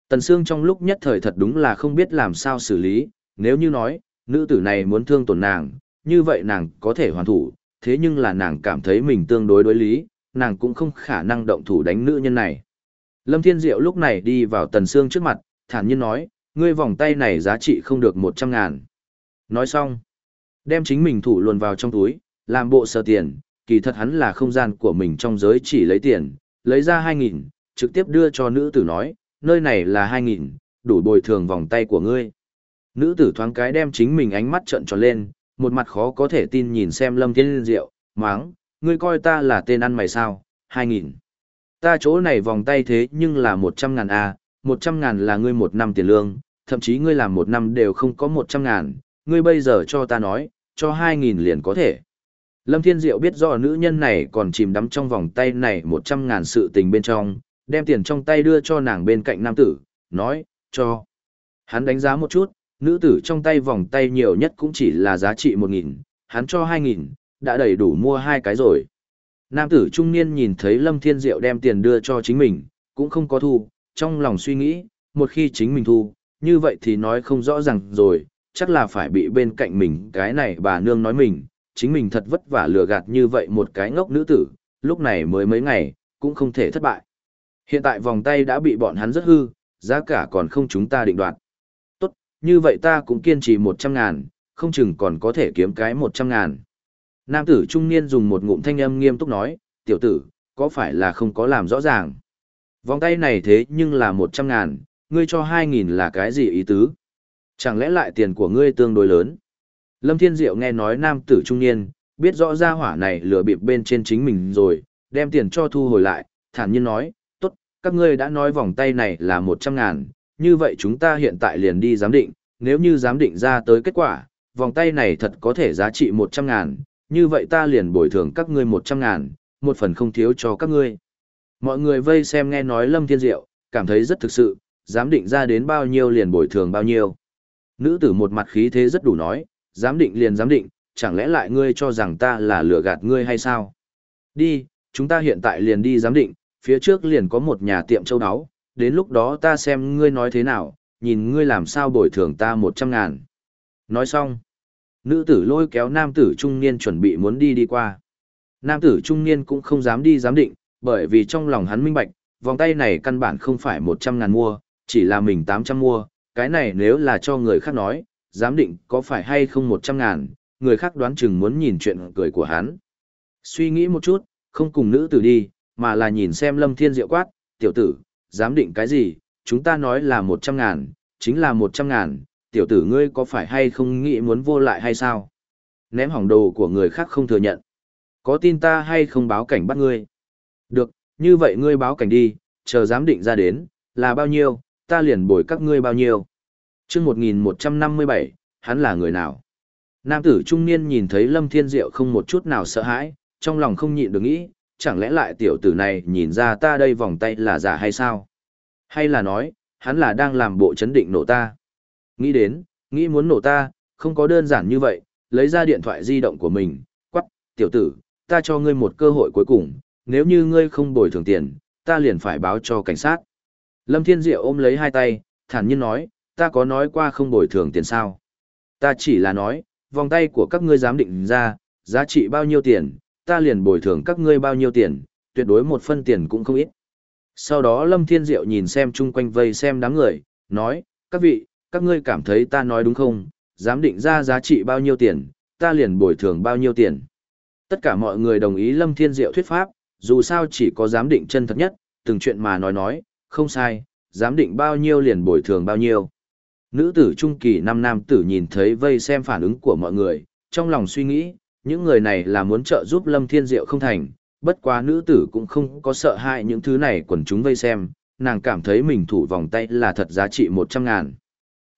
Tần Sương trong lúc nhất thời thật đúng là không biết làm sao xử lý, nếu như nói, nữ tử này muốn thương tổn nàng, như vậy nàng có thể hoàn thủ, thế nhưng là nàng cảm thấy mình tương đối đối lý, nàng cũng không khả năng động thủ đánh nữ nhân này. Lâm Thiên Diệu lúc này đi vào Tần Sương trước mặt, thản nhiên nói, ngươi vòng tay này giá trị không được một trăm ngàn. Nói xong, đem chính mình thủ luồn vào trong túi, làm bộ sờ tiền, kỳ thật hắn là không gian của mình trong giới chỉ lấy tiền, lấy ra hai nghìn, trực tiếp đưa cho nữ tử nói, nơi này là hai nghìn, đủ bồi thường vòng tay của ngươi. Nữ tử thoáng cái đem chính mình ánh mắt trợn tròn lên, một mặt khó có thể tin nhìn xem Lâm Thiên Diệu, máng, ngươi coi ta là tên ăn mày sao, hai nghìn. Ta chỗ này vòng tay thế nhưng là một trăm ngàn a, một trăm ngàn là ngươi một năm tiền lương, thậm chí ngươi làm một năm đều không có một trăm ngàn, ngươi bây giờ cho ta nói, cho hai nghìn liền có thể. Lâm Thiên Diệu biết rõ nữ nhân này còn chìm đắm trong vòng tay này một trăm ngàn sự tình bên trong, đem tiền trong tay đưa cho nàng bên cạnh nam tử, nói, cho. Hắn đánh giá một chút, nữ tử trong tay vòng tay nhiều nhất cũng chỉ là giá trị một nghìn, hắn cho hai nghìn, đã đầy đủ mua hai cái rồi. Nam tử trung niên nhìn thấy Lâm Thiên Diệu đem tiền đưa cho chính mình, cũng không có thu, trong lòng suy nghĩ, một khi chính mình thu, như vậy thì nói không rõ ràng rồi, chắc là phải bị bên cạnh mình cái này bà nương nói mình, chính mình thật vất vả lừa gạt như vậy một cái ngốc nữ tử, lúc này mới mấy ngày, cũng không thể thất bại. Hiện tại vòng tay đã bị bọn hắn rất hư, giá cả còn không chúng ta định đoạt. Như vậy ta cũng kiên trì 100 ngàn, không chừng còn có thể kiếm cái 100 ngàn. Nam tử trung niên dùng một ngụm thanh âm nghiêm túc nói, tiểu tử, có phải là không có làm rõ ràng? Vòng tay này thế nhưng là 100 ngàn, ngươi cho 2.000 là cái gì ý tứ? Chẳng lẽ lại tiền của ngươi tương đối lớn? Lâm Thiên Diệu nghe nói nam tử trung niên, biết rõ ra hỏa này lừa bịp bên trên chính mình rồi, đem tiền cho thu hồi lại, thản nhiên nói, tốt, các ngươi đã nói vòng tay này là 100 ngàn, như vậy chúng ta hiện tại liền đi giám định, nếu như giám định ra tới kết quả, vòng tay này thật có thể giá trị 100 ngàn, như vậy ta liền bồi thường các ngươi 100 ngàn, một phần không thiếu cho các ngươi. Mọi người vây xem nghe nói Lâm Thiên Diệu, cảm thấy rất thực sự, giám định ra đến bao nhiêu liền bồi thường bao nhiêu. Nữ tử một mặt khí thế rất đủ nói, giám định liền giám định, chẳng lẽ lại ngươi cho rằng ta là lừa gạt ngươi hay sao? Đi, chúng ta hiện tại liền đi giám định, phía trước liền có một nhà tiệm châu áo, đến lúc đó ta xem ngươi nói thế nào, nhìn ngươi làm sao bồi thường ta một trăm ngàn. Nói xong, nữ tử lôi kéo nam tử trung niên chuẩn bị muốn đi đi qua. Nam tử trung niên cũng không dám đi giám định, bởi vì trong lòng hắn minh bạch, vòng tay này căn bản không phải một trăm ngàn mua, chỉ là mình tám trăm mua, cái này nếu là cho người khác nói, giám định có phải hay không một trăm ngàn, người khác đoán chừng muốn nhìn chuyện cười của hắn. Suy nghĩ một chút, không cùng nữ tử đi, mà là nhìn xem lâm thiên diệu quát, tiểu tử, giám định cái gì, chúng ta nói là một trăm ngàn, chính là một trăm ngàn, tiểu tử ngươi có phải hay không nghĩ muốn vô lại hay sao? Ném hỏng đồ của người khác không thừa nhận. Có tin ta hay không báo cảnh bắt ngươi? Được, như vậy ngươi báo cảnh đi, chờ giám định ra đến, là bao nhiêu, ta liền bồi các ngươi bao nhiêu. chương 1157, hắn là người nào? Nam tử trung niên nhìn thấy Lâm Thiên Diệu không một chút nào sợ hãi, trong lòng không nhịn được nghĩ, chẳng lẽ lại tiểu tử này nhìn ra ta đây vòng tay là giả hay sao? Hay là nói, hắn là đang làm bộ chấn định nổ ta? Nghĩ đến, nghĩ muốn nổ ta, không có đơn giản như vậy, lấy ra điện thoại di động của mình, quắc, tiểu tử, ta cho ngươi một cơ hội cuối cùng, nếu như ngươi không bồi thường tiền, ta liền phải báo cho cảnh sát. Lâm Thiên Diệu ôm lấy hai tay, thản nhiên nói, ta có nói qua không bồi thường tiền sao. Ta chỉ là nói, vòng tay của các ngươi dám định ra, giá trị bao nhiêu tiền, ta liền bồi thường các ngươi bao nhiêu tiền, tuyệt đối một phân tiền cũng không ít. Sau đó Lâm Thiên Diệu nhìn xem chung quanh vây xem đám người, nói, các vị, các ngươi cảm thấy ta nói đúng không, dám định ra giá trị bao nhiêu tiền, ta liền bồi thường bao nhiêu tiền. Tất cả mọi người đồng ý Lâm Thiên Diệu thuyết pháp, dù sao chỉ có giám định chân thật nhất, từng chuyện mà nói nói, không sai, giám định bao nhiêu liền bồi thường bao nhiêu. Nữ tử trung kỳ năm nam tử nhìn thấy vây xem phản ứng của mọi người, trong lòng suy nghĩ, những người này là muốn trợ giúp Lâm Thiên Diệu không thành, bất quá nữ tử cũng không có sợ hãi những thứ này quần chúng vây xem, nàng cảm thấy mình thủ vòng tay là thật giá trị 100 ngàn.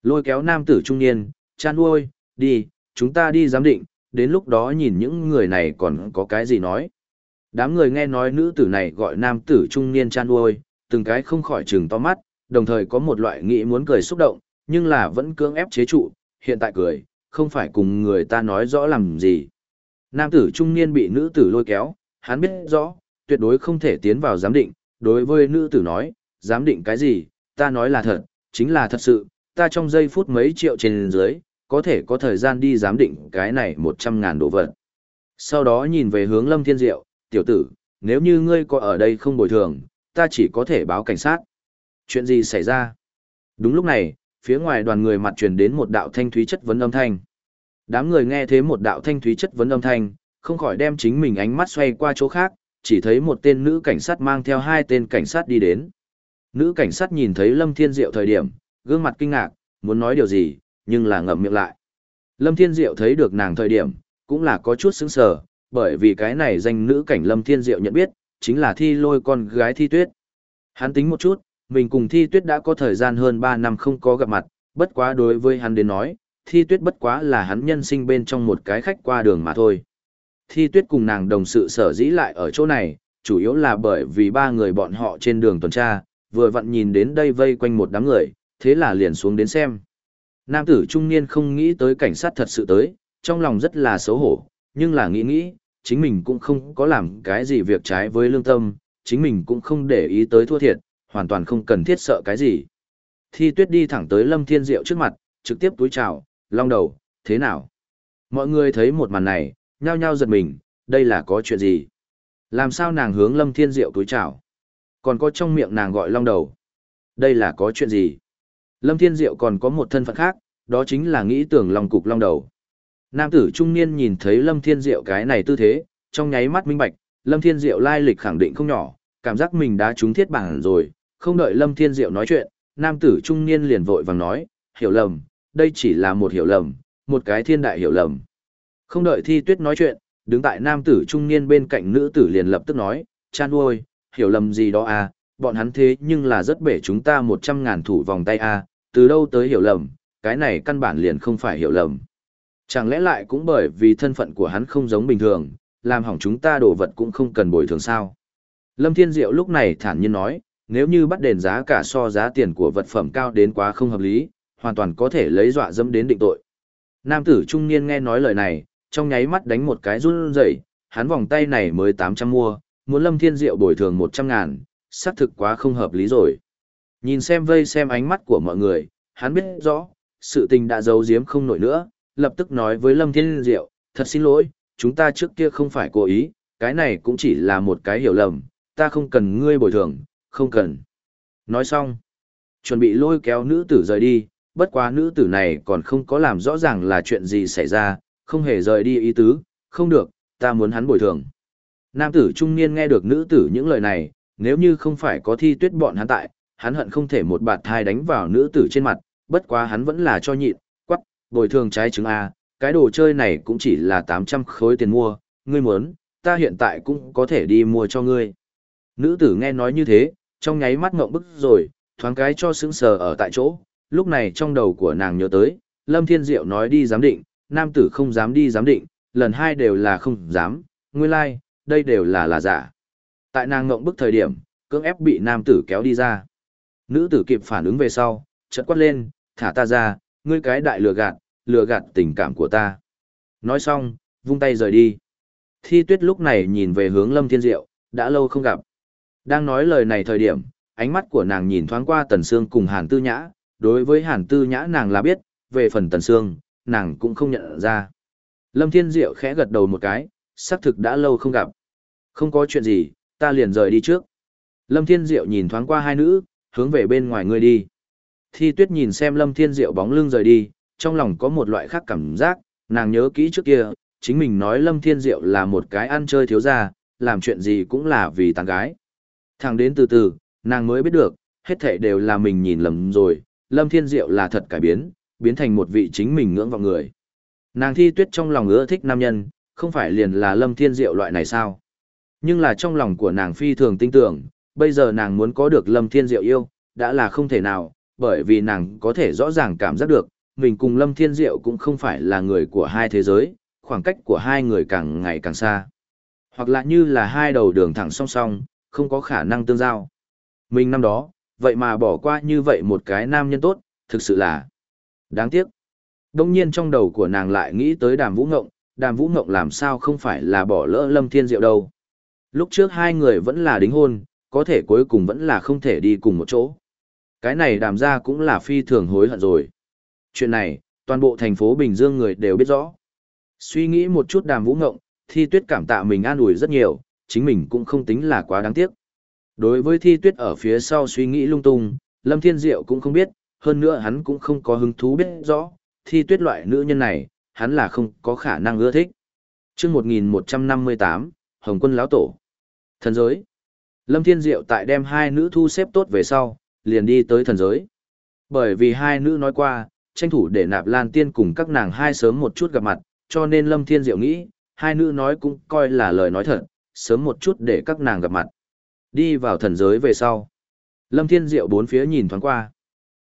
Lôi kéo nam tử trung niên, chan uôi, đi, chúng ta đi giám định, đến lúc đó nhìn những người này còn có cái gì nói. Đám người nghe nói nữ tử này gọi nam tử trung niên chan uôi, từng cái không khỏi trừng to mắt, đồng thời có một loại nghĩ muốn cười xúc động, nhưng là vẫn cưỡng ép chế trụ, hiện tại cười, không phải cùng người ta nói rõ làm gì. Nam tử trung niên bị nữ tử lôi kéo, hắn biết rõ, tuyệt đối không thể tiến vào giám định, đối với nữ tử nói, giám định cái gì, ta nói là thật, chính là thật sự, ta trong giây phút mấy triệu trên dưới, có thể có thời gian đi giám định cái này 100 ngàn đồ vật. Sau đó nhìn về hướng Lâm Thiên Diệu, tiểu tử, nếu như ngươi có ở đây không bồi thường, ta chỉ có thể báo cảnh sát. Chuyện gì xảy ra? Đúng lúc này, phía ngoài đoàn người mặt truyền đến một đạo thanh thúy chất vấn âm thanh. Đám người nghe thế một đạo thanh thúy chất vấn âm thanh, không khỏi đem chính mình ánh mắt xoay qua chỗ khác, chỉ thấy một tên nữ cảnh sát mang theo hai tên cảnh sát đi đến. Nữ cảnh sát nhìn thấy Lâm Thiên Diệu thời điểm, gương mặt kinh ngạc, muốn nói điều gì, nhưng là ngậm miệng lại. Lâm Thiên Diệu thấy được nàng thời điểm, cũng là có chút sững sờ, bởi vì cái này danh nữ cảnh Lâm Thiên Diệu nhận biết, chính là thi lôi con gái thi tuyết. Hắn tính một chút, mình cùng thi tuyết đã có thời gian hơn 3 năm không có gặp mặt, bất quá đối với hắn đến nói, thi tuyết bất quá là hắn nhân sinh bên trong một cái khách qua đường mà thôi. Thi tuyết cùng nàng đồng sự sở dĩ lại ở chỗ này, chủ yếu là bởi vì ba người bọn họ trên đường tuần tra, vừa vặn nhìn đến đây vây quanh một đám người, thế là liền xuống đến xem. Nam tử trung niên không nghĩ tới cảnh sát thật sự tới, trong lòng rất là xấu hổ, nhưng là nghĩ nghĩ, chính mình cũng không có làm cái gì việc trái với lương tâm, chính mình cũng không để ý tới thua thiệt, hoàn toàn không cần thiết sợ cái gì. Thi tuyết đi thẳng tới Lâm Thiên Diệu trước mặt, trực tiếp túi chào, long đầu, thế nào? Mọi người thấy một màn này, nhao nhao giật mình, đây là có chuyện gì? Làm sao nàng hướng Lâm Thiên Diệu túi chào? Còn có trong miệng nàng gọi long đầu. Đây là có chuyện gì? Lâm Thiên Diệu còn có một thân phận khác, đó chính là nghĩ tưởng lòng cục long đầu. Nam tử trung niên nhìn thấy Lâm Thiên Diệu cái này tư thế, trong nháy mắt minh bạch, Lâm Thiên Diệu lai lịch khẳng định không nhỏ, cảm giác mình đã trúng thiết bản rồi, không đợi Lâm Thiên Diệu nói chuyện, nam tử trung niên liền vội vàng nói, hiểu lầm, đây chỉ là một hiểu lầm, một cái thiên đại hiểu lầm. Không đợi thi tuyết nói chuyện, đứng tại nam tử trung niên bên cạnh nữ tử liền lập tức nói, chan uôi, hiểu lầm gì đó à, bọn hắn thế nhưng là rất bể chúng ta một trăm ngàn thủ vòng tay à, từ đâu tới hiểu lầm, cái này căn bản liền không phải hiểu lầm. Chẳng lẽ lại cũng bởi vì thân phận của hắn không giống bình thường, làm hỏng chúng ta đồ vật cũng không cần bồi thường sao. Lâm Thiên Diệu lúc này thản nhiên nói, nếu như bắt đền giá cả so giá tiền của vật phẩm cao đến quá không hợp lý, hoàn toàn có thể lấy dọa dẫm đến định tội. Nam tử trung niên nghe nói lời này, trong nháy mắt đánh một cái run rẩy, hắn vòng tay này mới 800 mua, muốn Lâm Thiên Diệu bồi thường 100 ngàn, xác thực quá không hợp lý rồi. Nhìn xem vây xem ánh mắt của mọi người, hắn biết rõ, sự tình đã giấu giếm không nổi nữa, lập tức nói với Lâm Thiên Diệu, thật xin lỗi, chúng ta trước kia không phải cố ý, cái này cũng chỉ là một cái hiểu lầm, ta không cần ngươi bồi thường, không cần. Nói xong, chuẩn bị lôi kéo nữ tử rời đi, bất quá nữ tử này còn không có làm rõ ràng là chuyện gì xảy ra, không hề rời đi ý tứ, không được, ta muốn hắn bồi thường. Nam tử trung niên nghe được nữ tử những lời này, nếu như không phải có thi tuyết bọn hắn tại, hắn hận không thể một bạt thai đánh vào nữ tử trên mặt, bất quá hắn vẫn là cho nhịn, quắc, bồi thường trái trứng A, cái đồ chơi này cũng chỉ là 800 khối tiền mua, ngươi muốn, ta hiện tại cũng có thể đi mua cho ngươi. Nữ tử nghe nói như thế, trong nháy mắt ngộng bức rồi, thoáng cái cho sững sờ ở tại chỗ, lúc này trong đầu của nàng nhớ tới, Lâm Thiên Diệu nói đi giám định, nam tử không dám đi giám định, lần hai đều là không dám, nguyên lai, like, đây đều là là giả. Tại nàng ngộng bức thời điểm, cưỡng ép bị nam tử kéo đi ra. Nữ tử kịp phản ứng về sau, chợt quát lên, thả ta ra, ngươi cái đại lừa gạt, lừa gạt tình cảm của ta. Nói xong, vung tay rời đi. Thi tuyết lúc này nhìn về hướng Lâm Thiên Diệu, đã lâu không gặp. Đang nói lời này thời điểm, ánh mắt của nàng nhìn thoáng qua Tần Sương cùng Hàn Tư Nhã, đối với Hàn Tư Nhã nàng là biết, về phần Tần Sương, nàng cũng không nhận ra. Lâm Thiên Diệu khẽ gật đầu một cái, xác thực đã lâu không gặp. Không có chuyện gì, ta liền rời đi trước. Lâm Thiên Diệu nhìn thoáng qua hai nữ, hướng về bên ngoài người đi. Thi tuyết nhìn xem Lâm Thiên Diệu bóng lưng rời đi, trong lòng có một loại khác cảm giác, nàng nhớ kỹ trước kia, chính mình nói Lâm Thiên Diệu là một cái ăn chơi thiếu gia, làm chuyện gì cũng là vì tàn gái. Thằng đến từ từ, nàng mới biết được, hết thảy đều là mình nhìn lầm rồi, Lâm Thiên Diệu là thật cải biến, biến thành một vị chính mình ngưỡng vọng người. Nàng thi tuyết trong lòng ưa thích nam nhân, không phải liền là Lâm Thiên Diệu loại này sao? Nhưng là trong lòng của nàng phi thường tin tưởng, bây giờ nàng muốn có được Lâm Thiên Diệu yêu, đã là không thể nào, bởi vì nàng có thể rõ ràng cảm giác được, mình cùng Lâm Thiên Diệu cũng không phải là người của hai thế giới, khoảng cách của hai người càng ngày càng xa. Hoặc là như là hai đầu đường thẳng song song, không có khả năng tương giao. Mình năm đó, vậy mà bỏ qua như vậy một cái nam nhân tốt, thực sự là đáng tiếc. Đông nhiên trong đầu của nàng lại nghĩ tới đàm vũ ngộng, đàm vũ ngộng làm sao không phải là bỏ lỡ lâm thiên diệu đâu. Lúc trước hai người vẫn là đính hôn, có thể cuối cùng vẫn là không thể đi cùng một chỗ. Cái này đàm ra cũng là phi thường hối hận rồi. Chuyện này, toàn bộ thành phố Bình Dương người đều biết rõ. Suy nghĩ một chút đàm vũ ngộng, thi tuyết cảm tạ mình an ủi rất nhiều, chính mình cũng không tính là quá đáng tiếc. Đối với thi tuyết ở phía sau suy nghĩ lung tung, Lâm Thiên Diệu cũng không biết, hơn nữa hắn cũng không có hứng thú biết rõ, thi tuyết loại nữ nhân này, hắn là không có khả năng ưa thích. Trước 1158, Hồng quân lão tổ. Thần giới. Lâm Thiên Diệu tại đem hai nữ thu xếp tốt về sau, liền đi tới thần giới. Bởi vì hai nữ nói qua, tranh thủ để nạp lan tiên cùng các nàng hai sớm một chút gặp mặt, cho nên Lâm Thiên Diệu nghĩ, hai nữ nói cũng coi là lời nói thật, sớm một chút để các nàng gặp mặt. Đi vào thần giới về sau. Lâm Thiên Diệu bốn phía nhìn thoáng qua.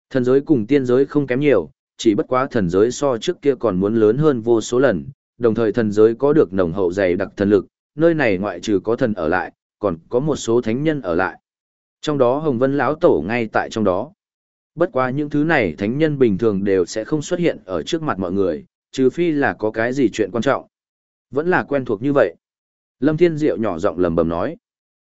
Thần giới cùng tiên giới không kém nhiều, chỉ bất quá thần giới so trước kia còn muốn lớn hơn vô số lần, đồng thời thần giới có được nồng hậu dày đặc thần lực, nơi này ngoại trừ có thần ở lại, còn có một số thánh nhân ở lại. Trong đó Hồng Vân lão tổ ngay tại trong đó. Bất quá những thứ này thánh nhân bình thường đều sẽ không xuất hiện ở trước mặt mọi người, trừ phi là có cái gì chuyện quan trọng. Vẫn là quen thuộc như vậy. Lâm Thiên Diệu nhỏ giọng lầm bầm nói.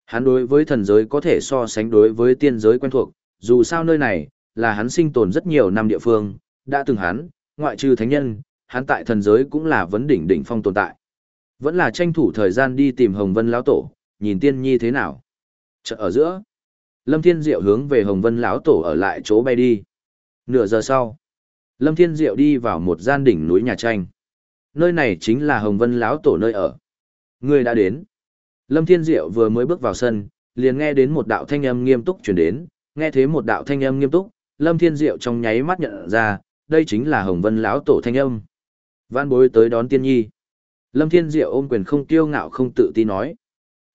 Hắn đối với thần giới có thể so sánh đối với tiên giới quen thuộc, dù sao nơi này, là hắn sinh tồn rất nhiều năm địa phương, đã từng hắn, ngoại trừ thánh nhân, hắn tại thần giới cũng là vấn đỉnh đỉnh phong tồn tại. Vẫn là tranh thủ thời gian đi tìm Hồng Vân lão tổ, nhìn tiên nhi thế nào. Chợ ở giữa, Lâm Thiên Diệu hướng về Hồng Vân lão tổ ở lại chỗ bay đi. Nửa giờ sau, Lâm Thiên Diệu đi vào một gian đỉnh núi nhà tranh. Nơi này chính là Hồng Vân lão tổ nơi ở. Người đã đến. Lâm Thiên Diệu vừa mới bước vào sân, liền nghe đến một đạo thanh âm nghiêm túc truyền đến, nghe thế một đạo thanh âm nghiêm túc, Lâm Thiên Diệu trong nháy mắt nhận ra, đây chính là Hồng Vân lão tổ thanh âm. Vãn bối tới đón tiên nhi. Lâm Thiên Diệu ôm quyền không kiêu ngạo không tự ti nói.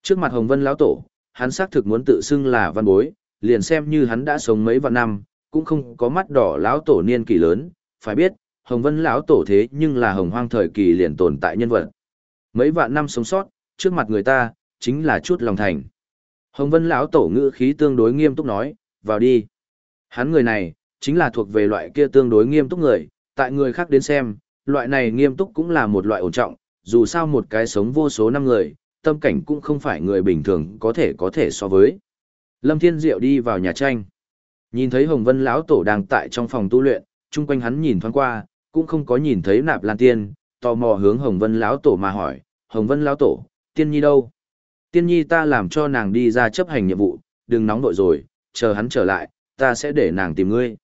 Trước mặt Hồng Vân lão tổ, hắn xác thực muốn tự xưng là văn bối, liền xem như hắn đã sống mấy vạn năm, cũng không có mắt đỏ lão tổ niên kỷ lớn, phải biết, Hồng Vân lão tổ thế nhưng là hồng hoang thời kỳ liền tồn tại nhân vật. Mấy vạn năm sống sót, trước mặt người ta, chính là chút lòng thành. Hồng Vân lão tổ ngữ khí tương đối nghiêm túc nói, vào đi. Hắn người này, chính là thuộc về loại kia tương đối nghiêm túc người, tại người khác đến xem, loại này nghiêm túc cũng là một loại ổn trọng, dù sao một cái sống vô số năm người, tâm cảnh cũng không phải người bình thường có thể có thể so với. Lâm Thiên Diệu đi vào nhà tranh. Nhìn thấy Hồng Vân lão tổ đang tại trong phòng tu luyện, chung quanh hắn nhìn thoáng qua, cũng không có nhìn thấy Nạp Lan Tiên, tò mò hướng Hồng Vân lão tổ mà hỏi, "Hồng Vân lão tổ, Tiên Nhi đâu?" "Tiên Nhi ta làm cho nàng đi ra chấp hành nhiệm vụ, đừng nóng vội rồi, chờ hắn trở lại, ta sẽ để nàng tìm ngươi."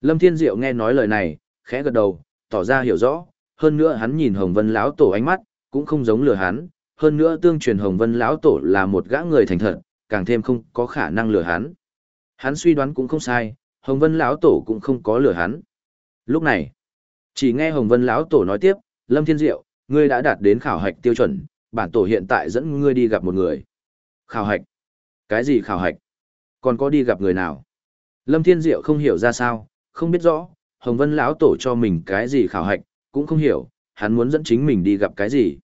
Lâm Thiên Diệu nghe nói lời này, khẽ gật đầu, tỏ ra hiểu rõ, hơn nữa hắn nhìn Hồng Vân lão tổ ánh mắt, cũng không giống lừa hắn, hơn nữa tương truyền Hồng Vân lão tổ là một gã người thành thật, càng thêm không có khả năng lừa hắn. Hắn suy đoán cũng không sai, Hồng Vân lão tổ cũng không có lừa hắn. Lúc này, chỉ nghe Hồng Vân lão tổ nói tiếp, "Lâm Thiên Diệu, ngươi đã đạt đến khảo hạch tiêu chuẩn, bản tổ hiện tại dẫn ngươi đi gặp một người." Khảo hạch? Cái gì khảo hạch? Còn có đi gặp người nào? Lâm Thiên Diệu không hiểu ra sao, không biết rõ, Hồng Vân lão tổ cho mình cái gì khảo hạch, cũng không hiểu, hắn muốn dẫn chính mình đi gặp cái gì.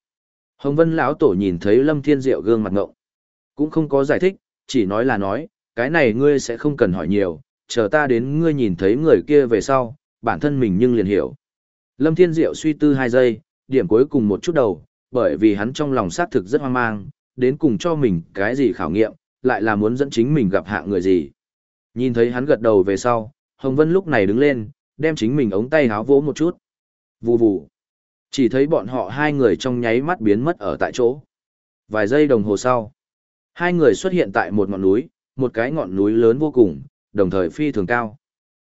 Hồng Vân lão tổ nhìn thấy Lâm Thiên Diệu gương mặt ngộng, cũng không có giải thích, chỉ nói là nói, cái này ngươi sẽ không cần hỏi nhiều, chờ ta đến ngươi nhìn thấy người kia về sau, bản thân mình nhưng liền hiểu. Lâm Thiên Diệu suy tư hai giây, điểm cuối cùng một chút đầu, bởi vì hắn trong lòng xác thực rất hoang mang, đến cùng cho mình cái gì khảo nghiệm, lại là muốn dẫn chính mình gặp hạ người gì. Nhìn thấy hắn gật đầu về sau, Hồng Vân lúc này đứng lên, đem chính mình ống tay háo vỗ một chút. Vù vù. Chỉ thấy bọn họ hai người trong nháy mắt biến mất ở tại chỗ. Vài giây đồng hồ sau, hai người xuất hiện tại một ngọn núi, một cái ngọn núi lớn vô cùng, đồng thời phi thường cao.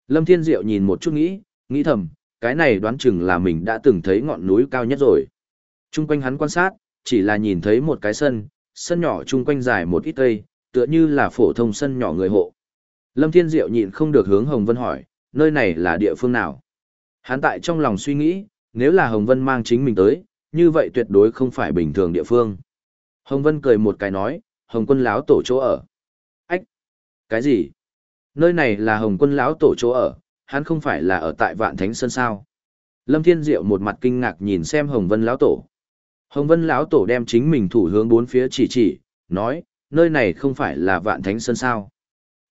Lâm Thiên Diệu nhìn một chút nghĩ, nghĩ thầm, cái này đoán chừng là mình đã từng thấy ngọn núi cao nhất rồi. Trung quanh hắn quan sát, chỉ là nhìn thấy một cái sân, sân nhỏ trung quanh dài một ít cây, tựa như là phổ thông sân nhỏ người hộ. Lâm Thiên Diệu nhịn không được hướng Hồng Vân hỏi, nơi này là địa phương nào? Hắn tại trong lòng suy nghĩ, nếu là Hồng Vân mang chính mình tới, như vậy tuyệt đối không phải bình thường địa phương. Hồng Vân cười một cái nói, Hồng quân lão tổ chỗ ở. Ách! Cái gì? Nơi này là Hồng quân lão tổ chỗ ở, hắn không phải là ở tại Vạn Thánh Sơn sao? Lâm Thiên Diệu một mặt kinh ngạc nhìn xem Hồng Vân lão tổ. Hồng Vân lão tổ đem chính mình thủ hướng bốn phía chỉ chỉ, nói, nơi này không phải là Vạn Thánh Sơn sao?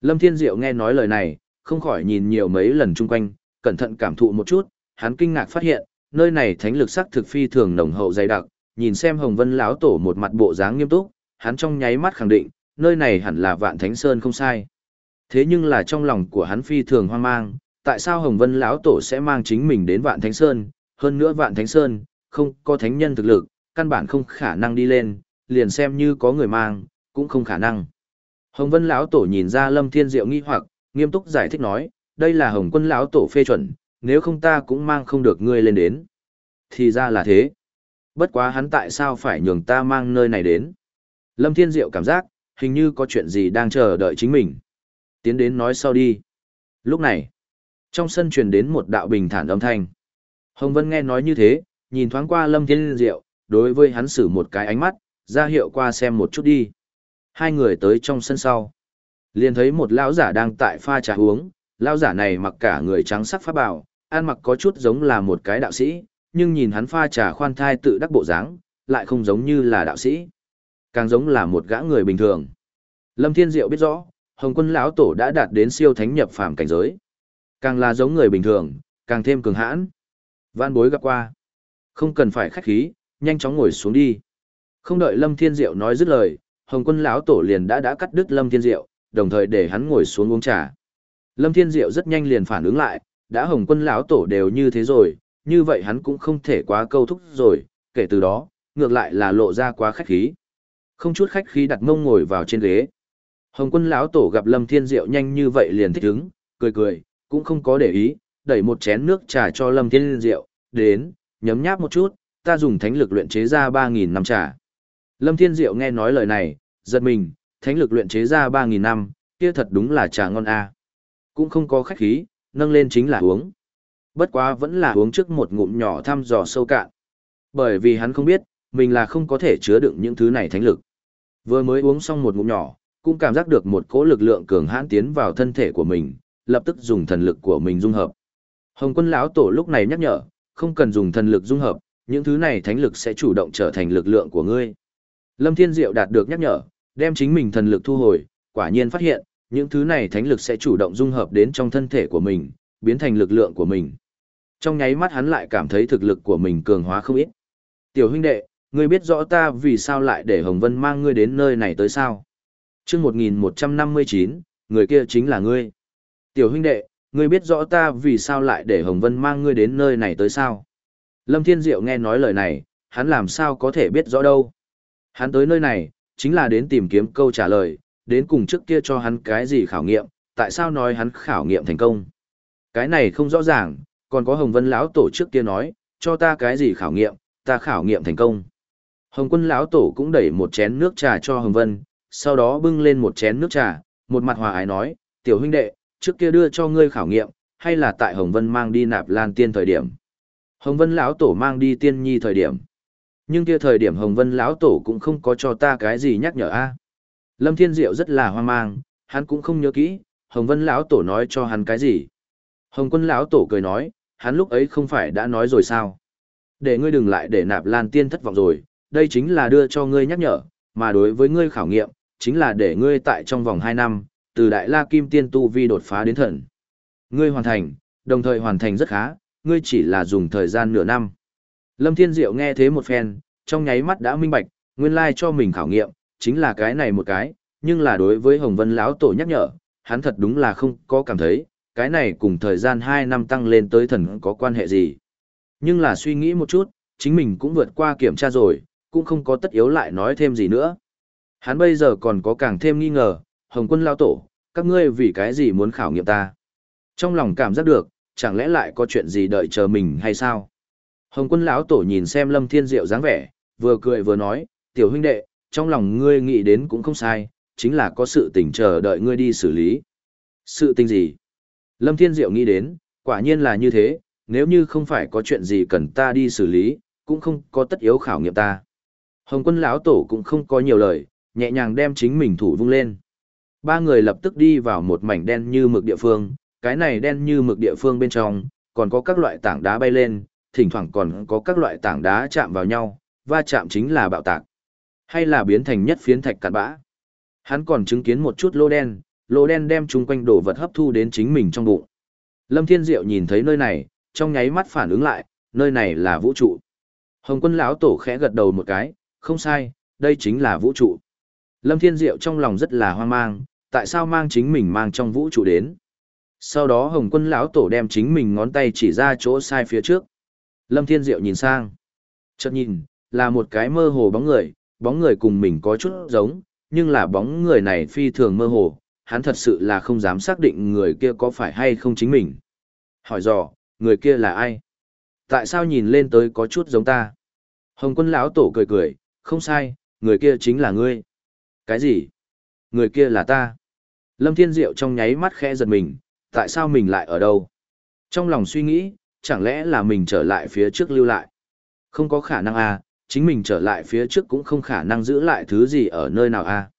Lâm Thiên Diệu nghe nói lời này, không khỏi nhìn nhiều mấy lần chung quanh, cẩn thận cảm thụ một chút, hắn kinh ngạc phát hiện, nơi này thánh lực sắc thực phi thường nồng hậu dày đặc, nhìn xem Hồng Vân lão tổ một mặt bộ dáng nghiêm túc, hắn trong nháy mắt khẳng định, nơi này hẳn là Vạn Thánh Sơn không sai. Thế nhưng là trong lòng của hắn phi thường hoang mang, tại sao Hồng Vân lão tổ sẽ mang chính mình đến Vạn Thánh Sơn, hơn nữa Vạn Thánh Sơn không có thánh nhân thực lực, căn bản không khả năng đi lên, liền xem như có người mang, cũng không khả năng. Hồng Vân lão tổ nhìn ra Lâm Thiên Diệu nghi hoặc, nghiêm túc giải thích nói, đây là Hồng Quân lão tổ phê chuẩn, nếu không ta cũng mang không được ngươi lên đến. Thì ra là thế. Bất quá hắn tại sao phải nhường ta mang nơi này đến? Lâm Thiên Diệu cảm giác, hình như có chuyện gì đang chờ đợi chính mình. Tiến đến nói sau đi. Lúc này, trong sân truyền đến một đạo bình thản âm thanh. Hồng Vân nghe nói như thế, nhìn thoáng qua Lâm Thiên Diệu, đối với hắn sử một cái ánh mắt, ra hiệu qua xem một chút đi. Hai người tới trong sân sau. liền thấy một lão giả đang tại pha trà uống, lão giả này mặc cả người trắng sắc pháp bảo, ăn mặc có chút giống là một cái đạo sĩ, nhưng nhìn hắn pha trà khoan thai tự đắc bộ dáng, lại không giống như là đạo sĩ, càng giống là một gã người bình thường. Lâm Thiên Diệu biết rõ, Hồng Quân lão tổ đã đạt đến siêu thánh nhập phàm cảnh giới, càng là giống người bình thường, càng thêm cường hãn. Vạn bối gặp qua, không cần phải khách khí, nhanh chóng ngồi xuống đi. Không đợi Lâm Thiên Diệu nói dứt lời, Hồng Quân lão tổ liền đã đã cắt đứt Lâm Thiên Diệu, đồng thời để hắn ngồi xuống uống trà. Lâm Thiên Diệu rất nhanh liền phản ứng lại, đã Hồng Quân lão tổ đều như thế rồi, như vậy hắn cũng không thể quá câu thúc rồi, kể từ đó, ngược lại là lộ ra quá khách khí. Không chút khách khí đặt mông ngồi vào trên ghế. Hồng Quân lão tổ gặp Lâm Thiên Diệu nhanh như vậy liền thích ứng, cười cười, cũng không có để ý, đẩy một chén nước trà cho Lâm Thiên Diệu, đến, nhấm nháp một chút, ta dùng thánh lực luyện chế ra 3.000 năm trà. Lâm Thiên Diệu nghe nói lời này, giật mình, thánh lực luyện chế ra 3.000 năm, kia thật đúng là trà ngon a. Cũng không có khách khí, nâng lên chính là uống. Bất quá vẫn là uống trước một ngụm nhỏ thăm dò sâu cạn. Bởi vì hắn không biết, mình là không có thể chứa đựng những thứ này thánh lực. Vừa mới uống xong một ngụm nhỏ, cũng cảm giác được một cỗ lực lượng cường hãn tiến vào thân thể của mình, lập tức dùng thần lực của mình dung hợp. Hồng Quân lão tổ lúc này nhắc nhở, không cần dùng thần lực dung hợp, những thứ này thánh lực sẽ chủ động trở thành lực lượng của ngươi. Lâm Thiên Diệu đạt được nhắc nhở, đem chính mình thần lực thu hồi, quả nhiên phát hiện, những thứ này thánh lực sẽ chủ động dung hợp đến trong thân thể của mình, biến thành lực lượng của mình. Trong nháy mắt hắn lại cảm thấy thực lực của mình cường hóa không ít. Tiểu huynh đệ, ngươi biết rõ ta vì sao lại để Hồng Vân mang ngươi đến nơi này tới sao? Trước 1159, người kia chính là ngươi. Tiểu huynh đệ, ngươi biết rõ ta vì sao lại để Hồng Vân mang ngươi đến nơi này tới sao? Lâm Thiên Diệu nghe nói lời này, hắn làm sao có thể biết rõ đâu. Hắn tới nơi này, chính là đến tìm kiếm câu trả lời, đến cùng trước kia cho hắn cái gì khảo nghiệm, tại sao nói hắn khảo nghiệm thành công. Cái này không rõ ràng, còn có Hồng Vân lão tổ trước kia nói, cho ta cái gì khảo nghiệm, ta khảo nghiệm thành công. Hồng Quân lão tổ cũng đẩy một chén nước trà cho Hồng Vân, sau đó bưng lên một chén nước trà, một mặt hòa ái nói, tiểu huynh đệ, trước kia đưa cho ngươi khảo nghiệm, hay là tại Hồng Vân mang đi nạp lan tiên thời điểm. Hồng Vân lão tổ mang đi tiên nhi thời điểm. Nhưng kia thời điểm Hồng Vân lão tổ cũng không có cho ta cái gì nhắc nhở a. Lâm Thiên Diệu rất là hoang mang, hắn cũng không nhớ kỹ, Hồng Vân lão tổ nói cho hắn cái gì. Hồng Quân lão tổ cười nói, hắn lúc ấy không phải đã nói rồi sao? Để ngươi đừng lại để nạp lan tiên thất vọng rồi, đây chính là đưa cho ngươi nhắc nhở, mà đối với ngươi khảo nghiệm, chính là để ngươi tại trong vòng hai năm, từ đại la kim tiên tu vi đột phá đến thần. Ngươi hoàn thành, đồng thời hoàn thành rất khá, ngươi chỉ là dùng thời gian nửa năm. Lâm Thiên Diệu nghe thế một phen, trong nháy mắt đã minh bạch, nguyên lai cho mình khảo nghiệm, chính là cái này một cái, nhưng là đối với Hồng Vân lão tổ nhắc nhở, hắn thật đúng là không có cảm thấy, cái này cùng thời gian 2 năm tăng lên tới thần có quan hệ gì. Nhưng là suy nghĩ một chút, chính mình cũng vượt qua kiểm tra rồi, cũng không có tất yếu lại nói thêm gì nữa. Hắn bây giờ còn có càng thêm nghi ngờ, Hồng quân Lão tổ, các ngươi vì cái gì muốn khảo nghiệm ta. Trong lòng cảm giác được, chẳng lẽ lại có chuyện gì đợi chờ mình hay sao? Hồng quân lão tổ nhìn xem Lâm Thiên Diệu dáng vẻ, vừa cười vừa nói, tiểu huynh đệ, trong lòng ngươi nghĩ đến cũng không sai, chính là có sự tình chờ đợi ngươi đi xử lý. Sự tình gì? Lâm Thiên Diệu nghĩ đến, quả nhiên là như thế, nếu như không phải có chuyện gì cần ta đi xử lý, cũng không có tất yếu khảo nghiệm ta. Hồng quân lão tổ cũng không có nhiều lời, nhẹ nhàng đem chính mình thủ vung lên. Ba người lập tức đi vào một mảnh đen như mực địa phương, cái này đen như mực địa phương bên trong, còn có các loại tảng đá bay lên, thỉnh thoảng còn có các loại tảng đá chạm vào nhau, va chạm chính là bạo tạc. Hay là biến thành nhất phiến thạch cạn bã. Hắn còn chứng kiến một chút lô đen, lô đen đem chung quanh đồ vật hấp thu đến chính mình trong bụng. Lâm Thiên Diệu nhìn thấy nơi này, trong nháy mắt phản ứng lại, nơi này là vũ trụ. Hồng quân lão tổ khẽ gật đầu một cái, không sai, đây chính là vũ trụ. Lâm Thiên Diệu trong lòng rất là hoang mang, tại sao mang chính mình mang trong vũ trụ đến. Sau đó Hồng quân lão tổ đem chính mình ngón tay chỉ ra chỗ sai phía trước. Lâm Thiên Diệu nhìn sang. Chợt nhìn, là một cái mơ hồ bóng người, bóng người cùng mình có chút giống, nhưng là bóng người này phi thường mơ hồ, hắn thật sự là không dám xác định người kia có phải hay không chính mình. Hỏi dò, người kia là ai? Tại sao nhìn lên tới có chút giống ta? Hồng quân lão tổ cười cười, không sai, người kia chính là ngươi. Cái gì? Người kia là ta. Lâm Thiên Diệu trong nháy mắt khẽ giật mình, tại sao mình lại ở đâu? Trong lòng suy nghĩ, chẳng lẽ là mình trở lại phía trước lưu lại? Không có khả năng à, chính mình trở lại phía trước cũng không khả năng giữ lại thứ gì ở nơi nào à.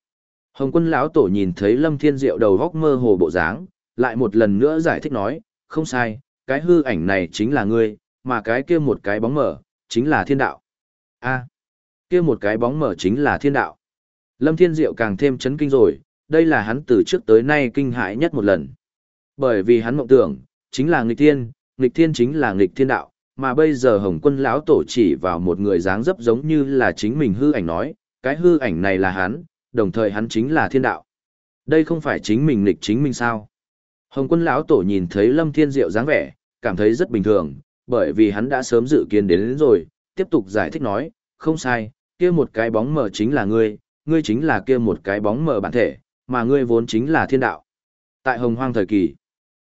Hồng quân lão tổ nhìn thấy Lâm Thiên Diệu đầu góc mơ hồ bộ dáng, lại một lần nữa giải thích nói, không sai, cái hư ảnh này chính là ngươi, mà cái kia một cái bóng mở, chính là thiên đạo. a kia một cái bóng mở chính là thiên đạo. Lâm Thiên Diệu càng thêm chấn kinh rồi, đây là hắn từ trước tới nay kinh hãi nhất một lần. Bởi vì hắn mộng tưởng, chính là nghịch thiên, nghịch thiên chính là nghịch thiên đạo, mà bây giờ Hồng Quân lão tổ chỉ vào một người dáng dấp giống như là chính mình hư ảnh nói, cái hư ảnh này là hắn, đồng thời hắn chính là thiên đạo. Đây không phải chính mình nghịch chính mình sao? Hồng Quân lão tổ nhìn thấy Lâm Thiên Diệu dáng vẻ, cảm thấy rất bình thường, bởi vì hắn đã sớm dự kiến đến, đến rồi, tiếp tục giải thích nói, không sai, kia một cái bóng mờ chính là ngươi, ngươi chính là kia một cái bóng mờ bản thể, mà ngươi vốn chính là thiên đạo. Tại hồng hoang thời kỳ,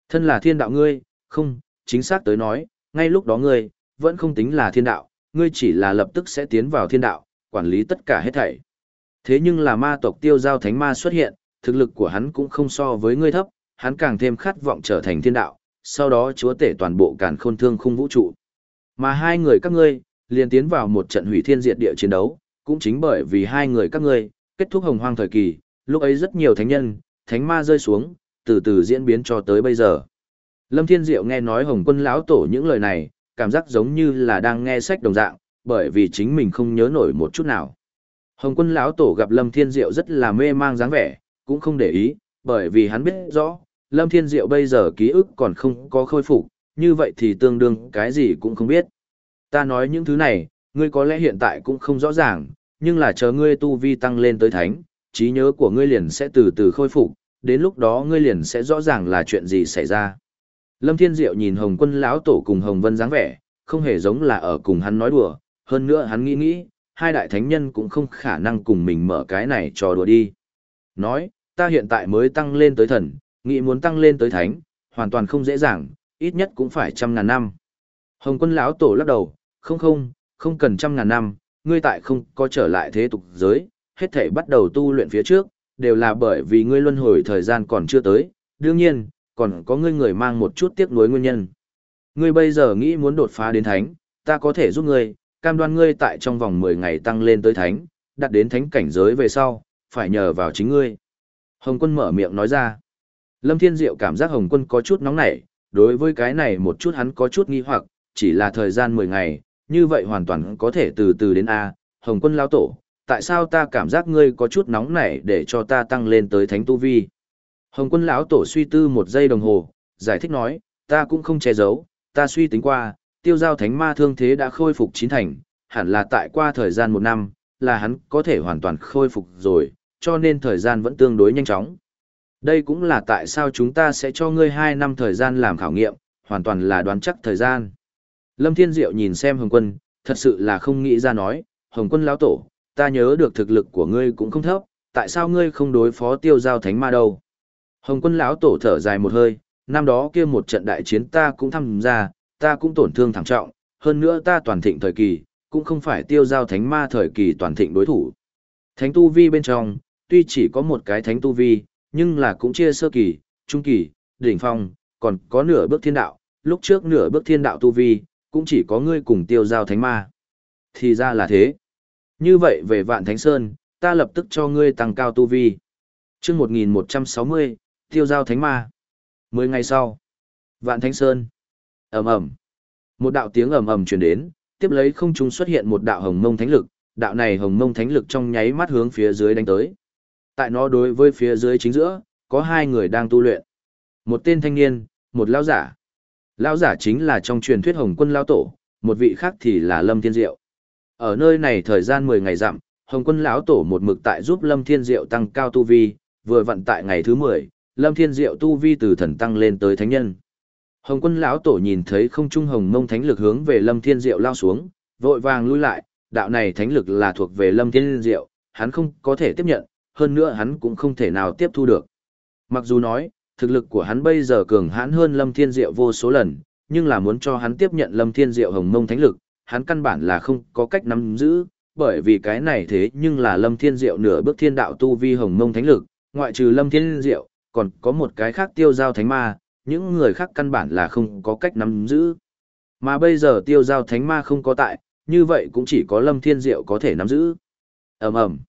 thân là thiên đạo ngươi, không, chính xác tới nói, ngay lúc đó ngươi, vẫn không tính là thiên đạo, ngươi chỉ là lập tức sẽ tiến vào thiên đạo, quản lý tất cả hết thảy. Thế nhưng là ma tộc tiêu giao thánh ma xuất hiện, thực lực của hắn cũng không so với ngươi thấp, hắn càng thêm khát vọng trở thành thiên đạo, sau đó chúa tể toàn bộ càn khôn thương khung vũ trụ. Mà hai người các ngươi, liền tiến vào một trận hủy thiên diệt địa chiến đấu, cũng chính bởi vì hai người các ngươi, kết thúc hồng hoang thời kỳ, lúc ấy rất nhiều thánh nhân, thánh ma rơi xuống, từ từ diễn biến cho tới bây giờ. Lâm Thiên Diệu nghe nói Hồng Quân lão tổ những lời này, cảm giác giống như là đang nghe sách đồng dạng, bởi vì chính mình không nhớ nổi một chút nào. Hồng Quân lão tổ gặp Lâm Thiên Diệu rất là mê mang dáng vẻ, cũng không để ý, bởi vì hắn biết rõ, Lâm Thiên Diệu bây giờ ký ức còn không có khôi phục, như vậy thì tương đương cái gì cũng không biết. Ta nói những thứ này, ngươi có lẽ hiện tại cũng không rõ ràng, nhưng là chờ ngươi tu vi tăng lên tới thánh, trí nhớ của ngươi liền sẽ từ từ khôi phục, đến lúc đó ngươi liền sẽ rõ ràng là chuyện gì xảy ra. Lâm Thiên Diệu nhìn Hồng Quân lão tổ cùng Hồng Vân dáng vẻ, không hề giống là ở cùng hắn nói đùa, hơn nữa hắn nghĩ nghĩ, hai đại thánh nhân cũng không khả năng cùng mình mở cái này trò đùa đi. Nói, ta hiện tại mới tăng lên tới thần, nghĩ muốn tăng lên tới thánh, hoàn toàn không dễ dàng, ít nhất cũng phải trăm ngàn năm. Hồng quân lão tổ lắc đầu, không không, không cần trăm ngàn năm, ngươi tại không có trở lại thế tục giới, hết thảy bắt đầu tu luyện phía trước, đều là bởi vì ngươi luân hồi thời gian còn chưa tới, đương nhiên, còn có ngươi người mang một chút tiếc nuối nguyên nhân. Ngươi bây giờ nghĩ muốn đột phá đến thánh, ta có thể giúp ngươi, cam đoan ngươi tại trong vòng 10 ngày tăng lên tới thánh, đạt đến thánh cảnh giới về sau, phải nhờ vào chính ngươi. Hồng quân mở miệng nói ra. Lâm Thiên Diệu cảm giác Hồng quân có chút nóng nảy, đối với cái này một chút hắn có chút nghi hoặc, chỉ là thời gian 10 ngày, như vậy hoàn toàn có thể từ từ đến A, Hồng quân lao tổ, tại sao ta cảm giác ngươi có chút nóng nảy để cho ta tăng lên tới thánh tu vi. Hồng quân lão tổ suy tư một giây đồng hồ, giải thích nói, ta cũng không che giấu, ta suy tính qua, tiêu giao thánh ma thương thế đã khôi phục chín thành, hẳn là tại qua thời gian một năm, là hắn có thể hoàn toàn khôi phục rồi, cho nên thời gian vẫn tương đối nhanh chóng. Đây cũng là tại sao chúng ta sẽ cho ngươi hai năm thời gian làm khảo nghiệm, hoàn toàn là đoán chắc thời gian. Lâm Thiên Diệu nhìn xem Hồng Quân, thật sự là không nghĩ ra nói, Hồng Quân lão tổ, ta nhớ được thực lực của ngươi cũng không thấp, tại sao ngươi không đối phó tiêu giao thánh ma đâu? Hồng Quân lão tổ thở dài một hơi, năm đó kia một trận đại chiến ta cũng tham gia, ta cũng tổn thương thảm trọng, hơn nữa ta toàn thịnh thời kỳ, cũng không phải tiêu giao thánh ma thời kỳ toàn thịnh đối thủ. Thánh tu vi bên trong, tuy chỉ có một cái thánh tu vi, nhưng là cũng chia sơ kỳ, trung kỳ, đỉnh phong, còn có nửa bước thiên đạo, lúc trước nửa bước thiên đạo tu vi, cũng chỉ có ngươi cùng tiêu giao thánh ma. Thì ra là thế. Như vậy về vạn thánh sơn, ta lập tức cho ngươi tăng cao tu vi. chương 1160, tiêu giao thánh ma. Mười ngày sau, vạn thánh sơn. ầm ầm Một đạo tiếng ầm ầm truyền đến, tiếp lấy không trung xuất hiện một đạo hồng mông thánh lực, đạo này hồng mông thánh lực trong nháy mắt hướng phía dưới đánh tới. Tại nó đối với phía dưới chính giữa, có hai người đang tu luyện. Một tên thanh niên, một lão giả. Lão giả chính là trong truyền thuyết Hồng Quân lão tổ, một vị khác thì là Lâm Thiên Diệu. Ở nơi này thời gian 10 ngày dặm, Hồng Quân lão tổ một mực tại giúp Lâm Thiên Diệu tăng cao tu vi, vừa vận tại ngày thứ 10, Lâm Thiên Diệu tu vi từ thần tăng lên tới thánh nhân. Hồng Quân lão tổ nhìn thấy không trung hồng mông thánh lực hướng về Lâm Thiên Diệu lao xuống, vội vàng lui lại, đạo này thánh lực là thuộc về Lâm Thiên Diệu, hắn không có thể tiếp nhận, hơn nữa hắn cũng không thể nào tiếp thu được. Mặc dù nói, thực lực của hắn bây giờ cường hãn hơn Lâm Thiên Diệu vô số lần, nhưng là muốn cho hắn tiếp nhận Lâm Thiên Diệu hồng mông thánh lực, hắn căn bản là không có cách nắm giữ, bởi vì cái này thế nhưng là Lâm Thiên Diệu nửa bước thiên đạo tu vi hồng mông thánh lực, ngoại trừ Lâm Thiên Diệu, còn có một cái khác tiêu giao thánh ma, những người khác căn bản là không có cách nắm giữ. Mà bây giờ tiêu giao thánh ma không có tại, như vậy cũng chỉ có Lâm Thiên Diệu có thể nắm giữ. ầm ầm,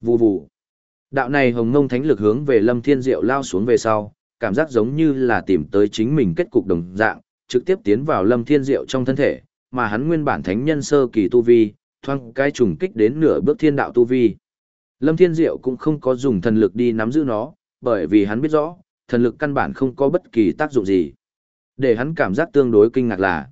vù vù. Đạo này hồng ngông thánh lực hướng về Lâm Thiên Diệu lao xuống về sau, cảm giác giống như là tìm tới chính mình kết cục đồng dạng, trực tiếp tiến vào Lâm Thiên Diệu trong thân thể, mà hắn nguyên bản thánh nhân sơ kỳ tu vi, thoang cái trùng kích đến nửa bước thiên đạo tu vi. Lâm Thiên Diệu cũng không có dùng thần lực đi nắm giữ nó, bởi vì hắn biết rõ, thần lực căn bản không có bất kỳ tác dụng gì. Để hắn cảm giác tương đối kinh ngạc là,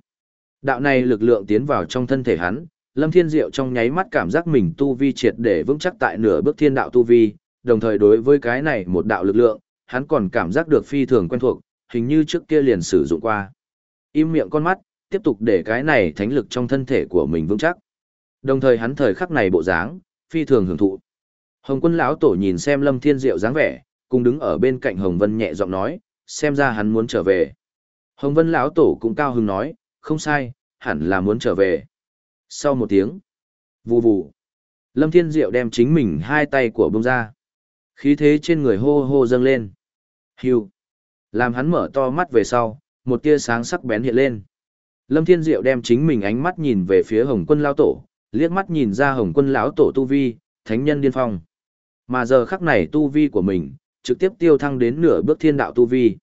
đạo này lực lượng tiến vào trong thân thể hắn, Lâm Thiên Diệu trong nháy mắt cảm giác mình tu vi triệt để vững chắc tại nửa bước thiên đạo tu vi, đồng thời đối với cái này một đạo lực lượng, hắn còn cảm giác được phi thường quen thuộc, hình như trước kia liền sử dụng qua. Im miệng con mắt, tiếp tục để cái này thánh lực trong thân thể của mình vững chắc. Đồng thời hắn thời khắc này bộ dáng, phi thường hưởng thụ. Hồng quân lão tổ nhìn xem Lâm Thiên Diệu dáng vẻ, cùng đứng ở bên cạnh Hồng Vân nhẹ giọng nói, xem ra hắn muốn trở về. Hồng Vân lão tổ cũng cao hứng nói, không sai, hẳn là muốn trở về. Sau một tiếng, vù vù, Lâm Thiên Diệu đem chính mình hai tay của bông ra. Khí thế trên người hô hô dâng lên. Hưu. Làm hắn mở to mắt về sau, một tia sáng sắc bén hiện lên. Lâm Thiên Diệu đem chính mình ánh mắt nhìn về phía Hồng Quân lão tổ, liếc mắt nhìn ra Hồng Quân lão tổ tu vi, thánh nhân điên phong. Mà giờ khắc này tu vi của mình, trực tiếp tiêu thăng đến nửa bước thiên đạo tu vi.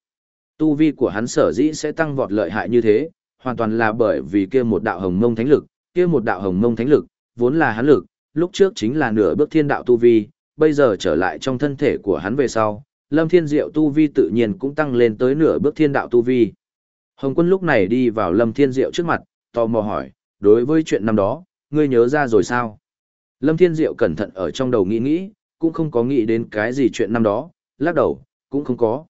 Tu vi của hắn sở dĩ sẽ tăng vọt lợi hại như thế, hoàn toàn là bởi vì kia một đạo hồng mông thánh lực, kia một đạo hồng mông thánh lực, vốn là hắn lực, lúc trước chính là nửa bước thiên đạo tu vi, bây giờ trở lại trong thân thể của hắn về sau, Lâm Thiên Diệu tu vi tự nhiên cũng tăng lên tới nửa bước thiên đạo tu vi. Hồng Quân lúc này đi vào Lâm Thiên Diệu trước mặt, tò mò hỏi, đối với chuyện năm đó, ngươi nhớ ra rồi sao? Lâm Thiên Diệu cẩn thận ở trong đầu nghĩ nghĩ, cũng không có nghĩ đến cái gì chuyện năm đó, lắc đầu, cũng không có.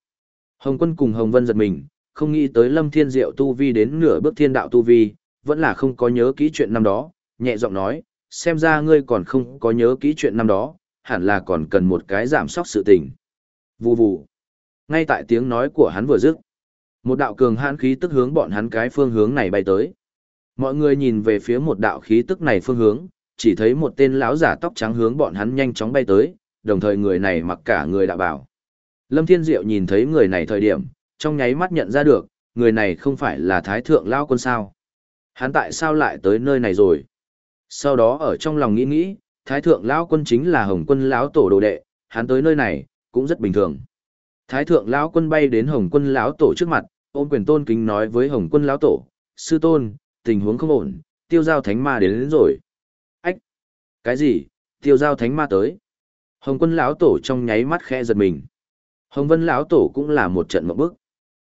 Hồng Quân cùng Hồng Vân giật mình, không nghĩ tới Lâm Thiên Diệu tu vi đến nửa bước thiên đạo tu vi, vẫn là không có nhớ kỹ chuyện năm đó, nhẹ giọng nói, xem ra ngươi còn không có nhớ kỹ chuyện năm đó, hẳn là còn cần một cái giảm sóc sự tình. Vù vù. Ngay tại tiếng nói của hắn vừa dứt, một đạo cường hãn khí tức hướng bọn hắn cái phương hướng này bay tới. Mọi người nhìn về phía một đạo khí tức này phương hướng, chỉ thấy một tên lão giả tóc trắng hướng bọn hắn nhanh chóng bay tới, đồng thời người này mặc cả người đạo bảo. Lâm Thiên Diệu nhìn thấy người này thời điểm, trong nháy mắt nhận ra được, người này không phải là Thái Thượng Lao Quân sao. Hắn tại sao lại tới nơi này rồi? Sau đó ở trong lòng nghĩ nghĩ, Thái Thượng Lao Quân chính là Hồng Quân lão Tổ đồ đệ, hắn tới nơi này, cũng rất bình thường. Thái Thượng Lão Quân bay đến Hồng Quân lão Tổ trước mặt, ôm quyền tôn kính nói với Hồng Quân lão Tổ, sư tôn, tình huống không ổn, tiêu giao thánh ma đến, đến rồi. Ách! Cái gì? Tiêu giao thánh ma tới. Hồng Quân lão Tổ trong nháy mắt khẽ giật mình. Hồng Vân lão Tổ cũng là một trận mộng bức.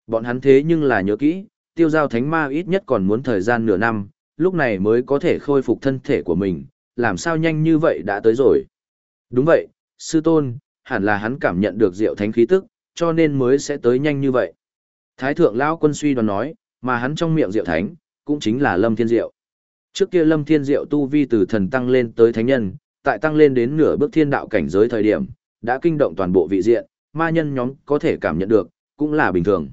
Bọn hắn thế nhưng là nhớ kỹ, tiêu giao thánh ma ít nhất còn muốn thời gian nửa năm, lúc này mới có thể khôi phục thân thể của mình, làm sao nhanh như vậy đã tới rồi. Đúng vậy, sư tôn, hẳn là hắn cảm nhận được diệu thánh khí tức, cho nên mới sẽ tới nhanh như vậy. Thái thượng lão quân suy đoán nói, mà hắn trong miệng diệu thánh, cũng chính là lâm thiên diệu. Trước kia lâm thiên diệu tu vi từ thần tăng lên tới thánh nhân, tại tăng lên đến nửa bước thiên đạo cảnh giới thời điểm, đã kinh động toàn bộ vị diện, ma nhân nhóm có thể cảm nhận được, cũng là bình thường.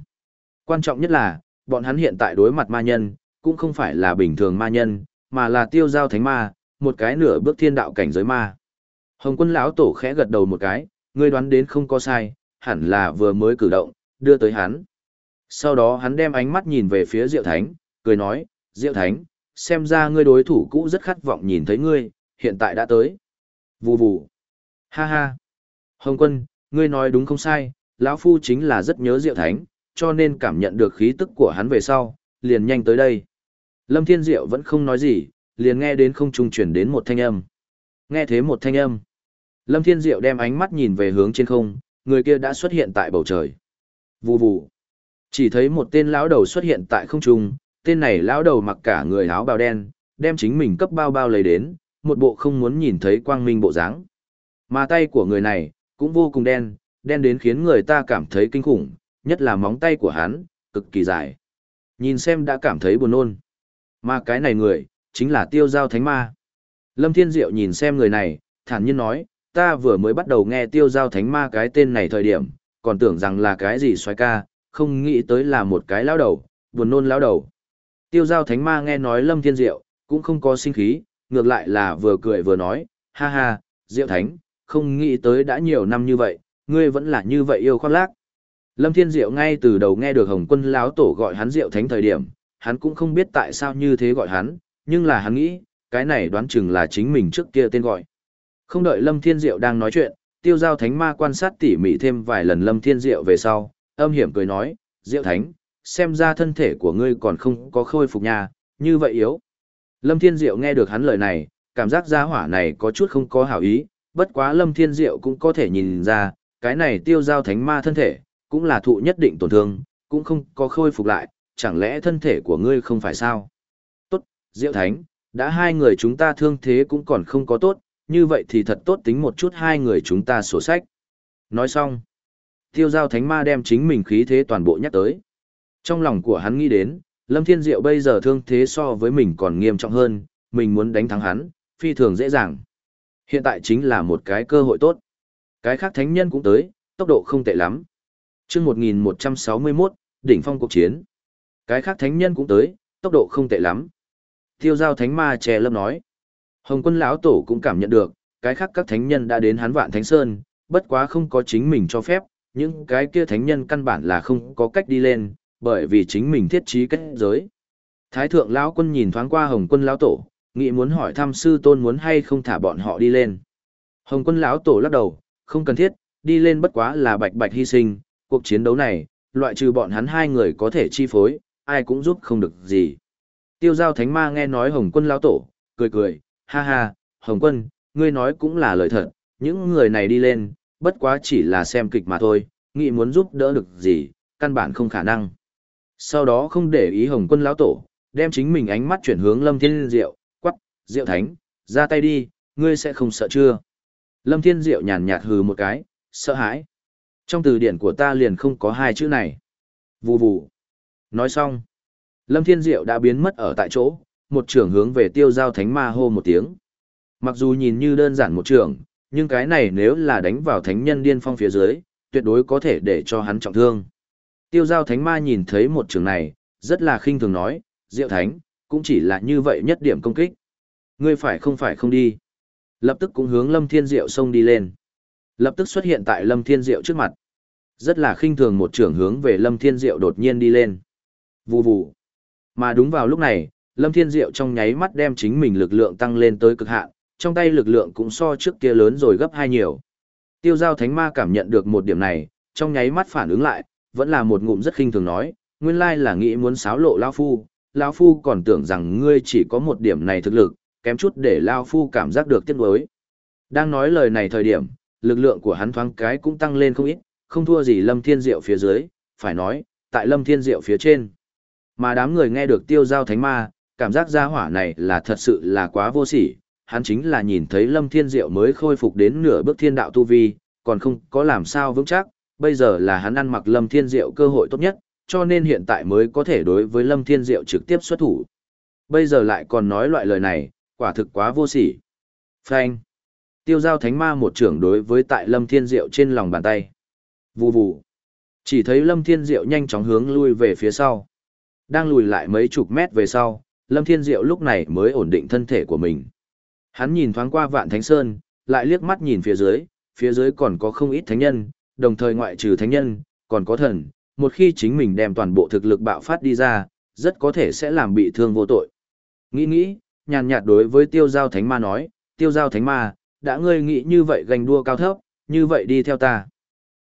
Quan trọng nhất là, bọn hắn hiện tại đối mặt ma nhân, cũng không phải là bình thường ma nhân, mà là tiêu giao thánh ma, một cái nửa bước thiên đạo cảnh giới ma. Hồng quân lão tổ khẽ gật đầu một cái, ngươi đoán đến không có sai, hẳn là vừa mới cử động, đưa tới hắn. Sau đó hắn đem ánh mắt nhìn về phía Diệu Thánh, cười nói, Diệu Thánh, xem ra ngươi đối thủ cũ rất khát vọng nhìn thấy ngươi, hiện tại đã tới. Vù vù. Ha ha. Hồng quân, ngươi nói đúng không sai, lão Phu chính là rất nhớ Diệu Thánh, cho nên cảm nhận được khí tức của hắn về sau, liền nhanh tới đây. Lâm Thiên Diệu vẫn không nói gì, liền nghe đến không trung chuyển đến một thanh âm. Nghe thế một thanh âm. Lâm Thiên Diệu đem ánh mắt nhìn về hướng trên không, người kia đã xuất hiện tại bầu trời. Vù vù. Chỉ thấy một tên lão đầu xuất hiện tại không trung, tên này lão đầu mặc cả người áo bào đen, đem chính mình cấp bao bao lấy đến, một bộ không muốn nhìn thấy quang minh bộ dáng. Mà tay của người này, cũng vô cùng đen, đen đến khiến người ta cảm thấy kinh khủng, nhất là móng tay của hắn, cực kỳ dài. Nhìn xem đã cảm thấy buồn nôn. Mà cái này người, chính là tiêu giao thánh ma. Lâm Thiên Diệu nhìn xem người này, thản nhiên nói, ta vừa mới bắt đầu nghe tiêu giao thánh ma cái tên này thời điểm, còn tưởng rằng là cái gì xoay ca, không nghĩ tới là một cái lão đầu, buồn nôn lão đầu. Tiêu giao thánh ma nghe nói Lâm Thiên Diệu, cũng không có sinh khí, ngược lại là vừa cười vừa nói, ha ha, Diệu Thánh, không nghĩ tới đã nhiều năm như vậy, ngươi vẫn là như vậy yêu khoác lác. Lâm Thiên Diệu ngay từ đầu nghe được Hồng Quân lão tổ gọi hắn Diệu Thánh thời điểm, hắn cũng không biết tại sao như thế gọi hắn, nhưng là hắn nghĩ, cái này đoán chừng là chính mình trước kia tên gọi. Không đợi Lâm Thiên Diệu đang nói chuyện, tiêu giao thánh ma quan sát tỉ mỉ thêm vài lần Lâm Thiên Diệu về sau, âm hiểm cười nói, Diệu Thánh, xem ra thân thể của ngươi còn không có khôi phục nhà, như vậy yếu. Lâm Thiên Diệu nghe được hắn lời này, cảm giác gia hỏa này có chút không có hảo ý, bất quá Lâm Thiên Diệu cũng có thể nhìn ra, cái này tiêu giao thánh ma thân thể, cũng là thụ nhất định tổn thương, cũng không có khôi phục lại, chẳng lẽ thân thể của ngươi không phải sao? Tốt, Diệu Thánh, đã hai người chúng ta thương thế cũng còn không có tốt, như vậy thì thật tốt tính một chút hai người chúng ta sổ sách. Nói xong, tiêu giao thánh ma đem chính mình khí thế toàn bộ nhắc tới. Trong lòng của hắn nghĩ đến, Lâm Thiên Diệu bây giờ thương thế so với mình còn nghiêm trọng hơn, mình muốn đánh thắng hắn, phi thường dễ dàng. Hiện tại chính là một cái cơ hội tốt. Cái khác thánh nhân cũng tới, tốc độ không tệ lắm. chương 1161, đỉnh phong cuộc chiến. Cái khác thánh nhân cũng tới, tốc độ không tệ lắm. Tiêu giao thánh ma che lâm nói. Hồng quân lão tổ cũng cảm nhận được, cái khác các thánh nhân đã đến hắn vạn thánh sơn, bất quá không có chính mình cho phép, những cái kia thánh nhân căn bản là không có cách đi lên, bởi vì chính mình thiết trí kết giới. Thái thượng lão quân nhìn thoáng qua Hồng quân lão tổ, nghĩ muốn hỏi thăm sư tôn muốn hay không thả bọn họ đi lên. Hồng quân lão tổ lắc đầu, không cần thiết, đi lên bất quá là bạch bạch hy sinh, cuộc chiến đấu này, loại trừ bọn hắn hai người có thể chi phối, ai cũng giúp không được gì. Tiêu giao thánh ma nghe nói Hồng quân lão tổ, cười cười, ha ha, Hồng quân, ngươi nói cũng là lời thật, những người này đi lên, bất quá chỉ là xem kịch mà thôi, nghĩ muốn giúp đỡ được gì, căn bản không khả năng. Sau đó không để ý Hồng Quân lão tổ, đem chính mình ánh mắt chuyển hướng Lâm Thiên Diệu, quắc, Diệu Thánh, ra tay đi, ngươi sẽ không sợ chưa? Lâm Thiên Diệu nhàn nhạt hừ một cái, sợ hãi. Trong từ điển của ta liền không có hai chữ này. Vù vù. Nói xong. Lâm Thiên Diệu đã biến mất ở tại chỗ, một trưởng hướng về tiêu giao thánh ma hô một tiếng. Mặc dù nhìn như đơn giản một trưởng, nhưng cái này nếu là đánh vào thánh nhân điên phong phía dưới, tuyệt đối có thể để cho hắn trọng thương. Tiêu giao thánh ma nhìn thấy một trường này, rất là khinh thường nói, Diệu Thánh, cũng chỉ là như vậy nhất điểm công kích. Ngươi phải không phải không đi. Lập tức cũng hướng Lâm Thiên Diệu xông đi lên. Lập tức xuất hiện tại Lâm Thiên Diệu trước mặt. Rất là khinh thường một trường hướng về Lâm Thiên Diệu đột nhiên đi lên. Vù vù. Mà đúng vào lúc này, Lâm Thiên Diệu trong nháy mắt đem chính mình lực lượng tăng lên tới cực hạn, trong tay lực lượng cũng so trước kia lớn rồi gấp hai nhiều. Tiêu giao thánh ma cảm nhận được một điểm này, trong nháy mắt phản ứng lại, vẫn là một ngụm rất khinh thường nói, nguyên lai là nghĩ muốn xáo lộ Lao Phu, Lao Phu còn tưởng rằng ngươi chỉ có một điểm này thực lực, kém chút để Lao Phu cảm giác được tiếc nuối. Đang nói lời này thời điểm, lực lượng của hắn thoáng cái cũng tăng lên không ít, không thua gì Lâm Thiên Diệu phía dưới, phải nói, tại Lâm Thiên Diệu phía trên. Mà đám người nghe được tiêu giao thánh ma, cảm giác gia hỏa này là thật sự là quá vô sỉ, hắn chính là nhìn thấy Lâm Thiên Diệu mới khôi phục đến nửa bước thiên đạo tu vi, còn không có làm sao vững chắc, bây giờ là hắn ăn mặc Lâm Thiên Diệu cơ hội tốt nhất, cho nên hiện tại mới có thể đối với Lâm Thiên Diệu trực tiếp xuất thủ. Bây giờ lại còn nói loại lời này, quả thực quá vô sỉ. Phanh. Tiêu giao thánh ma một trưởng đối với tại Lâm Thiên Diệu trên lòng bàn tay. Vù vù. Chỉ thấy Lâm Thiên Diệu nhanh chóng hướng lui về phía sau. Đang lùi lại mấy chục mét về sau, Lâm Thiên Diệu lúc này mới ổn định thân thể của mình. Hắn nhìn thoáng qua vạn thánh sơn, lại liếc mắt nhìn phía dưới, phía dưới còn có không ít thánh nhân, đồng thời ngoại trừ thánh nhân, còn có thần, một khi chính mình đem toàn bộ thực lực bạo phát đi ra, rất có thể sẽ làm bị thương vô tội. Nghĩ nghĩ, nhàn nhạt đối với tiêu giao thánh ma nói, tiêu giao thánh ma, đã ngươi nghĩ như vậy gành đua cao thấp, như vậy đi theo ta.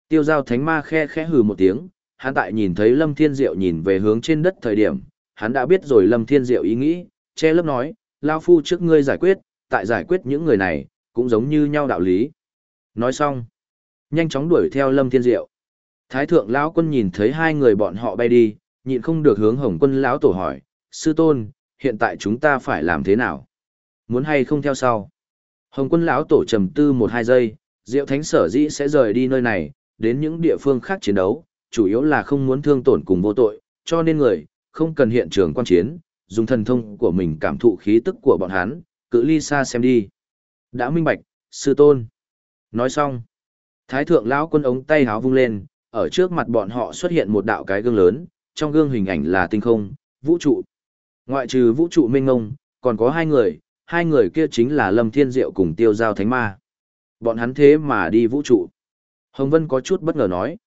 Tiêu giao thánh ma khe khẽ hừ một tiếng, hắn tại nhìn thấy Lâm Thiên Diệu nhìn về hướng trên đất thời điểm, hắn đã biết rồi Lâm Thiên Diệu ý nghĩ, che lớp nói, Lao Phu trước ngươi giải quyết, tại giải quyết những người này, cũng giống như nhau đạo lý. Nói xong, nhanh chóng đuổi theo Lâm Thiên Diệu. Thái thượng lão quân nhìn thấy hai người bọn họ bay đi, nhịn không được hướng Hồng Quân lão tổ hỏi, "Sư tôn, hiện tại chúng ta phải làm thế nào? Muốn hay không theo sau?" Hồng Quân lão tổ trầm tư một hai giây, Diệu Thánh sở dĩ sẽ rời đi nơi này, đến những địa phương khác chiến đấu, chủ yếu là không muốn thương tổn cùng vô tội, cho nên người không cần hiện trường quan chiến, dùng thần thông của mình cảm thụ khí tức của bọn hắn, cự ly xa xem đi. Đã minh bạch, sư tôn. Nói xong. Thái thượng lão quân ống tay háo vung lên, ở trước mặt bọn họ xuất hiện một đạo cái gương lớn, trong gương hình ảnh là tinh không, vũ trụ. Ngoại trừ vũ trụ minh ngông, còn có hai người, hai người kia chính là Lâm Thiên Diệu cùng Tiêu Giao Thánh Ma. Bọn hắn thế mà đi vũ trụ. Hồng Vân có chút bất ngờ nói.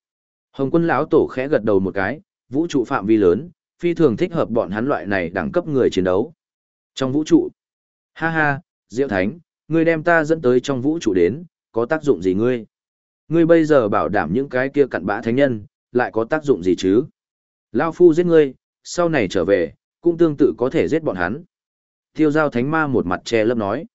Hồng quân lão tổ khẽ gật đầu một cái, vũ trụ phạm vi lớn, phi thường thích hợp bọn hắn loại này đẳng cấp người chiến đấu. Trong vũ trụ. Ha ha, Diệu Thánh, ngươi đem ta dẫn tới trong vũ trụ đến, có tác dụng gì ngươi? Ngươi bây giờ bảo đảm những cái kia cặn bã thánh nhân, lại có tác dụng gì chứ? Lao phu giết ngươi, sau này trở về, cũng tương tự có thể giết bọn hắn. Tiêu giao thánh ma một mặt che lấp nói.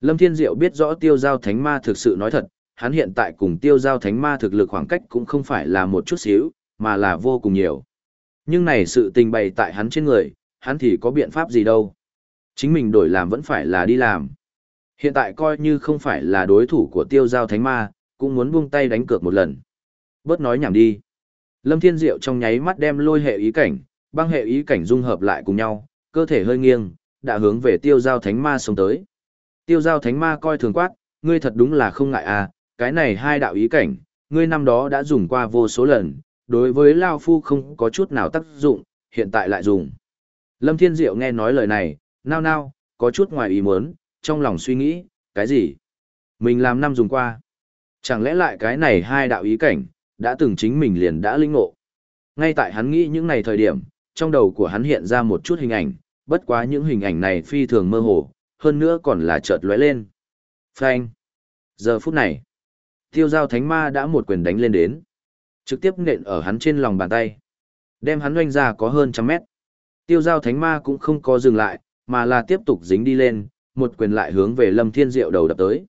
Lâm Thiên Diệu biết rõ tiêu giao thánh ma thực sự nói thật, hắn hiện tại cùng tiêu giao thánh ma thực lực khoảng cách cũng không phải là một chút xíu, mà là vô cùng nhiều. Nhưng này sự tình bày tại hắn trên người, hắn thì có biện pháp gì đâu. Chính mình đổi làm vẫn phải là đi làm. Hiện tại coi như không phải là đối thủ của tiêu giao thánh ma, cũng muốn buông tay đánh cược một lần. Bớt nói nhảm đi. Lâm Thiên Diệu trong nháy mắt đem lôi hệ ý cảnh, băng hệ ý cảnh dung hợp lại cùng nhau, cơ thể hơi nghiêng, đã hướng về tiêu giao thánh ma sống tới. Tiêu giao thánh ma coi thường quát, ngươi thật đúng là không ngại à, cái này hai đạo ý cảnh, ngươi năm đó đã dùng qua vô số lần, đối với Lao Phu không có chút nào tác dụng, hiện tại lại dùng. Lâm Thiên Diệu nghe nói lời này, nao nao, có chút ngoài ý muốn, trong lòng suy nghĩ, cái gì? Mình làm năm dùng qua. Chẳng lẽ lại cái này hai đạo ý cảnh, đã từng chính mình liền đã linh ngộ. Ngay tại hắn nghĩ những này thời điểm, trong đầu của hắn hiện ra một chút hình ảnh, bất quá những hình ảnh này phi thường mơ hồ, hơn nữa còn là chợt lóe lên. Phanh. Giờ phút này, tiêu giao thánh ma đã một quyền đánh lên đến. Trực tiếp nện ở hắn trên lòng bàn tay. Đem hắn oanh ra có hơn trăm mét. Tiêu giao thánh ma cũng không có dừng lại, mà là tiếp tục dính đi lên, một quyền lại hướng về lâm thiên diệu đầu đập tới.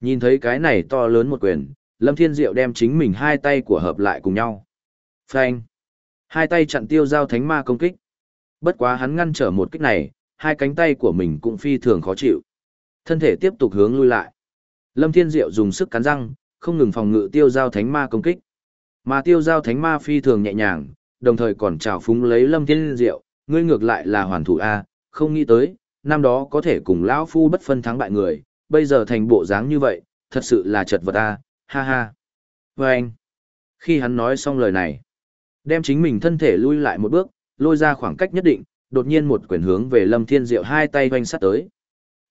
Nhìn thấy cái này to lớn một quyền, lâm thiên diệu đem chính mình hai tay của hợp lại cùng nhau. Phanh. Hai tay chặn tiêu giao thánh ma công kích. Bất quá hắn ngăn trở một kích này, hai cánh tay của mình cũng phi thường khó chịu. Thân thể tiếp tục hướng lui lại. Lâm Thiên Diệu dùng sức cắn răng, không ngừng phòng ngự tiêu giao thánh ma công kích. Mà tiêu giao thánh ma phi thường nhẹ nhàng, đồng thời còn trào phúng lấy Lâm Thiên Diệu, ngươi ngược lại là hoàn thủ A, không nghĩ tới, năm đó có thể cùng lão phu bất phân thắng bại người, bây giờ thành bộ dáng như vậy, thật sự là chật vật A, ha ha. Và anh, khi hắn nói xong lời này, đem chính mình thân thể lui lại một bước, lôi ra khoảng cách nhất định, đột nhiên một quyền hướng về Lâm Thiên Diệu hai tay hoanh sát tới.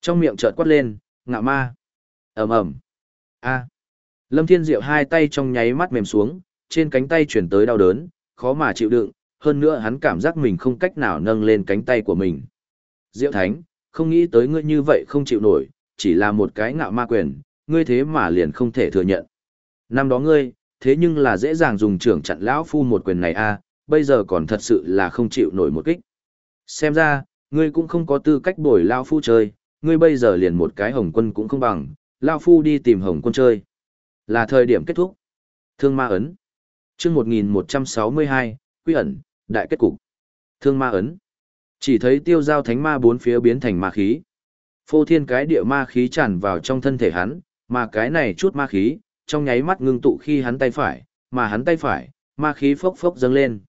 Trong miệng chợt quát lên, ngạ ma. ầm ầm a Lâm Thiên Diệu hai tay trong nháy mắt mềm xuống, trên cánh tay chuyển tới đau đớn, khó mà chịu đựng, hơn nữa hắn cảm giác mình không cách nào nâng lên cánh tay của mình. Diệu Thánh, không nghĩ tới ngươi như vậy không chịu nổi, chỉ là một cái ngạo ma quyền, ngươi thế mà liền không thể thừa nhận. Năm đó ngươi, thế nhưng là dễ dàng dùng trưởng chặn lão phu một quyền này a, bây giờ còn thật sự là không chịu nổi một kích. Xem ra, ngươi cũng không có tư cách bồi lão phu chơi, ngươi bây giờ liền một cái hồng quân cũng không bằng, lão phu đi tìm hồng quân chơi. Là thời điểm kết thúc. Thương ma ấn. Chương 1162, quy ẩn, đại kết cục. Thương ma ấn. Chỉ thấy tiêu giao thánh ma bốn phía biến thành ma khí. Phô thiên cái địa ma khí tràn vào trong thân thể hắn, mà cái này chút ma khí, trong nháy mắt ngưng tụ khi hắn tay phải, mà hắn tay phải, ma khí phốc phốc dâng lên.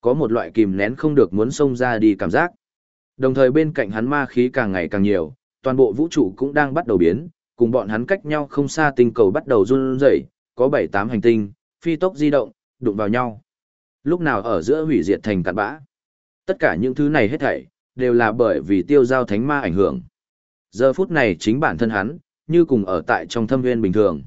Có một loại kìm nén không được muốn xông ra đi cảm giác. Đồng thời bên cạnh hắn ma khí càng ngày càng nhiều, toàn bộ vũ trụ cũng đang bắt đầu biến, cùng bọn hắn cách nhau không xa tinh cầu bắt đầu run rẩy, có 7-8 hành tinh, phi tốc di động, đụng vào nhau. Lúc nào ở giữa hủy diệt thành cạn bã. Tất cả những thứ này hết thảy, đều là bởi vì tiêu giao thánh ma ảnh hưởng. Giờ phút này chính bản thân hắn, như cùng ở tại trong thâm nguyên bình thường.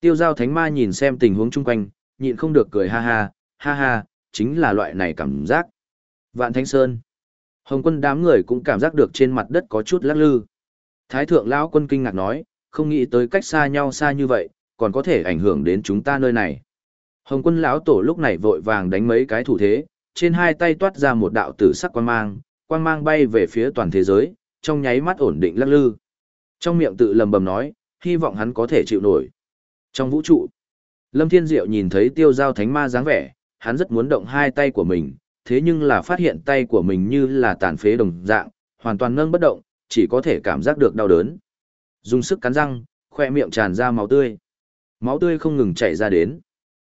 Tiêu giao thánh ma nhìn xem tình huống chung quanh, nhịn không được cười ha ha, ha ha, chính là loại này cảm giác. Vạn Thánh Sơn. Hồng quân đám người cũng cảm giác được trên mặt đất có chút lắc lư. Thái thượng lão quân kinh ngạc nói, không nghĩ tới cách xa nhau xa như vậy, còn có thể ảnh hưởng đến chúng ta nơi này. Hồng quân lão tổ lúc này vội vàng đánh mấy cái thủ thế, trên hai tay toát ra một đạo tử sắc quang mang, quang mang bay về phía toàn thế giới, trong nháy mắt ổn định lắc lư. Trong miệng tự lầm bầm nói, hy vọng hắn có thể chịu nổi. Trong vũ trụ, Lâm Thiên Diệu nhìn thấy tiêu giao thánh ma dáng vẻ, hắn rất muốn động hai tay của mình, thế nhưng là phát hiện tay của mình như là tàn phế đồng dạng, hoàn toàn nâng bất động, chỉ có thể cảm giác được đau đớn. Dùng sức cắn răng, khoe miệng tràn ra máu tươi. Máu tươi không ngừng chảy ra đến.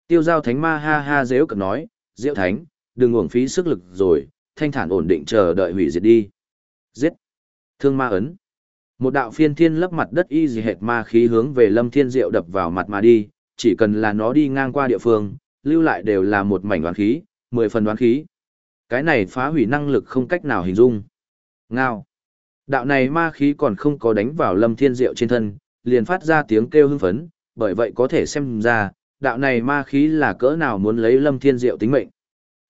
Tiêu giao thánh ma ha ha dễ cực nói, diệu thánh, đừng uổng phí sức lực rồi, thanh thản ổn định chờ đợi hủy diệt đi. Giết. Thương ma ấn. Một đạo phiên thiên lấp mặt đất y dị hệt ma khí hướng về Lâm Thiên Diệu đập vào mặt mà đi, chỉ cần là nó đi ngang qua địa phương, lưu lại đều là một mảnh đoán khí, mười phần đoán khí. Cái này phá hủy năng lực không cách nào hình dung. Ngao. Đạo này ma khí còn không có đánh vào Lâm Thiên Diệu trên thân, liền phát ra tiếng kêu hưng phấn, bởi vậy có thể xem ra, đạo này ma khí là cỡ nào muốn lấy Lâm Thiên Diệu tính mệnh.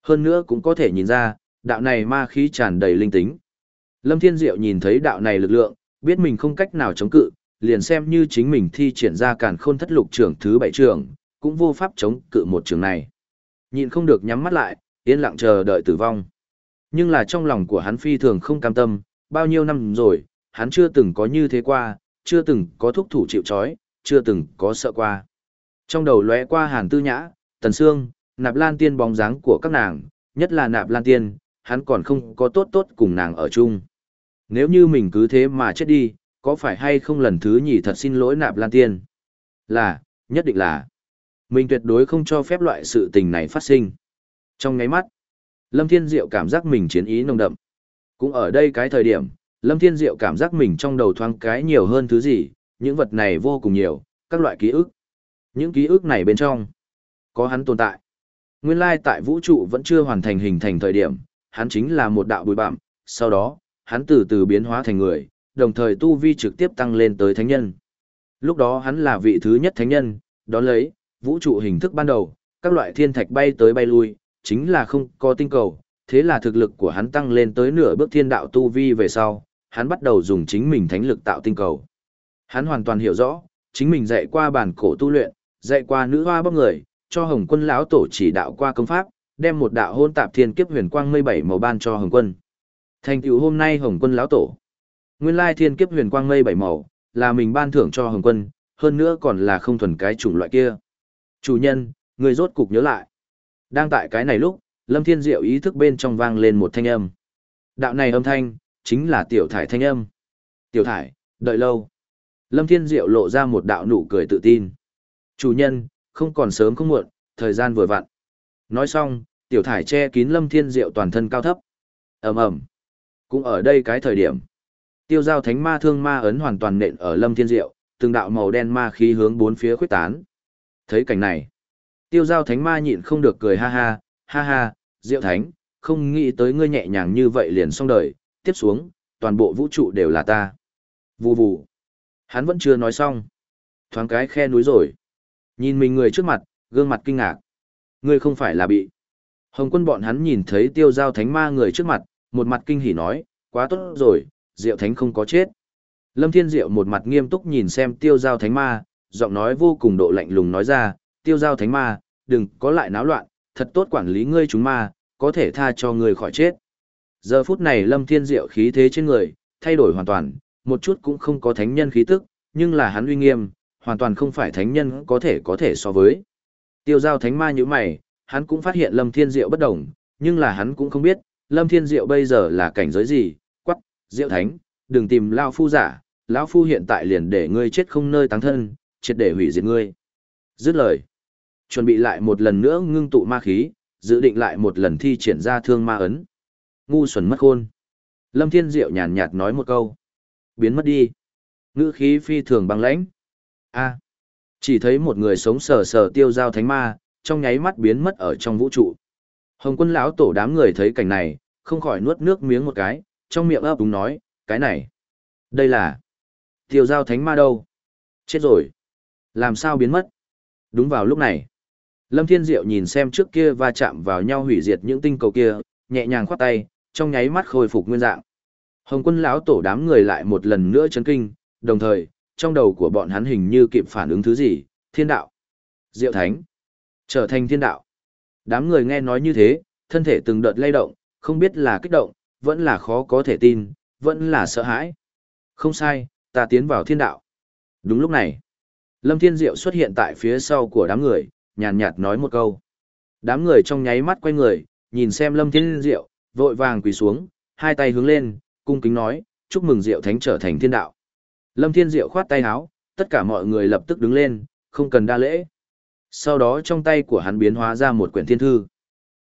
Hơn nữa cũng có thể nhìn ra, đạo này ma khí tràn đầy linh tính. Lâm Thiên Diệu nhìn thấy đạo này lực lượng, biết mình không cách nào chống cự, liền xem như chính mình thi triển ra càn khôn thất lục trưởng thứ bảy trường, cũng vô pháp chống cự một trường này. Nhìn không được nhắm mắt lại, yên lặng chờ đợi tử vong. Nhưng là trong lòng của hắn phi thường không cam tâm, bao nhiêu năm rồi, hắn chưa từng có như thế qua, chưa từng có thúc thủ chịu chói, chưa từng có sợ qua. Trong đầu lóe qua Hàn Tư Nhã, Tần Sương, Nạp Lan Tiên bóng dáng của các nàng, nhất là Nạp Lan Tiên, hắn còn không có tốt tốt cùng nàng ở chung. Nếu như mình cứ thế mà chết đi, có phải hay không lần thứ nhì thật xin lỗi Nạp Lan Tiên? Là, nhất định là. Mình tuyệt đối không cho phép loại sự tình này phát sinh. Trong ngáy mắt, Lâm Thiên Diệu cảm giác mình chiến ý nồng đậm. Cũng ở đây cái thời điểm, Lâm Thiên Diệu cảm giác mình trong đầu thoáng cái nhiều hơn thứ gì, những vật này vô cùng nhiều, các loại ký ức. Những ký ức này bên trong, có hắn tồn tại. Nguyên lai tại vũ trụ vẫn chưa hoàn thành hình thành thời điểm, hắn chính là một đạo bụi bặm, sau đó, hắn từ từ biến hóa thành người, đồng thời tu vi trực tiếp tăng lên tới thánh nhân. Lúc đó hắn là vị thứ nhất thánh nhân, đó lấy, vũ trụ hình thức ban đầu, các loại thiên thạch bay tới bay lui, chính là không có tinh cầu, thế là thực lực của hắn tăng lên tới nửa bước thiên đạo tu vi về sau, hắn bắt đầu dùng chính mình thánh lực tạo tinh cầu. Hắn hoàn toàn hiểu rõ, chính mình dạy qua bản cổ tu luyện, dạy qua nữ hoa bóc người, cho Hồng Quân lão tổ chỉ đạo qua công pháp, đem một đạo hôn tạp thiên kiếp huyền quang mây bảy màu ban cho Hồng Quân. Thành tựu hôm nay Hồng Quân lão tổ. Nguyên lai thiên kiếp huyền quang mây bảy màu, là mình ban thưởng cho Hồng Quân, hơn nữa còn là không thuần cái chủng loại kia. Chủ nhân, người rốt cục nhớ lại. Đang tại cái này lúc, Lâm Thiên Diệu ý thức bên trong vang lên một thanh âm. Đạo này âm thanh, chính là tiểu thải thanh âm. Tiểu thải, đợi lâu. Lâm Thiên Diệu lộ ra một đạo nụ cười tự tin. Chủ nhân, không còn sớm không muộn, thời gian vừa vặn. Nói xong, tiểu thải che kín Lâm Thiên Diệu toàn thân cao thấp. ầm ầm Cũng ở đây cái thời điểm. Tiêu giao thánh ma thương ma ấn hoàn toàn nện ở Lâm Thiên Diệu, từng đạo màu đen ma khí hướng bốn phía khuyết tán. Thấy cảnh này, tiêu giao thánh ma nhịn không được cười ha ha, ha ha, Diệu Thánh, không nghĩ tới ngươi nhẹ nhàng như vậy liền xong đời, tiếp xuống, toàn bộ vũ trụ đều là ta. Vù vù. Hắn vẫn chưa nói xong. Thoáng cái khe núi rồi. Nhìn mình người trước mặt, gương mặt kinh ngạc. Ngươi không phải là bị. Hồng quân bọn hắn nhìn thấy tiêu giao thánh ma người trước mặt, một mặt kinh hỉ nói, quá tốt rồi, Diệu Thánh không có chết. Lâm Thiên Diệu một mặt nghiêm túc nhìn xem tiêu giao thánh ma, giọng nói vô cùng độ lạnh lùng nói ra, tiêu giao thánh ma, đừng có lại náo loạn, thật tốt quản lý ngươi chúng ma, có thể tha cho ngươi khỏi chết. Giờ phút này Lâm Thiên Diệu khí thế trên người, thay đổi hoàn toàn, một chút cũng không có thánh nhân khí tức, nhưng là hắn uy nghiêm, hoàn toàn không phải thánh nhân có thể có thể so với. Tiêu giao thánh ma như mày, hắn cũng phát hiện Lâm Thiên Diệu bất đồng, nhưng là hắn cũng không biết, Lâm Thiên Diệu bây giờ là cảnh giới gì, quắc, Diệu Thánh, đừng tìm Lao Phu giả, lão Phu hiện tại liền để ngươi chết không nơi táng thân, triệt để hủy diệt ngươi. Dứt lời chuẩn bị lại một lần nữa ngưng tụ ma khí, dự định lại một lần thi triển ra thương ma ấn. Ngu xuẩn mất khôn. Lâm Thiên Diệu nhàn nhạt nói một câu. Biến mất đi. Ngữ khí phi thường băng lãnh. A. chỉ thấy một người sống sờ sờ tiêu giao thánh ma, trong nháy mắt biến mất ở trong vũ trụ. Hồng quân lão tổ đám người thấy cảnh này, không khỏi nuốt nước miếng một cái, trong miệng ấp đúng nói, cái này. Đây là. Tiêu giao thánh ma đâu? Chết rồi. Làm sao biến mất? Đúng vào lúc này. Lâm Thiên Diệu nhìn xem trước kia va chạm vào nhau hủy diệt những tinh cầu kia, nhẹ nhàng khoát tay, trong nháy mắt khôi phục nguyên dạng. Hồng quân lão tổ đám người lại một lần nữa chấn kinh, đồng thời, trong đầu của bọn hắn hình như kịp phản ứng thứ gì, thiên đạo, diệu thánh, trở thành thiên đạo. Đám người nghe nói như thế, thân thể từng đợt lay động, không biết là kích động, vẫn là khó có thể tin, vẫn là sợ hãi. Không sai, ta tiến vào thiên đạo. Đúng lúc này, Lâm Thiên Diệu xuất hiện tại phía sau của đám người, nhàn nhạt nói một câu. Đám người trong nháy mắt quay người, nhìn xem Lâm Thiên Diệu, vội vàng quỳ xuống, hai tay hướng lên, cung kính nói, chúc mừng Diệu Thánh trở thành thiên đạo. Lâm Thiên Diệu khoát tay áo, tất cả mọi người lập tức đứng lên, không cần đa lễ. Sau đó trong tay của hắn biến hóa ra một quyển thiên thư.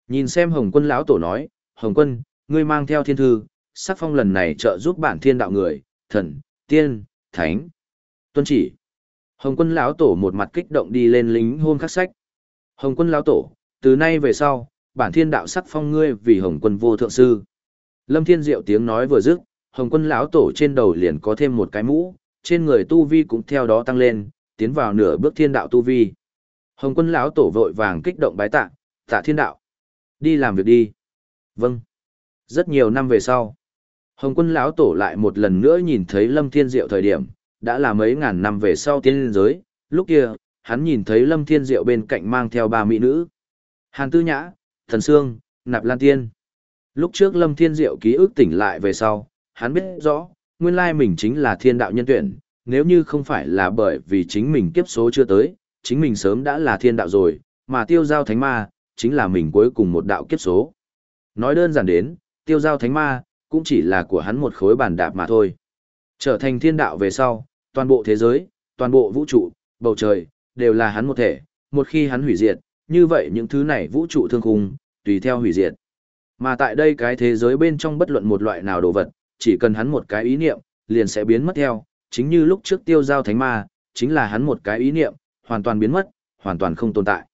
Nhìn xem Hồng Quân lão tổ nói, Hồng Quân, ngươi mang theo thiên thư, sắc phong lần này trợ giúp bản thiên đạo người, thần, tiên, thánh. Tuân chỉ. Hồng quân lão tổ một mặt kích động đi lên lính hôn khắc sách. Hồng quân lão tổ, từ nay về sau, bản thiên đạo sắc phong ngươi vì hồng quân vô thượng sư. Lâm Thiên Diệu tiếng nói vừa dứt, Hồng Quân lão tổ trên đầu liền có thêm một cái mũ, trên người tu vi cũng theo đó tăng lên, tiến vào nửa bước thiên đạo tu vi. Hồng Quân lão tổ vội vàng kích động bái tạ, "Tạ thiên đạo, đi làm việc đi." "Vâng." Rất nhiều năm về sau, Hồng Quân lão tổ lại một lần nữa nhìn thấy Lâm Thiên Diệu thời điểm, đã là mấy ngàn năm về sau tiên giới, lúc kia, hắn nhìn thấy Lâm Thiên Diệu bên cạnh mang theo ba mỹ nữ. Hàn Tư Nhã, Thần Sương, Nạp Lan Tiên. Lúc trước Lâm Thiên Diệu ký ức tỉnh lại về sau, hắn biết rõ, nguyên lai mình chính là thiên đạo nhân tuyển, nếu như không phải là bởi vì chính mình kiếp số chưa tới, chính mình sớm đã là thiên đạo rồi, mà tiêu giao thánh ma, chính là mình cuối cùng một đạo kiếp số. Nói đơn giản đến, tiêu giao thánh ma, cũng chỉ là của hắn một khối bàn đạp mà thôi. Trở thành thiên đạo về sau, toàn bộ thế giới, toàn bộ vũ trụ, bầu trời, đều là hắn một thể, một khi hắn hủy diệt, như vậy những thứ này vũ trụ thương khung, tùy theo hủy diệt. Mà tại đây cái thế giới bên trong bất luận một loại nào đồ vật, chỉ cần hắn một cái ý niệm, liền sẽ biến mất theo, chính như lúc trước tiêu giao thánh ma, chính là hắn một cái ý niệm, hoàn toàn biến mất, hoàn toàn không tồn tại.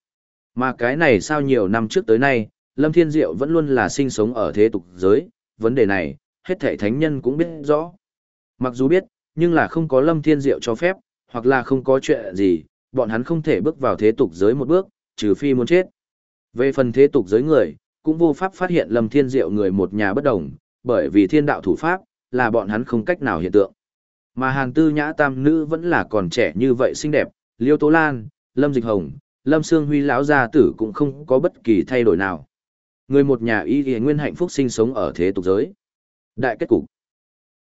Mà cái này sao nhiều năm trước tới nay, Lâm Thiên Diệu vẫn luôn là sinh sống ở thế tục giới, vấn đề này, hết thảy thánh nhân cũng biết rõ. Mặc dù biết, nhưng là không có Lâm Thiên Diệu cho phép, hoặc là không có chuyện gì, bọn hắn không thể bước vào thế tục giới một bước, trừ phi muốn chết. Về phần thế tục giới người, cũng vô pháp phát hiện Lâm Thiên Diệu người một nhà bất đồng, bởi vì thiên đạo thủ pháp, là bọn hắn không cách nào hiện tượng. Mà hàng tư nhã tam nữ vẫn là còn trẻ như vậy xinh đẹp, Liêu Tố Lan, Lâm Dịch Hồng, Lâm Sương Huy lão gia tử cũng không có bất kỳ thay đổi nào. Người một nhà y y nguyên hạnh phúc sinh sống ở thế tục giới. Đại kết cục.